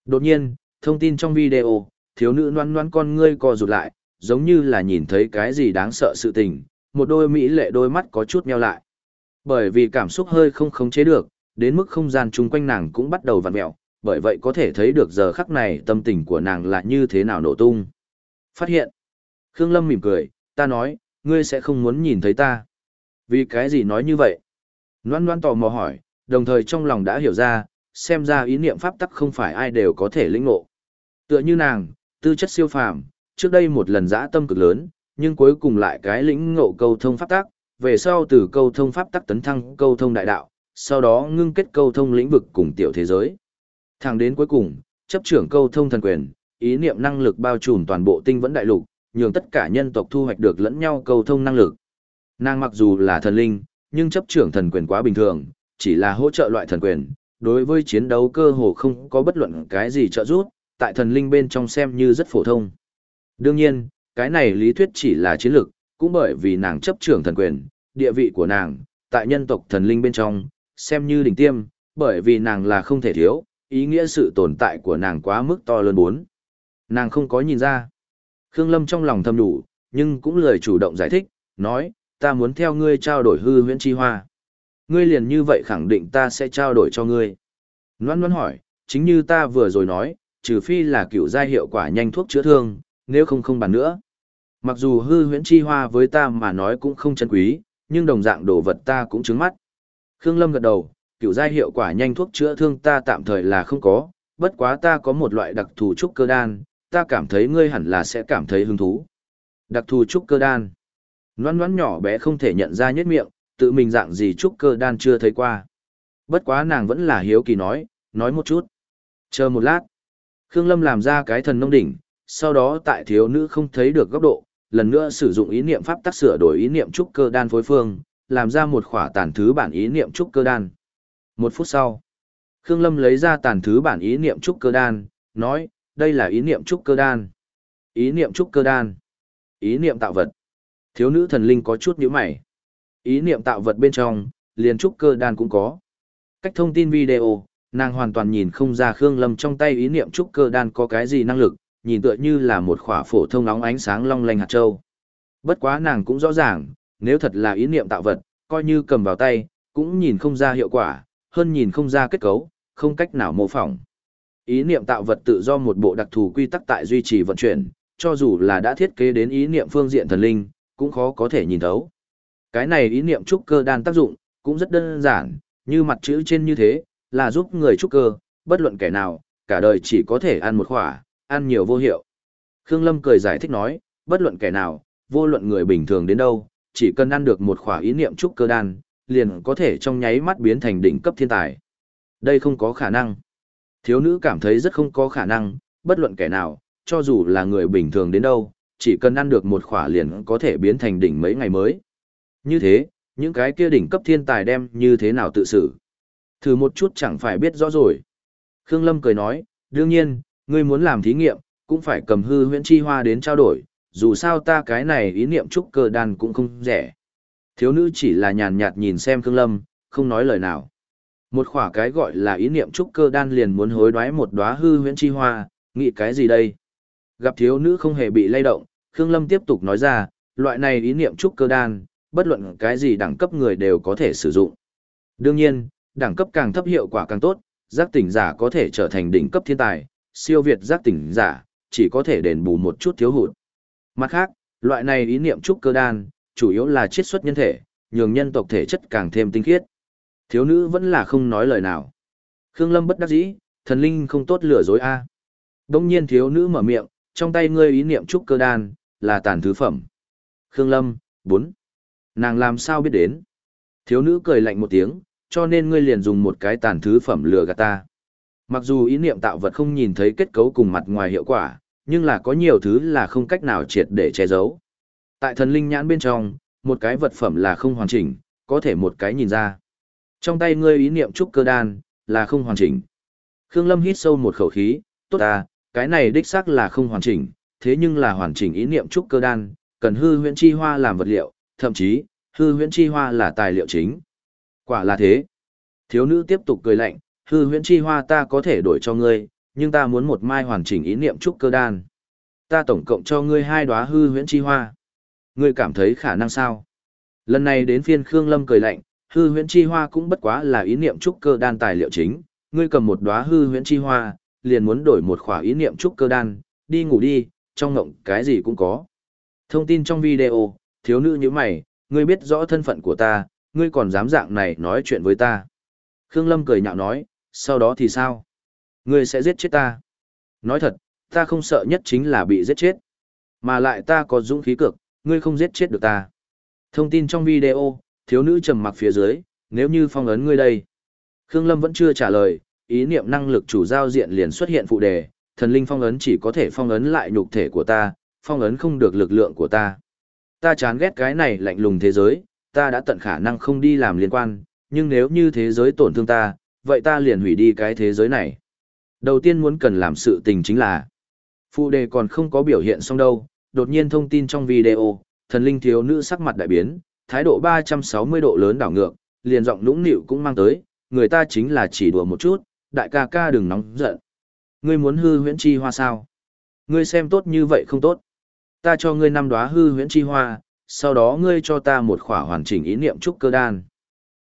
Đột nhiên, thông tin trong video, thiếu nữ noan noan con ngươi co rụt lại, giống như là nhìn thấy cái gì đáng sợ sự tình, một đôi mỹ lệ đôi mắt có chút meo lại. Bởi vì cảm xúc hơi không khống chế được, đến mức không gian chung quanh nàng cũng bắt đầu vặn mẹo, bởi vậy có thể thấy được giờ khắc này tâm tình của nàng là như thế nào nổ tung. Phát hiện. Khương Lâm mỉm cười, ta nói, ngươi sẽ không muốn nhìn thấy ta. Vì cái gì nói như vậy? Loan loan tò mò hỏi, đồng thời trong lòng đã hiểu ra, xem ra ý niệm pháp tắc không phải ai đều có thể lĩnh ngộ. Tựa như nàng, tư chất siêu phàm, trước đây một lần dã tâm cực lớn, nhưng cuối cùng lại cái lĩnh ngộ câu thông pháp tắc, về sau từ câu thông pháp tắc tấn thăng câu thông đại đạo, sau đó ngưng kết câu thông lĩnh vực cùng tiểu thế giới. Thẳng đến cuối cùng, chấp trưởng câu thông thần quyền, ý niệm năng lực bao trùm toàn bộ tinh vẫn đại lục, nhường tất cả nhân tộc thu hoạch được lẫn nhau câu thông năng lực. Nàng mặc dù là thần linh, nhưng chấp trưởng thần quyền quá bình thường, chỉ là hỗ trợ loại thần quyền, đối với chiến đấu cơ hồ không có bất luận cái gì trợ giúp, tại thần linh bên trong xem như rất phổ thông. Đương nhiên, cái này lý thuyết chỉ là chiến lược, cũng bởi vì nàng chấp trưởng thần quyền, địa vị của nàng, tại nhân tộc thần linh bên trong, xem như đỉnh tiêm, bởi vì nàng là không thể thiếu, ý nghĩa sự tồn tại của nàng quá mức to lớn bốn. Nàng không có nhìn ra. Khương Lâm trong lòng thầm đủ, nhưng cũng lời chủ động giải thích, nói, ta muốn theo ngươi trao đổi hư huyễn chi hoa. Ngươi liền như vậy khẳng định ta sẽ trao đổi cho ngươi. Loan Loan hỏi, chính như ta vừa rồi nói, trừ phi là kiểu giai hiệu quả nhanh thuốc chữa thương, nếu không không bàn nữa. Mặc dù hư huyễn chi hoa với ta mà nói cũng không chân quý, nhưng đồng dạng đồ vật ta cũng trứng mắt. Khương Lâm gật đầu, cựu giai hiệu quả nhanh thuốc chữa thương ta tạm thời là không có, bất quá ta có một loại đặc thù trúc cơ đan, ta cảm thấy ngươi hẳn là sẽ cảm thấy hứng thú. Đặc thù trúc cơ đan. Loan loan nhỏ bé không thể nhận ra nhất miệng, tự mình dạng gì trúc cơ đan chưa thấy qua. Bất quá nàng vẫn là hiếu kỳ nói, nói một chút. Chờ một lát. Khương Lâm làm ra cái thần nông đỉnh, sau đó tại thiếu nữ không thấy được góc độ, lần nữa sử dụng ý niệm pháp tác sửa đổi ý niệm trúc cơ đan phối phương, làm ra một khỏa tàn thứ bản ý niệm trúc cơ đan. Một phút sau, Khương Lâm lấy ra tàn thứ bản ý niệm trúc cơ đan, nói, đây là ý niệm trúc cơ đan. Ý niệm trúc cơ đan. Ý niệm tạo vật. Thiếu nữ thần linh có chút nhíu mày. Ý niệm tạo vật bên trong, liền trúc cơ đan cũng có. Cách thông tin video, nàng hoàn toàn nhìn không ra Khương Lâm trong tay ý niệm trúc cơ đan có cái gì năng lực, nhìn tựa như là một khỏa phổ thông nóng ánh sáng long lanh hạt châu. Bất quá nàng cũng rõ ràng, nếu thật là ý niệm tạo vật, coi như cầm vào tay, cũng nhìn không ra hiệu quả, hơn nhìn không ra kết cấu, không cách nào mô phỏng. Ý niệm tạo vật tự do một bộ đặc thù quy tắc tại duy trì vận chuyển, cho dù là đã thiết kế đến ý niệm phương diện thần linh, cũng khó có thể nhìn thấu. Cái này ý niệm trúc cơ đan tác dụng, cũng rất đơn giản, như mặt chữ trên như thế, là giúp người trúc cơ, bất luận kẻ nào, cả đời chỉ có thể ăn một khỏa, ăn nhiều vô hiệu. Khương Lâm cười giải thích nói, bất luận kẻ nào, vô luận người bình thường đến đâu, chỉ cần ăn được một khỏa ý niệm trúc cơ đan, liền có thể trong nháy mắt biến thành đỉnh cấp thiên tài. Đây không có khả năng. Thiếu nữ cảm thấy rất không có khả năng, bất luận kẻ nào, cho dù là người bình thường đến đâu, chỉ cần ăn được một khỏa liền có thể biến thành đỉnh mấy ngày mới. Như thế, những cái kia đỉnh cấp thiên tài đem như thế nào tự xử. Thử một chút chẳng phải biết rõ rồi. Khương Lâm cười nói, đương nhiên, ngươi muốn làm thí nghiệm, cũng phải cầm hư huyễn chi hoa đến trao đổi, dù sao ta cái này ý niệm trúc cơ đan cũng không rẻ. Thiếu nữ chỉ là nhàn nhạt nhìn xem Khương Lâm, không nói lời nào. Một khỏa cái gọi là ý niệm trúc cơ đan liền muốn hối đoái một đóa hư huyễn chi hoa, nghĩ cái gì đây? Gặp thiếu nữ không hề bị lay động, Khương Lâm tiếp tục nói ra, loại này ý niệm trúc cơ đan, bất luận cái gì đẳng cấp người đều có thể sử dụng. Đương nhiên, đẳng cấp càng thấp hiệu quả càng tốt, giác tỉnh giả có thể trở thành đỉnh cấp thiên tài, siêu việt giác tỉnh giả, chỉ có thể đền bù một chút thiếu hụt. Mặt khác, loại này ý niệm trúc cơ đan, chủ yếu là chiết xuất nhân thể, nhường nhân tộc thể chất càng thêm tinh khiết. Thiếu nữ vẫn là không nói lời nào. Khương Lâm bất đắc dĩ, thần linh không tốt lừa dối a. Đông nhiên thiếu nữ mở miệng, trong tay ngươi ý niệm trúc cơ đan, là tàn thứ phẩm. Khương Lâm, bốn. Nàng làm sao biết đến? Thiếu nữ cười lạnh một tiếng, cho nên ngươi liền dùng một cái tàn thứ phẩm lừa gạt ta. Mặc dù ý niệm tạo vật không nhìn thấy kết cấu cùng mặt ngoài hiệu quả, nhưng là có nhiều thứ là không cách nào triệt để che giấu. Tại thần linh nhãn bên trong, một cái vật phẩm là không hoàn chỉnh, có thể một cái nhìn ra. Trong tay ngươi ý niệm trúc cơ đan, là không hoàn chỉnh. Khương Lâm hít sâu một khẩu khí, tốt à, cái này đích xác là không hoàn chỉnh, thế nhưng là hoàn chỉnh ý niệm trúc cơ đan, cần hư huyễn chi hoa làm vật liệu, thậm chí, hư huyễn chi hoa là tài liệu chính. Quả là thế. Thiếu nữ tiếp tục cười lạnh, hư huyễn chi hoa ta có thể đổi cho ngươi, nhưng ta muốn một mai hoàn chỉnh ý niệm trúc cơ đan. Ta tổng cộng cho ngươi hai đóa hư huyễn chi hoa. Ngươi cảm thấy khả năng sao? Lần này đến phiên Khương Lâm cười lạnh, hư huyễn chi hoa cũng bất quá là ý niệm trúc cơ đan tài liệu chính, ngươi cầm một đóa hư huyễn chi hoa, liền muốn đổi một khỏa ý niệm trúc cơ đan, đi ngủ đi, trong ngộng cái gì cũng có. Thông tin trong video, thiếu nữ như mày, ngươi biết rõ thân phận của ta, ngươi còn dám dạng này nói chuyện với ta. Khương Lâm cười nhạo nói, sau đó thì sao? Ngươi sẽ giết chết ta. Nói thật, ta không sợ nhất chính là bị giết chết. Mà lại ta có dũng khí cực, ngươi không giết chết được ta. Thông tin trong video, thiếu nữ trầm mặc phía dưới, nếu như phong ấn ngươi đây. Khương Lâm vẫn chưa trả lời, ý niệm năng lực chủ giao diện liền xuất hiện phụ đề, thần linh phong ấn chỉ có thể phong ấn lại nhục thể của ta, phong ấn không được lực lượng của ta. Ta chán ghét cái này lạnh lùng thế giới, ta đã tận khả năng không đi làm liên quan, nhưng nếu như thế giới tổn thương ta, vậy ta liền hủy đi cái thế giới này. Đầu tiên muốn cần làm sự tình chính là, phụ đề còn không có biểu hiện xong đâu, đột nhiên thông tin trong video, thần linh thiếu nữ sắc mặt đại biến, thái độ 360 độ lớn đảo ngược, liền giọng nũng nịu cũng mang tới, người ta chính là chỉ đùa một chút, đại ca ca đừng nóng giận. Ngươi muốn hư huyễn chi hoa sao? Ngươi xem tốt như vậy không tốt. Ta cho ngươi năm đóa hư huyễn chi hoa, sau đó ngươi cho ta một khỏa hoàn chỉnh ý niệm trúc cơ đan.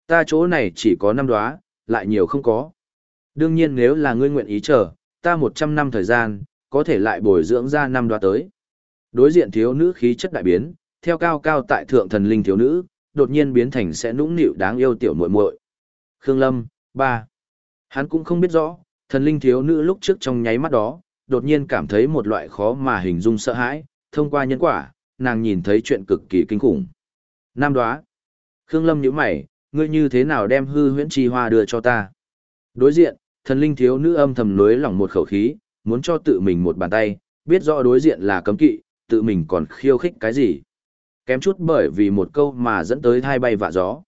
Ta chỗ này chỉ có năm đóa, lại nhiều không có. Đương nhiên nếu là ngươi nguyện ý chờ, ta 100 năm thời gian, có thể lại bồi dưỡng ra năm đóa tới. Đối diện thiếu nữ khí chất đại biến, theo cao cao tại thượng thần linh thiếu nữ, đột nhiên biến thành sẽ nũng nịu đáng yêu tiểu muội muội. Khương Lâm, ba Hắn cũng không biết rõ, thần linh thiếu nữ lúc trước trong nháy mắt đó, đột nhiên cảm thấy một loại khó mà hình dung sợ hãi, thông qua nhân quả, nàng nhìn thấy chuyện cực kỳ kinh khủng. Nam đoá. Khương Lâm nhíu mày, ngươi như thế nào đem hư huyễn chi hoa đưa cho ta? Đối diện, thần linh thiếu nữ âm thầm nuối lỏng một khẩu khí, muốn cho tự mình một bàn tay, biết rõ đối diện là cấm kỵ, tự mình còn khiêu khích cái gì. Kém chút bởi vì một câu mà dẫn tới thai bay vạ gió.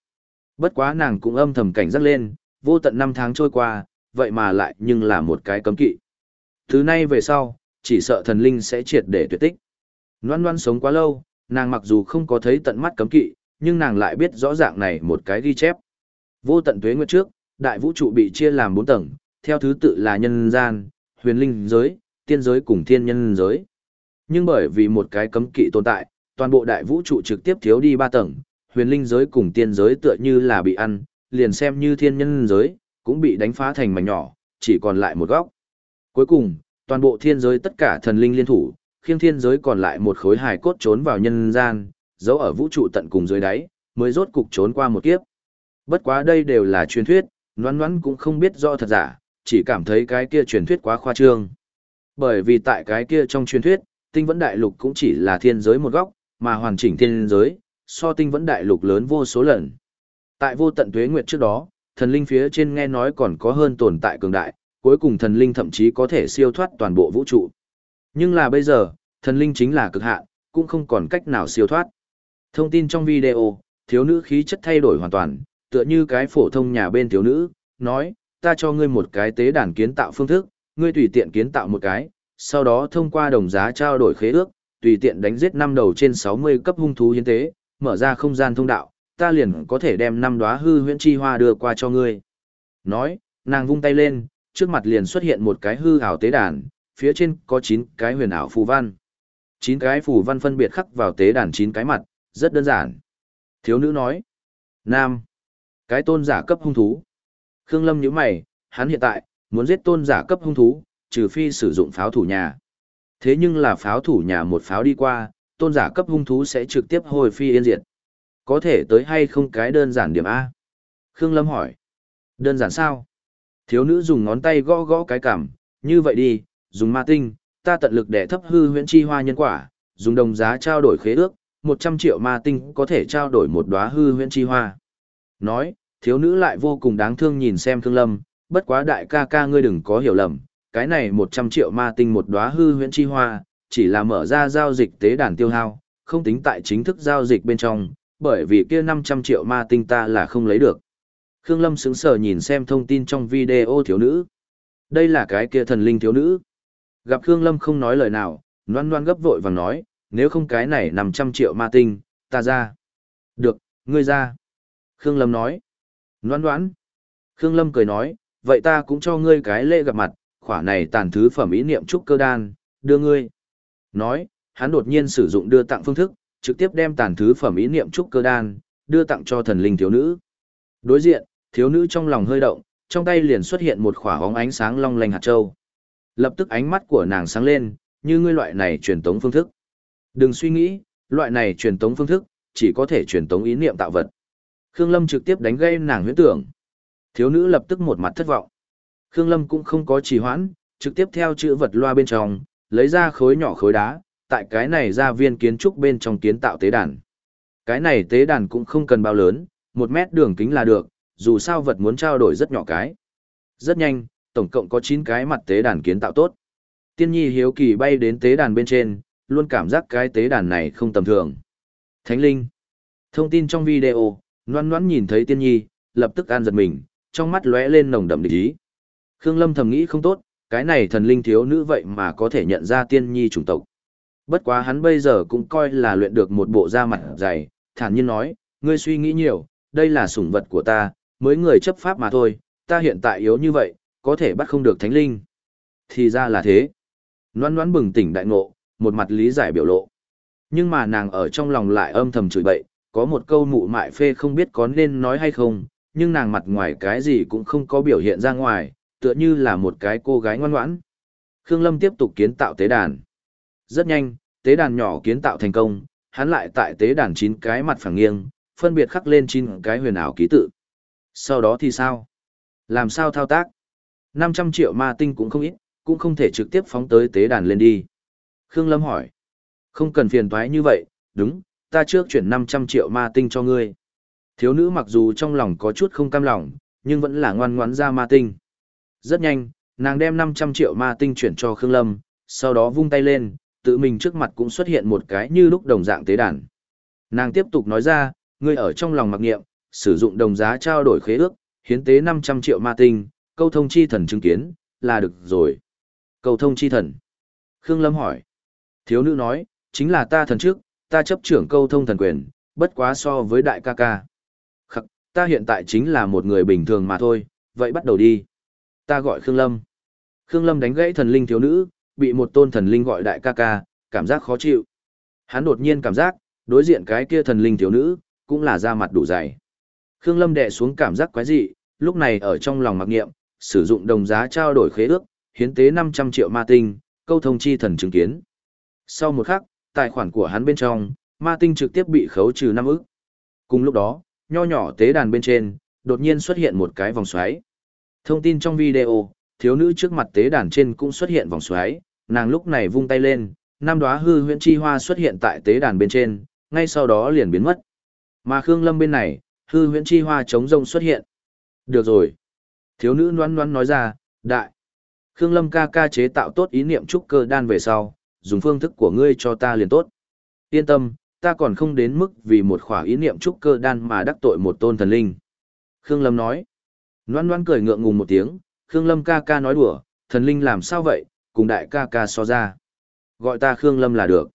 Bất quá nàng cũng âm thầm cảnh giác lên, vô tận năm tháng trôi qua, vậy mà lại nhưng là một cái cấm kỵ. Thứ nay về sau, chỉ sợ thần linh sẽ triệt để tuyệt tích. Loan loan sống quá lâu, nàng mặc dù không có thấy tận mắt cấm kỵ, nhưng nàng lại biết rõ ràng này một cái ghi chép. Vô tận tuế nguyệt trước, đại vũ trụ bị chia làm bốn tầng, theo thứ tự là nhân gian, huyền linh giới, tiên giới cùng thiên nhân giới. Nhưng bởi vì một cái cấm kỵ tồn tại, toàn bộ đại vũ trụ trực tiếp thiếu đi ba tầng, huyền linh giới cùng tiên giới tựa như là bị ăn, liền xem như thiên nhân giới, cũng bị đánh phá thành mảnh nhỏ, chỉ còn lại một góc. Cuối cùng, toàn bộ thiên giới tất cả thần linh liên thủ, khiêng thiên giới còn lại một khối hài cốt trốn vào nhân gian, giấu ở vũ trụ tận cùng dưới đáy, mới rốt cục trốn qua một kiếp. Bất quá đây đều là truyền thuyết, noan noan cũng không biết rõ thật giả, chỉ cảm thấy cái kia truyền thuyết quá khoa trương. Bởi vì tại cái kia trong truyền thuyết, tinh vẫn đại lục cũng chỉ là thiên giới một góc, mà hoàn chỉnh thiên giới, so tinh vẫn đại lục lớn vô số lần. Tại vô tận tuế nguyệt trước đó, thần linh phía trên nghe nói còn có hơn tồn tại cường đại, cuối cùng thần linh thậm chí có thể siêu thoát toàn bộ vũ trụ. Nhưng là bây giờ, thần linh chính là cực hạn, cũng không còn cách nào siêu thoát. Thông tin trong video, thiếu nữ khí chất thay đổi hoàn toàn, tựa như cái phổ thông nhà bên thiếu nữ, nói, ta cho ngươi một cái tế đàn kiến tạo phương thức, ngươi tùy tiện kiến tạo một cái, sau đó thông qua đồng giá trao đổi khế ước, tùy tiện đánh giết năm đầu trên 60 cấp hung thú hiến tế, mở ra không gian thông đạo, ta liền có thể đem năm đóa hư huyễn chi hoa đưa qua cho ngươi. Nói, nàng vung tay lên, trước mặt liền xuất hiện một cái hư ảo tế đàn, phía trên có 9 cái huyền ảo phù văn. 9 cái phù văn phân biệt khắc vào tế đàn 9 cái mặt, rất đơn giản. Thiếu nữ nói, Nam, cái tôn giả cấp hung thú. Khương Lâm nhíu mày, hắn hiện tại, muốn giết tôn giả cấp hung thú, trừ phi sử dụng pháo thủ nhà. Thế nhưng là pháo thủ nhà một pháo đi qua, tôn giả cấp hung thú sẽ trực tiếp hồi phi yên diệt. Có thể tới hay không cái đơn giản điểm A? Khương Lâm hỏi. Đơn giản sao? Thiếu nữ dùng ngón tay gõ gõ cái cảm, như vậy đi, dùng ma tinh, ta tận lực để thấp hư huyễn chi hoa nhân quả, dùng đồng giá trao đổi khế ước, 100 triệu ma tinh có thể trao đổi một đóa hư huyễn chi hoa. Nói, thiếu nữ lại vô cùng đáng thương nhìn xem Khương Lâm, bất quá đại ca ca ngươi đừng có hiểu lầm, cái này 100 triệu ma tinh một đóa hư huyễn chi hoa, chỉ là mở ra giao dịch tế đàn tiêu hao, không tính tại chính thức giao dịch bên trong, bởi vì kia 500 triệu ma tinh ta là không lấy được. Khương Lâm sững sờ nhìn xem thông tin trong video thiếu nữ. Đây là cái kia thần linh thiếu nữ. Gặp Khương Lâm không nói lời nào, loan loan gấp vội vàng nói, nếu không cái này 500 triệu ma tinh, ta ra. Được, ngươi ra. Khương Lâm nói. Noan noan. Khương Lâm cười nói, vậy ta cũng cho ngươi cái lễ gặp mặt, khỏa này tàn thứ phẩm ý niệm trúc cơ đan, đưa ngươi. Nói, hắn đột nhiên sử dụng đưa tặng phương thức, trực tiếp đem tàn thứ phẩm ý niệm trúc cơ đan, đưa tặng cho thần linh thiếu nữ. Đối diện, thiếu nữ trong lòng hơi động, trong tay liền xuất hiện một khỏa hóng ánh sáng long lanh hạt châu. Lập tức ánh mắt của nàng sáng lên, như ngươi loại này truyền tống phương thức. Đừng suy nghĩ, loại này truyền tống phương thức, chỉ có thể truyền tống ý niệm tạo vật. Khương Lâm trực tiếp đánh gây nàng huyễn tưởng. Thiếu nữ lập tức một mặt thất vọng. Khương Lâm cũng không có trì hoãn, trực tiếp theo chữ vật loa bên trong, lấy ra khối nhỏ khối đá, tại cái này ra viên kiến trúc bên trong kiến tạo tế đàn. Cái này tế đàn cũng không cần bao lớn, một mét đường kính là được, dù sao vật muốn trao đổi rất nhỏ cái. Rất nhanh, tổng cộng có 9 cái mặt tế đàn kiến tạo tốt. Tiên nhi hiếu kỳ bay đến tế đàn bên trên, luôn cảm giác cái tế đàn này không tầm thường. Thánh linh. Thông tin trong video, Loan Loan nhìn thấy tiên nhi, lập tức an giật mình, trong mắt lóe lên nồng đậm địch ý. Khương Lâm thầm nghĩ không tốt, cái này thần linh thiếu nữ vậy mà có thể nhận ra tiên nhi chủng tộc. Bất quá hắn bây giờ cũng coi là luyện được một bộ da mặt dày, thản nhiên nói, ngươi suy nghĩ nhiều, đây là sủng vật của ta, mới người chấp pháp mà thôi, ta hiện tại yếu như vậy, có thể bắt không được thánh linh. Thì ra là thế. Loan loan bừng tỉnh đại ngộ, một mặt lý giải biểu lộ. Nhưng mà nàng ở trong lòng lại âm thầm chửi bậy, có một câu mụ mại phê không biết có nên nói hay không, nhưng nàng mặt ngoài cái gì cũng không có biểu hiện ra ngoài, tựa như là một cái cô gái ngoan ngoãn. Khương Lâm tiếp tục kiến tạo tế đàn. Rất nhanh, tế đàn nhỏ kiến tạo thành công, hắn lại tại tế đàn chín cái mặt phẳng nghiêng, phân biệt khắc lên chín cái huyền ảo ký tự. Sau đó thì sao? Làm sao thao tác? 500 triệu ma tinh cũng không ít, cũng không thể trực tiếp phóng tới tế đàn lên đi. Khương Lâm hỏi. Không cần phiền toái như vậy, đúng, ta trước chuyển 500 triệu ma tinh cho ngươi. Thiếu nữ mặc dù trong lòng có chút không cam lòng, nhưng vẫn là ngoan ngoãn ra ma tinh. Rất nhanh, nàng đem 500 triệu ma tinh chuyển cho Khương Lâm, sau đó vung tay lên, tự mình trước mặt cũng xuất hiện một cái như lúc đồng dạng tế đàn. Nàng tiếp tục nói ra, ngươi ở trong lòng mặc nghiệm, sử dụng đồng giá trao đổi khế ước, hiến tế 500 triệu ma tinh, câu thông chi thần chứng kiến, là được rồi. Câu thông chi thần. Khương Lâm hỏi. Thiếu nữ nói, chính là ta thần trước, ta chấp trưởng câu thông thần quyền, bất quá so với đại ca ca. Khắc, ta hiện tại chính là một người bình thường mà thôi, vậy bắt đầu đi. Ta gọi Khương Lâm. Khương Lâm đánh gãy thần linh thiếu nữ, bị một tôn thần linh gọi đại ca ca, cảm giác khó chịu. Hắn đột nhiên cảm giác, đối diện cái kia thần linh thiếu nữ, cũng là da mặt đủ dày. Khương Lâm đè xuống cảm giác quái dị, lúc này ở trong lòng mặc nghiệm, sử dụng đồng giá trao đổi khế ước, hiến tế 500 triệu ma tinh, câu thông chi thần chứng kiến. Sau một khắc, tài khoản của hắn bên trong, ma tinh trực tiếp bị khấu trừ năm ức. Cùng lúc đó, nho nhỏ tế đàn bên trên, đột nhiên xuất hiện một cái vòng xoáy. Thông tin trong video, thiếu nữ trước mặt tế đàn trên cũng xuất hiện vòng xoáy, nàng lúc này vung tay lên, năm đóa hư huyễn chi hoa xuất hiện tại tế đàn bên trên, ngay sau đó liền biến mất. Mà Khương Lâm bên này, hư huyễn chi hoa chống rông xuất hiện. Được rồi. Thiếu nữ noan noan nói ra, đại. Khương Lâm ca ca chế tạo tốt ý niệm trúc cơ đan về sau, dùng phương thức của ngươi cho ta liền tốt. Yên tâm, ta còn không đến mức vì một khỏa ý niệm trúc cơ đan mà đắc tội một tôn thần linh. Khương Lâm nói. Loan loan cười ngượng ngùng một tiếng, Khương Lâm ca ca nói đùa, thần linh làm sao vậy, cùng đại ca ca so ra. Gọi ta Khương Lâm là được.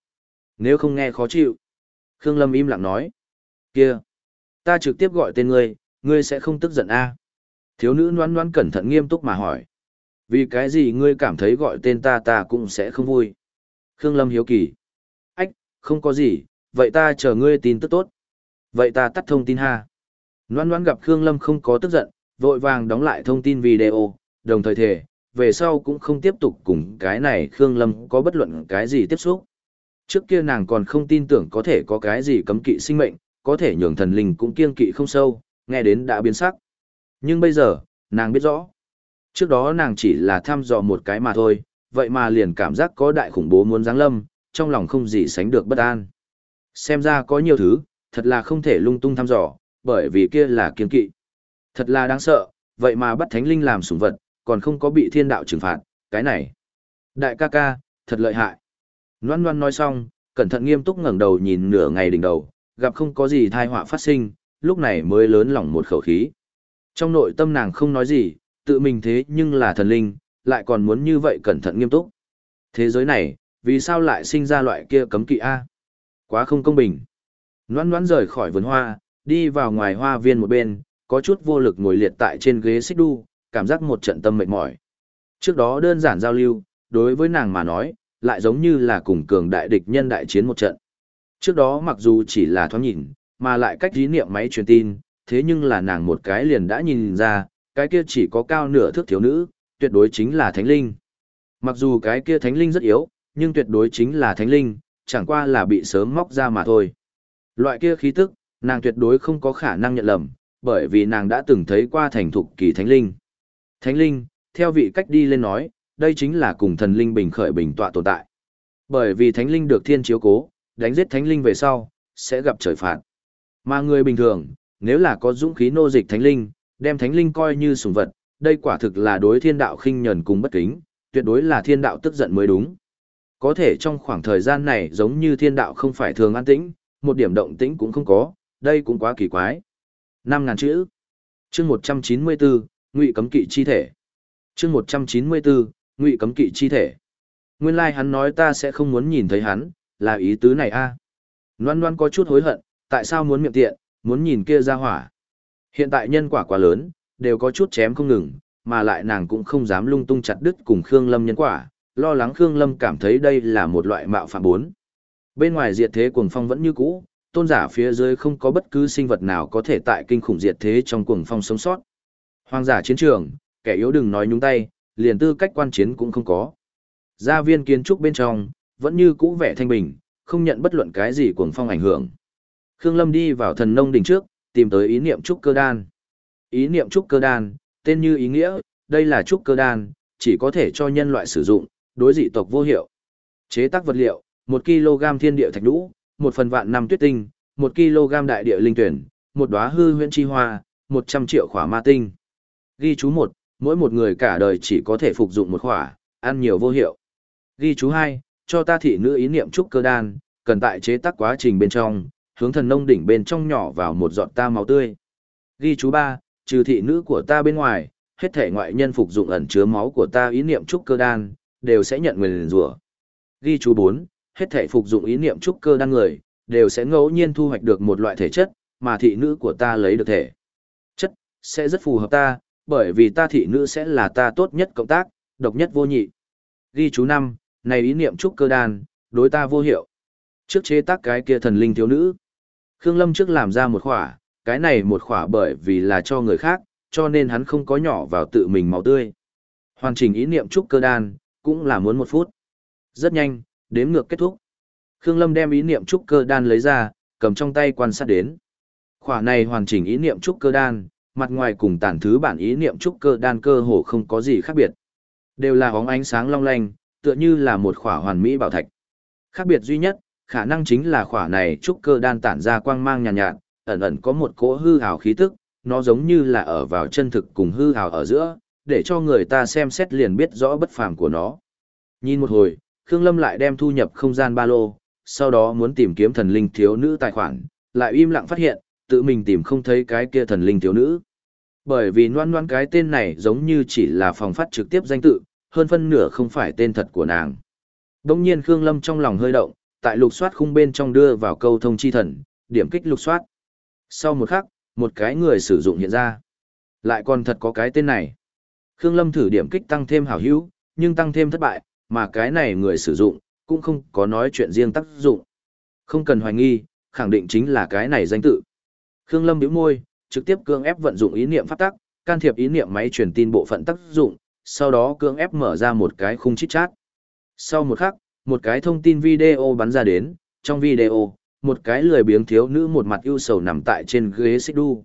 Nếu không nghe khó chịu. Khương Lâm im lặng nói. Kia. Ta trực tiếp gọi tên ngươi, ngươi sẽ không tức giận a à? Thiếu nữ noan noan cẩn thận nghiêm túc mà hỏi. Vì cái gì ngươi cảm thấy gọi tên ta ta cũng sẽ không vui. Khương Lâm hiếu kỳ. Ách, không có gì, vậy ta chờ ngươi tin tức tốt. Vậy ta tắt thông tin ha. Loan Loan gặp Khương Lâm không có tức giận, vội vàng đóng lại thông tin video, đồng thời thể, về sau cũng không tiếp tục cùng cái này Khương Lâm có bất luận cái gì tiếp xúc. Trước kia nàng còn không tin tưởng có thể có cái gì cấm kỵ sinh mệnh, có thể nhường thần linh cũng kiên kỵ không sâu, nghe đến đã biến sắc. Nhưng bây giờ, nàng biết rõ. Trước đó nàng chỉ là thăm dò một cái mà thôi, vậy mà liền cảm giác có đại khủng bố muốn giáng lâm, trong lòng không gì sánh được bất an. Xem ra có nhiều thứ, thật là không thể lung tung thăm dò, bởi vì kia là kiên kỵ. Thật là đáng sợ, vậy mà bắt thánh linh làm sủng vật, còn không có bị thiên đạo trừng phạt, cái này. Đại ca ca, thật lợi hại. Loan Loan nói xong, cẩn thận nghiêm túc ngẩng đầu nhìn nửa ngày đỉnh đầu, gặp không có gì tai họa phát sinh, lúc này mới lớn lòng một khẩu khí. Trong nội tâm nàng không nói gì, tự mình thế nhưng là thần linh, lại còn muốn như vậy cẩn thận nghiêm túc. Thế giới này, vì sao lại sinh ra loại kia cấm kỵ A? Quá không công bình. Noan noan rời khỏi vườn hoa, đi vào ngoài hoa viên một bên, có chút vô lực ngồi liệt tại trên ghế xích đu, cảm giác một trận tâm mệt mỏi. Trước đó đơn giản giao lưu, đối với nàng mà nói, lại giống như là cùng cường đại địch nhân đại chiến một trận. Trước đó mặc dù chỉ là thoáng nhìn, mà lại cách dí niệm máy truyền tin, thế nhưng là nàng một cái liền đã nhìn ra, cái kia chỉ có cao nửa thước thiếu nữ, tuyệt đối chính là thánh linh. Mặc dù cái kia thánh linh rất yếu, nhưng tuyệt đối chính là thánh linh, chẳng qua là bị sớm móc ra mà thôi. Loại kia khí tức, nàng tuyệt đối không có khả năng nhận lầm, bởi vì nàng đã từng thấy qua thành thục kỳ thánh linh. Thánh linh, theo vị cách đi lên nói, đây chính là cùng thần linh bình khởi bình tọa tồn tại. Bởi vì thánh linh được thiên chiếu cố, đánh giết thánh linh về sau, sẽ gặp trời phạt. Mà người bình thường, nếu là có dũng khí nô dịch thánh linh, đem thánh linh coi như sủng vật, đây quả thực là đối thiên đạo khinh nhẫn cùng bất kính, tuyệt đối là thiên đạo tức giận mới đúng. Có thể trong khoảng thời gian này giống như thiên đạo không phải thường an tĩnh, một điểm động tĩnh cũng không có, đây cũng quá kỳ quái. 5.000 chữ. chương 194, ngụy cấm kỵ chi thể. chương 194, ngụy cấm kỵ chi thể. Nguyên lai like hắn nói ta sẽ không muốn nhìn thấy hắn, là ý tứ này a à. Loan loan có chút hối hận, tại sao muốn miệng tiện, muốn nhìn kia ra hỏa. Hiện tại nhân quả quá lớn, đều có chút chém không ngừng, mà lại nàng cũng không dám lung tung chặt đứt cùng Khương Lâm nhân quả, lo lắng Khương Lâm cảm thấy đây là một loại mạo phạm bốn. Bên ngoài diệt thế cuồng phong vẫn như cũ, tôn giả phía dưới không có bất cứ sinh vật nào có thể tại kinh khủng diệt thế trong cuồng phong sống sót. Hoàng giả chiến trường, kẻ yếu đừng nói nhúng tay, liền tư cách quan chiến cũng không có. Gia viên kiến trúc bên trong, vẫn như cũ vẻ thanh bình, không nhận bất luận cái gì cuồng phong ảnh hưởng. Khương Lâm đi vào thần nông đỉnh trước, tìm tới ý niệm trúc cơ đan. Ý niệm trúc cơ đan, Tên như ý nghĩa, đây là trúc cơ đan, chỉ có thể cho nhân loại sử dụng, đối dị tộc vô hiệu. Chế tác vật liệu, 1 kg thiên địa thạch đũ, 1 phần vạn năm tuyết tinh, 1 kg đại địa linh tuyển, một đóa hư huyễn chi hoa, 100 triệu khỏa ma tinh. Ghi chú 1, mỗi một người cả đời chỉ có thể phục dụng một khỏa, ăn nhiều vô hiệu. Ghi chú 2, cho ta thị nữ ý niệm trúc cơ đan, cần tại chế tác quá trình bên trong, hướng thần nông đỉnh bên trong nhỏ vào một giọt ta máu tươi. Ghi chú 3, trừ thị nữ của ta bên ngoài, hết thể ngoại nhân phục dụng ẩn chứa máu của ta ý niệm trúc cơ đan, đều sẽ nhận nguyền rủa. Ghi chú 4, hết thể phục dụng ý niệm trúc cơ đan người, đều sẽ ngẫu nhiên thu hoạch được một loại thể chất, mà thị nữ của ta lấy được thể. Chất, sẽ rất phù hợp ta, bởi vì ta thị nữ sẽ là ta tốt nhất cộng tác, độc nhất vô nhị. Ghi chú 5, này ý niệm trúc cơ đan, đối ta vô hiệu. Trước chế tác cái kia thần linh thiếu nữ. Khương Lâm trước làm ra một khỏa, cái này một khỏa bởi vì là cho người khác, cho nên hắn không có nhỏ vào tự mình máu tươi. Hoàn chỉnh ý niệm trúc cơ đan, cũng là muốn một phút. Rất nhanh, đếm ngược kết thúc. Khương Lâm đem ý niệm trúc cơ đan lấy ra, cầm trong tay quan sát đến. Khỏa này hoàn chỉnh ý niệm trúc cơ đan, mặt ngoài cùng tản thứ bản ý niệm trúc cơ đan cơ hồ không có gì khác biệt. Đều là óng ánh sáng long lanh, tựa như là một khỏa hoàn mỹ bảo thạch. Khác biệt duy nhất, khả năng chính là khỏa này trúc cơ đan tản ra quang mang nhàn nhạt, nhạt, ẩn ẩn có một cỗ hư hào khí tức, nó giống như là ở vào chân thực cùng hư hào ở giữa, để cho người ta xem xét liền biết rõ bất phàm của nó. Nhìn một hồi, Khương Lâm lại đem thu nhập không gian ba lô, sau đó muốn tìm kiếm thần linh thiếu nữ tài khoản, lại im lặng phát hiện, tự mình tìm không thấy cái kia thần linh thiếu nữ. Bởi vì noan noan cái tên này giống như chỉ là phòng phát trực tiếp danh tự, hơn phân nửa không phải tên thật của nàng. Đông nhiên Khương Lâm trong lòng hơi động, tại lục soát khung bên trong đưa vào câu thông chi thần, điểm kích lục soát. Sau một khắc, một cái người sử dụng hiện ra. Lại còn thật có cái tên này. Khương Lâm thử điểm kích tăng thêm hảo hữu, nhưng tăng thêm thất bại, mà cái này người sử dụng, cũng không có nói chuyện riêng tác dụng. Không cần hoài nghi, khẳng định chính là cái này danh tự. Khương Lâm bĩu môi, trực tiếp cưỡng ép vận dụng ý niệm pháp tắc, can thiệp ý niệm máy truyền tin bộ phận tác dụng, sau đó cưỡng ép mở ra một cái khung chít chat. Sau một khắc, một cái thông tin video bắn ra đến, trong video, một cái lười biếng thiếu nữ một mặt ưu sầu nằm tại trên ghế xích đu.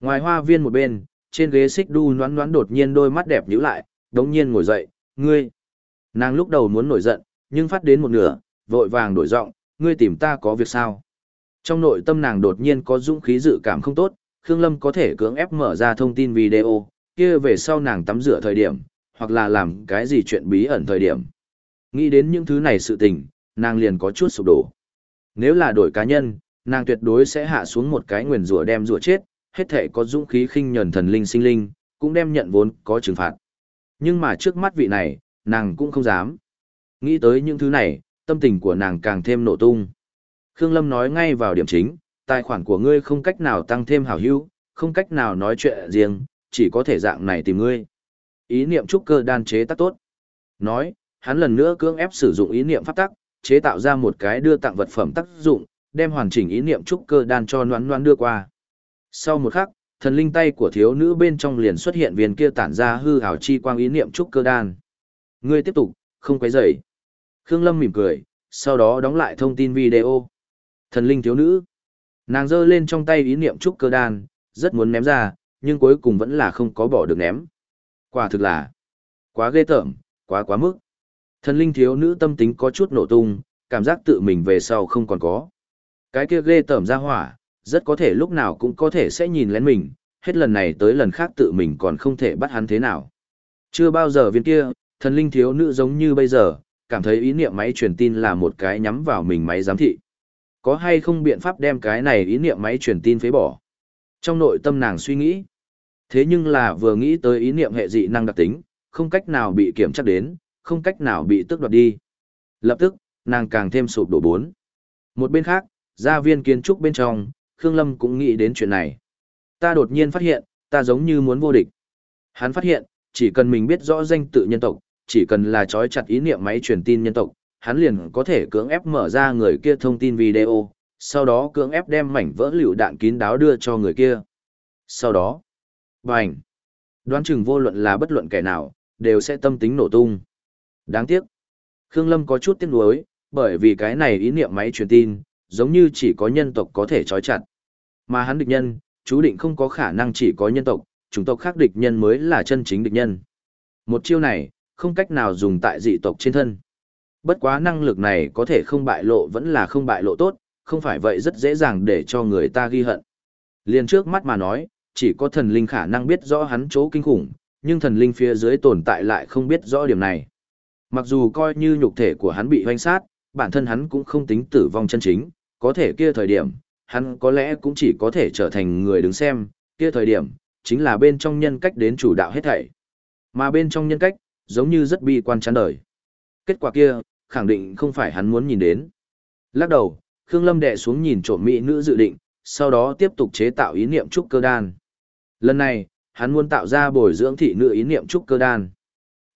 Ngoài hoa viên một bên, trên ghế xích đu noán noán đột nhiên đôi mắt đẹp nhíu lại, đống nhiên ngồi dậy, ngươi. Nàng lúc đầu muốn nổi giận, nhưng phát đến một nửa, vội vàng đổi giọng, ngươi tìm ta có việc sao? Trong nội tâm nàng đột nhiên có dũng khí dự cảm không tốt, Khương Lâm có thể cưỡng ép mở ra thông tin video, kia về sau nàng tắm rửa thời điểm, hoặc là làm cái gì chuyện bí ẩn thời điểm. Nghĩ đến những thứ này sự tình, nàng liền có chút sụp đổ. Nếu là đổi cá nhân, nàng tuyệt đối sẽ hạ xuống một cái nguyền rủa đem rủa chết, hết thể có dũng khí khinh nhẫn thần linh sinh linh, cũng đem nhận vốn có trừng phạt. Nhưng mà trước mắt vị này, nàng cũng không dám. Nghĩ tới những thứ này, tâm tình của nàng càng thêm nổ tung. Khương Lâm nói ngay vào điểm chính, tài khoản của ngươi không cách nào tăng thêm hảo hữu, không cách nào nói chuyện riêng, chỉ có thể dạng này tìm ngươi. Ý niệm trúc cơ đan chế tác tốt. Nói, hắn lần nữa cưỡng ép sử dụng ý niệm pháp tắc, chế tạo ra một cái đưa tặng vật phẩm tác dụng, đem hoàn chỉnh ý niệm trúc cơ đan cho noãn noãn đưa qua. Sau một khắc, thần linh tay của thiếu nữ bên trong liền xuất hiện viên kia tản ra hư ảo chi quang ý niệm trúc cơ đan. Ngươi tiếp tục, không quấy rầy. Khương Lâm mỉm cười, sau đó đóng lại thông tin video. Thần linh thiếu nữ. Nàng giơ lên trong tay ý niệm trúc cơ đan, rất muốn ném ra, nhưng cuối cùng vẫn là không có bỏ được ném. Quả thực là quá ghê tởm, quá quá mức. Thần linh thiếu nữ tâm tính có chút nổ tung, cảm giác tự mình về sau không còn có. Cái kia ghê tởm ra hỏa, rất có thể lúc nào cũng có thể sẽ nhìn lén mình, hết lần này tới lần khác tự mình còn không thể bắt hắn thế nào. Chưa bao giờ viên kia, thần linh thiếu nữ giống như bây giờ, cảm thấy ý niệm máy truyền tin là một cái nhắm vào mình máy giám thị. Có hay không biện pháp đem cái này ý niệm máy truyền tin phế bỏ? Trong nội tâm nàng suy nghĩ. Thế nhưng là vừa nghĩ tới ý niệm hệ dị năng đặc tính, không cách nào bị kiểm chắc đến, không cách nào bị tước đoạt đi. Lập tức, nàng càng thêm sụp đổ bốn. Một bên khác, gia viên kiến trúc bên trong, Khương Lâm cũng nghĩ đến chuyện này. Ta đột nhiên phát hiện, ta giống như muốn vô địch. Hắn phát hiện, chỉ cần mình biết rõ danh tự nhân tộc, chỉ cần là trói chặt ý niệm máy truyền tin nhân tộc, hắn liền có thể cưỡng ép mở ra người kia thông tin video, sau đó cưỡng ép đem mảnh vỡ liều đạn kín đáo đưa cho người kia. Sau đó, bành, đoán chừng vô luận là bất luận kẻ nào, đều sẽ tâm tính nổ tung. Đáng tiếc, Khương Lâm có chút tiếc nuối, bởi vì cái này ý niệm máy truyền tin, giống như chỉ có nhân tộc có thể trói chặt. Mà hắn địch nhân, chú định không có khả năng chỉ có nhân tộc, chủng tộc khác địch nhân mới là chân chính địch nhân. Một chiêu này, không cách nào dùng tại dị tộc trên thân. Bất quá năng lực này có thể không bại lộ vẫn là không bại lộ tốt, không phải vậy rất dễ dàng để cho người ta ghi hận. Liền trước mắt mà nói, chỉ có thần linh khả năng biết rõ hắn chỗ kinh khủng, nhưng thần linh phía dưới tồn tại lại không biết rõ điểm này. Mặc dù coi như nhục thể của hắn bị hoanh sát, bản thân hắn cũng không tính tử vong chân chính, có thể kia thời điểm, hắn có lẽ cũng chỉ có thể trở thành người đứng xem, kia thời điểm, chính là bên trong nhân cách đến chủ đạo hết thảy. Mà bên trong nhân cách, giống như rất bi quan chán đời. Kết quả kia, khẳng định không phải hắn muốn nhìn đến. Lắc đầu, Khương Lâm đệ xuống nhìn trộm mỹ nữ dự định, sau đó tiếp tục chế tạo ý niệm trúc cơ đan. Lần này, hắn muốn tạo ra bồi dưỡng thị nữ ý niệm trúc cơ đan.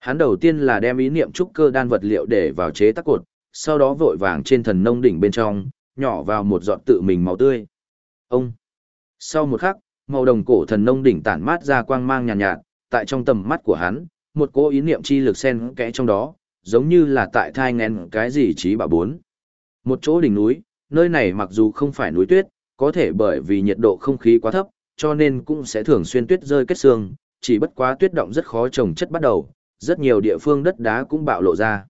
Hắn đầu tiên là đem ý niệm trúc cơ đan vật liệu để vào chế tác cột, sau đó vội vàng trên thần nông đỉnh bên trong, nhỏ vào một giọt tự mình màu tươi. Ông. Sau một khắc, màu đồng cổ thần nông đỉnh tản mát ra quang mang nhàn nhạt, nhạt, tại trong tầm mắt của hắn, một cỗ ý niệm chi lực xen kẽ trong đó, giống như là tại thai ngén cái gì trí bảo bốn. Một chỗ đỉnh núi, nơi này mặc dù không phải núi tuyết, có thể bởi vì nhiệt độ không khí quá thấp, cho nên cũng sẽ thường xuyên tuyết rơi kết xương, chỉ bất quá tuyết động rất khó trồng chất bắt đầu, rất nhiều địa phương đất đá cũng bạo lộ ra.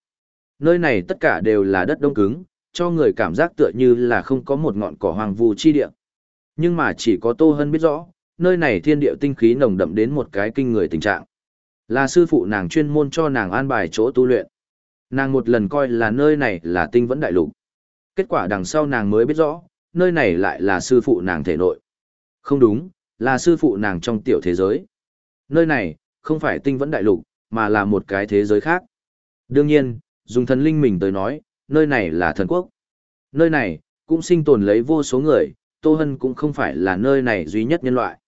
Nơi này tất cả đều là đất đông cứng, cho người cảm giác tựa như là không có một ngọn cỏ hoang vu chi địa. Nhưng mà chỉ có Tô Hân biết rõ, nơi này thiên địa tinh khí nồng đậm đến một cái kinh người tình trạng. Là sư phụ nàng chuyên môn cho nàng an bài chỗ tu luyện. Nàng một lần coi là nơi này là tinh vẫn đại lục. Kết quả đằng sau nàng mới biết rõ, nơi này lại là sư phụ nàng thể nội. Không đúng, là sư phụ nàng trong tiểu thế giới. Nơi này, không phải tinh vẫn đại lục, mà là một cái thế giới khác. Đương nhiên, dùng thần linh mình tới nói, nơi này là thần quốc. Nơi này, cũng sinh tồn lấy vô số người, Tô Hân cũng không phải là nơi này duy nhất nhân loại.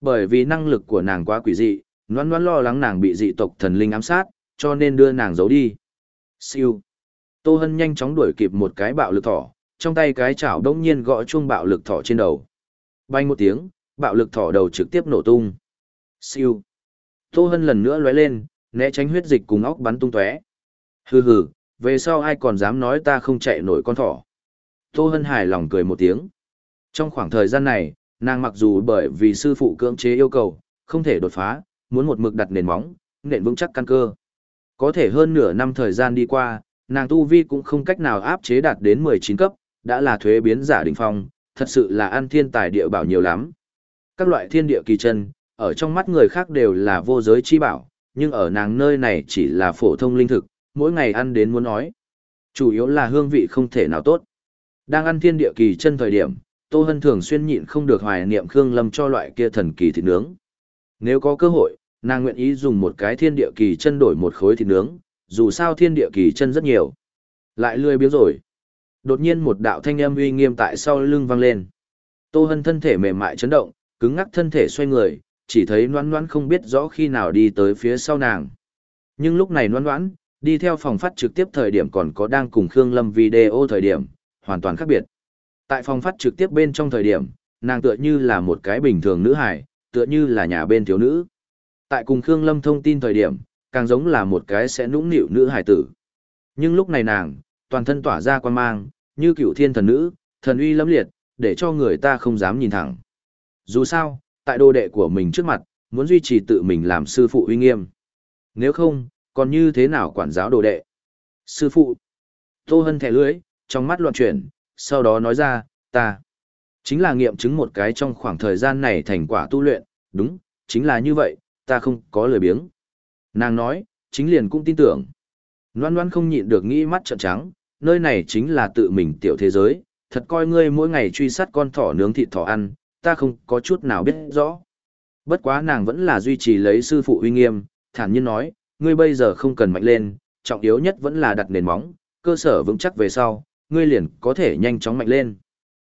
Bởi vì năng lực của nàng quá quỷ dị, noan noan lo lắng nàng bị dị tộc thần linh ám sát, cho nên đưa nàng giấu đi. Siêu. Tô Hân nhanh chóng đuổi kịp một cái bạo lực thỏ, trong tay cái chảo đông nhiên gõ chuông bạo lực thỏ trên đầu. Bay một tiếng, bạo lực thỏ đầu trực tiếp nổ tung. Siêu. Tô Hân lần nữa lóe lên, né tránh huyết dịch cùng óc bắn tung tóe. Hừ hừ, về sau ai còn dám nói ta không chạy nổi con thỏ. Tô Hân hài lòng cười một tiếng. Trong khoảng thời gian này, nàng mặc dù bởi vì sư phụ cưỡng chế yêu cầu, không thể đột phá, muốn một mực đặt nền móng, nền vững chắc căn cơ. Có thể hơn nửa năm thời gian đi qua, nàng tu vi cũng không cách nào áp chế đạt đến 19 cấp, đã là thuế biến giả đỉnh phong, thật sự là ăn thiên tài địa bảo nhiều lắm. Các loại thiên địa kỳ chân, ở trong mắt người khác đều là vô giới chi bảo, nhưng ở nàng nơi này chỉ là phổ thông linh thực, mỗi ngày ăn đến muốn nói. Chủ yếu là hương vị không thể nào tốt. Đang ăn thiên địa kỳ chân thời điểm, Tô Hân thường xuyên nhịn không được hoài niệm Khương Lâm cho loại kia thần kỳ thịt nướng. Nếu có cơ hội, nàng nguyện ý dùng một cái thiên địa kỳ chân đổi một khối thịt nướng, dù sao thiên địa kỳ chân rất nhiều. Lại lười biếng rồi. Đột nhiên một đạo thanh âm uy nghiêm tại sau lưng vang lên. Tô Hân thân thể mềm mại chấn động, cứng ngắc thân thể xoay người, chỉ thấy noãn noãn không biết rõ khi nào đi tới phía sau nàng. Nhưng lúc này noãn noãn, đi theo phòng phát trực tiếp thời điểm còn có đang cùng Khương Lâm video thời điểm, hoàn toàn khác biệt. Tại phòng phát trực tiếp bên trong thời điểm, nàng tựa như là một cái bình thường nữ hải, tựa như là nhà bên thiếu nữ. Tại cùng Khương Lâm thông tin thời điểm, càng giống là một cái sẽ nũng nịu nữ hải tử. Nhưng lúc này nàng, toàn thân tỏa ra quan mang, như cựu thiên thần nữ, thần uy lâm liệt, để cho người ta không dám nhìn thẳng. Dù sao, tại đồ đệ của mình trước mặt, muốn duy trì tự mình làm sư phụ uy nghiêm. Nếu không, còn như thế nào quản giáo đồ đệ? Sư phụ. Tô Hân thẻ lưới, trong mắt loạn chuyển, sau đó nói ra, ta. Chính là nghiệm chứng một cái trong khoảng thời gian này thành quả tu luyện, đúng, chính là như vậy, ta không có lời biếng. Nàng nói, chính liền cũng tin tưởng. Loan loan không nhịn được nghĩ mắt trợn trắng, nơi này chính là tự mình tiểu thế giới, thật coi ngươi mỗi ngày truy sát con thỏ nướng thịt thỏ ăn, ta không có chút nào biết rõ. Bất quá nàng vẫn là duy trì lấy sư phụ uy nghiêm, thản nhiên nói, ngươi bây giờ không cần mạnh lên, trọng yếu nhất vẫn là đặt nền móng, cơ sở vững chắc về sau, ngươi liền có thể nhanh chóng mạnh lên.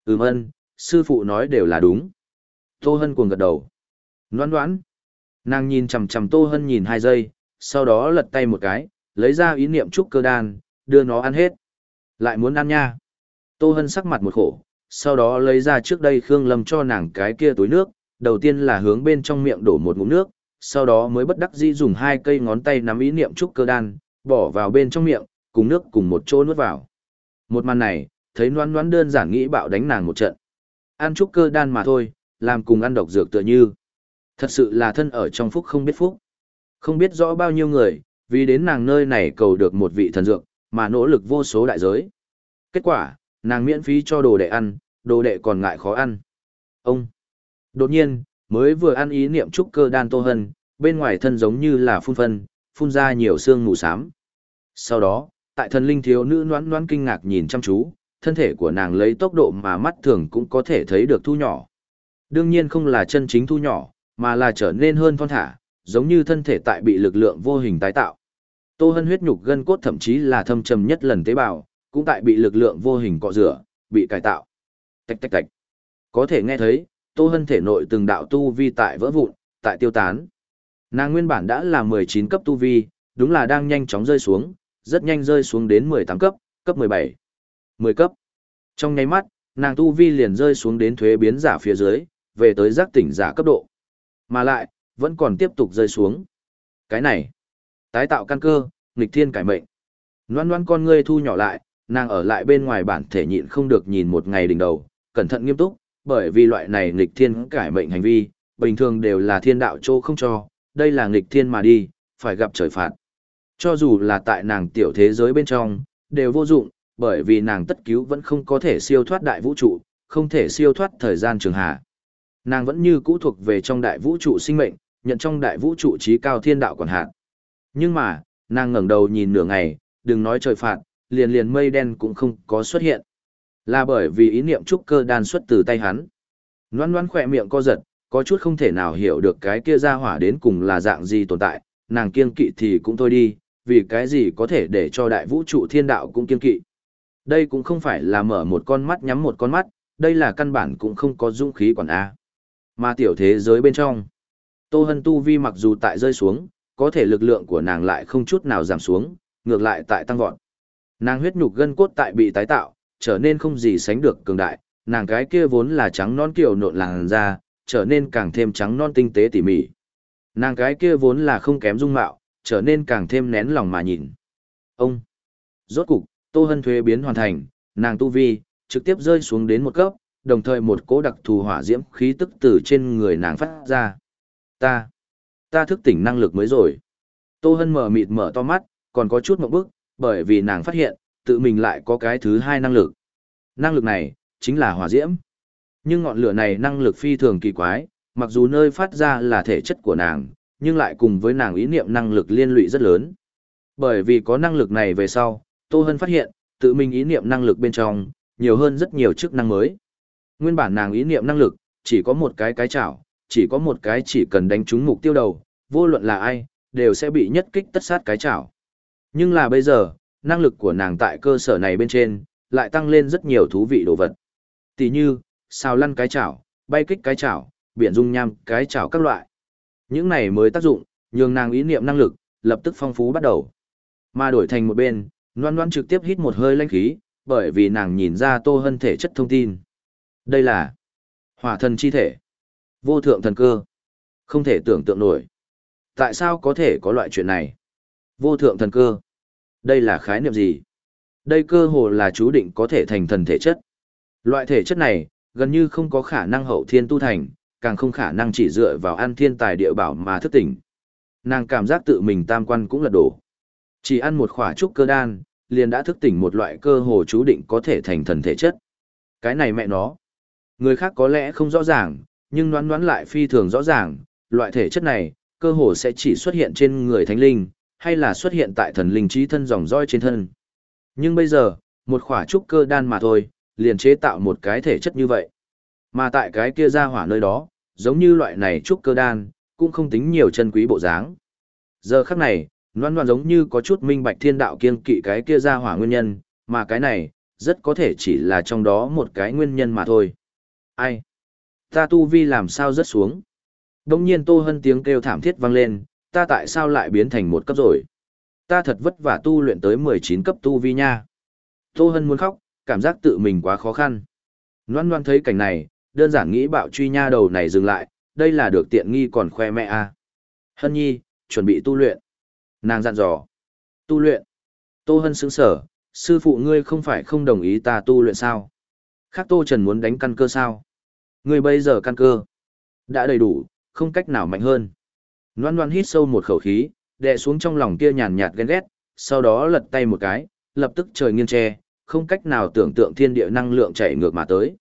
Ừm ân, sư phụ nói đều là đúng. Tô Hân cuồng gật đầu. Noan đoán. Nàng nhìn chằm chằm Tô Hân nhìn hai giây, sau đó lật tay một cái, lấy ra ý niệm trúc cơ đan, đưa nó ăn hết. Lại muốn ăn nha. Tô Hân sắc mặt một khổ, sau đó lấy ra trước đây Khương Lâm cho nàng cái kia túi nước, đầu tiên là hướng bên trong miệng đổ một ngụm nước, sau đó mới bất đắc dĩ dùng hai cây ngón tay nắm ý niệm trúc cơ đan, bỏ vào bên trong miệng, cùng nước cùng một chỗ nuốt vào. Một màn này, thấy noan noan đơn giản nghĩ bạo đánh nàng một trận. Ăn trúc cơ đan mà thôi, làm cùng ăn độc dược tựa như. Thật sự là thân ở trong phúc không biết phúc. Không biết rõ bao nhiêu người, vì đến nàng nơi này cầu được một vị thần dược, mà nỗ lực vô số đại giới. Kết quả, nàng miễn phí cho đồ đệ ăn, đồ đệ còn ngại khó ăn. Ông! Đột nhiên, mới vừa ăn ý niệm trúc cơ đan tô hân, bên ngoài thân giống như là phun phân, phun ra nhiều xương mù xám. Sau đó, tại thần linh thiếu nữ noãn noãn kinh ngạc nhìn chăm chú, thân thể của nàng lấy tốc độ mà mắt thường cũng có thể thấy được thu nhỏ. Đương nhiên không là chân chính thu nhỏ, mà là trở nên hơn thon thả, giống như thân thể tại bị lực lượng vô hình tái tạo. Tô Hân huyết nhục gân cốt thậm chí là thâm trầm nhất lần tế bào, cũng tại bị lực lượng vô hình cọ rửa, bị cải tạo. Tạch tạch tạch. Có thể nghe thấy, Tô Hân thể nội từng đạo tu vi tại vỡ vụn, tại tiêu tán. Nàng nguyên bản đã là 19 cấp tu vi, đúng là đang nhanh chóng rơi xuống, rất nhanh rơi xuống đến 18 cấp, cấp 17, 10 cấp. Trong nháy mắt, nàng tu vi liền rơi xuống đến thuế biến giả phía dưới, về tới giác tỉnh giả cấp độ. Mà lại, vẫn còn tiếp tục rơi xuống. Cái này, tái tạo căn cơ, nghịch thiên cải mệnh. Loan loan con ngươi thu nhỏ lại, nàng ở lại bên ngoài bản thể nhịn không được nhìn một ngày đỉnh đầu, cẩn thận nghiêm túc, bởi vì loại này nghịch thiên cải mệnh hành vi, bình thường đều là thiên đạo chỗ không cho, đây là nghịch thiên mà đi, phải gặp trời phạt. Cho dù là tại nàng tiểu thế giới bên trong, đều vô dụng, bởi vì nàng tất cứu vẫn không có thể siêu thoát đại vũ trụ, không thể siêu thoát thời gian trường hạ. Nàng vẫn như cũ thuộc về trong đại vũ trụ sinh mệnh, nhận trong đại vũ trụ trí cao thiên đạo quản hạt. Nhưng mà, nàng ngẩng đầu nhìn nửa ngày, đừng nói trời phạt, liền liền mây đen cũng không có xuất hiện. Là bởi vì ý niệm trúc cơ đan xuất từ tay hắn. Loan loan khỏe miệng co giật, có chút không thể nào hiểu được cái kia ra hỏa đến cùng là dạng gì tồn tại, nàng kiên kỵ thì cũng thôi đi, vì cái gì có thể để cho đại vũ trụ thiên đạo cũng kiên kỵ. Đây cũng không phải là mở một con mắt nhắm một con mắt, đây là căn bản cũng không có dũng khí quản A. Mà tiểu thế giới bên trong, Tô Hân Tu Vi mặc dù tại rơi xuống, có thể lực lượng của nàng lại không chút nào giảm xuống, ngược lại tại tăng vọt. Nàng huyết nhục gân cốt tại bị tái tạo, trở nên không gì sánh được cường đại, nàng cái kia vốn là trắng non kiểu nộn làn da, trở nên càng thêm trắng non tinh tế tỉ mỉ. Nàng cái kia vốn là không kém dung mạo, trở nên càng thêm nén lòng mà nhìn. Ông! Rốt cục, Tô Hân thuế biến hoàn thành, nàng tu vi, trực tiếp rơi xuống đến một cấp, đồng thời một cỗ đặc thù hỏa diễm khí tức từ trên người nàng phát ra. Ta! Ta thức tỉnh năng lực mới rồi. Tô Hân mở mịt mở to mắt, còn có chút một bức, bởi vì nàng phát hiện, tự mình lại có cái thứ hai năng lực. Năng lực này, chính là hỏa diễm. Nhưng ngọn lửa này năng lực phi thường kỳ quái, mặc dù nơi phát ra là thể chất của nàng, nhưng lại cùng với nàng ý niệm năng lực liên lụy rất lớn. Bởi vì có năng lực này về sau, Tô Hân phát hiện, tự mình ý niệm năng lực bên trong, nhiều hơn rất nhiều chức năng mới. Nguyên bản nàng ý niệm năng lực, chỉ có một cái cái chảo, chỉ có một cái chỉ cần đánh trúng mục tiêu đầu, vô luận là ai, đều sẽ bị nhất kích tất sát cái chảo. Nhưng là bây giờ, năng lực của nàng tại cơ sở này bên trên, lại tăng lên rất nhiều thú vị đồ vật. Tỷ như, xào lăn cái chảo, bay kích cái chảo, biển dung nham cái chảo các loại. Những này mới tác dụng, nhường nàng ý niệm năng lực, lập tức phong phú bắt đầu. Mà đổi thành một bên, Loan Loan trực tiếp hít một hơi lãnh khí, bởi vì nàng nhìn ra Tô Hân thể chất thông tin. Đây là hỏa thần chi thể, vô thượng thần cơ. Không thể tưởng tượng nổi. Tại sao có thể có loại chuyện này? Vô thượng thần cơ. Đây là khái niệm gì? Đây cơ hồ là chú định có thể thành thần thể chất. Loại thể chất này, gần như không có khả năng hậu thiên tu thành, càng không khả năng chỉ dựa vào ăn thiên tài địa bảo mà thức tỉnh. Nàng cảm giác tự mình tam quan cũng là đổ. Chỉ ăn một khỏa trúc cơ đan, liền đã thức tỉnh một loại cơ hồ chú định có thể thành thần thể chất. Cái này mẹ nó. Người khác có lẽ không rõ ràng, nhưng đoán đoán lại phi thường rõ ràng, loại thể chất này, cơ hồ sẽ chỉ xuất hiện trên người thánh linh, hay là xuất hiện tại thần linh trí thân dòng roi trên thân. Nhưng bây giờ, một khỏa trúc cơ đan mà thôi, liền chế tạo một cái thể chất như vậy. Mà tại cái kia ra hỏa nơi đó, giống như loại này trúc cơ đan, cũng không tính nhiều chân quý bộ dáng. Giờ khắc này, loan loan giống như có chút minh bạch thiên đạo kiên kỵ cái kia ra hỏa nguyên nhân, mà cái này, rất có thể chỉ là trong đó một cái nguyên nhân mà thôi. Ai? Ta tu vi làm sao rất xuống? Đông nhiên Tô Hân tiếng kêu thảm thiết vang lên, ta tại sao lại biến thành một cấp rồi? Ta thật vất vả tu luyện tới 19 cấp tu vi nha. Tô Hân muốn khóc, cảm giác tự mình quá khó khăn. Loan loan thấy cảnh này, đơn giản nghĩ bạo truy nha đầu này dừng lại, đây là được tiện nghi còn khoe mẹ a. À. Hân nhi, chuẩn bị tu luyện. Nàng dặn dò. Tu luyện. Tô Hân sững sở, sư phụ ngươi không phải không đồng ý ta tu luyện sao? Khác Tô Trần muốn đánh căn cơ sao? Ngươi bây giờ căn cơ. Đã đầy đủ, không cách nào mạnh hơn. Loan loan hít sâu một khẩu khí, đè xuống trong lòng kia nhàn nhạt ghen ghét, sau đó lật tay một cái, lập tức trời nghiêng che, không cách nào tưởng tượng thiên địa năng lượng chảy ngược mà tới.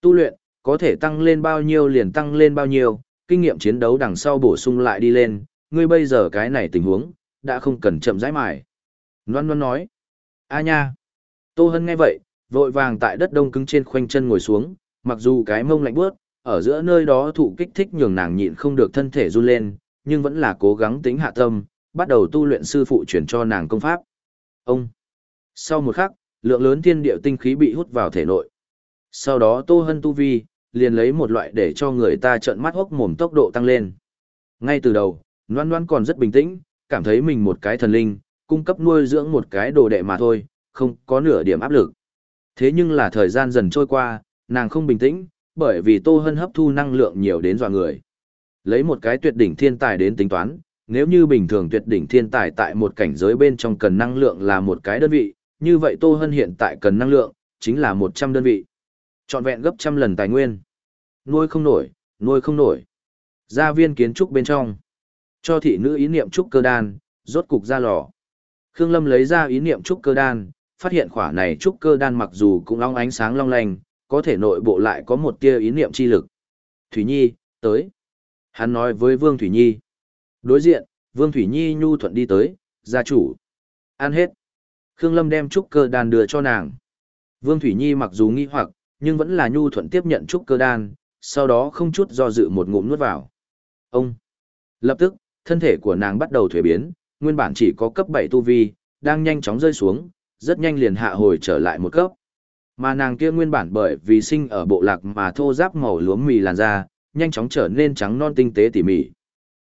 Tu luyện, có thể tăng lên bao nhiêu liền tăng lên bao nhiêu, kinh nghiệm chiến đấu đằng sau bổ sung lại đi lên, ngươi bây giờ cái này tình huống, đã không cần chậm rãi mải. Loan Loan nói, a nha. Tô Hân nghe vậy, vội vàng tại đất đông cứng trên khoanh chân ngồi xuống, mặc dù cái mông lạnh bước, ở giữa nơi đó thụ kích thích nhường nàng nhịn không được thân thể run lên, nhưng vẫn là cố gắng tính hạ tâm, bắt đầu tu luyện sư phụ chuyển cho nàng công pháp. Ông. Sau một khắc, lượng lớn thiên địa tinh khí bị hút vào thể nội. Sau đó Tô Hân tu vi, liền lấy một loại để cho người ta trợn mắt hốc mồm tốc độ tăng lên. Ngay từ đầu, Loan Loan còn rất bình tĩnh, cảm thấy mình một cái thần linh, cung cấp nuôi dưỡng một cái đồ đệ mà thôi, không có nửa điểm áp lực. Thế nhưng là thời gian dần trôi qua, nàng không bình tĩnh, bởi vì Tô Hân hấp thu năng lượng nhiều đến dọa người. Lấy một cái tuyệt đỉnh thiên tài đến tính toán, nếu như bình thường tuyệt đỉnh thiên tài tại một cảnh giới bên trong cần năng lượng là một cái đơn vị, như vậy Tô Hân hiện tại cần năng lượng, chính là 100 đơn vị. Chọn vẹn gấp trăm lần tài nguyên. Nuôi không nổi, nuôi không nổi. Gia viên kiến trúc bên trong. Cho thị nữ ý niệm trúc cơ đan, rốt cục ra lò. Khương Lâm lấy ra ý niệm trúc cơ đan, phát hiện khỏa này trúc cơ đan mặc dù cũng long ánh sáng long lanh, có thể nội bộ lại có một tia ý niệm chi lực. Thủy Nhi, tới. Hắn nói với Vương Thủy Nhi. Đối diện, Vương Thủy Nhi nhu thuận đi tới, gia chủ. Ăn hết. Khương Lâm đem trúc cơ đan đưa cho nàng. Vương Thủy Nhi mặc dù nghi hoặc, nhưng vẫn là nhu thuận tiếp nhận trúc cơ đan, sau đó không chút do dự một ngụm nuốt vào. Ông. Lập tức, thân thể của nàng bắt đầu thuế biến, nguyên bản chỉ có cấp 7 tu vi, đang nhanh chóng rơi xuống, rất nhanh liền hạ hồi trở lại một cấp. Mà nàng kia nguyên bản bởi vì sinh ở bộ lạc mà thô giáp màu lúa mì làn da, nhanh chóng trở nên trắng non tinh tế tỉ mỉ.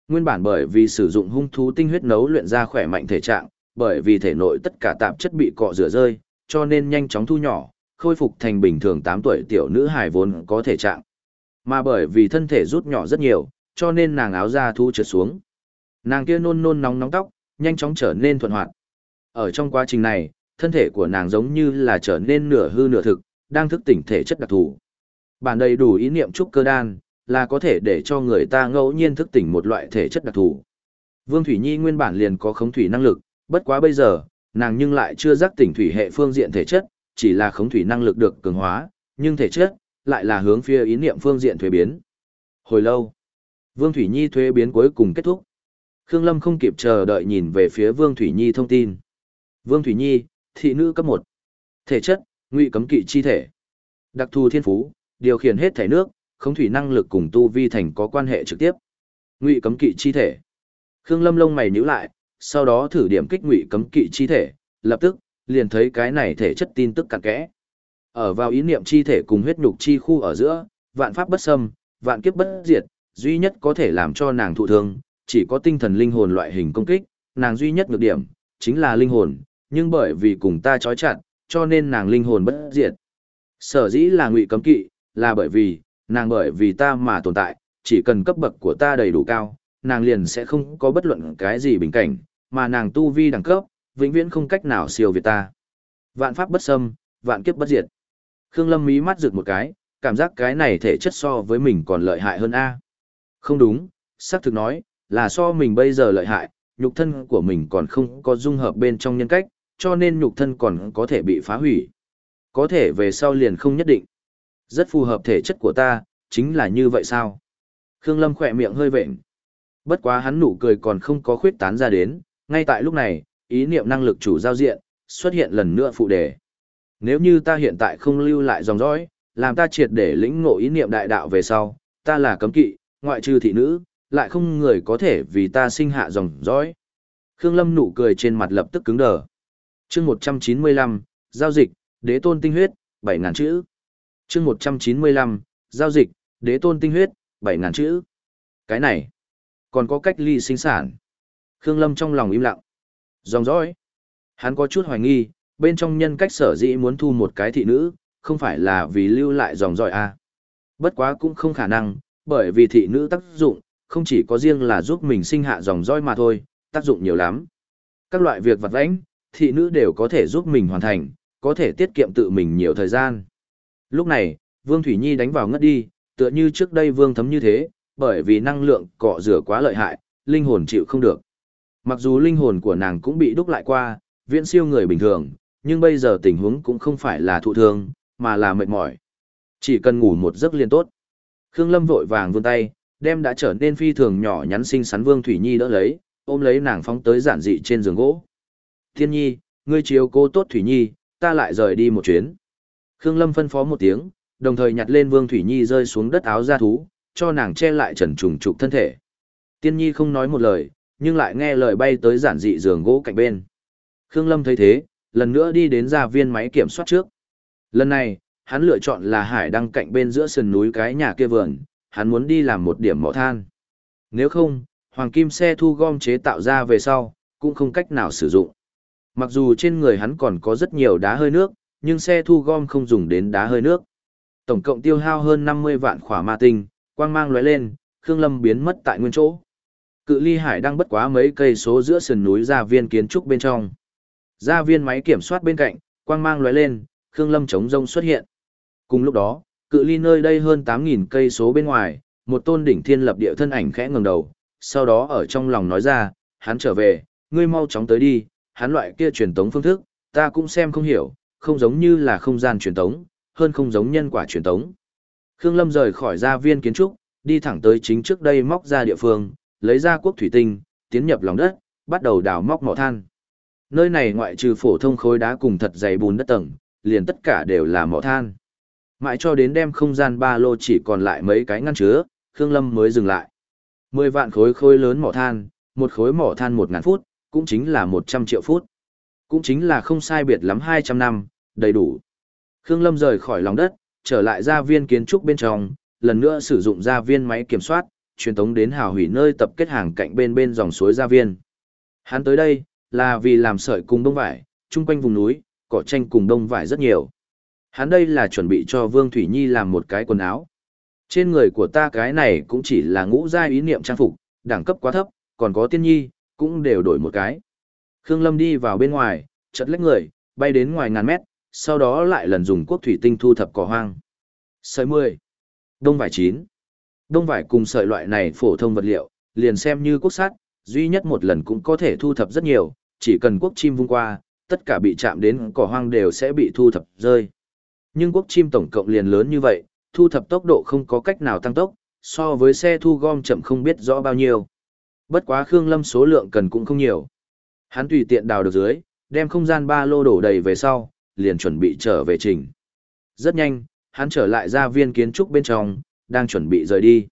Nguyên bản bởi vì sử dụng hung thú tinh huyết nấu luyện ra khỏe mạnh thể trạng, bởi vì thể nội tất cả tạp chất bị cọ rửa rơi, cho nên nhanh chóng thu nhỏ, khôi phục thành bình thường 8 tuổi tiểu nữ hài vốn có thể trạng. Mà bởi vì thân thể rút nhỏ rất nhiều, cho nên nàng áo da thu trượt xuống. Nàng kia nôn nôn nóng nóng tóc, nhanh chóng trở nên thuận hoạt. Ở trong quá trình này, thân thể của nàng giống như là trở nên nửa hư nửa thực, đang thức tỉnh thể chất đặc thù. Bản đầy đủ ý niệm trúc cơ đan, là có thể để cho người ta ngẫu nhiên thức tỉnh một loại thể chất đặc thù. Vương Thủy Nhi nguyên bản liền có khống thủy năng lực, bất quá bây giờ, nàng nhưng lại chưa giác tỉnh thủy hệ phương diện thể chất, chỉ là khống thủy năng lực được cường hóa, nhưng thể chất lại là hướng phía ý niệm phương diện thuế biến. Hồi lâu, Vương Thủy Nhi thuế biến cuối cùng kết thúc. Khương Lâm không kịp chờ đợi nhìn về phía Vương Thủy Nhi thông tin. Vương Thủy Nhi, thị nữ cấp 1. Thể chất, ngụy cấm kỵ chi thể. Đặc thù thiên phú, điều khiển hết thể nước, không thủy năng lực cùng tu vi thành có quan hệ trực tiếp. Ngụy cấm kỵ chi thể. Khương Lâm lông mày nhíu lại, sau đó thử điểm kích ngụy cấm kỵ chi thể, lập tức liền thấy cái này thể chất tin tức cặn kẽ. Ở vào ý niệm chi thể cùng huyết nhục chi khu ở giữa, vạn pháp bất xâm, vạn kiếp bất diệt, duy nhất có thể làm cho nàng thụ thương, chỉ có tinh thần linh hồn loại hình công kích, nàng duy nhất nhược điểm chính là linh hồn, nhưng bởi vì cùng ta trói chặt, cho nên nàng linh hồn bất diệt. Sở dĩ là ngụy cấm kỵ, là bởi vì, nàng bởi vì ta mà tồn tại, chỉ cần cấp bậc của ta đầy đủ cao, nàng liền sẽ không có bất luận cái gì bình cảnh, mà nàng tu vi đẳng cấp, vĩnh viễn không cách nào siêu việt ta. Vạn pháp bất xâm, vạn kiếp bất diệt. Khương Lâm mí mắt rực một cái, cảm giác cái này thể chất so với mình còn lợi hại hơn A. Không đúng, xác thực nói, là so mình bây giờ lợi hại, nhục thân của mình còn không có dung hợp bên trong nhân cách, cho nên nhục thân còn có thể bị phá hủy. Có thể về sau liền không nhất định. Rất phù hợp thể chất của ta, chính là như vậy sao? Khương Lâm khỏe miệng hơi vệnh. Bất quá hắn nụ cười còn không có khuyết tán ra đến, ngay tại lúc này, ý niệm năng lực chủ giao diện, xuất hiện lần nữa phụ đề. Nếu như ta hiện tại không lưu lại dòng dõi, làm ta triệt để lĩnh ngộ ý niệm đại đạo về sau, ta là cấm kỵ, ngoại trừ thị nữ, lại không người có thể vì ta sinh hạ dòng dõi. Khương Lâm nụ cười trên mặt lập tức cứng đờ. Chương 195, giao dịch, đế tôn tinh huyết, 7000 chữ. Chương 195, giao dịch, đế tôn tinh huyết, bảy ngàn chữ. Cái này, còn có cách ly sinh sản. Khương Lâm trong lòng im lặng. Dòng dõi. Hắn có chút hoài nghi, bên trong nhân cách sở dĩ muốn thu một cái thị nữ, không phải là vì lưu lại dòng dõi. À. Bất quá cũng không khả năng, bởi vì thị nữ tác dụng, không chỉ có riêng là giúp mình sinh hạ dòng dõi mà thôi, tác dụng nhiều lắm. Các loại việc vặt vãnh, thị nữ đều có thể giúp mình hoàn thành, có thể tiết kiệm tự mình nhiều thời gian. Lúc này, Vương Thủy Nhi đánh vào ngất đi, tựa như trước đây Vương Thấm như thế, bởi vì năng lượng cọ rửa quá lợi hại, linh hồn chịu không được. Mặc dù linh hồn của nàng cũng bị đúc lại qua, viễn siêu người bình thường, nhưng bây giờ tình huống cũng không phải là thụ thương, mà là mệt mỏi. Chỉ cần ngủ một giấc liên tốt. Khương Lâm vội vàng vươn tay, đem đã trở nên phi thường nhỏ nhắn xinh xắn Vương Thủy Nhi đỡ lấy, ôm lấy nàng phóng tới giản dị trên giường gỗ. Thiên Nhi, ngươi chiếu cố tốt Thủy Nhi, ta lại rời đi một chuyến. Khương Lâm phân phó một tiếng, đồng thời nhặt lên Vương Thủy Nhi rơi xuống đất áo da thú, cho nàng che lại trần trùng trục thân thể. Tiên Nhi không nói một lời, nhưng lại nghe lời bay tới giản dị giường gỗ cạnh bên. Khương Lâm thấy thế, lần nữa đi đến gia viên máy kiểm soát trước. Lần này, hắn lựa chọn là hải đăng cạnh bên giữa sườn núi cái nhà kia vườn, hắn muốn đi làm một điểm mỏ than. Nếu không, hoàng kim xe thu gom chế tạo ra về sau, cũng không cách nào sử dụng. Mặc dù trên người hắn còn có rất nhiều đá hơi nước, nhưng xe thu gom không dùng đến đá hơi nước. Tổng cộng tiêu hao hơn 50 vạn khỏa ma tinh, quang mang lóe lên, Khương Lâm biến mất tại nguyên chỗ. Cự ly hải đang bất quá mấy cây số giữa sườn núi gia viên kiến trúc bên trong. Gia viên máy kiểm soát bên cạnh, quang mang lóe lên, Khương Lâm chống rông xuất hiện. Cùng lúc đó, cự ly nơi đây hơn 8.000 cây số bên ngoài, một tôn đỉnh thiên lập địa thân ảnh khẽ ngẩng đầu, sau đó ở trong lòng nói ra, hắn trở về, ngươi mau chóng tới đi, hắn loại kia truyền tống phương thức, ta cũng xem không hiểu, không giống như là không gian truyền tống, hơn không giống nhân quả truyền tống. Khương Lâm rời khỏi gia viên kiến trúc, đi thẳng tới chính trước đây móc ra địa phương, lấy ra quốc thủy tinh, tiến nhập lòng đất, bắt đầu đào móc mỏ than. Nơi này ngoại trừ phổ thông khối đá cùng thật dày bùn đất tầng, liền tất cả đều là mỏ than. Mãi cho đến đem không gian ba lô chỉ còn lại mấy cái ngăn chứa, Khương Lâm mới dừng lại. Mười vạn khối khối lớn mỏ than, một khối mỏ than một ngàn phút, cũng chính là một trăm triệu phút. Cũng chính là không sai biệt lắm hai trăm năm, đầy đủ. Khương Lâm rời khỏi lòng đất, trở lại gia viên kiến trúc bên trong, lần nữa sử dụng gia viên máy kiểm soát, truyền tống đến hào hủy nơi tập kết hàng cạnh bên bên dòng suối gia viên. Hắn tới đây, là vì làm sợi cùng đông vải, chung quanh vùng núi, cỏ tranh cùng đông vải rất nhiều. Hắn đây là chuẩn bị cho Vương Thủy Nhi làm một cái quần áo. Trên người của ta cái này cũng chỉ là ngũ giai ý niệm trang phục, đẳng cấp quá thấp, còn có tiên nhi, cũng đều đổi một cái. Khương Lâm đi vào bên ngoài, chật lách người, bay đến ngoài ngàn mét, sau đó lại lần dùng quốc thủy tinh thu thập cỏ hoang. Sợi 10. Đông vải 9. Đông vải cùng sợi loại này phổ thông vật liệu, liền xem như quốc sát, duy nhất một lần cũng có thể thu thập rất nhiều, chỉ cần quốc chim vung qua, tất cả bị chạm đến cỏ hoang đều sẽ bị thu thập rơi. Nhưng quốc chim tổng cộng liền lớn như vậy, thu thập tốc độ không có cách nào tăng tốc, so với xe thu gom chậm không biết rõ bao nhiêu. Bất quá Khương Lâm số lượng cần cũng không nhiều. Hắn tùy tiện đào được dưới, đem không gian ba lô đổ đầy về sau, liền chuẩn bị trở về trình. Rất nhanh, hắn trở lại ra viên kiến trúc bên trong, đang chuẩn bị rời đi.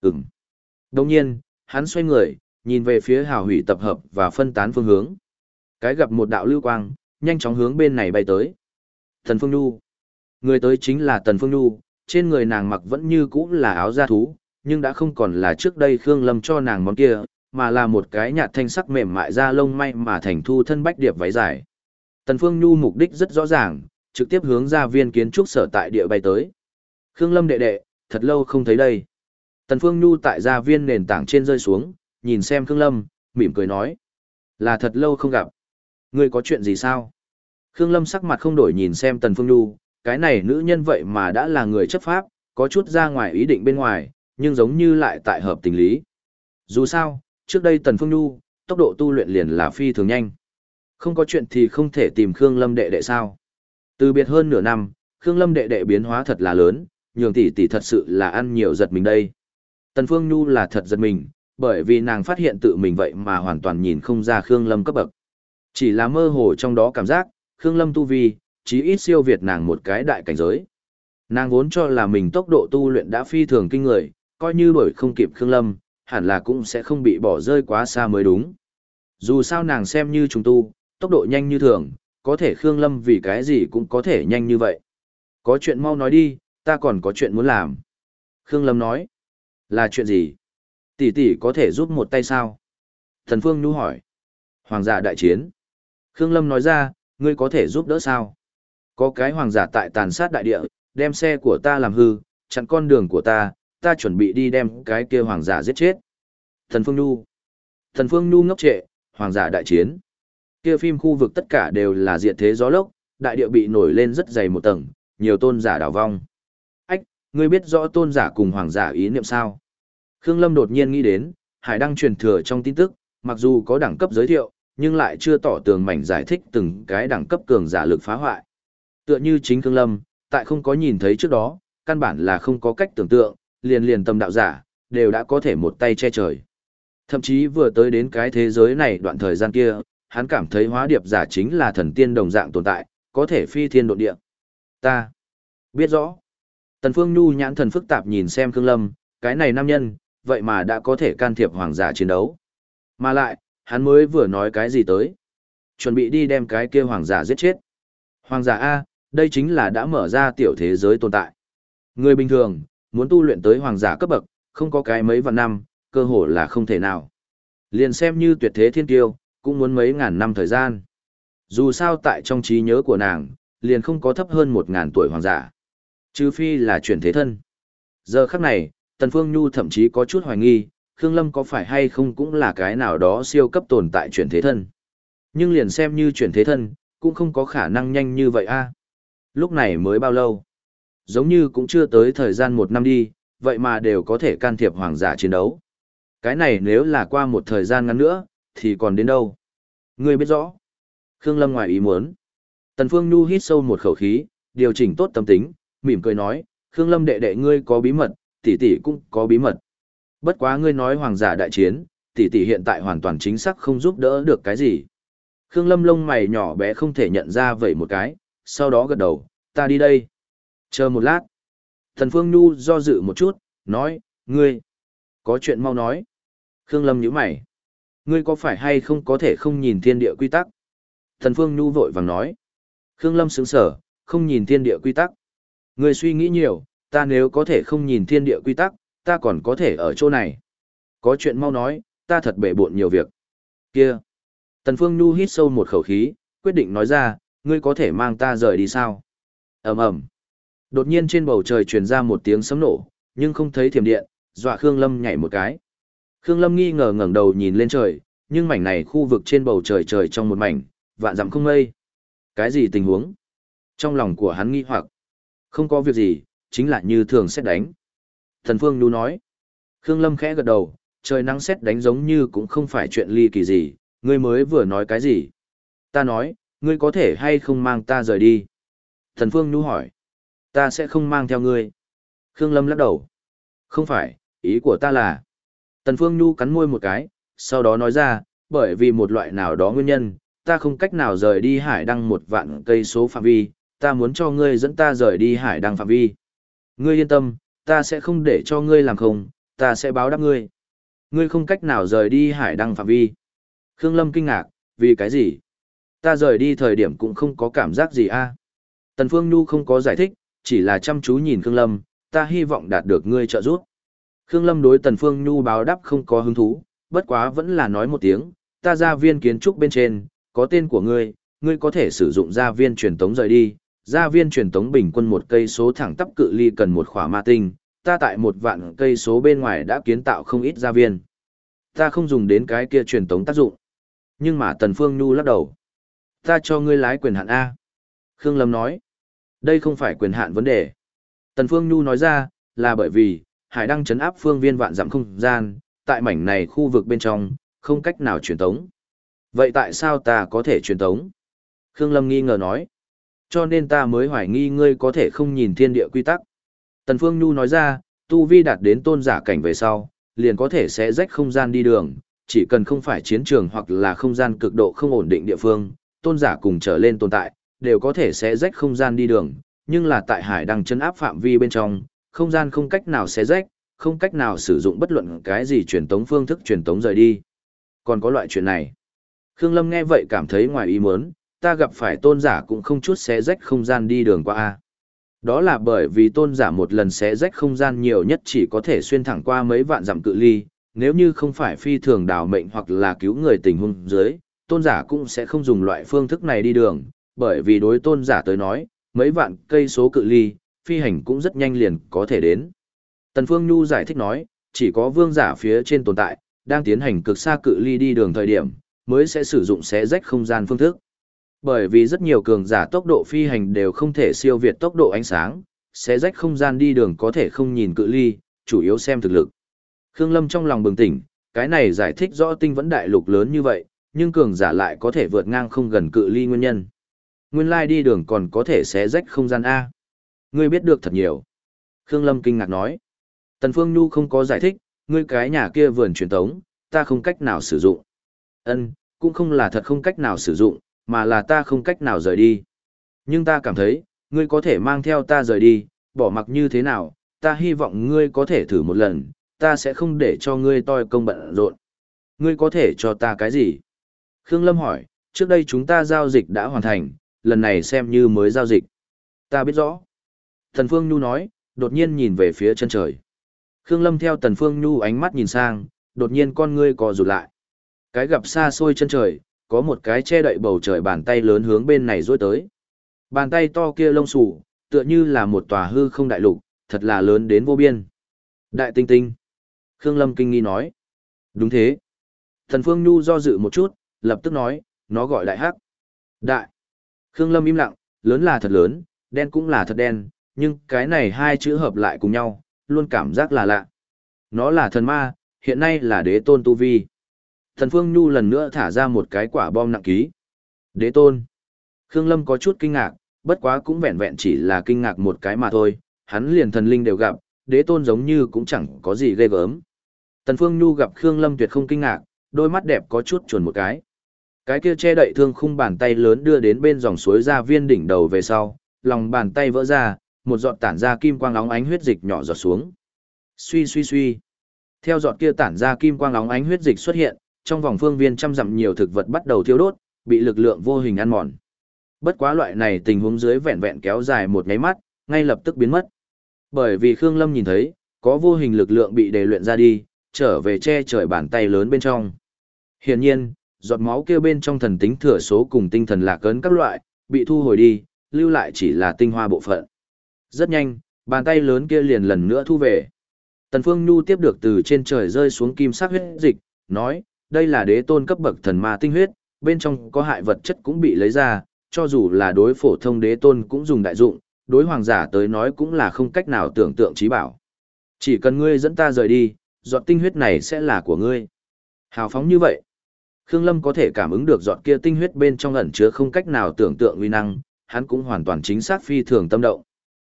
Ừm. Đồng nhiên, hắn xoay người, nhìn về phía hào hủy tập hợp và phân tán phương hướng. Cái gặp một đạo lưu quang, nhanh chóng hướng bên này bay tới. Thần Phương Nhu. Người tới chính là Tần Phương Nhu, trên người nàng mặc vẫn như cũ là áo da thú, nhưng đã không còn là trước đây Khương Lâm cho nàng món kia, mà là một cái nhạt thanh sắc mềm mại da lông may mà thành thu thân bách điệp váy dài. Tần Phương Nhu mục đích rất rõ ràng, trực tiếp hướng ra viên kiến trúc sở tại địa bay tới. Khương Lâm đệ đệ, thật lâu không thấy đây. Tần Phương Nhu tại gia viên nền tảng trên rơi xuống, nhìn xem Khương Lâm, mỉm cười nói. Là thật lâu không gặp. Ngươi có chuyện gì sao? Khương Lâm sắc mặt không đổi nhìn xem Tần Phương Nhu, cái này nữ nhân vậy mà đã là người chấp pháp, có chút ra ngoài ý định bên ngoài, nhưng giống như lại tại hợp tình lý. Dù sao, trước đây Tần Phương Nhu, tốc độ tu luyện liền là phi thường nhanh. Không có chuyện thì không thể tìm Khương Lâm đệ đệ sao. Từ biệt hơn nửa năm, Khương Lâm đệ đệ biến hóa thật là lớn, nhường tỷ tỷ thật sự là ăn nhiều giật mình đây. Tần Phương Nhu là thật giật mình, bởi vì nàng phát hiện tự mình vậy mà hoàn toàn nhìn không ra Khương Lâm cấp bậc. Chỉ là mơ hồ trong đó cảm giác, Khương Lâm tu vi, chí ít siêu việt nàng một cái đại cảnh giới. Nàng vốn cho là mình tốc độ tu luyện đã phi thường kinh người, coi như bởi không kịp Khương Lâm, hẳn là cũng sẽ không bị bỏ rơi quá xa mới đúng. Dù sao nàng xem như trùng tu, tốc độ nhanh như thường, có thể Khương Lâm vì cái gì cũng có thể nhanh như vậy. Có chuyện mau nói đi, ta còn có chuyện muốn làm. Khương Lâm nói, là chuyện gì? Tỷ tỷ có thể giúp một tay sao? Thần Phương Nhu hỏi. Hoàng giả đại chiến. Khương Lâm nói ra, ngươi có thể giúp đỡ sao? Có cái hoàng giả tại tàn sát đại địa, đem xe của ta làm hư, chặn con đường của ta, ta chuẩn bị đi đem cái kia hoàng giả giết chết. Thần Phương Nhu. Thần Phương Nhu ngốc trệ, hoàng giả đại chiến. Kia phim khu vực tất cả đều là diệt thế gió lốc, đại địa bị nổi lên rất dày một tầng, nhiều tôn giả đào vong. Ách, ngươi biết rõ tôn giả cùng hoàng giả ý niệm sao? Khương Lâm đột nhiên nghĩ đến, Hải Đăng truyền thừa trong tin tức, mặc dù có đẳng cấp giới thiệu, nhưng lại chưa tỏ tường mảnh giải thích từng cái đẳng cấp cường giả lực phá hoại. Tựa như chính Khương Lâm, tại không có nhìn thấy trước đó, căn bản là không có cách tưởng tượng, liền liền tâm đạo giả, đều đã có thể một tay che trời. Thậm chí vừa tới đến cái thế giới này đoạn thời gian kia, hắn cảm thấy hóa điệp giả chính là thần tiên đồng dạng tồn tại, có thể phi thiên độ địa. Ta biết rõ. Tần Phương Nhu nhãn thần phức tạp nhìn xem Khương Lâm, cái này nam nhân, vậy mà đã có thể can thiệp hoàng giả chiến đấu. Mà lại, hắn mới vừa nói cái gì tới. Chuẩn bị đi đem cái kia hoàng giả giết chết. Hoàng giả A, đây chính là đã mở ra tiểu thế giới tồn tại. Người bình thường, muốn tu luyện tới hoàng giả cấp bậc, không có cái mấy vạn năm, cơ hội là không thể nào. Liền xem như tuyệt thế thiên tiêu, cũng muốn mấy ngàn năm thời gian. Dù sao tại trong trí nhớ của nàng, liền không có thấp hơn một ngàn tuổi hoàng giả. Trừ phi là chuyển thế thân. Giờ khắc này, Tần Phương Nhu thậm chí có chút hoài nghi, Khương Lâm có phải hay không cũng là cái nào đó siêu cấp tồn tại chuyển thế thân. Nhưng liền xem như chuyển thế thân, cũng không có khả năng nhanh như vậy a. Lúc này mới bao lâu? Giống như cũng chưa tới thời gian một năm đi, vậy mà đều có thể can thiệp hoàng giả chiến đấu. Cái này nếu là qua một thời gian ngắn nữa, thì còn đến đâu? Ngươi biết rõ. Khương Lâm ngoài ý muốn. Tần Phương Nhu hít sâu một khẩu khí, điều chỉnh tốt tâm tính, mỉm cười nói, Khương Lâm đệ đệ ngươi có bí mật, tỷ tỷ cũng có bí mật. Bất quá ngươi nói hoàng giả đại chiến, tỷ tỷ hiện tại hoàn toàn chính xác không giúp đỡ được cái gì. Khương Lâm lông mày nhỏ bé không thể nhận ra vậy một cái, sau đó gật đầu, ta đi đây. Chờ một lát. Thần Phương Nhu do dự một chút, nói, ngươi, có chuyện mau nói. Khương Lâm nhíu mày. Ngươi có phải hay không có thể không nhìn thiên địa quy tắc? Thần Phương Nhu vội vàng nói. Khương Lâm sững sở, không nhìn thiên địa quy tắc. Ngươi suy nghĩ nhiều, ta nếu có thể không nhìn thiên địa quy tắc, ta còn có thể ở chỗ này. Có chuyện mau nói, ta thật bể bộn nhiều việc. Kia. Tần Phương Nhu hít sâu một khẩu khí, quyết định nói ra, ngươi có thể mang ta rời đi sao? ầm ầm. Đột nhiên trên bầu trời truyền ra một tiếng sấm nổ, nhưng không thấy thiểm điện, dọa Khương Lâm nhảy một cái. Khương Lâm nghi ngờ ngẩng đầu nhìn lên trời, nhưng mảnh này khu vực trên bầu trời trời trong một mảnh, vạn dặm không mây. Cái gì tình huống? Trong lòng của hắn nghi hoặc. Không có việc gì, chính là như thường xét đánh. Thần Phương Nhu nói. Khương Lâm khẽ gật đầu, trời nắng xét đánh giống như cũng không phải chuyện ly kỳ gì, ngươi mới vừa nói cái gì? Ta nói, ngươi có thể hay không mang ta rời đi? Thần Phương Nhu hỏi. Ta sẽ không mang theo ngươi. Khương Lâm lắc đầu. Không phải, ý của ta là. Tần Phương Nhu cắn môi một cái, sau đó nói ra, bởi vì một loại nào đó nguyên nhân, ta không cách nào rời đi hải đăng một vạn cây số phạm vi, ta muốn cho ngươi dẫn ta rời đi hải đăng phạm vi. Ngươi yên tâm, ta sẽ không để cho ngươi làm không, ta sẽ báo đáp ngươi. Ngươi không cách nào rời đi hải đăng phạm vi. Khương Lâm kinh ngạc, vì cái gì? Ta rời đi thời điểm cũng không có cảm giác gì a. Tần Phương Nhu không có giải thích, chỉ là chăm chú nhìn Khương Lâm, ta hy vọng đạt được ngươi trợ giúp. Khương Lâm đối Tần Phương Nhu báo đáp không có hứng thú, bất quá vẫn là nói một tiếng, ta gia viên kiến trúc bên trên, có tên của ngươi, ngươi có thể sử dụng gia viên truyền tống rời đi. Gia viên truyền tống bình quân một cây số thẳng tắp cự ly cần một khỏa ma tinh, ta tại một vạn cây số bên ngoài đã kiến tạo không ít gia viên. Ta không dùng đến cái kia truyền tống tác dụng. Nhưng mà Tần Phương Nhu lắc đầu. Ta cho ngươi lái quyền hạn A. Khương Lâm nói. Đây không phải quyền hạn vấn đề. Tần Phương Nhu nói ra, là bởi vì, hải đăng chấn áp phương viên vạn dặm không gian, tại mảnh này khu vực bên trong, không cách nào truyền tống. Vậy tại sao ta có thể truyền tống? Khương Lâm nghi ngờ nói. Cho nên ta mới hoài nghi ngươi có thể không nhìn thiên địa quy tắc. Tần Phương Nhu nói ra, tu vi đạt đến tôn giả cảnh về sau, liền có thể sẽ rách không gian đi đường, chỉ cần không phải chiến trường hoặc là không gian cực độ không ổn định địa phương, tôn giả cùng trở lên tồn tại, đều có thể sẽ rách không gian đi đường, nhưng là tại hải đăng chân áp phạm vi bên trong, không gian không cách nào sẽ rách, không cách nào sử dụng bất luận cái gì truyền tống phương thức truyền tống rời đi. Còn có loại chuyện này. Khương Lâm nghe vậy cảm thấy ngoài ý muốn, ta gặp phải tôn giả cũng không chút xé rách không gian đi đường qua A. Đó là bởi vì tôn giả một lần xé rách không gian nhiều nhất chỉ có thể xuyên thẳng qua mấy vạn dặm cự ly, nếu như không phải phi thường đào mệnh hoặc là cứu người tình huống dưới, tôn giả cũng sẽ không dùng loại phương thức này đi đường, bởi vì đối tôn giả tới nói, mấy vạn cây số cự ly, phi hành cũng rất nhanh liền có thể đến. Tần Phương Nhu giải thích nói, chỉ có vương giả phía trên tồn tại, đang tiến hành cực xa cự ly đi đường thời điểm, mới sẽ sử dụng xé rách không gian phương thức. Bởi vì rất nhiều cường giả tốc độ phi hành đều không thể siêu việt tốc độ ánh sáng, xé rách không gian đi đường có thể không nhìn cự ly, chủ yếu xem thực lực. Khương Lâm trong lòng bừng tỉnh, cái này giải thích rõ tinh vẫn đại lục lớn như vậy, nhưng cường giả lại có thể vượt ngang không gần cự ly nguyên nhân. Nguyên lai đi đường còn có thể xé rách không gian A. Ngươi biết được thật nhiều. Khương Lâm kinh ngạc nói. Tần Phương Nhu không có giải thích, ngươi cái nhà kia vườn truyền tống, ta không cách nào sử dụng. Ân, cũng không là thật không cách nào sử dụng, mà là ta không cách nào rời đi. Nhưng ta cảm thấy, ngươi có thể mang theo ta rời đi, bỏ mặc như thế nào, ta hy vọng ngươi có thể thử một lần, ta sẽ không để cho ngươi toi công bận rộn. Ngươi có thể cho ta cái gì? Khương Lâm hỏi, trước đây chúng ta giao dịch đã hoàn thành, lần này xem như mới giao dịch. Ta biết rõ. Thần Phương Nhu nói, đột nhiên nhìn về phía chân trời. Khương Lâm theo Tần Phương Nhu ánh mắt nhìn sang, đột nhiên con ngươi co rụt lại. Cái gặp xa xôi chân trời, có một cái che đậy bầu trời bàn tay lớn hướng bên này duỗi tới. Bàn tay to kia lông xù, tựa như là một tòa hư không đại lục, thật là lớn đến vô biên. Đại tinh tinh. Khương Lâm kinh nghi nói. Đúng thế. Thần Phương Nhu do dự một chút, lập tức nói, nó gọi đại hắc. Đại. Khương Lâm im lặng, lớn là thật lớn, đen cũng là thật đen, nhưng cái này hai chữ hợp lại cùng nhau, luôn cảm giác là lạ. Nó là thần ma, hiện nay là đế tôn tu vi. Thần Phương Nhu lần nữa thả ra một cái quả bom nặng ký. Đế tôn. Khương Lâm có chút kinh ngạc, bất quá cũng vẹn vẹn chỉ là kinh ngạc một cái mà thôi, hắn liền thần linh đều gặp, đế tôn giống như cũng chẳng có gì ghê gớm. Tần Phương Nhu gặp Khương Lâm tuyệt không kinh ngạc, đôi mắt đẹp có chút chuồn một cái. Cái kia che đậy thương khung bàn tay lớn đưa đến bên dòng suối ra viên đỉnh đầu về sau, lòng bàn tay vỡ ra, một giọt tản ra kim quang óng ánh huyết dịch nhỏ giọt xuống. Suy suy suy. Theo giọt kia tản ra kim quang óng ánh huyết dịch xuất hiện, trong vòng phương viên trăm dặm nhiều thực vật bắt đầu thiêu đốt, bị lực lượng vô hình ăn mòn. Bất quá loại này tình huống dưới vẹn vẹn kéo dài một nháy mắt, ngay lập tức biến mất. Bởi vì Khương Lâm nhìn thấy, có vô hình lực lượng bị đề luyện ra đi, trở về che trời bàn tay lớn bên trong. Hiển nhiên, giọt máu kia bên trong thần tính thừa số cùng tinh thần lạc ấn các loại, bị thu hồi đi, lưu lại chỉ là tinh hoa bộ phận. Rất nhanh, bàn tay lớn kia liền lần nữa thu về. Tần Phương Nhu tiếp được từ trên trời rơi xuống kim sắc huyết dịch, nói, đây là đế tôn cấp bậc thần ma tinh huyết, bên trong có hại vật chất cũng bị lấy ra, cho dù là đối phổ thông đế tôn cũng dùng đại dụng, đối hoàng giả tới nói cũng là không cách nào tưởng tượng trí bảo. Chỉ cần ngươi dẫn ta rời đi, giọt tinh huyết này sẽ là của ngươi. Hào phóng như vậy. Khương Lâm có thể cảm ứng được giọt kia tinh huyết bên trong ẩn chứa không cách nào tưởng tượng uy năng, hắn cũng hoàn toàn chính xác phi thường tâm động.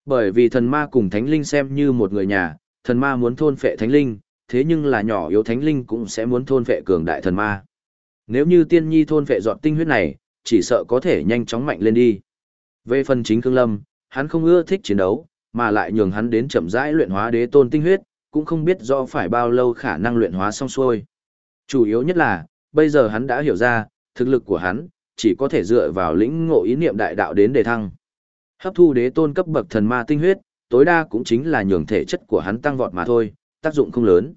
Bởi vì thần ma cùng thánh linh xem như một người nhà, thần ma muốn thôn phệ thánh linh, thế nhưng là nhỏ yếu thánh linh cũng sẽ muốn thôn phệ cường đại thần ma. Nếu như tiên nhi thôn phệ giọt tinh huyết này, chỉ sợ có thể nhanh chóng mạnh lên đi. Về phần chính Khương Lâm, hắn không ưa thích chiến đấu, mà lại nhường hắn đến chậm rãi luyện hóa đế tôn tinh huyết, cũng không biết do phải bao lâu khả năng luyện hóa xong xuôi. Chủ yếu nhất là, bây giờ hắn đã hiểu ra, thực lực của hắn, chỉ có thể dựa vào lĩnh ngộ ý niệm đại đạo đến đề thăng. Hấp thu đế tôn cấp bậc thần ma tinh huyết, tối đa cũng chính là nhường thể chất của hắn tăng vọt mà thôi, tác dụng không lớn.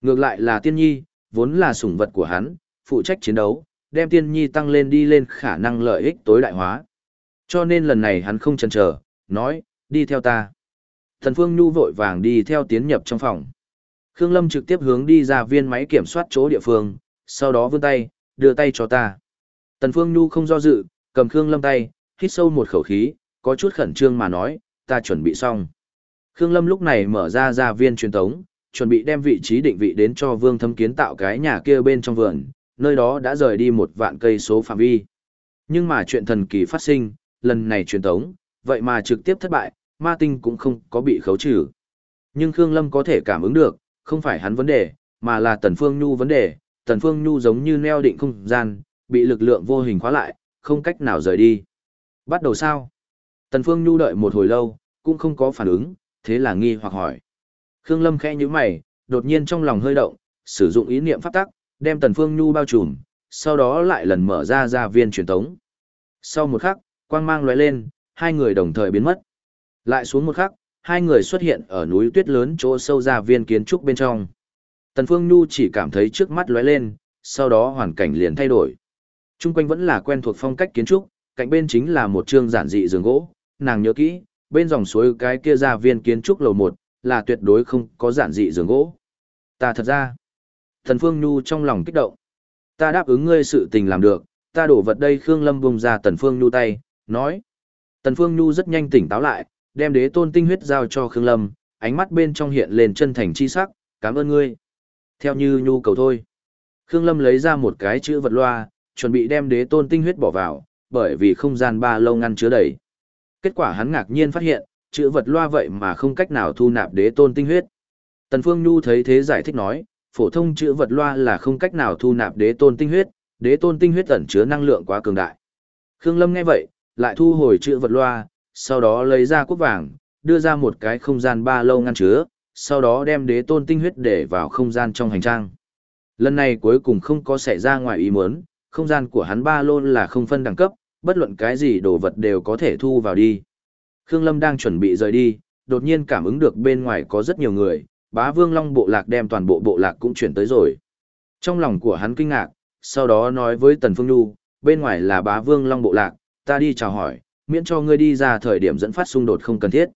Ngược lại là tiên nhi, vốn là sủng vật của hắn, phụ trách chiến đấu, đem tiên nhi tăng lên đi lên khả năng lợi ích tối đại hóa. Cho nên lần này hắn không chần chờ, nói, đi theo ta. Thần Phương Nhu vội vàng đi theo tiến nhập trong phòng. Khương Lâm trực tiếp hướng đi ra viên máy kiểm soát chỗ địa phương, sau đó vươn tay, đưa tay cho ta. Tần Phương Nhu không do dự, cầm Khương Lâm tay, hít sâu một khẩu khí, có chút khẩn trương mà nói, ta chuẩn bị xong. Khương Lâm lúc này mở ra ra viên truyền tống, chuẩn bị đem vị trí định vị đến cho Vương Thâm Kiến tạo cái nhà kia bên trong vườn, nơi đó đã rời đi một vạn cây số phạm vi. Nhưng mà chuyện thần kỳ phát sinh, lần này truyền tống, vậy mà trực tiếp thất bại, ma tinh cũng không có bị khấu trừ. Nhưng Khương Lâm có thể cảm ứng được, không phải hắn vấn đề, mà là Tần Phương Nhu vấn đề, Tần Phương Nhu giống như neo định không gian, bị lực lượng vô hình khóa lại, không cách nào rời đi. Bắt đầu sao? Tần Phương Nhu đợi một hồi lâu, cũng không có phản ứng, thế là nghi hoặc hỏi. Khương Lâm khẽ nhíu mày, đột nhiên trong lòng hơi động, sử dụng ý niệm pháp tắc, đem Tần Phương Nhu bao trùm, sau đó lại lần mở ra ra viên truyền tống. Sau một khắc, quang mang lóe lên, hai người đồng thời biến mất. Lại xuống một khắc, hai người xuất hiện ở núi tuyết lớn chỗ sâu ra viên kiến trúc bên trong. Tần Phương Nhu chỉ cảm thấy trước mắt lóe lên, sau đó hoàn cảnh liền thay đổi. Trung quanh vẫn là quen thuộc phong cách kiến trúc, cạnh bên chính là một trương giản dị giường gỗ, nàng nhớ kỹ, bên dòng suối cái kia ra viên kiến trúc lầu một là tuyệt đối không có giản dị giường gỗ. Ta thật ra, Thần Phương Nhu trong lòng kích động. Ta đáp ứng ngươi sự tình làm được, ta đổ vật đây Khương Lâm bung ra Tần Phương Nhu tay, nói. Tần Phương Nhu rất nhanh tỉnh táo lại, đem đế tôn tinh huyết giao cho Khương Lâm, ánh mắt bên trong hiện lên chân thành chi sắc, cảm ơn ngươi. Theo như nhu cầu thôi. Khương Lâm lấy ra một cái chữ vật loa, chuẩn bị đem đế tôn tinh huyết bỏ vào, bởi vì không gian ba lâu ngăn chứa đầy. Kết quả hắn ngạc nhiên phát hiện, chữ vật loa vậy mà không cách nào thu nạp đế tôn tinh huyết. Tần Phương Nhu thấy thế giải thích nói, phổ thông chữ vật loa là không cách nào thu nạp đế tôn tinh huyết, đế tôn tinh huyết ẩn chứa năng lượng quá cường đại. Khương Lâm nghe vậy, lại thu hồi chữ vật loa, sau đó lấy ra quốc vàng, đưa ra một cái không gian ba lâu ngăn chứa, sau đó đem đế tôn tinh huyết để vào không gian trong hành trang. Lần này cuối cùng không có xảy ra ngoài ý muốn, không gian của hắn ba lô là không phân đẳng cấp, bất luận cái gì đồ vật đều có thể thu vào đi. Khương Lâm đang chuẩn bị rời đi, đột nhiên cảm ứng được bên ngoài có rất nhiều người, bá vương long bộ lạc đem toàn bộ bộ lạc cũng chuyển tới rồi. Trong lòng của hắn kinh ngạc, sau đó nói với Tần Phương Nhu, bên ngoài là bá vương long bộ lạc, ta đi chào hỏi, miễn cho ngươi đi ra thời điểm dẫn phát xung đột không cần thiết.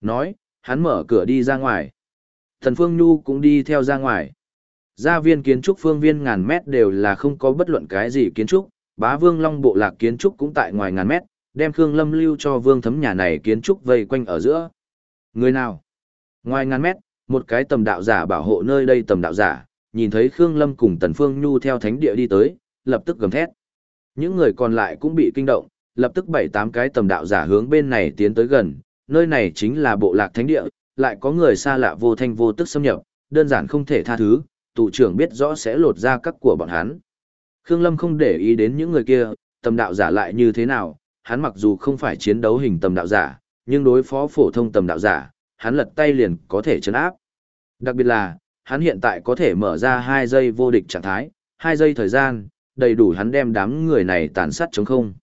Nói, hắn mở cửa đi ra ngoài. Thần Phương Nhu cũng đi theo ra ngoài. Gia viên kiến trúc phương viên ngàn mét đều là không có bất luận cái gì kiến trúc, bá vương long bộ lạc kiến trúc cũng tại ngoài ngàn mét, đem Khương Lâm lưu cho vương thấm nhà này kiến trúc vây quanh ở giữa. Người nào? Ngoài ngàn mét, một cái tầm đạo giả bảo hộ nơi đây tầm đạo giả, nhìn thấy Khương Lâm cùng Tần Phương Nhu theo thánh địa đi tới, lập tức gầm thét. Những người còn lại cũng bị kinh động, lập tức bảy tám cái tầm đạo giả hướng bên này tiến tới gần, nơi này chính là bộ lạc thánh địa, lại có người xa lạ vô thanh vô tức xâm nhập, đơn giản không thể tha thứ, tù trưởng biết rõ sẽ lột ra các của bọn hắn. Khương Lâm không để ý đến những người kia, tầm đạo giả lại như thế nào, hắn mặc dù không phải chiến đấu hình tầm đạo giả, nhưng đối phó phổ thông tầm đạo giả, hắn lật tay liền có thể chấn áp. Đặc biệt là, hắn hiện tại có thể mở ra 2 giây vô địch trạng thái, 2 giây thời gian, đầy đủ hắn đem đám người này tàn sát chống không.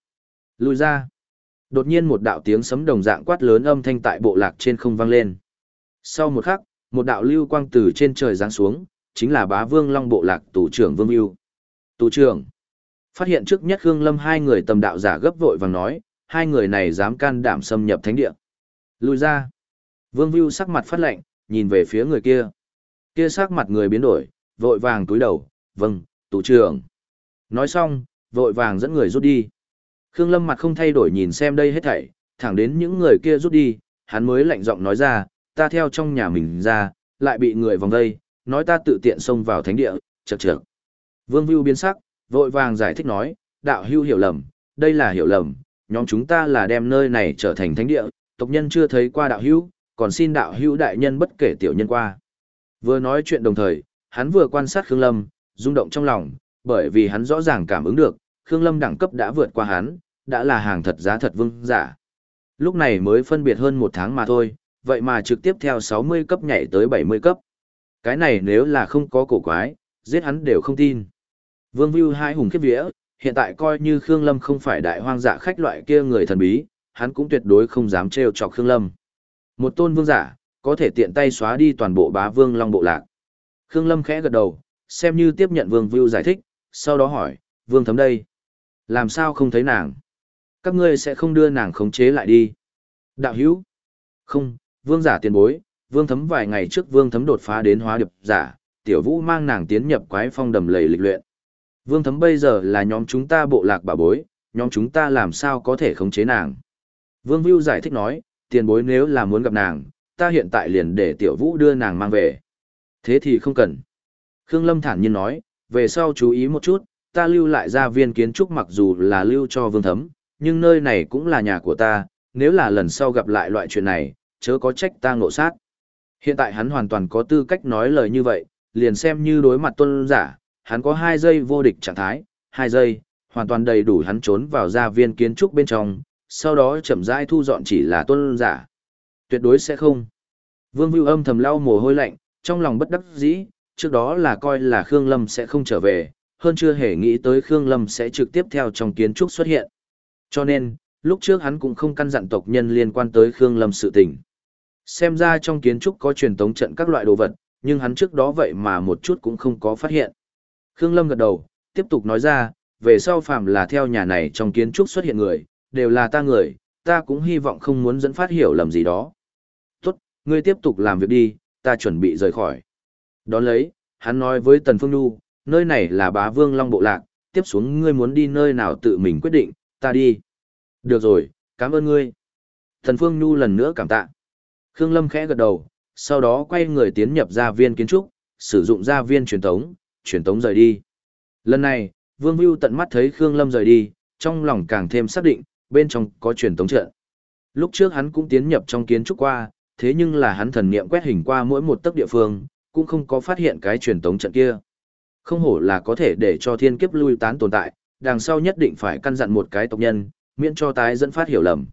Lùi ra. Đột nhiên một đạo tiếng sấm đồng dạng quát lớn âm thanh tại bộ lạc trên không vang lên. Sau một khắc, một đạo lưu quang từ trên trời giáng xuống, chính là bá vương long bộ lạc tù trưởng Vương Yêu. Tù trưởng. Phát hiện trước nhất Khương Lâm hai người tầm đạo giả gấp vội vàng nói, hai người này dám can đảm xâm nhập thánh địa. Lùi ra. Vương Vưu sắc mặt phát lạnh, nhìn về phía người kia. Kia sắc mặt người biến đổi, vội vàng túi đầu, vâng, tù trưởng. Nói xong, vội vàng dẫn người rút đi. Khương Lâm mặt không thay đổi nhìn xem đây hết thảy, thẳng đến những người kia rút đi, hắn mới lạnh giọng nói ra, ta theo trong nhà mình ra, lại bị người vòng vây, nói ta tự tiện xông vào thánh địa, chật chật. Vương Vưu biến sắc, vội vàng giải thích nói, đạo hưu hiểu lầm, đây là hiểu lầm, nhóm chúng ta là đem nơi này trở thành thánh địa, tộc nhân chưa thấy qua đạo hưu, còn xin đạo hưu đại nhân bất kể tiểu nhân qua. Vừa nói chuyện đồng thời, hắn vừa quan sát Khương Lâm, rung động trong lòng, bởi vì hắn rõ ràng cảm ứng được, Khương Lâm đẳng cấp đã vượt qua hắn, đã là hàng thật giá thật vương giả. Lúc này mới phân biệt hơn một tháng mà thôi, vậy mà trực tiếp theo 60 cấp nhảy tới 70 cấp. Cái này nếu là không có cổ quái, giết hắn đều không tin. Vương Vưu hai hùng khiếp vía, hiện tại coi như Khương Lâm không phải đại hoang dạ khách loại kia người thần bí, hắn cũng tuyệt đối không dám trêu chọc Khương Lâm. Một tôn vương giả, có thể tiện tay xóa đi toàn bộ bá vương long bộ lạc. Khương Lâm khẽ gật đầu, xem như tiếp nhận Vương Vưu giải thích, sau đó hỏi, Vương Thấm đây? Làm sao không thấy nàng? Các ngươi sẽ không đưa nàng khống chế lại đi. Đạo hữu? Không, Vương giả tiền bối, Vương Thấm vài ngày trước Vương Thấm đột phá đến hóa điệp giả, Tiểu Vũ mang nàng tiến nhập quái phong đầm lầy lịch luyện. Vương Thấm bây giờ là nhóm chúng ta bộ lạc bà bối, nhóm chúng ta làm sao có thể khống chế nàng. Vương Vưu giải thích nói, tiền bối nếu là muốn gặp nàng, ta hiện tại liền để Tiểu Vũ đưa nàng mang về. Thế thì không cần. Khương Lâm thản nhiên nói, về sau chú ý một chút, ta lưu lại gia viên kiến trúc mặc dù là lưu cho Vương Thấm, nhưng nơi này cũng là nhà của ta, nếu là lần sau gặp lại loại chuyện này, chớ có trách ta ngộ sát. Hiện tại hắn hoàn toàn có tư cách nói lời như vậy, liền xem như đối mặt tuân giả, hắn có 2 giây vô địch trạng thái, 2 giây, hoàn toàn đầy đủ hắn trốn vào gia viên kiến trúc bên trong, sau đó chậm rãi thu dọn chỉ là tuân giả. Tuyệt đối sẽ không. Vương Vưu âm thầm lau mồ hôi lạnh, trong lòng bất đắc dĩ, trước đó là coi là Khương Lâm sẽ không trở về, hơn chưa hề nghĩ tới Khương Lâm sẽ trực tiếp theo trong kiến trúc xuất hiện. Cho nên, lúc trước hắn cũng không căn dặn tộc nhân liên quan tới Khương Lâm sự tình. Xem ra trong kiến trúc có truyền tống trận các loại đồ vật, nhưng hắn trước đó vậy mà một chút cũng không có phát hiện. Khương Lâm gật đầu, tiếp tục nói ra, về sau phạm là theo nhà này trong kiến trúc xuất hiện người, đều là ta người, ta cũng hy vọng không muốn dẫn phát hiểu lầm gì đó. Tốt, ngươi tiếp tục làm việc đi, ta chuẩn bị rời khỏi. Đón lấy, hắn nói với Tần Phương Nhu, nơi này là bá vương long bộ lạc, tiếp xuống ngươi muốn đi nơi nào tự mình quyết định, ta đi. Được rồi, cảm ơn ngươi. Thần Phương Nhu lần nữa cảm tạ. Khương Lâm khẽ gật đầu, sau đó quay người tiến nhập ra viên kiến trúc, sử dụng gia viên truyền tống, truyền tống rời đi. Lần này, Vương Vưu tận mắt thấy Khương Lâm rời đi, trong lòng càng thêm xác định, bên trong có truyền tống trận. Lúc trước hắn cũng tiến nhập trong kiến trúc qua, thế nhưng là hắn thần niệm quét hình qua mỗi một tấc địa phương, cũng không có phát hiện cái truyền tống trận kia. Không hổ là có thể để cho thiên kiếp lui tán tồn tại, đằng sau nhất định phải căn dặn một cái tộc nhân, miễn cho tái dẫn phát hiểu lầm.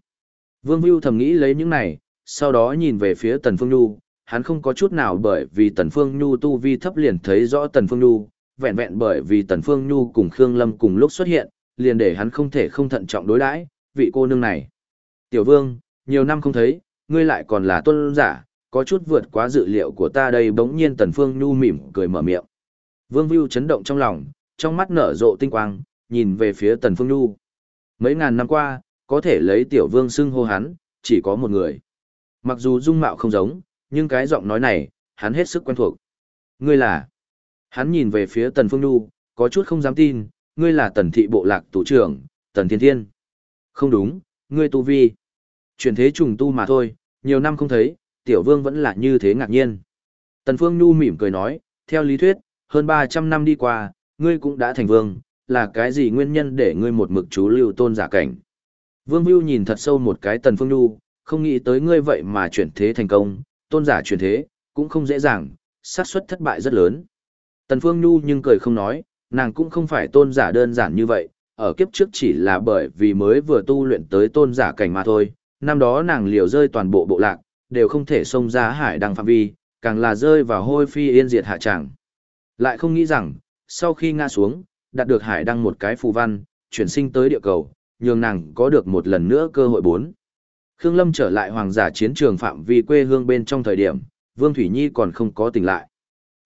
Vương Vưu thầm nghĩ lấy những này, sau đó nhìn về phía Tần Phương Nhu, hắn không có chút nào bởi vì Tần Phương Nhu tu vi thấp liền thấy rõ Tần Phương Nhu, vẹn vẹn bởi vì Tần Phương Nhu cùng Khương Lâm cùng lúc xuất hiện, liền để hắn không thể không thận trọng đối đãi vị cô nương này. Tiểu Vương, nhiều năm không thấy, ngươi lại còn là tuân giả, có chút vượt quá dự liệu của ta đây bỗng nhiên Tần Phương Nhu mỉm cười mở miệng. Vương Vưu chấn động trong lòng, trong mắt nở rộ tinh quang, nhìn về phía Tần Phương Nhu. Mấy ngàn năm qua, có thể lấy Tiểu Vương xưng hô hắn, chỉ có một người. Mặc dù dung mạo không giống, nhưng cái giọng nói này, hắn hết sức quen thuộc. Ngươi là... Hắn nhìn về phía Tần Phương Nhu, có chút không dám tin, ngươi là Tần Thị Bộ Lạc Thủ trưởng, Tần Thiên Thiên. Không đúng, ngươi tu vi. Chuyển thế trùng tu mà thôi, nhiều năm không thấy, Tiểu Vương vẫn là như thế ngạc nhiên. Tần Phương Nhu mỉm cười nói, theo lý thuyết, hơn 300 năm đi qua, ngươi cũng đã thành vương, là cái gì nguyên nhân để ngươi một mực chú lưu tôn giả cảnh. Vương Vưu nhìn thật sâu một cái Tần Phương Nhu, không nghĩ tới ngươi vậy mà chuyển thế thành công, tôn giả chuyển thế, cũng không dễ dàng, xác suất thất bại rất lớn. Tần Phương Nhu nhưng cười không nói, nàng cũng không phải tôn giả đơn giản như vậy, ở kiếp trước chỉ là bởi vì mới vừa tu luyện tới tôn giả cảnh mà thôi, năm đó nàng liều rơi toàn bộ bộ lạc, đều không thể xông ra hải đăng phạm vi, càng là rơi vào hôi phi yên diệt hạ tràng. Lại không nghĩ rằng, sau khi ngã xuống, đạt được hải đăng một cái phù văn, chuyển sinh tới địa cầu, nhường nàng có được một lần nữa cơ hội bốn. Khương Lâm trở lại hoàng giả chiến trường phạm vi quê hương bên trong thời điểm, Vương Thủy Nhi còn không có tỉnh lại.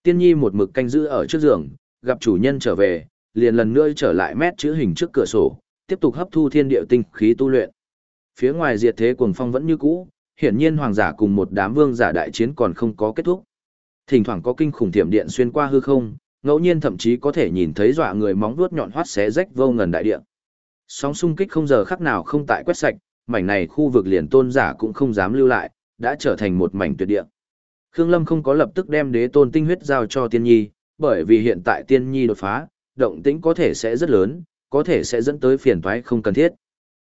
Tiên Nhi một mực canh giữ ở trước giường, gặp chủ nhân trở về, liền lần nữa trở lại mét chữ hình trước cửa sổ, tiếp tục hấp thu thiên địa tinh khí tu luyện. Phía ngoài diệt thế cuồng phong vẫn như cũ, hiển nhiên hoàng giả cùng một đám vương giả đại chiến còn không có kết thúc. Thỉnh thoảng có kinh khủng thiểm điện xuyên qua hư không, ngẫu nhiên thậm chí có thể nhìn thấy dọa người móng vuốt nhọn hoắt xé rách vô ngần đại địa. Sóng xung kích không giờ khắc nào không tại quét sạch, mảnh này khu vực liền tôn giả cũng không dám lưu lại, đã trở thành một mảnh tuyệt địa. Khương Lâm không có lập tức đem đế tôn tinh huyết giao cho tiên nhi, bởi vì hiện tại tiên nhi đột phá, động tĩnh có thể sẽ rất lớn, có thể sẽ dẫn tới phiền toái không cần thiết.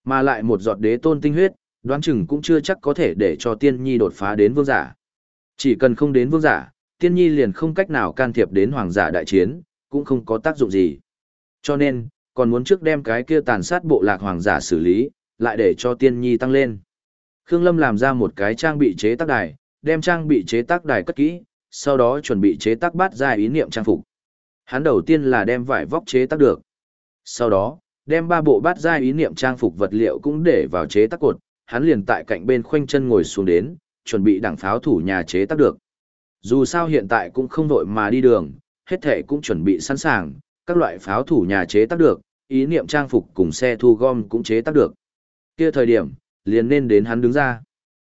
Mà lại một giọt đế tôn tinh huyết, đoán chừng cũng chưa chắc có thể để cho tiên nhi đột phá đến vương giả. Chỉ cần không đến vương giả, tiên nhi liền không cách nào can thiệp đến hoàng giả đại chiến, cũng không có tác dụng gì. Cho nên, còn muốn trước đem cái kia tàn sát bộ lạc hoàng giả xử lý, lại để cho tiên nhi tăng lên. Khương Lâm làm ra một cái trang bị chế tác đài, đem trang bị chế tác đài cất kỹ, sau đó chuẩn bị chế tác bát ra ý niệm trang phục. Hắn đầu tiên là đem vải vóc chế tác được. Sau đó, đem ba bộ bát ra ý niệm trang phục vật liệu cũng để vào chế tác cột, hắn liền tại cạnh bên khoanh chân ngồi xuống đến, chuẩn bị đảng pháo thủ nhà chế tác được. Dù sao hiện tại cũng không vội mà đi đường, hết thể cũng chuẩn bị sẵn sàng, các loại pháo thủ nhà chế tác được, ý niệm trang phục cùng xe thu gom cũng chế tác được. Kia thời điểm, liền nên đến hắn đứng ra.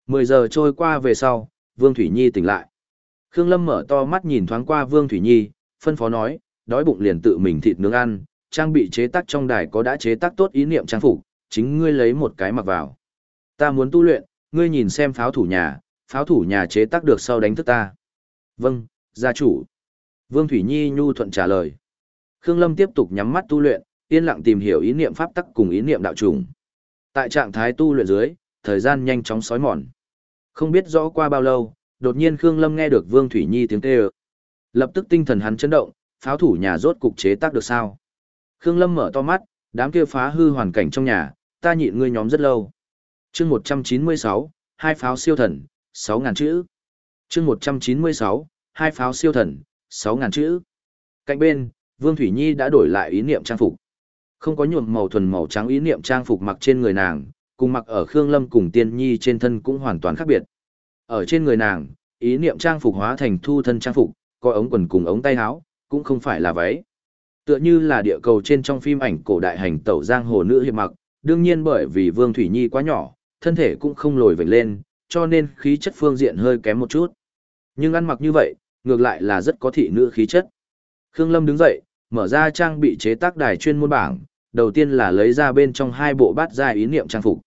10 giờ trôi qua về sau, Vương Thủy Nhi tỉnh lại. Khương Lâm mở to mắt nhìn thoáng qua Vương Thủy Nhi, phân phó nói, đói bụng liền tự mình thịt nướng ăn, trang bị chế tác trong đài có đã chế tác tốt ý niệm trang phục, chính ngươi lấy một cái mặc vào. Ta muốn tu luyện, ngươi nhìn xem pháo thủ nhà, pháo thủ nhà chế tác được sau đánh thức ta. Vâng, gia chủ. Vương Thủy Nhi nhu thuận trả lời. Khương Lâm tiếp tục nhắm mắt tu luyện, yên lặng tìm hiểu ý niệm pháp tắc cùng ý niệm đạo trùng. Tại trạng thái tu luyện dưới, thời gian nhanh chóng sói mòn. Không biết rõ qua bao lâu, đột nhiên Khương Lâm nghe được Vương Thủy Nhi tiếng kêu. Lập tức tinh thần hắn chấn động, pháo thủ nhà rốt cục chế tác được sao? Khương Lâm mở to mắt, đám kia phá hư hoàn cảnh trong nhà, ta nhịn ngươi nhóm rất lâu. Chương 196, hai pháo siêu thần, 6000 chữ. Chương 196, hai pháo siêu thần, 6000 chữ. Cạnh bên, Vương Thủy Nhi đã đổi lại ý niệm trang phục. Không có nhuộm màu thuần màu trắng ý niệm trang phục mặc trên người nàng, cùng mặc ở Khương Lâm cùng Tiên Nhi trên thân cũng hoàn toàn khác biệt. Ở trên người nàng, ý niệm trang phục hóa thành thu thân trang phục, có ống quần cùng ống tay áo, cũng không phải là váy. Tựa như là địa cầu trên trong phim ảnh cổ đại hành tẩu giang hồ nữ hiệp mặc, đương nhiên bởi vì Vương Thủy Nhi quá nhỏ, thân thể cũng không lồi vểnh lên, cho nên khí chất phương diện hơi kém một chút. Nhưng ăn mặc như vậy, ngược lại là rất có thị nữ khí chất. Khương Lâm đứng dậy, mở ra trang bị chế tác đài chuyên môn bảng, đầu tiên là lấy ra bên trong hai bộ bát giai ý niệm trang phục.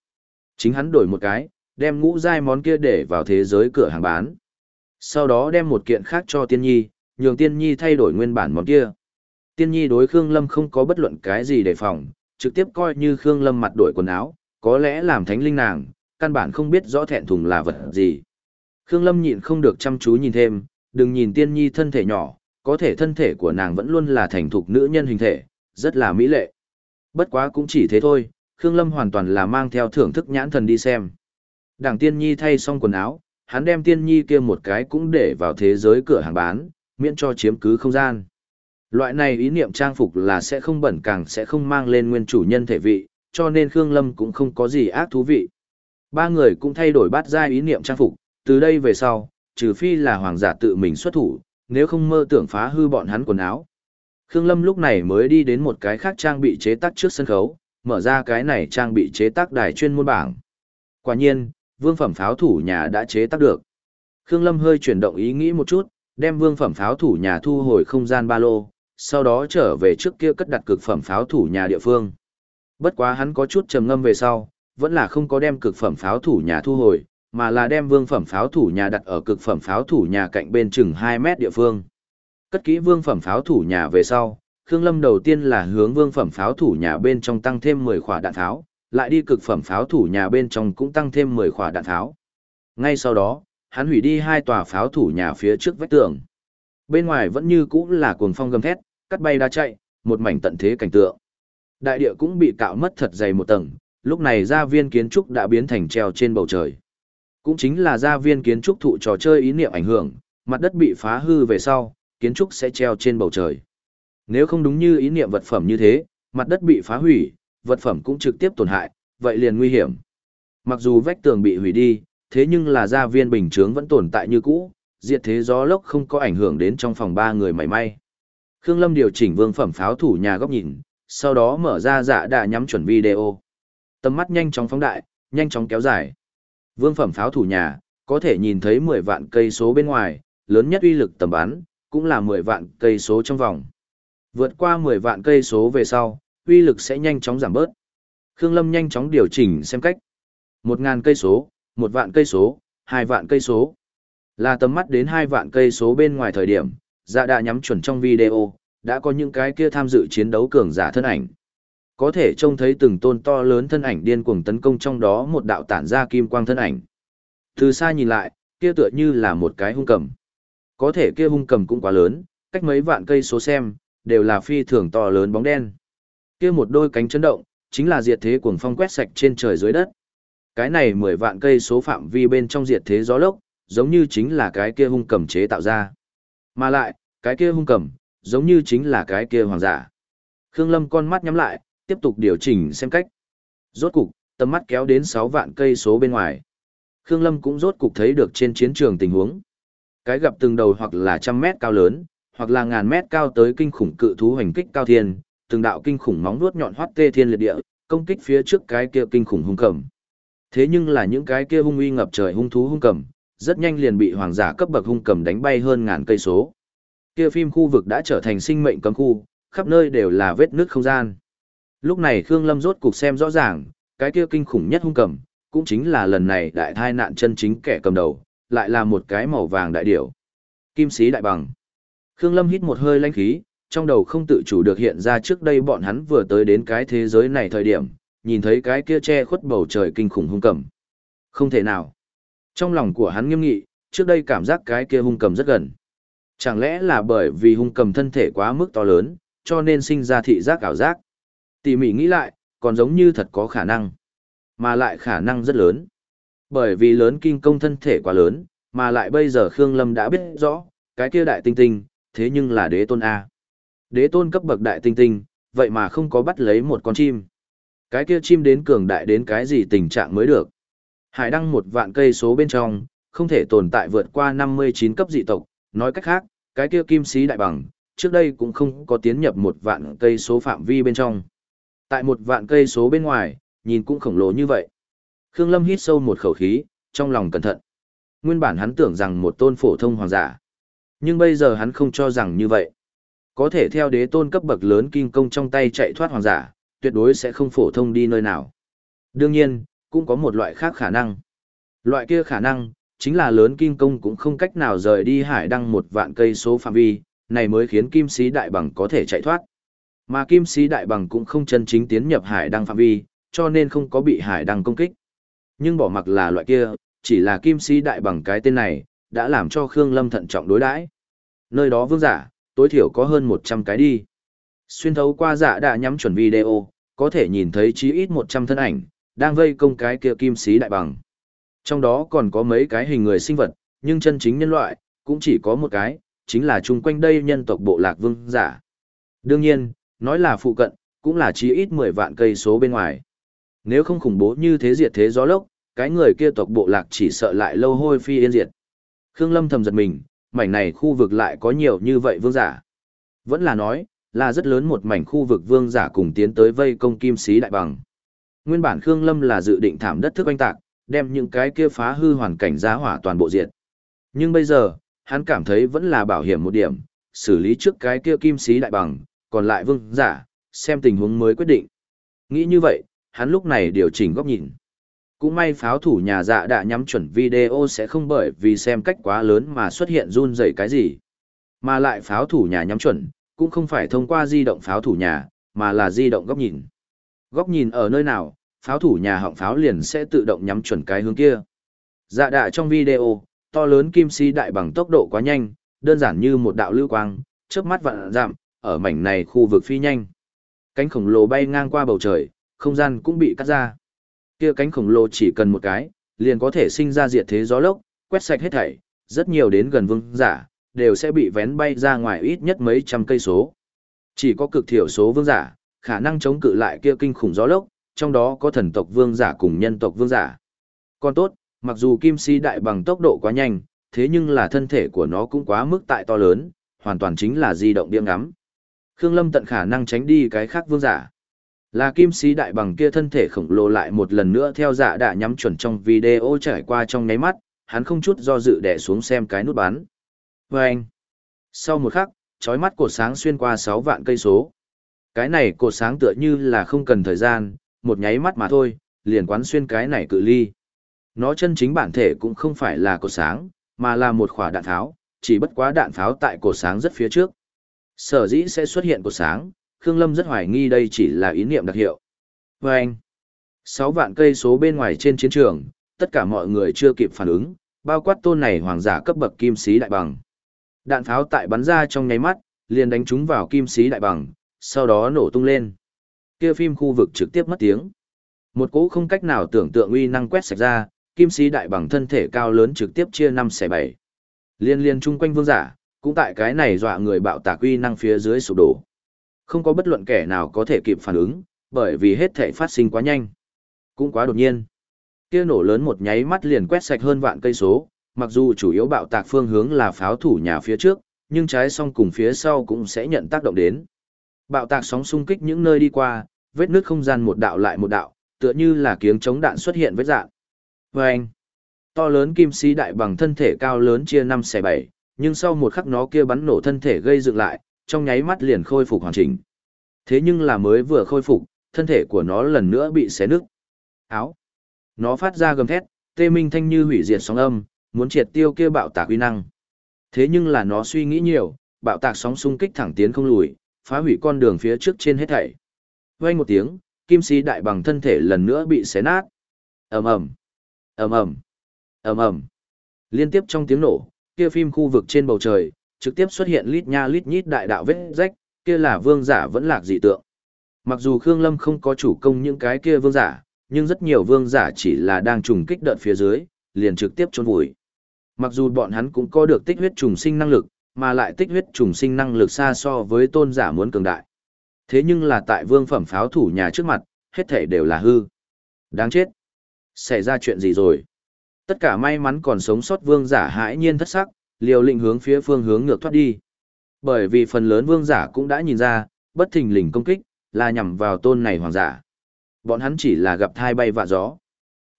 Chính hắn đổi một cái, đem ngũ giai món kia để vào thế giới cửa hàng bán. Sau đó đem một kiện khác cho tiên nhi, nhường Tiên Nhi thay đổi nguyên bản món kia. Tiên Nhi đối Khương Lâm không có bất luận cái gì đề phòng, trực tiếp coi như Khương Lâm mặt đổi quần áo, có lẽ làm thánh linh nàng, căn bản không biết rõ thẹn thùng là vật gì. Khương Lâm nhịn không được chăm chú nhìn thêm, đừng nhìn Tiên Nhi thân thể nhỏ, có thể thân thể của nàng vẫn luôn là thành thục nữ nhân hình thể, rất là mỹ lệ. Bất quá cũng chỉ thế thôi, Khương Lâm hoàn toàn là mang theo thưởng thức nhãn thần đi xem. Đảng Tiên Nhi thay xong quần áo, hắn đem Tiên Nhi kia một cái cũng để vào thế giới cửa hàng bán, miễn cho chiếm cứ không gian. Loại này ý niệm trang phục là sẽ không bẩn càng sẽ không mang lên nguyên chủ nhân thể vị, cho nên Khương Lâm cũng không có gì ác thú vị. Ba người cũng thay đổi bát giai ý niệm trang phục, từ đây về sau, trừ phi là hoàng giả tự mình xuất thủ, nếu không mơ tưởng phá hư bọn hắn quần áo. Khương Lâm lúc này mới đi đến một cái khác trang bị chế tác trước sân khấu, mở ra cái này trang bị chế tác đài chuyên môn bảng. Quả nhiên, vương phẩm pháo thủ nhà đã chế tác được. Khương Lâm hơi chuyển động ý nghĩ một chút, đem vương phẩm pháo thủ nhà thu hồi không gian ba lô, sau đó trở về trước kia cất đặt cực phẩm pháo thủ nhà địa phương. Bất quá hắn có chút trầm ngâm về sau, vẫn là không có đem cực phẩm pháo thủ nhà thu hồi, mà là đem vương phẩm pháo thủ nhà đặt ở cực phẩm pháo thủ nhà cạnh bên chừng 2 mét địa phương. Cất kỹ vương phẩm pháo thủ nhà về sau, Khương Lâm đầu tiên là hướng vương phẩm pháo thủ nhà bên trong tăng thêm 10 khỏa đạn tháo, lại đi cực phẩm pháo thủ nhà bên trong cũng tăng thêm 10 khỏa đạn tháo. Ngay sau đó, hắn hủy đi hai tòa pháo thủ nhà phía trước vách tường. Bên ngoài vẫn như cũ là cuồng phong gầm thét, cắt bay đá chạy, một mảnh tận thế cảnh tượng. Đại địa cũng bị cạo mất thật dày một tầng, lúc này gia viên kiến trúc đã biến thành treo trên bầu trời. Cũng chính là gia viên kiến trúc thụ trò chơi ý niệm ảnh hưởng, mặt đất bị phá hư về sau, kiến trúc sẽ treo trên bầu trời. Nếu không đúng như ý niệm vật phẩm như thế, mặt đất bị phá hủy, vật phẩm cũng trực tiếp tổn hại, vậy liền nguy hiểm. Mặc dù vách tường bị hủy đi, thế nhưng là gia viên bình chướng vẫn tồn tại như cũ, diệt thế gió lốc không có ảnh hưởng đến trong phòng ba người mảy may. Khương Lâm điều chỉnh vương phẩm pháo thủ nhà góc nhìn, sau đó mở ra dạ đã nhắm chuẩn video. Tầm mắt nhanh chóng phóng đại, nhanh chóng kéo dài. Vương phẩm pháo thủ nhà, có thể nhìn thấy 10 vạn cây số bên ngoài, lớn nhất uy lực tầm bắn, cũng là 10 vạn cây số trong vòng. Vượt qua 10 vạn cây số về sau, uy lực sẽ nhanh chóng giảm bớt. Khương Lâm nhanh chóng điều chỉnh xem cách. 1000 cây số, 1 vạn cây số, 2 vạn cây số. Là tầm mắt đến 2 vạn cây số bên ngoài thời điểm, dạ đã nhắm chuẩn trong video, đã có những cái kia tham dự chiến đấu cường giả thân ảnh. Có thể trông thấy từng tôn to lớn thân ảnh điên cuồng tấn công trong đó một đạo tản ra kim quang thân ảnh. Từ xa nhìn lại, kia tựa như là một cái hung cầm. Có thể kia hung cầm cũng quá lớn, cách mấy vạn cây số xem, đều là phi thường to lớn bóng đen. Kia một đôi cánh chấn động, chính là diệt thế cuồng phong quét sạch trên trời dưới đất. Cái này 10 vạn cây số phạm vi bên trong diệt thế gió lốc, giống như chính là cái kia hung cầm chế tạo ra. Mà lại, cái kia hung cầm, giống như chính là cái kia hoàng giả. Khương Lâm con mắt nhắm lại, tiếp tục điều chỉnh xem cách. Rốt cục, tầm mắt kéo đến 6 vạn cây số bên ngoài. Khương Lâm cũng rốt cục thấy được trên chiến trường tình huống. Cái gặp từng đầu hoặc là trăm mét cao lớn, hoặc là ngàn mét cao tới kinh khủng cự thú hành kích cao thiên, từng đạo kinh khủng móng vuốt nhọn hoắt tê thiên liệt địa, công kích phía trước cái kia kinh khủng hung cầm. Thế nhưng là những cái kia hung uy ngập trời hung thú hung cầm, rất nhanh liền bị hoàng giả cấp bậc hung cầm đánh bay hơn ngàn cây số. Kia phim khu vực đã trở thành sinh mệnh cấm khu, khắp nơi đều là vết nứt không gian. Lúc này Khương Lâm rốt cục xem rõ ràng, cái kia kinh khủng nhất hung cầm, cũng chính là lần này đại thai nạn chân chính kẻ cầm đầu, lại là một cái màu vàng đại điểu. Kim sĩ đại bằng. Khương Lâm hít một hơi lãnh khí, trong đầu không tự chủ được hiện ra trước đây bọn hắn vừa tới đến cái thế giới này thời điểm, nhìn thấy cái kia che khuất bầu trời kinh khủng hung cầm. Không thể nào. Trong lòng của hắn nghiêm nghị, trước đây cảm giác cái kia hung cầm rất gần. Chẳng lẽ là bởi vì hung cầm thân thể quá mức to lớn, cho nên sinh ra thị giác ảo giác. Tỉ mỉ nghĩ lại, còn giống như thật có khả năng. Mà lại khả năng rất lớn. Bởi vì lớn kinh công thân thể quá lớn, mà lại bây giờ Khương Lâm đã biết rõ, cái kia đại tinh tinh, thế nhưng là đế tôn A. Đế tôn cấp bậc đại tinh tinh, vậy mà không có bắt lấy một con chim. Cái kia chim đến cường đại đến cái gì tình trạng mới được. Hải đăng một vạn cây số bên trong, không thể tồn tại vượt qua 59 cấp dị tộc, nói cách khác, cái kia kim sĩ đại bằng, trước đây cũng không có tiến nhập một vạn cây số phạm vi bên trong. Tại một vạn cây số bên ngoài, nhìn cũng khổng lồ như vậy. Khương Lâm hít sâu một khẩu khí, trong lòng cẩn thận. Nguyên bản hắn tưởng rằng một tôn phổ thông hoàng giả. Nhưng bây giờ hắn không cho rằng như vậy. Có thể theo đế tôn cấp bậc lớn kim công trong tay chạy thoát hoàng giả, tuyệt đối sẽ không phổ thông đi nơi nào. Đương nhiên, cũng có một loại khác khả năng. Loại kia khả năng, chính là lớn kim công cũng không cách nào rời đi hải đăng một vạn cây số phạm vi, này mới khiến kim sĩ đại bằng có thể chạy thoát. Mà kim sĩ đại bằng cũng không chân chính tiến nhập hải đăng phạm vi, cho nên không có bị hải đăng công kích. Nhưng bỏ mặc là loại kia, chỉ là kim sĩ đại bằng cái tên này, đã làm cho Khương Lâm thận trọng đối đãi. Nơi đó vương giả, tối thiểu có hơn 100 cái đi. Xuyên thấu qua dạ đã nhắm chuẩn video, có thể nhìn thấy chí ít 100 thân ảnh, đang vây công cái kia kim sĩ đại bằng. Trong đó còn có mấy cái hình người sinh vật, nhưng chân chính nhân loại, cũng chỉ có một cái, chính là chung quanh đây nhân tộc bộ lạc vương giả. Đương nhiên, nói là phụ cận, cũng là chí ít 10 vạn cây số bên ngoài. Nếu không khủng bố như thế diệt thế gió lốc, cái người kia tộc bộ lạc chỉ sợ lại lâu hôi phi yên diệt. Khương Lâm thầm giật mình, mảnh này khu vực lại có nhiều như vậy vương giả. Vẫn là nói, là rất lớn một mảnh khu vực vương giả cùng tiến tới vây công kim sĩ đại bằng. Nguyên bản Khương Lâm là dự định thảm đất thức oanh tạc, đem những cái kia phá hư hoàn cảnh giá hỏa toàn bộ diệt. Nhưng bây giờ, hắn cảm thấy vẫn là bảo hiểm một điểm, xử lý trước cái kia kim sĩ đại bằng, còn lại vương giả, xem tình huống mới quyết định. Nghĩ như vậy, hắn lúc này điều chỉnh góc nhìn. Cũng may pháo thủ nhà dạ đã nhắm chuẩn video sẽ không bởi vì xem cách quá lớn mà xuất hiện run rẩy cái gì. Mà lại pháo thủ nhà nhắm chuẩn, cũng không phải thông qua di động pháo thủ nhà, mà là di động góc nhìn. Góc nhìn ở nơi nào, pháo thủ nhà họng pháo liền sẽ tự động nhắm chuẩn cái hướng kia. Dạ đạ trong video, to lớn kim si đại bằng tốc độ quá nhanh, đơn giản như một đạo lưu quang, chớp mắt vạn giảm, ở mảnh này khu vực phi nhanh. Cánh khổng lồ bay ngang qua bầu trời, không gian cũng bị cắt ra. Kia cánh khổng lồ chỉ cần một cái, liền có thể sinh ra diệt thế gió lốc, quét sạch hết thảy, rất nhiều đến gần vương giả, đều sẽ bị vén bay ra ngoài ít nhất mấy trăm cây số. Chỉ có cực thiểu số vương giả, khả năng chống cự lại kia kinh khủng gió lốc, trong đó có thần tộc vương giả cùng nhân tộc vương giả. Còn tốt, mặc dù kim si đại bằng tốc độ quá nhanh, thế nhưng là thân thể của nó cũng quá mức tại to lớn, hoàn toàn chính là di động điểm ngắm. Khương Lâm tận khả năng tránh đi cái khác vương giả. Là kim sĩ đại bằng kia thân thể khổng lồ lại một lần nữa theo dạ đã nhắm chuẩn trong video trải qua trong nháy mắt, hắn không chút do dự đè xuống xem cái nút bắn. Vâng! anh, sau một khắc, chói mắt cột sáng xuyên qua 6 vạn cây số. Cái này cột sáng tựa như là không cần thời gian, một nháy mắt mà thôi, liền quán xuyên cái này cự ly. Nó chân chính bản thể cũng không phải là cột sáng, mà là một quả đạn tháo, chỉ bất quá đạn pháo tại cột sáng rất phía trước. Sở dĩ sẽ xuất hiện cột sáng, Khương Lâm rất hoài nghi đây chỉ là ý niệm đặc hiệu. Và anh, 6 vạn cây số bên ngoài trên chiến trường, tất cả mọi người chưa kịp phản ứng, bao quát tôn này hoàng giả cấp bậc kim sĩ đại bằng. Đạn pháo tại bắn ra trong nháy mắt, liền đánh trúng vào kim sĩ đại bằng, sau đó nổ tung lên. Kia phim khu vực trực tiếp mất tiếng. Một cỗ không cách nào tưởng tượng uy năng quét sạch ra, kim sĩ đại bằng thân thể cao lớn trực tiếp chia năm xẻ bảy. Liên liên chung quanh vương giả, cũng tại cái này dọa người bạo tạc uy năng phía dưới sụp đổ. Không có bất luận kẻ nào có thể kịp phản ứng, bởi vì hết thể phát sinh quá nhanh. Cũng quá đột nhiên. Kia nổ lớn một nháy mắt liền quét sạch hơn vạn cây số, mặc dù chủ yếu bạo tạc phương hướng là pháo thủ nhà phía trước, nhưng trái song cùng phía sau cũng sẽ nhận tác động đến. Bạo tạc sóng xung kích những nơi đi qua, vết nứt không gian một đạo lại một đạo, tựa như là kiếng chống đạn xuất hiện với dạng. Vâng! to lớn kim sĩ đại bằng thân thể cao lớn chia năm xẻ bảy, nhưng sau một khắc nó kia bắn nổ thân thể gây dựng lại, trong nháy mắt liền khôi phục hoàn chỉnh. Thế nhưng là mới vừa khôi phục, thân thể của nó lần nữa bị xé nứt. Áo. Nó phát ra gầm thét, tê minh thanh như hủy diệt sóng âm, muốn triệt tiêu kia bạo tạc uy năng. Thế nhưng là nó suy nghĩ nhiều, bạo tạc sóng xung kích thẳng tiến không lùi, phá hủy con đường phía trước trên hết thảy. Vang một tiếng, kim sĩ đại bằng thân thể lần nữa bị xé nát. Ầm ầm, ầm ầm, ầm ầm. Liên tiếp trong tiếng nổ, kia phim khu vực trên bầu trời, trực tiếp xuất hiện lít nha lít nhít đại đạo vết rách, kia là vương giả vẫn lạc dị tượng. Mặc dù Khương Lâm không có chủ công những cái kia vương giả, nhưng rất nhiều vương giả chỉ là đang trùng kích đợt phía dưới, liền trực tiếp trôn vùi. Mặc dù bọn hắn cũng có được tích huyết trùng sinh năng lực, mà lại tích huyết trùng sinh năng lực xa so với tôn giả muốn cường đại. Thế nhưng là tại vương phẩm pháo thủ nhà trước mặt, hết thể đều là hư. Đáng chết. Xảy ra chuyện gì rồi? Tất cả may mắn còn sống sót vương giả hãi nhiên thất sắc, liều lĩnh hướng phía phương hướng ngược thoát đi. Bởi vì phần lớn vương giả cũng đã nhìn ra, bất thình lình công kích, là nhằm vào tôn này hoàng giả. Bọn hắn chỉ là gặp thai bay vạ gió.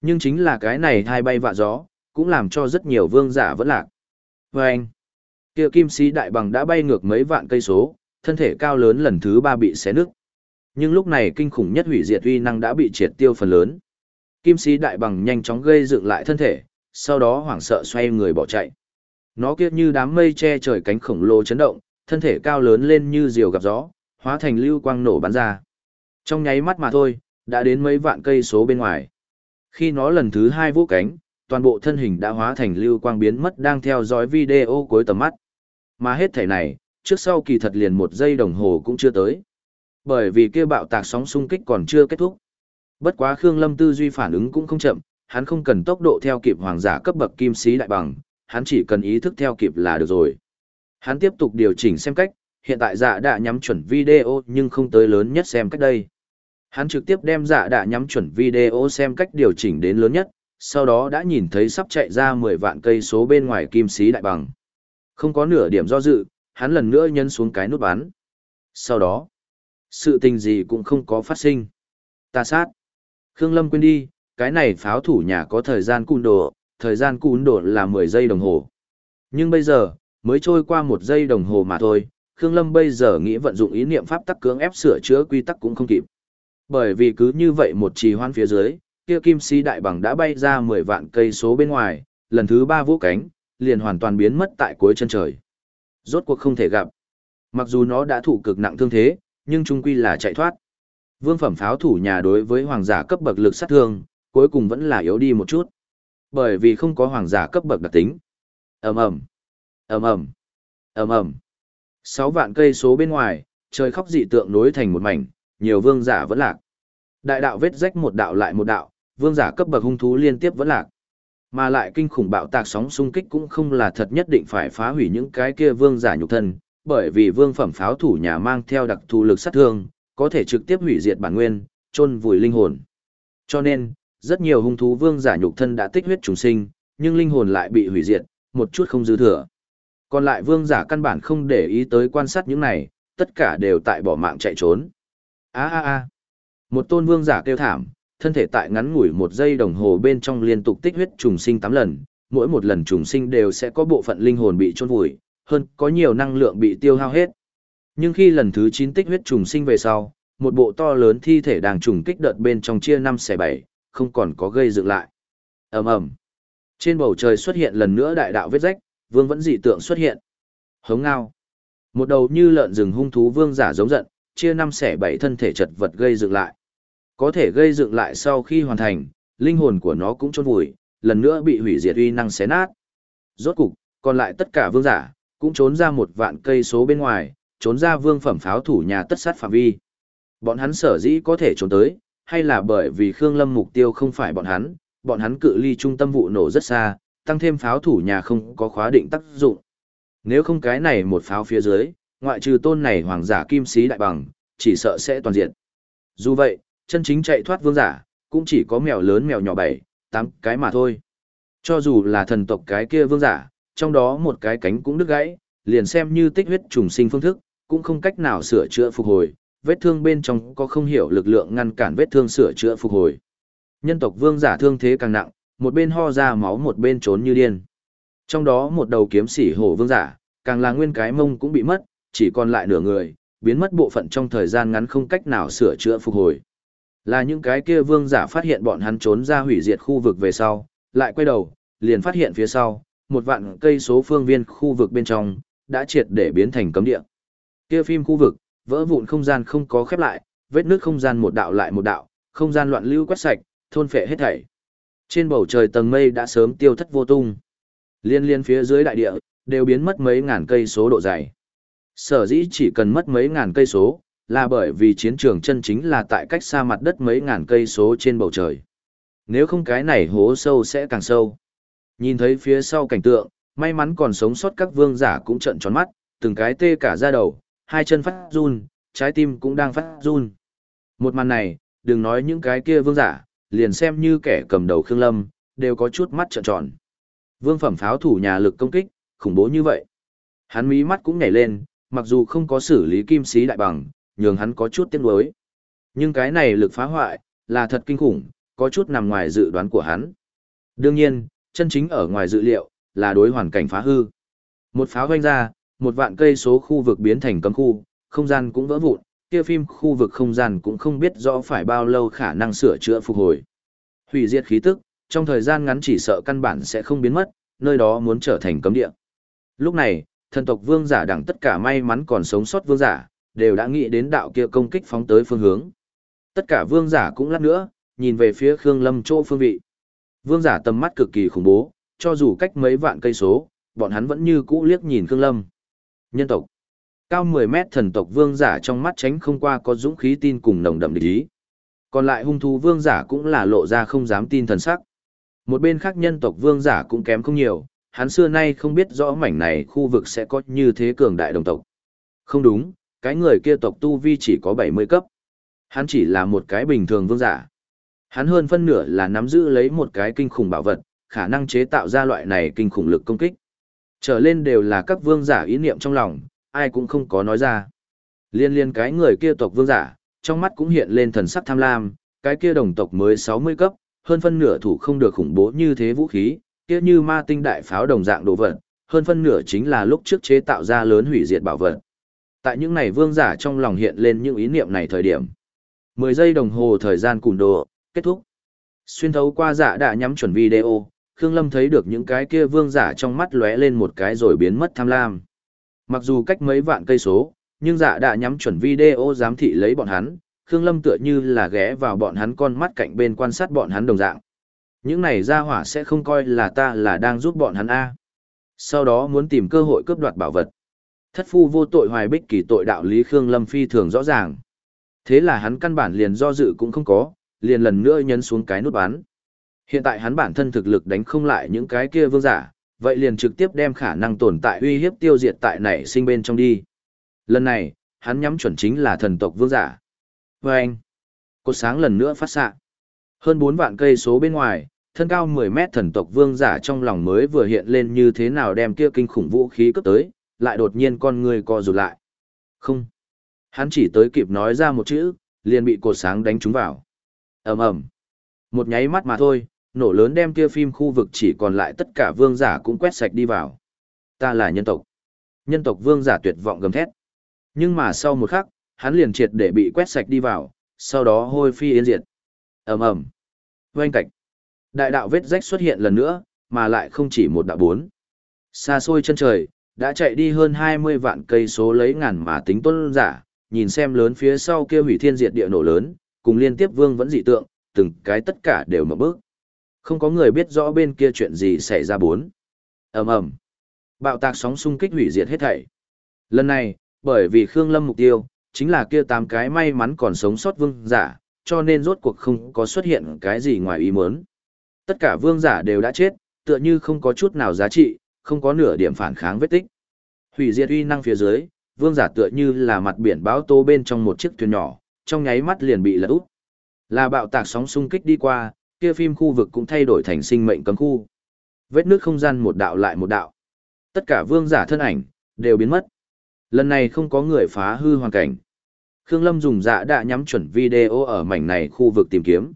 Nhưng chính là cái này thai bay vạ gió, cũng làm cho rất nhiều vương giả vẫn lạc. Và anh, kia kim sĩ đại bằng đã bay ngược mấy vạn cây số, thân thể cao lớn lần thứ ba bị xé nứt. Nhưng lúc này kinh khủng nhất hủy diệt uy năng đã bị triệt tiêu phần lớn. Kim sĩ đại bằng nhanh chóng gây dựng lại thân thể, sau đó hoảng sợ xoay người bỏ chạy. Nó kia như đám mây che trời cánh khổng lồ chấn động, thân thể cao lớn lên như diều gặp gió, hóa thành lưu quang nổ bắn ra. Trong nháy mắt mà thôi, đã đến mấy vạn cây số bên ngoài. Khi nó lần thứ hai vũ cánh, toàn bộ thân hình đã hóa thành lưu quang biến mất đang theo dõi video cuối tầm mắt. Mà hết thể này, trước sau kỳ thật liền một giây đồng hồ cũng chưa tới. Bởi vì kia bạo tạc sóng xung kích còn chưa kết thúc. Bất quá Khương Lâm tư duy phản ứng cũng không chậm, hắn không cần tốc độ theo kịp hoàng giả cấp bậc kim sĩ đại bằng, hắn chỉ cần ý thức theo kịp là được rồi. Hắn tiếp tục điều chỉnh xem cách, hiện tại dạ đã nhắm chuẩn video nhưng không tới lớn nhất xem cách đây. Hắn trực tiếp đem dạ đã nhắm chuẩn video xem cách điều chỉnh đến lớn nhất, sau đó đã nhìn thấy sắp chạy ra 10 vạn cây số bên ngoài kim sĩ đại bằng. Không có nửa điểm do dự, hắn lần nữa nhấn xuống cái nút bắn. Sau đó, sự tình gì cũng không có phát sinh. Ta sát. Khương Lâm quên đi, cái này pháo thủ nhà có thời gian cùn đồ, thời gian cùn đồ là 10 giây đồng hồ. Nhưng bây giờ, mới trôi qua một giây đồng hồ mà thôi, Khương Lâm bây giờ nghĩ vận dụng ý niệm pháp tắc cưỡng ép sửa chữa quy tắc cũng không kịp. Bởi vì cứ như vậy một trì hoan phía dưới, kia kim si đại bằng đã bay ra 10 vạn cây số bên ngoài, lần thứ ba vũ cánh, liền hoàn toàn biến mất tại cuối chân trời. Rốt cuộc không thể gặp. Mặc dù nó đã thụ cực nặng thương thế, nhưng trung quy là chạy thoát. Vương phẩm pháo thủ nhà đối với hoàng giả cấp bậc lực sát thương, cuối cùng vẫn là yếu đi một chút. Bởi vì không có hoàng giả cấp bậc đặc tính. Ầm ầm, ầm ầm, ầm ầm. Sáu vạn cây số bên ngoài, trời khóc dị tượng nối thành một mảnh, nhiều vương giả vẫn lạc. Đại đạo vết rách một đạo lại một đạo, vương giả cấp bậc hung thú liên tiếp vẫn lạc. Mà lại kinh khủng bạo tạc sóng xung kích cũng không là thật nhất định phải phá hủy những cái kia vương giả nhục thân, bởi vì vương phẩm pháo thủ nhà mang theo đặc thù lực sát thương, có thể trực tiếp hủy diệt bản nguyên, chôn vùi linh hồn. Cho nên, rất nhiều hung thú vương giả nhục thân đã tích huyết trùng sinh, nhưng linh hồn lại bị hủy diệt, một chút không dư thừa. Còn lại vương giả căn bản không để ý tới quan sát những này, tất cả đều tại bỏ mạng chạy trốn. A a a. Một tôn vương giả kêu thảm, thân thể tại ngắn ngủi một giây đồng hồ bên trong liên tục tích huyết trùng sinh 8 lần, mỗi một lần trùng sinh đều sẽ có bộ phận linh hồn bị chôn vùi, hơn có nhiều năng lượng bị tiêu hao hết. Nhưng khi lần thứ 9 tích huyết trùng sinh về sau, một bộ to lớn thi thể đang trùng kích đợt bên trong chia 5 xẻ 7, không còn có gây dựng lại. Ầm ầm. Trên bầu trời xuất hiện lần nữa đại đạo vết rách, vương vẫn dị tượng xuất hiện. Hống ngao. Một đầu như lợn rừng hung thú vương giả giống giận, chia 5 xẻ 7 thân thể chật vật gây dựng lại. Có thể gây dựng lại sau khi hoàn thành, linh hồn của nó cũng chôn vùi, lần nữa bị hủy diệt uy năng xé nát. Rốt cục, còn lại tất cả vương giả, cũng trốn ra một vạn cây số bên ngoài, trốn ra vương phẩm pháo thủ nhà tất sát phạm vi. Bọn hắn sở dĩ có thể trốn tới, hay là bởi vì Khương Lâm mục tiêu không phải bọn hắn, bọn hắn cự ly trung tâm vụ nổ rất xa, tăng thêm pháo thủ nhà không có khóa định tác dụng. Nếu không cái này một pháo phía dưới, ngoại trừ tôn này hoàng giả kim sĩ đại bằng, chỉ sợ sẽ toàn diện. Dù vậy, chân chính chạy thoát vương giả, cũng chỉ có mèo lớn mèo nhỏ bảy, tám cái mà thôi. Cho dù là thần tộc cái kia vương giả, trong đó một cái cánh cũng đứt gãy, liền xem như tích huyết trùng sinh phương thức, cũng không cách nào sửa chữa phục hồi, vết thương bên trong có không hiểu lực lượng ngăn cản vết thương sửa chữa phục hồi. Nhân tộc vương giả thương thế càng nặng, một bên ho ra máu một bên trốn như điên. Trong đó một đầu kiếm sĩ hổ vương giả, càng là nguyên cái mông cũng bị mất, chỉ còn lại nửa người, biến mất bộ phận trong thời gian ngắn không cách nào sửa chữa phục hồi. Là những cái kia vương giả phát hiện bọn hắn trốn ra hủy diệt khu vực về sau, lại quay đầu, liền phát hiện phía sau, một vạn cây số phương viên khu vực bên trong, đã triệt để biến thành cấm địa. Kia phim khu vực, vỡ vụn không gian không có khép lại, vết nước không gian một đạo lại một đạo, không gian loạn lưu quét sạch, thôn phệ hết thảy. Trên bầu trời tầng mây đã sớm tiêu thất vô tung. Liên liên phía dưới đại địa, đều biến mất mấy ngàn cây số độ dày. Sở dĩ chỉ cần mất mấy ngàn cây số, là bởi vì chiến trường chân chính là tại cách xa mặt đất mấy ngàn cây số trên bầu trời. Nếu không cái này hố sâu sẽ càng sâu. Nhìn thấy phía sau cảnh tượng, may mắn còn sống sót các vương giả cũng trận tròn mắt, từng cái tê cả da đầu, hai chân phát run, trái tim cũng đang phát run. Một màn này, đừng nói những cái kia vương giả, liền xem như kẻ cầm đầu Khương Lâm, đều có chút mắt trợn tròn. Vương phẩm pháo thủ nhà lực công kích, khủng bố như vậy. Hắn mí mắt cũng nhảy lên, mặc dù không có xử lý kim sĩ đại bằng, nhường hắn có chút tiếc nuối. Nhưng cái này lực phá hoại, là thật kinh khủng, có chút nằm ngoài dự đoán của hắn. Đương nhiên, chân chính ở ngoài dự liệu, là đối hoàn cảnh phá hư. Một pháo hoanh ra, một vạn cây số khu vực biến thành cấm khu, không gian cũng vỡ vụn, kia phim khu vực không gian cũng không biết rõ phải bao lâu khả năng sửa chữa phục hồi. Hủy diệt khí tức, trong thời gian ngắn chỉ sợ căn bản sẽ không biến mất, nơi đó muốn trở thành cấm địa. Lúc này, thần tộc vương giả đẳng tất cả may mắn còn sống sót vương giả, đều đã nghĩ đến đạo kia công kích phóng tới phương hướng. Tất cả vương giả cũng lát nữa, nhìn về phía Khương Lâm chỗ phương vị. Vương giả tầm mắt cực kỳ khủng bố, cho dù cách mấy vạn cây số, bọn hắn vẫn như cũ liếc nhìn Khương Lâm. Nhân tộc. Cao 10 mét thần tộc vương giả trong mắt tránh không qua có dũng khí tin cùng nồng đậm địch ý. Còn lại hung thú vương giả cũng là lộ ra không dám tin thần sắc. Một bên khác nhân tộc vương giả cũng kém không nhiều, hắn xưa nay không biết rõ mảnh này khu vực sẽ có như thế cường đại đồng tộc. Không đúng, cái người kia tộc tu vi chỉ có 70 cấp. Hắn chỉ là một cái bình thường vương giả. Hắn hơn phân nửa là nắm giữ lấy một cái kinh khủng bảo vật, khả năng chế tạo ra loại này kinh khủng lực công kích. Trở lên đều là các vương giả ý niệm trong lòng, ai cũng không có nói ra. Liên liên cái người kia tộc vương giả, trong mắt cũng hiện lên thần sắc tham lam, cái kia đồng tộc mới 60 cấp, hơn phân nửa thủ không được khủng bố như thế vũ khí, kia như ma tinh đại pháo đồng dạng đồ vật, hơn phân nửa chính là lúc trước chế tạo ra lớn hủy diệt bảo vật. Tại những này vương giả trong lòng hiện lên những ý niệm này thời điểm. 10 giây đồng hồ thời gian cùn đồ, kết thúc. Xuyên thấu qua dạ đã nhắm chuẩn video, Khương Lâm thấy được những cái kia vương giả trong mắt lóe lên một cái rồi biến mất tham lam. Mặc dù cách mấy vạn cây số, nhưng dạ đã nhắm chuẩn video giám thị lấy bọn hắn, Khương Lâm tựa như là ghé vào bọn hắn con mắt cạnh bên quan sát bọn hắn đồng dạng. Những này ra hỏa sẽ không coi là ta là đang giúp bọn hắn A. Sau đó muốn tìm cơ hội cướp đoạt bảo vật. Thất phu vô tội hoài bích kỳ tội đạo lý Khương Lâm phi thường rõ ràng. Thế là hắn căn bản liền do dự cũng không có, liền lần nữa nhấn xuống cái nút bán. Hiện tại hắn bản thân thực lực đánh không lại những cái kia vương giả, vậy liền trực tiếp đem khả năng tồn tại uy hiếp tiêu diệt tại nảy sinh bên trong đi. Lần này, hắn nhắm chuẩn chính là thần tộc vương giả. Và anh, cột sáng lần nữa phát xạ. Hơn 4 vạn cây số bên ngoài, thân cao 10 mét thần tộc vương giả trong lòng mới vừa hiện lên như thế nào đem kia kinh khủng vũ khí cấp tới, lại đột nhiên con người co rụt lại. Không. Hắn chỉ tới kịp nói ra một chữ, liền bị cột sáng đánh trúng vào. ầm ầm Một nháy mắt mà thôi, nổ lớn đem kia phim khu vực chỉ còn lại tất cả vương giả cũng quét sạch đi vào. Ta là nhân tộc. Nhân tộc vương giả tuyệt vọng gầm thét. Nhưng mà sau một khắc, hắn liền triệt để bị quét sạch đi vào, sau đó hôi phi yên diệt. ầm ầm Vâng cạch. Đại đạo vết rách xuất hiện lần nữa, mà lại không chỉ một đạo bốn. Xa xôi chân trời, đã chạy đi hơn 20 vạn cây số lấy ngàn mà tính tuân giả, nhìn xem lớn phía sau kia hủy thiên diệt địa nổ lớn, cùng liên tiếp vương vẫn dị tượng, từng cái tất cả đều mở bước. Không có người biết rõ bên kia chuyện gì xảy ra bốn. ầm ầm Bạo tạc sóng xung kích hủy diệt hết thảy. Lần này, bởi vì Khương Lâm mục tiêu, chính là kia tám cái may mắn còn sống sót vương giả, cho nên rốt cuộc không có xuất hiện cái gì ngoài ý muốn. Tất cả vương giả đều đã chết, tựa như không có chút nào giá trị, không có nửa điểm phản kháng vết tích. Hủy diệt uy năng phía dưới, vương giả tựa như là mặt biển báo tố bên trong một chiếc thuyền nhỏ, trong nháy mắt liền bị lật úp. Là bạo tạc sóng xung kích đi qua, kia phim khu vực cũng thay đổi thành sinh mệnh cấm khu. Vết nước không gian một đạo lại một đạo. Tất cả vương giả thân ảnh, đều biến mất. Lần này không có người phá hư hoàn cảnh. Khương Lâm dùng dạ đã nhắm chuẩn video ở mảnh này khu vực tìm kiếm.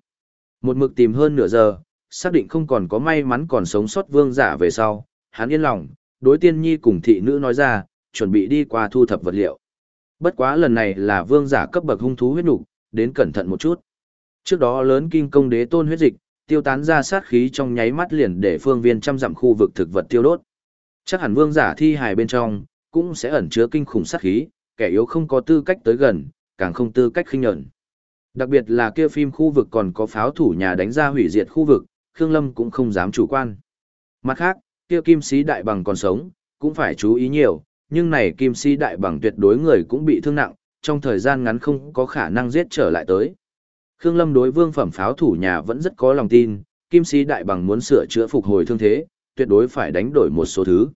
Một mực tìm hơn nửa giờ, xác định không còn có may mắn còn sống sót vương giả về sau, hắn yên lòng, đối tiên nhi cùng thị nữ nói ra, chuẩn bị đi qua thu thập vật liệu. Bất quá lần này là vương giả cấp bậc hung thú huyết nục, đến cẩn thận một chút. Trước đó lớn kinh công đế tôn huyết dịch, tiêu tán ra sát khí trong nháy mắt liền để phương viên trăm dặm khu vực thực vật tiêu đốt. Chắc hẳn vương giả thi hài bên trong, cũng sẽ ẩn chứa kinh khủng sát khí, kẻ yếu không có tư cách tới gần, càng không tư cách khinh nhẫn. Đặc biệt là kia phim khu vực còn có pháo thủ nhà đánh ra hủy diệt khu vực, Khương Lâm cũng không dám chủ quan. Mặt khác, kia kim sĩ đại bằng còn sống, cũng phải chú ý nhiều, nhưng này kim sĩ đại bằng tuyệt đối người cũng bị thương nặng, trong thời gian ngắn không có khả năng giết trở lại tới. Khương Lâm đối vương phẩm pháo thủ nhà vẫn rất có lòng tin, kim sĩ đại bằng muốn sửa chữa phục hồi thương thế, tuyệt đối phải đánh đổi một số thứ.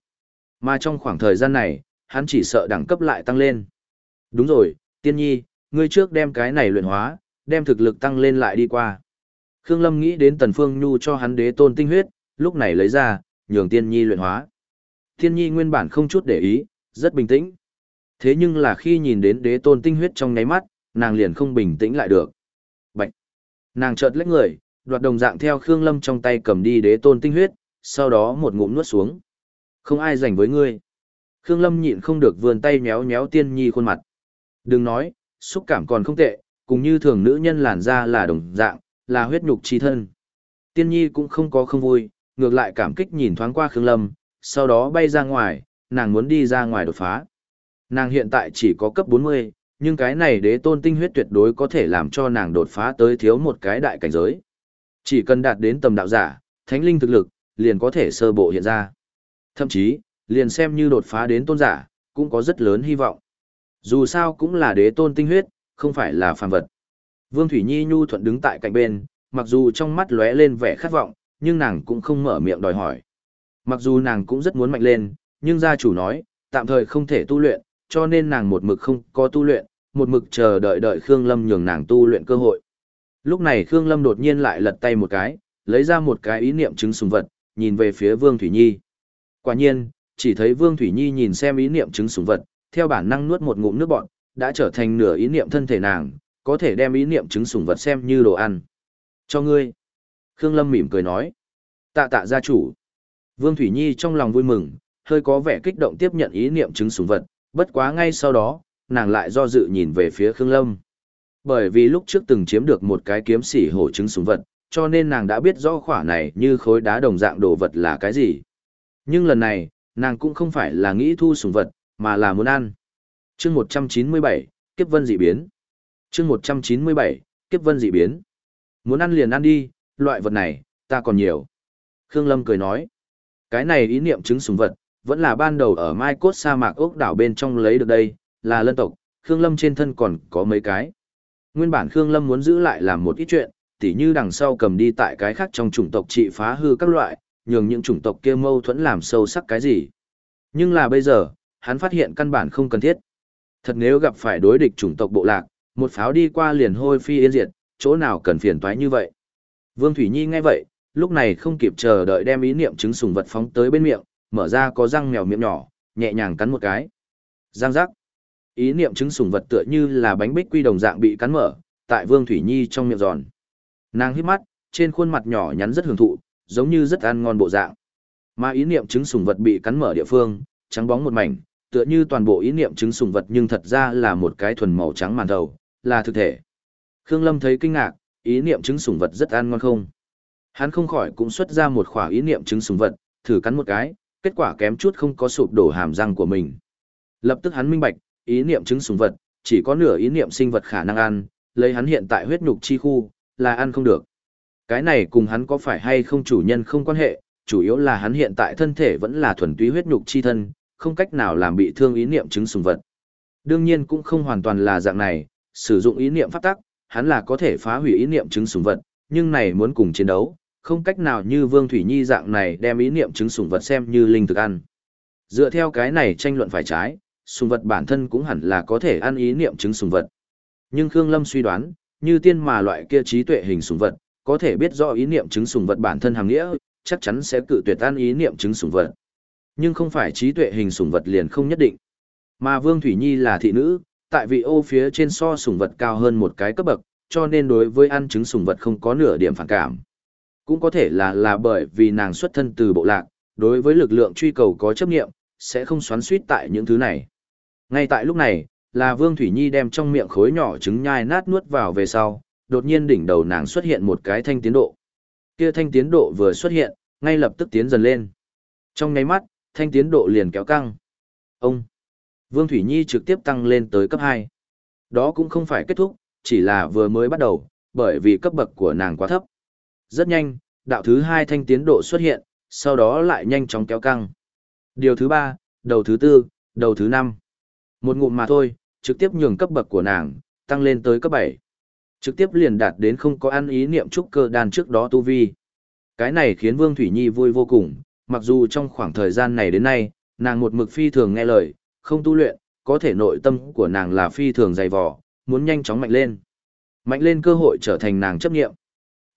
Mà trong khoảng thời gian này, hắn chỉ sợ đẳng cấp lại tăng lên. Đúng rồi, tiên nhi, ngươi trước đem cái này luyện hóa, đem thực lực tăng lên lại đi qua. Khương Lâm nghĩ đến Tần Phương Nhu cho hắn đế tôn tinh huyết, lúc này lấy ra, nhường tiên nhi luyện hóa. Tiên nhi nguyên bản không chút để ý, rất bình tĩnh. Thế nhưng là khi nhìn đến đế tôn tinh huyết trong ngáy mắt, nàng liền không bình tĩnh lại được. Nàng chợt lách người, đoạt đồng dạng theo Khương Lâm trong tay cầm đi đế tôn tinh huyết, sau đó một ngụm nuốt xuống. Không ai rảnh với ngươi. Khương Lâm nhịn không được vươn tay méo méo tiên nhi khuôn mặt. Đừng nói, xúc cảm còn không tệ, cùng như thường nữ nhân làn da là đồng dạng, là huyết nhục chi thân. Tiên nhi cũng không có không vui, ngược lại cảm kích nhìn thoáng qua Khương Lâm, sau đó bay ra ngoài, nàng muốn đi ra ngoài đột phá. Nàng hiện tại chỉ có cấp 40, nhưng cái này đế tôn tinh huyết tuyệt đối có thể làm cho nàng đột phá tới thiếu một cái đại cảnh giới. Chỉ cần đạt đến tầm đạo giả, thánh linh thực lực, liền có thể sơ bộ hiện ra. Thậm chí, liền xem như đột phá đến tôn giả, cũng có rất lớn hy vọng. Dù sao cũng là đế tôn tinh huyết, không phải là phàm vật. Vương Thủy Nhi nhu thuận đứng tại cạnh bên, mặc dù trong mắt lóe lên vẻ khát vọng, nhưng nàng cũng không mở miệng đòi hỏi. Mặc dù nàng cũng rất muốn mạnh lên, nhưng gia chủ nói, tạm thời không thể tu luyện, cho nên nàng một mực không có tu luyện, một mực chờ đợi đợi Khương Lâm nhường nàng tu luyện cơ hội. Lúc này Khương Lâm đột nhiên lại lật tay một cái, lấy ra một cái ý niệm chứng sùng vật, nhìn về phía Vương Thủy Nhi. Quả nhiên, chỉ thấy Vương Thủy Nhi nhìn xem ý niệm chứng sùng vật, theo bản năng nuốt một ngụm nước bọt, đã trở thành nửa ý niệm thân thể nàng, có thể đem ý niệm chứng sùng vật xem như đồ ăn. Cho ngươi. Khương Lâm mỉm cười nói. Tạ tạ gia chủ. Vương Thủy Nhi trong lòng vui mừng, hơi có vẻ kích động tiếp nhận ý niệm chứng sùng vật, bất quá ngay sau đó, nàng lại do dự nhìn về phía Khương Lâm. Bởi vì lúc trước từng chiếm được một cái kiếm sỉ hổ trứng súng vật, cho nên nàng đã biết rõ khỏa này như khối đá đồng dạng đồ vật là cái gì. Nhưng lần này, nàng cũng không phải là nghĩ thu súng vật, mà là muốn ăn. chương 197, kiếp vân dị biến. chương 197, kiếp vân dị biến. Muốn ăn liền ăn đi, loại vật này, ta còn nhiều. Khương Lâm cười nói, cái này ý niệm trứng súng vật, vẫn là ban đầu ở Mai Cốt sa mạc ốc đảo bên trong lấy được đây, là lân tộc, Khương Lâm trên thân còn có mấy cái. Nguyên bản Khương Lâm muốn giữ lại làm một ít chuyện, tỉ như đằng sau cầm đi tại cái khác trong chủng tộc trị phá hư các loại, nhường những chủng tộc kia mâu thuẫn làm sâu sắc cái gì. Nhưng là bây giờ, hắn phát hiện căn bản không cần thiết. Thật nếu gặp phải đối địch chủng tộc bộ lạc, một pháo đi qua liền hôi phi yên diệt, chỗ nào cần phiền toái như vậy. Vương Thủy Nhi nghe vậy, lúc này không kịp chờ đợi đem ý niệm chứng sùng vật phóng tới bên miệng, mở ra có răng mèo miệng nhỏ, nhẹ nhàng cắn một cái. Giang giác. Ý niệm trứng sùng vật tựa như là bánh bích quy đồng dạng bị cắn mở, tại Vương Thủy Nhi trong miệng giòn. Nàng hít mắt, trên khuôn mặt nhỏ nhắn rất hưởng thụ, giống như rất ăn ngon bộ dạng. Mà ý niệm trứng sùng vật bị cắn mở địa phương, trắng bóng một mảnh, tựa như toàn bộ ý niệm trứng sùng vật nhưng thật ra là một cái thuần màu trắng màn đầu, là thực thể. Khương Lâm thấy kinh ngạc, ý niệm trứng sùng vật rất ăn ngon không? Hắn không khỏi cũng xuất ra một khỏa ý niệm trứng sùng vật, thử cắn một cái, kết quả kém chút không có sụp đổ hàm răng của mình. Lập tức hắn minh bạch, ý niệm trứng sùng vật, chỉ có nửa ý niệm sinh vật khả năng ăn, lấy hắn hiện tại huyết nhục chi khu, là ăn không được. Cái này cùng hắn có phải hay không chủ nhân không quan hệ, chủ yếu là hắn hiện tại thân thể vẫn là thuần túy huyết nhục chi thân, không cách nào làm bị thương ý niệm trứng sùng vật. Đương nhiên cũng không hoàn toàn là dạng này, sử dụng ý niệm pháp tắc, hắn là có thể phá hủy ý niệm trứng sùng vật, nhưng này muốn cùng chiến đấu, không cách nào như Vương Thủy Nhi dạng này đem ý niệm trứng sùng vật xem như linh thực ăn. Dựa theo cái này tranh luận phải trái, sùng vật bản thân cũng hẳn là có thể ăn ý niệm trứng sùng vật. Nhưng Khương Lâm suy đoán, như tiên mà loại kia trí tuệ hình sùng vật, có thể biết rõ ý niệm trứng sùng vật bản thân hàng nghĩa, chắc chắn sẽ cự tuyệt ăn ý niệm trứng sùng vật. Nhưng không phải trí tuệ hình sùng vật liền không nhất định. Mà Vương Thủy Nhi là thị nữ, tại vị ô phía trên so sùng vật cao hơn một cái cấp bậc, cho nên đối với ăn trứng sùng vật không có nửa điểm phản cảm. Cũng có thể là là bởi vì nàng xuất thân từ bộ lạc, đối với lực lượng truy cầu có chấp nghiệm, sẽ không xoắn suýt tại những thứ này. Ngay tại lúc này, là Vương Thủy Nhi đem trong miệng khối nhỏ trứng nhai nát nuốt vào về sau, đột nhiên đỉnh đầu nàng xuất hiện một cái thanh tiến độ. Kia thanh tiến độ vừa xuất hiện, ngay lập tức tiến dần lên. Trong nháy mắt, thanh tiến độ liền kéo căng. Ông! Vương Thủy Nhi trực tiếp tăng lên tới cấp 2. Đó cũng không phải kết thúc, chỉ là vừa mới bắt đầu, bởi vì cấp bậc của nàng quá thấp. Rất nhanh, đạo thứ hai thanh tiến độ xuất hiện, sau đó lại nhanh chóng kéo căng. Điều thứ ba, đầu thứ tư, đầu thứ năm. Một ngụm mà thôi, trực tiếp nhường cấp bậc của nàng, tăng lên tới cấp 7. Trực tiếp liền đạt đến không có ăn ý niệm trúc cơ đan trước đó tu vi. Cái này khiến Vương Thủy Nhi vui vô cùng, mặc dù trong khoảng thời gian này đến nay, nàng một mực phi thường nghe lời, không tu luyện, có thể nội tâm của nàng là phi thường dày vò, muốn nhanh chóng mạnh lên. Mạnh lên cơ hội trở thành nàng chấp nghiệm.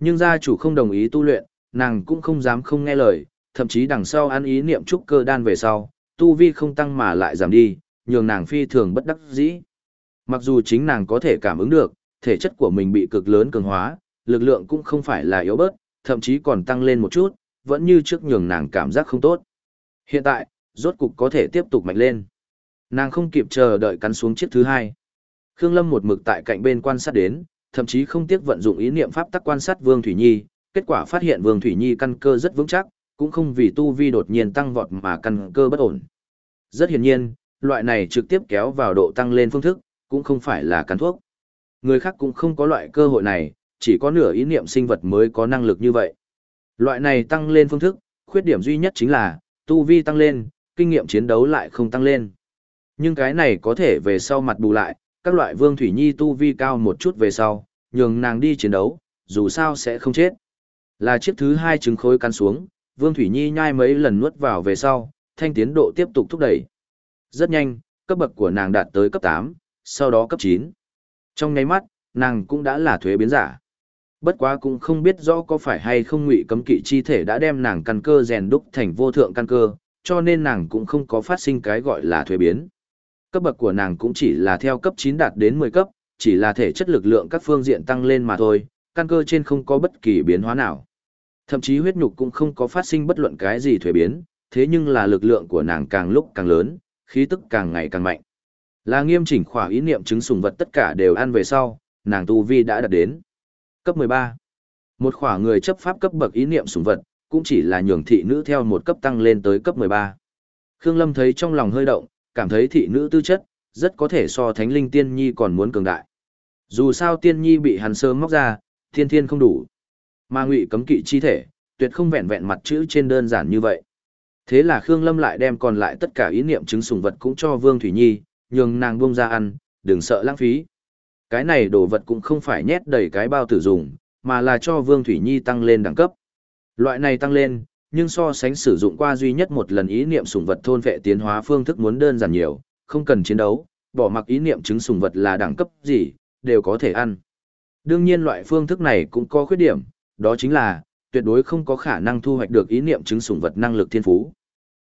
Nhưng gia chủ không đồng ý tu luyện, nàng cũng không dám không nghe lời, thậm chí đằng sau ăn ý niệm trúc cơ đan về sau, tu vi không tăng mà lại giảm đi, nhường nàng phi thường bất đắc dĩ. Mặc dù chính nàng có thể cảm ứng được, thể chất của mình bị cực lớn cường hóa, lực lượng cũng không phải là yếu bớt, thậm chí còn tăng lên một chút, vẫn như trước nhường nàng cảm giác không tốt. Hiện tại, rốt cục có thể tiếp tục mạnh lên. Nàng không kịp chờ đợi cắn xuống chiếc thứ hai. Khương Lâm một mực tại cạnh bên quan sát đến, thậm chí không tiếc vận dụng ý niệm pháp tắc quan sát Vương Thủy Nhi, kết quả phát hiện Vương Thủy Nhi căn cơ rất vững chắc, cũng không vì tu vi đột nhiên tăng vọt mà căn cơ bất ổn. Rất hiển nhiên, loại này trực tiếp kéo vào độ tăng lên phương thức, cũng không phải là cắn thuốc. Người khác cũng không có loại cơ hội này, chỉ có nửa ý niệm sinh vật mới có năng lực như vậy. Loại này tăng lên phương thức, khuyết điểm duy nhất chính là, tu vi tăng lên, kinh nghiệm chiến đấu lại không tăng lên. Nhưng cái này có thể về sau mặt bù lại, các loại Vương Thủy Nhi tu vi cao một chút về sau, nhường nàng đi chiến đấu, dù sao sẽ không chết. Là chiếc thứ hai trứng khối cắn xuống, Vương Thủy Nhi nhai mấy lần nuốt vào về sau, thanh tiến độ tiếp tục thúc đẩy. Rất nhanh, cấp bậc của nàng đạt tới cấp 8, sau đó cấp 9. Trong nháy mắt, nàng cũng đã là thuế biến giả. Bất quá cũng không biết rõ có phải hay không ngụy cấm kỵ chi thể đã đem nàng căn cơ rèn đúc thành vô thượng căn cơ, cho nên nàng cũng không có phát sinh cái gọi là thuế biến. Cấp bậc của nàng cũng chỉ là theo cấp 9 đạt đến 10 cấp, chỉ là thể chất lực lượng các phương diện tăng lên mà thôi, căn cơ trên không có bất kỳ biến hóa nào. Thậm chí huyết nhục cũng không có phát sinh bất luận cái gì thuế biến, thế nhưng là lực lượng của nàng càng lúc càng lớn, khí tức càng ngày càng mạnh. Là nghiêm chỉnh khỏa ý niệm chứng sùng vật tất cả đều ăn về sau, nàng tu vi đã đạt đến. Cấp 13. Một khỏa người chấp pháp cấp bậc ý niệm sùng vật, cũng chỉ là nhường thị nữ theo một cấp tăng lên tới cấp 13. Khương Lâm thấy trong lòng hơi động, cảm thấy thị nữ tư chất, rất có thể so thánh linh tiên nhi còn muốn cường đại. Dù sao tiên nhi bị hắn sớm móc ra, thiên thiên không đủ. Mà ngụy cấm kỵ chi thể, tuyệt không vẹn vẹn mặt chữ trên đơn giản như vậy. Thế là Khương Lâm lại đem còn lại tất cả ý niệm chứng sùng vật cũng cho Vương Thủy Nhi, nhường nàng buông ra ăn, đừng sợ lãng phí. Cái này đồ vật cũng không phải nhét đầy cái bao tử dùng, mà là cho Vương Thủy Nhi tăng lên đẳng cấp. Loại này tăng lên, nhưng so sánh sử dụng qua duy nhất một lần ý niệm sùng vật thôn vệ tiến hóa phương thức muốn đơn giản nhiều, không cần chiến đấu, bỏ mặc ý niệm chứng sùng vật là đẳng cấp gì, đều có thể ăn. Đương nhiên loại phương thức này cũng có khuyết điểm, đó chính là, tuyệt đối không có khả năng thu hoạch được ý niệm chứng sủng vật năng lực thiên phú.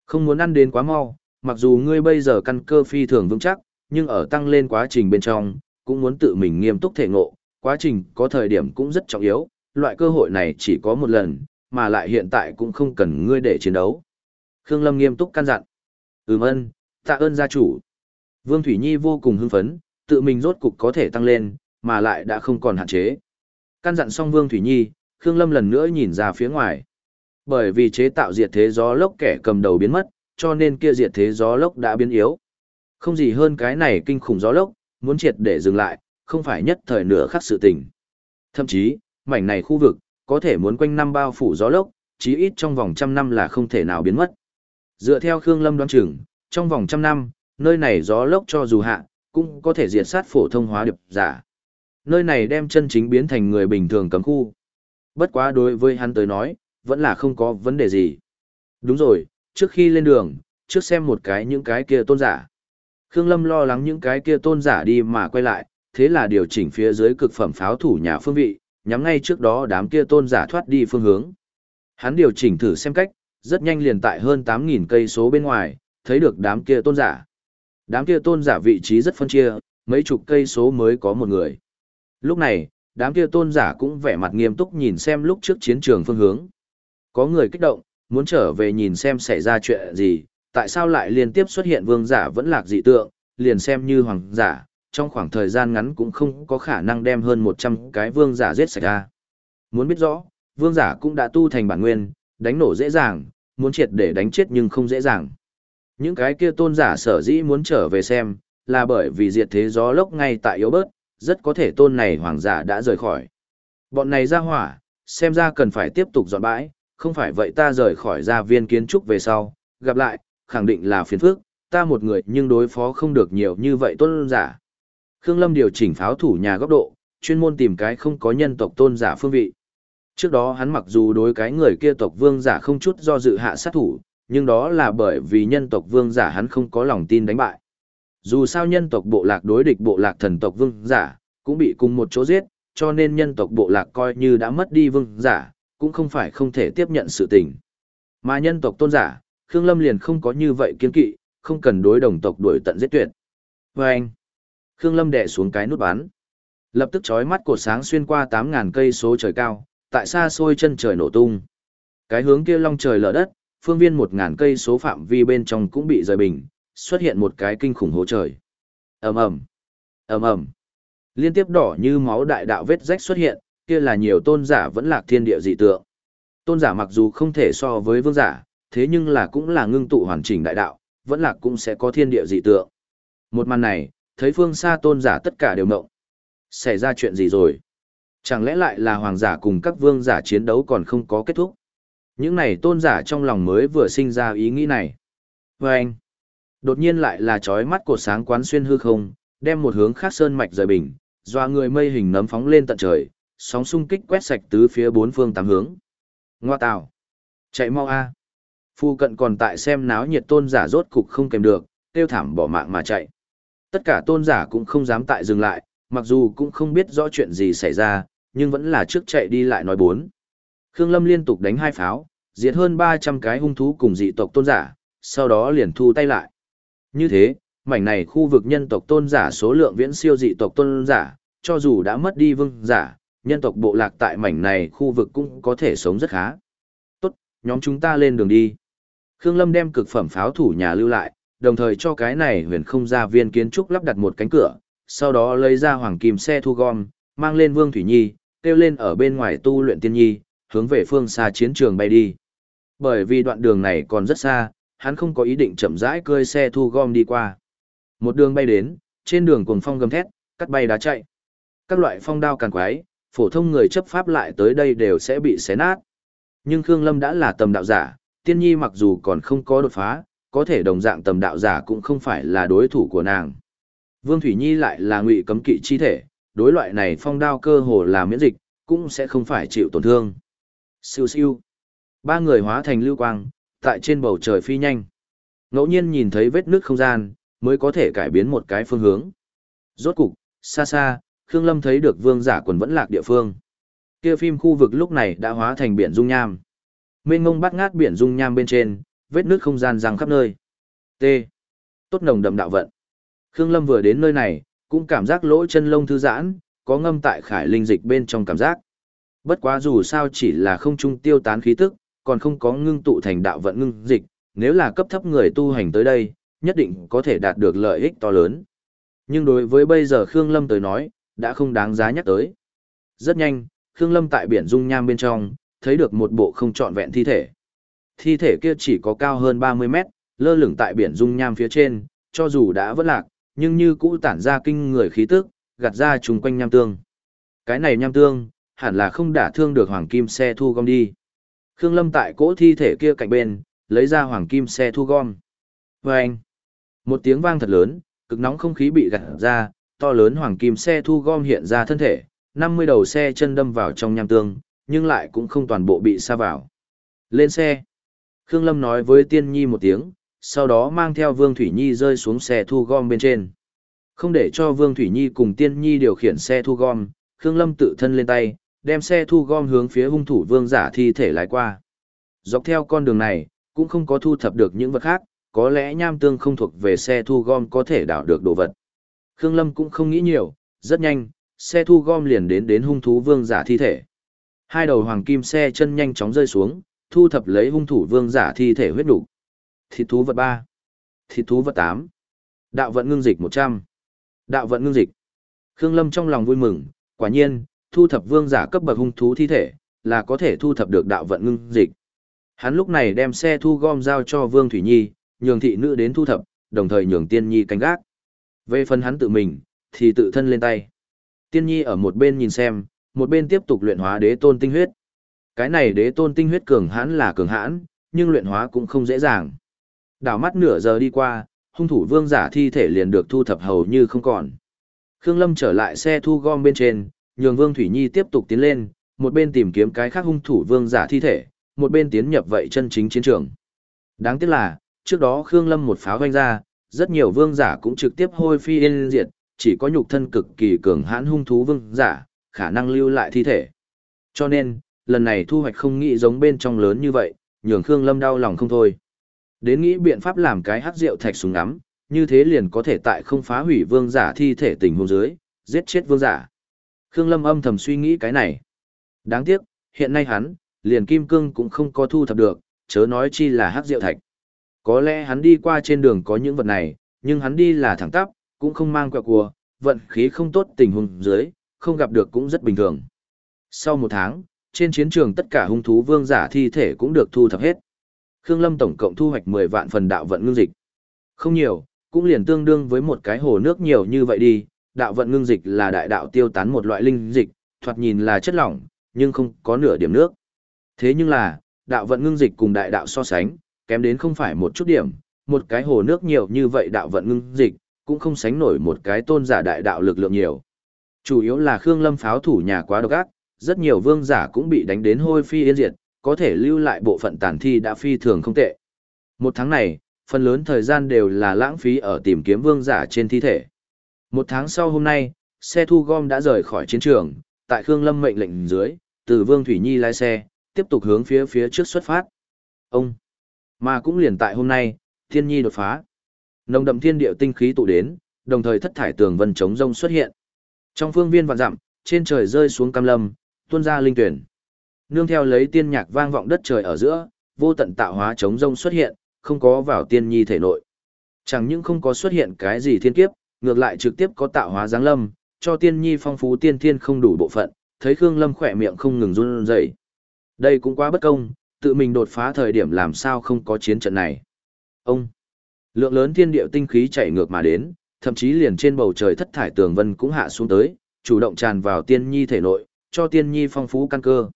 Không muốn ăn đến quá mau, mặc dù ngươi bây giờ căn cơ phi thường vững chắc, nhưng ở tăng lên quá trình bên trong, cũng muốn tự mình nghiêm túc thể ngộ, quá trình có thời điểm cũng rất trọng yếu, loại cơ hội này chỉ có một lần, mà lại hiện tại cũng không cần ngươi để chiến đấu. Khương Lâm nghiêm túc căn dặn. Ừm ơn, tạ ơn gia chủ. Vương Thủy Nhi vô cùng hưng phấn, tự mình rốt cục có thể tăng lên, mà lại đã không còn hạn chế. Căn dặn xong Vương Thủy Nhi, Khương Lâm lần nữa nhìn ra phía ngoài. Bởi vì chế tạo diệt thế gió lốc kẻ cầm đầu biến mất, cho nên kia diệt thế gió lốc đã biến yếu. Không gì hơn cái này kinh khủng gió lốc, muốn triệt để dừng lại, không phải nhất thời nửa khắc sự tình. Thậm chí, mảnh này khu vực, có thể muốn quanh năm bao phủ gió lốc, chí ít trong vòng trăm năm là không thể nào biến mất. Dựa theo Khương Lâm đoán chừng, trong vòng trăm năm, nơi này gió lốc cho dù hạ, cũng có thể diệt sát phổ thông hóa điệp giả. Nơi này đem chân chính biến thành người bình thường cấm khu. Bất quá đối với hắn tới nói, vẫn là không có vấn đề gì. Đúng rồi, trước khi lên đường, trước xem một cái những cái kia tôn giả. Khương Lâm lo lắng những cái kia tôn giả đi mà quay lại, thế là điều chỉnh phía dưới cực phẩm pháo thủ nhà phương vị, nhắm ngay trước đó đám kia tôn giả thoát đi phương hướng. Hắn điều chỉnh thử xem cách, rất nhanh liền tại hơn 8.000 cây số bên ngoài, thấy được đám kia tôn giả. Đám kia tôn giả vị trí rất phân chia, mấy chục cây số mới có một người. Lúc này, đám kia tôn giả cũng vẻ mặt nghiêm túc nhìn xem lúc trước chiến trường phương hướng. Có người kích động, muốn trở về nhìn xem xảy ra chuyện gì, tại sao lại liên tiếp xuất hiện vương giả vẫn lạc dị tượng, liền xem như hoàng giả, trong khoảng thời gian ngắn cũng không có khả năng đem hơn 100 cái vương giả giết sạch ra. Muốn biết rõ, vương giả cũng đã tu thành bản nguyên, đánh nổ dễ dàng, muốn triệt để đánh chết nhưng không dễ dàng. Những cái kia tôn giả sở dĩ muốn trở về xem, là bởi vì diệt thế gió lốc ngay tại yếu bớt, rất có thể tôn này hoàng giả đã rời khỏi. Bọn này ra hỏa, xem ra cần phải tiếp tục dọn bãi, không phải vậy ta rời khỏi gia viên kiến trúc về sau, gặp lại, khẳng định là phiền phức, ta một người nhưng đối phó không được nhiều như vậy tôn giả. Khương Lâm điều chỉnh pháo thủ nhà góc độ, chuyên môn tìm cái không có nhân tộc tôn giả phương vị. Trước đó hắn mặc dù đối cái người kia tộc vương giả không chút do dự hạ sát thủ, nhưng đó là bởi vì nhân tộc vương giả hắn không có lòng tin đánh bại. Dù sao nhân tộc bộ lạc đối địch bộ lạc thần tộc vương giả, cũng bị cùng một chỗ giết, cho nên nhân tộc bộ lạc coi như đã mất đi vương giả, cũng không phải không thể tiếp nhận sự tình. Mà nhân tộc tôn giả, Khương Lâm liền không có như vậy kiên kỵ, không cần đối đồng tộc đuổi tận giết tuyệt. Và anh, Khương Lâm đè xuống cái nút bắn. Lập tức chói mắt cột sáng xuyên qua 8000 cây số trời cao, tại xa xôi chân trời nổ tung. Cái hướng kia long trời lở đất, phương viên 1000 cây số phạm vi bên trong cũng bị rời bình, xuất hiện một cái kinh khủng hố trời. ầm ầm, ầm ầm, liên tiếp đỏ như máu đại đạo vết rách xuất hiện, kia là nhiều tôn giả vẫn lạc thiên địa dị tượng. Tôn giả mặc dù không thể so với vương giả, thế nhưng là cũng là ngưng tụ hoàn chỉnh đại đạo, vẫn lạc cũng sẽ có thiên địa dị tượng. Một màn này, thấy phương xa tôn giả tất cả đều mộng. Xảy ra chuyện gì rồi? Chẳng lẽ lại là hoàng giả cùng các vương giả chiến đấu còn không có kết thúc? Những này tôn giả trong lòng mới vừa sinh ra ý nghĩ này. Và anh, đột nhiên lại là chói mắt cột sáng quán xuyên hư không, đem một hướng khác sơn mạch rời bình, doa người mây hình nấm phóng lên tận trời, sóng xung kích quét sạch tứ phía bốn phương tám hướng. Ngoa tào, chạy mau a. Phu cận còn tại xem náo nhiệt tôn giả rốt cục không kèm được, tiêu thảm bỏ mạng mà chạy. Tất cả tôn giả cũng không dám tại dừng lại, mặc dù cũng không biết rõ chuyện gì xảy ra, nhưng vẫn là trước chạy đi lại nói bốn. Khương Lâm liên tục đánh hai pháo, diệt hơn 300 cái hung thú cùng dị tộc tôn giả, sau đó liền thu tay lại. Như thế, mảnh này khu vực nhân tộc tôn giả số lượng viễn siêu dị tộc tôn giả, cho dù đã mất đi vương giả, nhân tộc bộ lạc tại mảnh này khu vực cũng có thể sống rất khá. Tốt, nhóm chúng ta lên đường đi. Khương Lâm đem cực phẩm pháo thủ nhà lưu lại, đồng thời cho cái này huyền không gia viên kiến trúc lắp đặt một cánh cửa, sau đó lấy ra hoàng kim xe thu gom, mang lên Vương Thủy Nhi, kêu lên ở bên ngoài tu luyện tiên nhi, hướng về phương xa chiến trường bay đi. Bởi vì đoạn đường này còn rất xa, hắn không có ý định chậm rãi cơi xe thu gom đi qua. Một đường bay đến, trên đường cuồng phong gầm thét, cắt bay đá chạy. Các loại phong đao càn quái, phổ thông người chấp pháp lại tới đây đều sẽ bị xé nát. Nhưng Khương Lâm đã là tầm đạo giả, tiên nhi mặc dù còn không có đột phá, có thể đồng dạng tầm đạo giả cũng không phải là đối thủ của nàng. Vương Thủy Nhi lại là ngụy cấm kỵ chi thể, đối loại này phong đao cơ hồ là miễn dịch, cũng sẽ không phải chịu tổn thương. Siêu siêu. Ba người hóa thành lưu quang, tại trên bầu trời phi nhanh. Ngẫu nhiên nhìn thấy vết nước không gian, mới có thể cải biến một cái phương hướng. Rốt cục, xa xa, Khương Lâm thấy được vương giả quần vẫn lạc địa phương. Kia phim khu vực lúc này đã hóa thành biển dung nham. Mênh ngông bắt ngát biển dung nham bên trên, vết nước không gian răng khắp nơi. T. Tốt nồng đậm đạo vận. Khương Lâm vừa đến nơi này, cũng cảm giác lỗ chân lông thư giãn, có ngâm tại khải linh dịch bên trong cảm giác. Bất quá dù sao chỉ là không trung tiêu tán khí tức, còn không có ngưng tụ thành đạo vận ngưng dịch, nếu là cấp thấp người tu hành tới đây, nhất định có thể đạt được lợi ích to lớn. Nhưng đối với bây giờ Khương Lâm tới nói, đã không đáng giá nhắc tới. Rất nhanh, Khương Lâm tại biển dung nham bên trong, thấy được một bộ không trọn vẹn thi thể. Thi thể kia chỉ có cao hơn 30 mét, lơ lửng tại biển dung nham phía trên, cho dù đã vỡ lạc, nhưng như cũ tản ra kinh người khí tức, gạt ra trùng quanh nham tương. Cái này nham tương, hẳn là không đả thương được hoàng kim xe thu gom đi. Khương Lâm tại cỗ thi thể kia cạnh bên, lấy ra hoàng kim xe thu gom. Vâng! anh, một tiếng vang thật lớn, cực nóng không khí bị gạt ra, to lớn hoàng kim xe thu gom hiện ra thân thể, 50 đầu xe chân đâm vào trong nham tương, nhưng lại cũng không toàn bộ bị xa vào. Lên xe. Khương Lâm nói với Tiên Nhi một tiếng, sau đó mang theo Vương Thủy Nhi rơi xuống xe thu gom bên trên. Không để cho Vương Thủy Nhi cùng Tiên Nhi điều khiển xe thu gom, Khương Lâm tự thân lên tay, đem xe thu gom hướng phía hung thủ Vương giả thi thể lái qua. Dọc theo con đường này, cũng không có thu thập được những vật khác, có lẽ nham tương không thuộc về xe thu gom có thể đảo được đồ vật. Khương Lâm cũng không nghĩ nhiều, rất nhanh, xe thu gom liền đến đến hung thú Vương giả thi thể. Hai đầu hoàng kim xe chân nhanh chóng rơi xuống, thu thập lấy hung thủ Vương giả thi thể huyết đủ. Thịt thú vật 3. Thịt thú vật 8. Đạo vận ngưng dịch 100. Đạo vận ngưng dịch. Khương Lâm trong lòng vui mừng, quả nhiên, thu thập vương giả cấp bậc hung thú thi thể, là có thể thu thập được đạo vận ngưng dịch. Hắn lúc này đem xe thu gom giao cho Vương Thủy Nhi, nhường thị nữ đến thu thập, đồng thời nhường Tiên Nhi canh gác. Về phần hắn tự mình, thì tự thân lên tay. Tiên Nhi ở một bên nhìn xem, một bên tiếp tục luyện hóa đế tôn tinh huyết. Cái này đế tôn tinh huyết cường hãn là cường hãn, nhưng luyện hóa cũng không dễ dàng. Đảo mắt nửa giờ đi qua, hung thủ vương giả thi thể liền được thu thập hầu như không còn. Khương Lâm trở lại xe thu gom bên trên, nhường Vương Thủy Nhi tiếp tục tiến lên, một bên tìm kiếm cái khác hung thủ vương giả thi thể, một bên tiến nhập vậy chân chính chiến trường. Đáng tiếc là, trước đó Khương Lâm một pháo vanh ra, rất nhiều vương giả cũng trực tiếp hôi phi yên diệt, chỉ có nhục thân cực kỳ cường hãn hung thú vương giả, khả năng lưu lại thi thể. Cho nên, lần này thu hoạch không nghĩ giống bên trong lớn như vậy, nhường Khương Lâm đau lòng không thôi. Đến nghĩ biện pháp làm cái hắc rượu thạch súng ngắm, như thế liền có thể tại không phá hủy vương giả thi thể tình huống dưới, giết chết vương giả. Khương Lâm âm thầm suy nghĩ cái này. Đáng tiếc, hiện nay hắn, liền kim cương cũng không có thu thập được, chớ nói chi là hắc rượu thạch. Có lẽ hắn đi qua trên đường có những vật này, nhưng hắn đi là thẳng tắp, cũng không mang quẹo cua, vận khí không tốt tình huống dưới, không gặp được cũng rất bình thường. Sau một tháng, trên chiến trường tất cả hung thú vương giả thi thể cũng được thu thập hết. Khương Lâm tổng cộng thu hoạch 10 vạn phần đạo vận ngưng dịch. Không nhiều, cũng liền tương đương với một cái hồ nước nhiều như vậy đi, đạo vận ngưng dịch là đại đạo tiêu tán một loại linh dịch, thoạt nhìn là chất lỏng, nhưng không có nửa điểm nước. Thế nhưng là, đạo vận ngưng dịch cùng đại đạo so sánh, kém đến không phải một chút điểm, một cái hồ nước nhiều như vậy đạo vận ngưng dịch, cũng không sánh nổi một cái tôn giả đại đạo lực lượng nhiều. Chủ yếu là Khương Lâm pháo thủ nhà quá độc ác, rất nhiều vương giả cũng bị đánh đến hôi phi yên diệt, có thể lưu lại bộ phận tàn thi đã phi thường không tệ. Một tháng này, phần lớn thời gian đều là lãng phí ở tìm kiếm vương giả trên thi thể. Một tháng sau hôm nay, xe thu gom đã rời khỏi chiến trường, tại Khương Lâm mệnh lệnh dưới, từ Vương Thủy Nhi lái xe, tiếp tục hướng phía phía trước xuất phát. Ông, mà cũng liền tại hôm nay, Thiên Nhi đột phá. Nồng đậm thiên điệu tinh khí tụ đến, đồng thời thất thải tường vân chống rông xuất hiện. Trong phương viên vạn dặm, trên trời rơi xuống cam lâm, tuôn ra linh tuyển. Nương theo lấy tiên nhạc vang vọng đất trời ở giữa, vô tận tạo hóa chống rông xuất hiện, không có vào tiên nhi thể nội. Chẳng những không có xuất hiện cái gì thiên kiếp, ngược lại trực tiếp có tạo hóa giáng lâm, cho tiên nhi phong phú tiên thiên không đủ bộ phận, thấy Khương Lâm khỏe miệng không ngừng run rẩy. Đây cũng quá bất công, tự mình đột phá thời điểm làm sao không có chiến trận này. Ông, lượng lớn thiên địa tinh khí chạy ngược mà đến, thậm chí liền trên bầu trời thất thải tường vân cũng hạ xuống tới, chủ động tràn vào tiên nhi thể nội, cho tiên nhi phong phú căn cơ.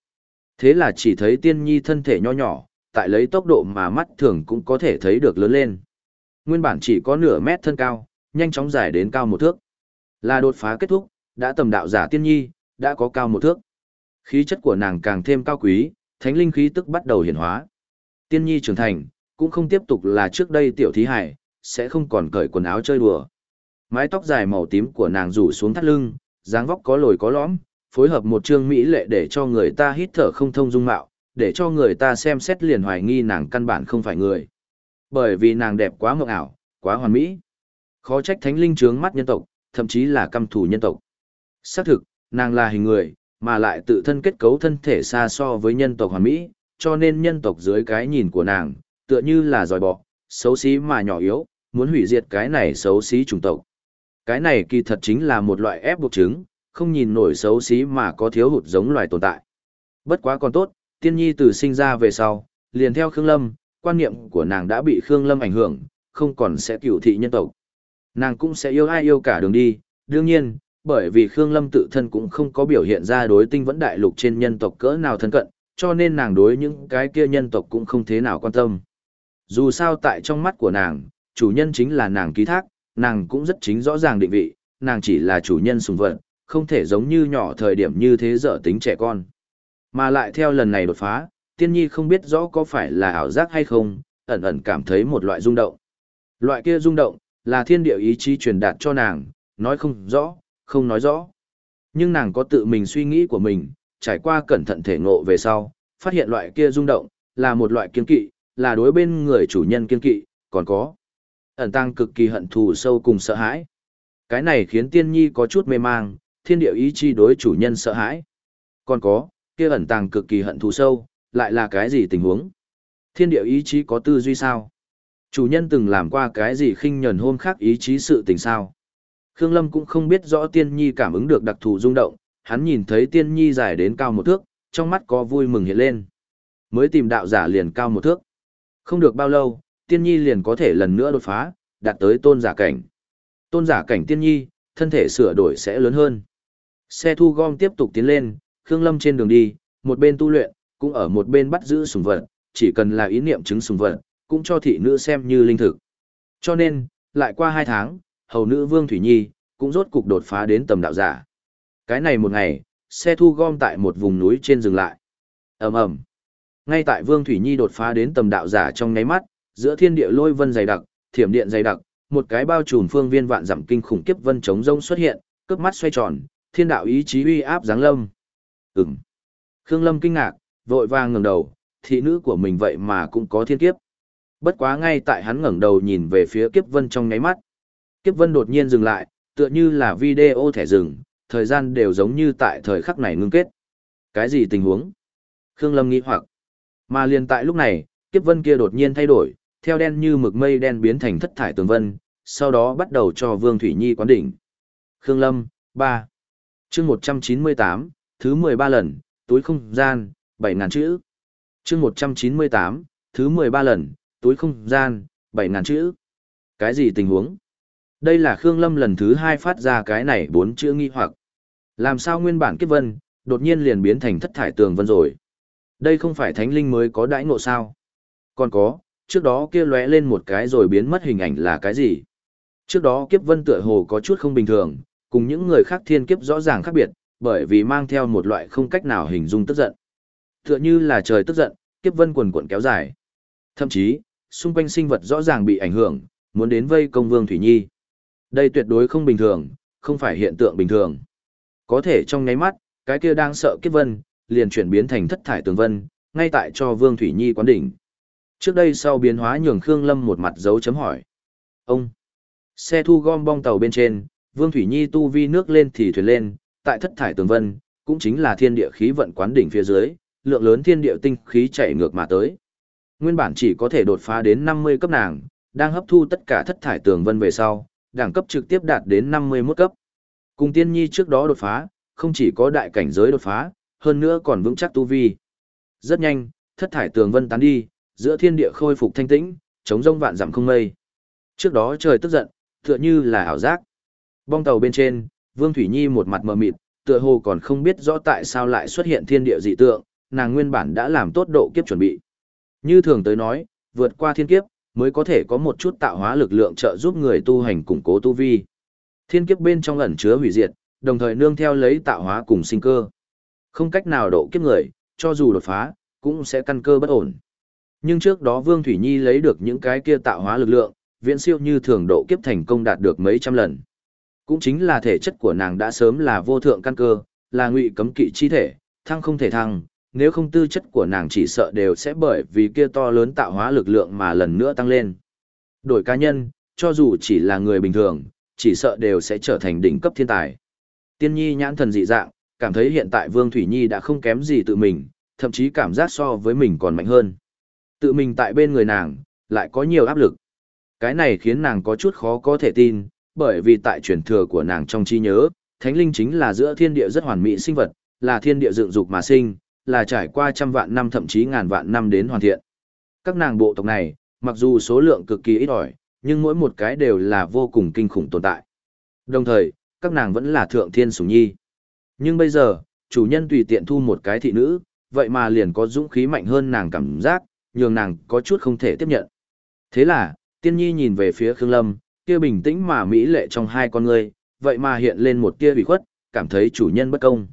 Thế là chỉ thấy tiên nhi thân thể nho nhỏ, tại lấy tốc độ mà mắt thường cũng có thể thấy được lớn lên. Nguyên bản chỉ có nửa mét thân cao, nhanh chóng dài đến cao một thước. Là đột phá kết thúc, đã tầm đạo giả tiên nhi, đã có cao một thước. Khí chất của nàng càng thêm cao quý, thánh linh khí tức bắt đầu hiển hóa. Tiên nhi trưởng thành, cũng không tiếp tục là trước đây tiểu thí hải, sẽ không còn cởi quần áo chơi đùa. Mái tóc dài màu tím của nàng rủ xuống thắt lưng, dáng vóc có lồi có lõm, phối hợp một trương mỹ lệ để cho người ta hít thở không thông dung mạo, để cho người ta xem xét liền hoài nghi nàng căn bản không phải người. Bởi vì nàng đẹp quá mộng ảo, quá hoàn mỹ. Khó trách thánh linh trướng mắt nhân tộc, thậm chí là căm thù nhân tộc. Xác thực, nàng là hình người, mà lại tự thân kết cấu thân thể xa so với nhân tộc hoàn mỹ, cho nên nhân tộc dưới cái nhìn của nàng, tựa như là dòi bọ, xấu xí mà nhỏ yếu, muốn hủy diệt cái này xấu xí chủng tộc. Cái này kỳ thật chính là một loại ép buộc chứng, không nhìn nổi xấu xí mà có thiếu hụt giống loài tồn tại. Bất quá còn tốt, tiên nhi từ sinh ra về sau, liền theo Khương Lâm, quan niệm của nàng đã bị Khương Lâm ảnh hưởng, không còn sẽ cựu thị nhân tộc. Nàng cũng sẽ yêu ai yêu cả đường đi, đương nhiên, bởi vì Khương Lâm tự thân cũng không có biểu hiện ra đối tinh vẫn đại lục trên nhân tộc cỡ nào thân cận, cho nên nàng đối những cái kia nhân tộc cũng không thế nào quan tâm. Dù sao tại trong mắt của nàng, chủ nhân chính là nàng ký thác, nàng cũng rất chính rõ ràng định vị, nàng chỉ là chủ nhân sùng vật, không thể giống như nhỏ thời điểm như thế dở tính trẻ con. Mà lại theo lần này đột phá, tiên nhi không biết rõ có phải là ảo giác hay không, ẩn ẩn cảm thấy một loại rung động. Loại kia rung động, là thiên địa ý chí truyền đạt cho nàng, nói không rõ, không nói rõ. Nhưng nàng có tự mình suy nghĩ của mình, trải qua cẩn thận thể ngộ về sau, phát hiện loại kia rung động, là một loại kiên kỵ, là đối bên người chủ nhân kiên kỵ, còn có ẩn tăng cực kỳ hận thù sâu cùng sợ hãi. Cái này khiến tiên nhi có chút mê mang, thiên địa ý chi đối chủ nhân sợ hãi. Còn có, kia ẩn tàng cực kỳ hận thù sâu, lại là cái gì tình huống? Thiên địa ý chí có tư duy sao? Chủ nhân từng làm qua cái gì khinh nhẫn hôm khác ý chí sự tình sao? Khương Lâm cũng không biết rõ tiên nhi cảm ứng được đặc thù rung động, hắn nhìn thấy tiên nhi dài đến cao một thước, trong mắt có vui mừng hiện lên. Mới tìm đạo giả liền cao một thước. Không được bao lâu, tiên nhi liền có thể lần nữa đột phá, đạt tới tôn giả cảnh. Tôn giả cảnh tiên nhi, thân thể sửa đổi sẽ lớn hơn. Xe thu gom tiếp tục tiến lên, Khương Lâm trên đường đi, một bên tu luyện, cũng ở một bên bắt giữ sùng vật, chỉ cần là ý niệm chứng sùng vật, cũng cho thị nữ xem như linh thực. Cho nên, lại qua hai tháng, hầu nữ Vương Thủy Nhi, cũng rốt cục đột phá đến tầm đạo giả. Cái này một ngày, xe thu gom tại một vùng núi trên dừng lại. ầm ầm Ngay tại Vương Thủy Nhi đột phá đến tầm đạo giả trong nháy mắt, giữa thiên địa lôi vân dày đặc, thiểm điện dày đặc, một cái bao trùm phương viên vạn dặm kinh khủng kiếp vân chống rông xuất hiện, cướp mắt xoay tròn, thiên đạo ý chí uy áp giáng lâm. Ừm. Khương Lâm kinh ngạc, vội vàng ngẩng đầu, thị nữ của mình vậy mà cũng có thiên kiếp. Bất quá ngay tại hắn ngẩng đầu nhìn về phía kiếp vân trong nháy mắt. Kiếp vân đột nhiên dừng lại, tựa như là video thẻ dừng, thời gian đều giống như tại thời khắc này ngưng kết. Cái gì tình huống? Khương Lâm nghĩ hoặc. Mà liền tại lúc này, kiếp vân kia đột nhiên thay đổi, theo đen như mực mây đen biến thành thất thải tường vân, sau đó bắt đầu cho Vương Thủy Nhi quán đỉnh. Khương Lâm, 3 chương 198, thứ 13 lần, túi không gian, 7.000 chữ. chương 198, thứ 13 lần, túi không gian, 7.000 chữ. Cái gì tình huống? Đây là Khương Lâm lần thứ hai phát ra cái này bốn chữ nghi hoặc. Làm sao nguyên bản kiếp vân, đột nhiên liền biến thành thất thải tường vân rồi? Đây không phải thánh linh mới có đãi ngộ sao? Còn có, trước đó kia lóe lên một cái rồi biến mất hình ảnh là cái gì? Trước đó kiếp vân tựa hồ có chút không bình thường, cùng những người khác thiên kiếp rõ ràng khác biệt, bởi vì mang theo một loại không cách nào hình dung tức giận. Tựa như là trời tức giận, kiếp vân quần cuộn kéo dài. Thậm chí, xung quanh sinh vật rõ ràng bị ảnh hưởng, muốn đến vây công Vương Thủy Nhi. Đây tuyệt đối không bình thường, không phải hiện tượng bình thường. Có thể trong nháy mắt, cái kia đang sợ kiếp vân, liền chuyển biến thành thất thải tường vân, ngay tại cho Vương Thủy Nhi quán đỉnh. Trước đây sau biến hóa nhường Khương Lâm một mặt dấu chấm hỏi. Ông! Xe thu gom bong tàu bên trên, Vương Thủy Nhi tu vi nước lên thì thuyền lên, tại thất thải tường vân, cũng chính là thiên địa khí vận quán đỉnh phía dưới, lượng lớn thiên địa tinh khí chảy ngược mà tới. Nguyên bản chỉ có thể đột phá đến 50 cấp nàng, đang hấp thu tất cả thất thải tường vân về sau, đẳng cấp trực tiếp đạt đến 51 cấp. Cùng tiên nhi trước đó đột phá, không chỉ có đại cảnh giới đột phá, hơn nữa còn vững chắc tu vi. Rất nhanh, thất thải tường vân tán đi, giữa thiên địa khôi phục thanh tĩnh, chống rông vạn dặm không mây. Trước đó trời tức giận, tựa như là ảo giác. Bong tàu bên trên, Vương Thủy Nhi một mặt mờ mịt, tựa hồ còn không biết rõ tại sao lại xuất hiện thiên địa dị tượng, nàng nguyên bản đã làm tốt độ kiếp chuẩn bị. Như thường tới nói, vượt qua thiên kiếp, mới có thể có một chút tạo hóa lực lượng trợ giúp người tu hành củng cố tu vi. Thiên kiếp bên trong ẩn chứa hủy diệt, đồng thời nương theo lấy tạo hóa cùng sinh cơ. Không cách nào độ kiếp người, cho dù đột phá, cũng sẽ căn cơ bất ổn. Nhưng trước đó Vương Thủy Nhi lấy được những cái kia tạo hóa lực lượng, viễn siêu như thường độ kiếp thành công đạt được mấy trăm lần. Cũng chính là thể chất của nàng đã sớm là vô thượng căn cơ, là ngụy cấm kỵ chi thể, thăng không thể thăng, nếu không tư chất của nàng chỉ sợ đều sẽ bởi vì kia to lớn tạo hóa lực lượng mà lần nữa tăng lên. Đổi cá nhân, cho dù chỉ là người bình thường, chỉ sợ đều sẽ trở thành đỉnh cấp thiên tài. Tiên nhi nhãn thần dị dạng, cảm thấy hiện tại Vương Thủy Nhi đã không kém gì tự mình, thậm chí cảm giác so với mình còn mạnh hơn. Tự mình tại bên người nàng, lại có nhiều áp lực. Cái này khiến nàng có chút khó có thể tin, bởi vì tại truyền thừa của nàng trong trí nhớ, thánh linh chính là giữa thiên địa rất hoàn mỹ sinh vật, là thiên địa dựng dục mà sinh, là trải qua trăm vạn năm thậm chí ngàn vạn năm đến hoàn thiện. Các nàng bộ tộc này, mặc dù số lượng cực kỳ ít ỏi, nhưng mỗi một cái đều là vô cùng kinh khủng tồn tại. Đồng thời, các nàng vẫn là thượng thiên sủng nhi. Nhưng bây giờ, chủ nhân tùy tiện thu một cái thị nữ, vậy mà liền có dũng khí mạnh hơn nàng cảm giác, nhường nàng có chút không thể tiếp nhận. Thế là, tiên nhi nhìn về phía Khương Lâm, kia bình tĩnh mà mỹ lệ trong hai con người, vậy mà hiện lên một tia bị khuất, cảm thấy chủ nhân bất công.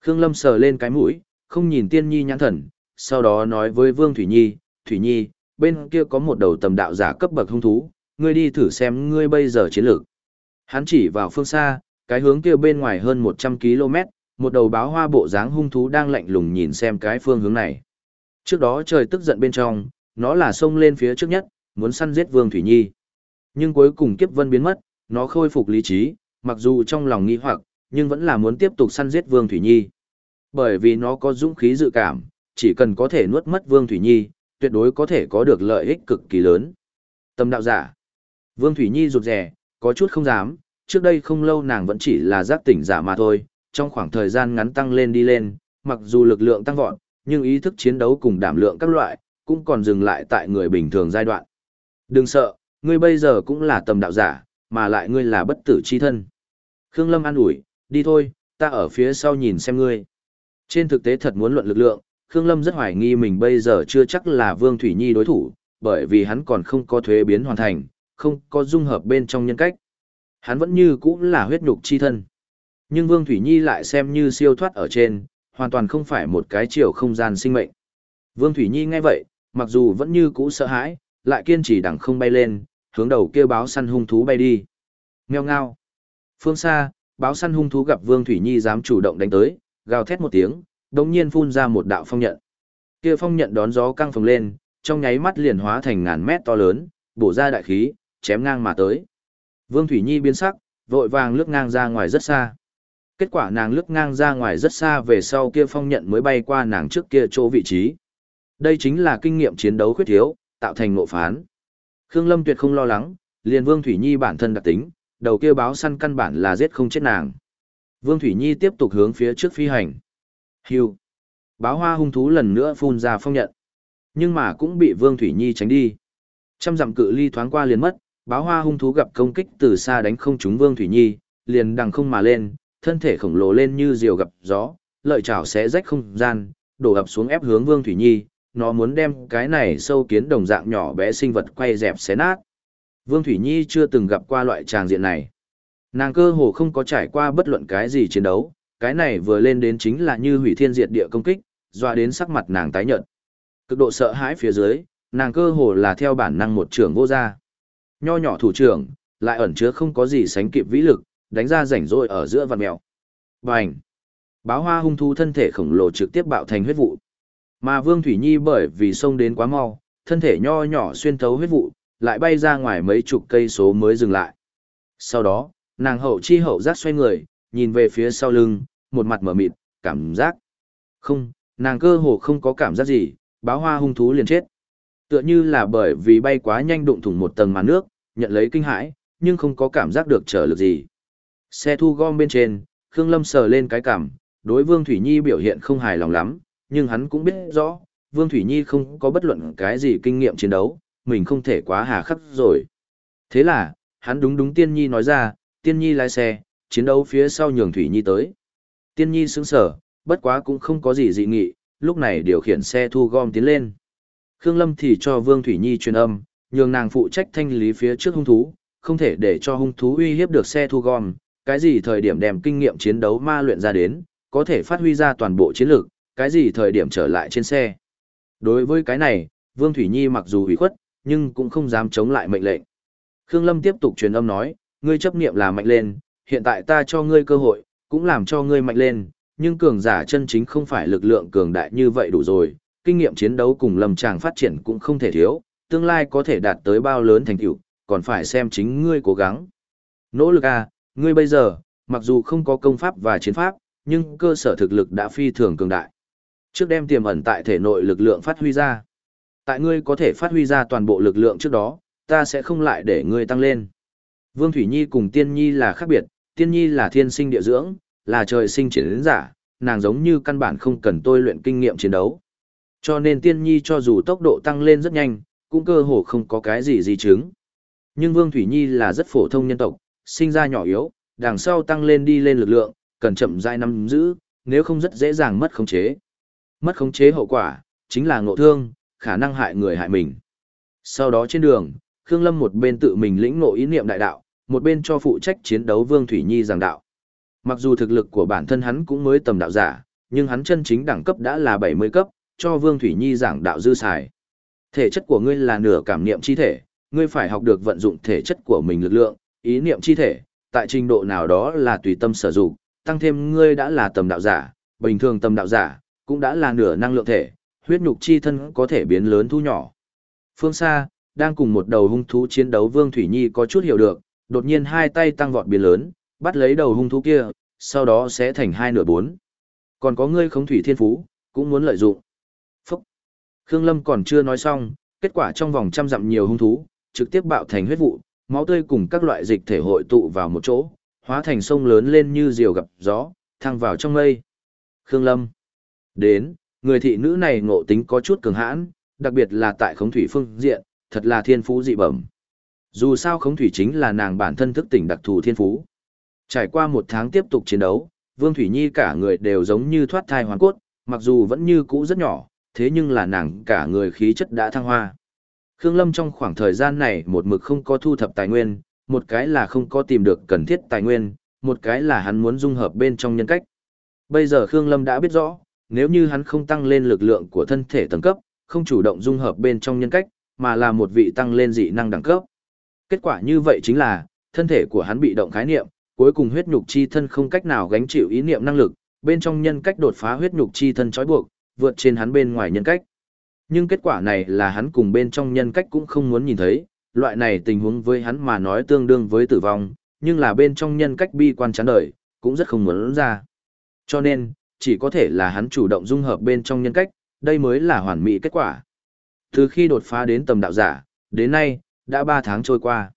Khương Lâm sờ lên cái mũi, không nhìn tiên nhi nhãn thần, sau đó nói với Vương Thủy Nhi, Thủy Nhi, bên kia có một đầu tầm đạo giả cấp bậc hung thú, ngươi đi thử xem ngươi bây giờ chiến lược. Hắn chỉ vào phương xa, cái hướng kia bên ngoài hơn 100 km, một đầu báo hoa bộ dáng hung thú đang lạnh lùng nhìn xem cái phương hướng này. Trước đó trời tức giận bên trong, nó là xông lên phía trước nhất, muốn săn giết Vương Thủy Nhi. Nhưng cuối cùng kiếp vân biến mất, nó khôi phục lý trí, mặc dù trong lòng nghi hoặc, nhưng vẫn là muốn tiếp tục săn giết Vương Thủy Nhi. Bởi vì nó có dũng khí dự cảm, chỉ cần có thể nuốt mất Vương Thủy Nhi, tuyệt đối có thể có được lợi ích cực kỳ lớn. Tâm đạo giả. Vương Thủy Nhi rụt rè, có chút không dám, trước đây không lâu nàng vẫn chỉ là giác tỉnh giả mà thôi, trong khoảng thời gian ngắn tăng lên đi lên, mặc dù lực lượng tăng vọt, nhưng ý thức chiến đấu cùng đảm lượng các loại, cũng còn dừng lại tại người bình thường giai đoạn. Đừng sợ, ngươi bây giờ cũng là tầm đạo giả, mà lại ngươi là bất tử chi thân. Khương Lâm an ủi, đi thôi, ta ở phía sau nhìn xem ngươi. Trên thực tế thật muốn luận lực lượng, Khương Lâm rất hoài nghi mình bây giờ chưa chắc là Vương Thủy Nhi đối thủ, bởi vì hắn còn không có thuế biến hoàn thành, không có dung hợp bên trong nhân cách. Hắn vẫn như cũ là huyết nhục chi thân. Nhưng Vương Thủy Nhi lại xem như siêu thoát ở trên, hoàn toàn không phải một cái chiều không gian sinh mệnh. Vương Thủy Nhi nghe vậy, mặc dù vẫn như cũ sợ hãi, lại kiên trì đằng không bay lên, hướng đầu kia báo săn hung thú bay đi. Mèo ngao. Phương xa, báo săn hung thú gặp Vương Thủy Nhi dám chủ động đánh tới, gào thét một tiếng, đống nhiên phun ra một đạo phong nhận. Kia phong nhận đón gió căng phồng lên, trong nháy mắt liền hóa thành ngàn mét to lớn, bổ ra đại khí, chém ngang mà tới. Vương Thủy Nhi biến sắc, vội vàng lướt ngang ra ngoài rất xa. Kết quả nàng lướt ngang ra ngoài rất xa về sau kia phong nhận mới bay qua nàng trước kia chỗ vị trí. Đây chính là kinh nghiệm chiến đấu khuyết thiếu, tạo thành ngộ phán. Khương Lâm tuyệt không lo lắng, liền Vương Thủy Nhi bản thân đặc tính, đầu kia báo săn căn bản là giết không chết nàng. Vương Thủy Nhi tiếp tục hướng phía trước phi hành. Hưu. Báo hoa hung thú lần nữa phun ra phong nhận. Nhưng mà cũng bị Vương Thủy Nhi tránh đi. Trăm dặm cự ly thoáng qua liền mất, báo hoa hung thú gặp công kích từ xa đánh không trúng Vương Thủy Nhi, liền đằng không mà lên, thân thể khổng lồ lên như diều gặp gió, lợi chảo xé rách không gian, đổ ập xuống ép hướng Vương Thủy Nhi, nó muốn đem cái này sâu kiến đồng dạng nhỏ bé sinh vật quay dẹp xé nát. Vương Thủy Nhi chưa từng gặp qua loại tràng diện này. Nàng cơ hồ không có trải qua bất luận cái gì chiến đấu, cái này vừa lên đến chính là như hủy thiên diệt địa công kích, dọa đến sắc mặt nàng tái nhợt. Cực độ sợ hãi phía dưới, nàng cơ hồ là theo bản năng một trưởng vô gia. Nho nhỏ thủ trưởng, lại ẩn chứa không có gì sánh kịp vĩ lực, đánh ra rảnh rỗi ở giữa vạt mèo. Bành! Báo hoa hung thú thân thể khổng lồ trực tiếp bạo thành huyết vụ. Mà Vương Thủy Nhi bởi vì sông đến quá mau, thân thể nho nhỏ xuyên thấu huyết vụ, lại bay ra ngoài mấy chục cây số mới dừng lại. Sau đó, nàng hậu chi hậu giác xoay người, nhìn về phía sau lưng, một mặt mở mịt, cảm giác. Không, nàng cơ hồ không có cảm giác gì, báo hoa hung thú liền chết. Tựa như là bởi vì bay quá nhanh đụng thủng một tầng màn nước, nhận lấy kinh hãi, nhưng không có cảm giác được trở lực gì. Xe thu gom bên trên, Khương Lâm sờ lên cái cảm, đối Vương Thủy Nhi biểu hiện không hài lòng lắm, nhưng hắn cũng biết rõ, Vương Thủy Nhi không có bất luận cái gì kinh nghiệm chiến đấu, mình không thể quá hà khắc rồi. Thế là, hắn đúng đúng Tiên Nhi nói ra, Tiên Nhi lái xe, chiến đấu phía sau nhường Thủy Nhi tới. Tiên Nhi sững sở, bất quá cũng không có gì dị nghị, lúc này điều khiển xe thu gom tiến lên. Khương Lâm thì cho Vương Thủy Nhi truyền âm, nhường nàng phụ trách thanh lý phía trước hung thú, không thể để cho hung thú uy hiếp được xe thu gom, cái gì thời điểm đem kinh nghiệm chiến đấu ma luyện ra đến, có thể phát huy ra toàn bộ chiến lược, cái gì thời điểm trở lại trên xe. Đối với cái này, Vương Thủy Nhi mặc dù ủy khuất, nhưng cũng không dám chống lại mệnh lệnh. Khương Lâm tiếp tục truyền âm nói, ngươi chấp niệm là mạnh lên, hiện tại ta cho ngươi cơ hội, cũng làm cho ngươi mạnh lên, nhưng cường giả chân chính không phải lực lượng cường đại như vậy đủ rồi, kinh nghiệm chiến đấu cùng lâm tràng phát triển cũng không thể thiếu, tương lai có thể đạt tới bao lớn thành tựu, còn phải xem chính ngươi cố gắng. Nỗ lực à, ngươi bây giờ, mặc dù không có công pháp và chiến pháp, nhưng cơ sở thực lực đã phi thường cường đại. Trước đem tiềm ẩn tại thể nội lực lượng phát huy ra. Tại ngươi có thể phát huy ra toàn bộ lực lượng trước đó, ta sẽ không lại để ngươi tăng lên. Vương Thủy Nhi cùng Tiên Nhi là khác biệt, Tiên Nhi là thiên sinh địa dưỡng, là trời sinh chiến giả, nàng giống như căn bản không cần tôi luyện kinh nghiệm chiến đấu. Cho nên Tiên Nhi cho dù tốc độ tăng lên rất nhanh, cũng cơ hồ không có cái gì di chứng. Nhưng Vương Thủy Nhi là rất phổ thông nhân tộc, sinh ra nhỏ yếu, đằng sau tăng lên đi lên lực lượng, cần chậm rãi nắm giữ, nếu không rất dễ dàng mất khống chế. Mất khống chế hậu quả, chính là ngộ thương, khả năng hại người hại mình. Sau đó trên đường, Khương Lâm một bên tự mình lĩnh ngộ ý niệm đại đạo, một bên cho phụ trách chiến đấu Vương Thủy Nhi giảng đạo. Mặc dù thực lực của bản thân hắn cũng mới tầm đạo giả, nhưng hắn chân chính đẳng cấp đã là 70 cấp, cho Vương Thủy Nhi giảng đạo dư xài. Thể chất của ngươi là nửa cảm niệm chi thể, ngươi phải học được vận dụng thể chất của mình lực lượng, ý niệm chi thể, tại trình độ nào đó là tùy tâm sở dụng, tăng thêm ngươi đã là tầm đạo giả, bình thường tầm đạo giả, cũng đã là nửa năng lượng thể, huyết nhục chi thân có thể biến lớn thu nhỏ. Phương xa, đang cùng một đầu hung thú chiến đấu Vương Thủy Nhi có chút hiểu được, đột nhiên hai tay tăng vọt biến lớn, bắt lấy đầu hung thú kia, sau đó sẽ thành hai nửa bốn. Còn có ngươi Khống thủy thiên phú, cũng muốn lợi dụng. Phúc! Khương Lâm còn chưa nói xong, kết quả trong vòng trăm dặm nhiều hung thú, trực tiếp bạo thành huyết vụ, máu tươi cùng các loại dịch thể hội tụ vào một chỗ, hóa thành sông lớn lên như diều gặp gió, thăng vào trong mây. Khương Lâm. Đến, người thị nữ này ngộ tính có chút cường hãn, đặc biệt là tại khống thủy phương diện, thật là thiên phú dị bẩm. Dù sao khống thủy chính là nàng bản thân thức tỉnh đặc thù thiên phú. Trải qua một tháng tiếp tục chiến đấu, Vương Thủy Nhi cả người đều giống như thoát thai hoàn cốt, mặc dù vẫn như cũ rất nhỏ, thế nhưng là nàng cả người khí chất đã thăng hoa. Khương Lâm trong khoảng thời gian này một mực không có thu thập tài nguyên, một cái là không có tìm được cần thiết tài nguyên, một cái là hắn muốn dung hợp bên trong nhân cách. Bây giờ Khương Lâm đã biết rõ, nếu như hắn không tăng lên lực lượng của thân thể tầng cấp, không chủ động dung hợp bên trong nhân cách, mà là một vị tăng lên dị năng đẳng cấp. Kết quả như vậy chính là, thân thể của hắn bị động khái niệm, cuối cùng huyết nhục chi thân không cách nào gánh chịu ý niệm năng lực, bên trong nhân cách đột phá huyết nhục chi thân trói buộc, vượt trên hắn bên ngoài nhân cách. Nhưng kết quả này là hắn cùng bên trong nhân cách cũng không muốn nhìn thấy, loại này tình huống với hắn mà nói tương đương với tử vong, nhưng là bên trong nhân cách bi quan chán đời, cũng rất không muốn ra. Cho nên, chỉ có thể là hắn chủ động dung hợp bên trong nhân cách, đây mới là hoàn mỹ kết quả. Từ khi đột phá đến tầm đạo giả, đến nay, đã 3 tháng trôi qua.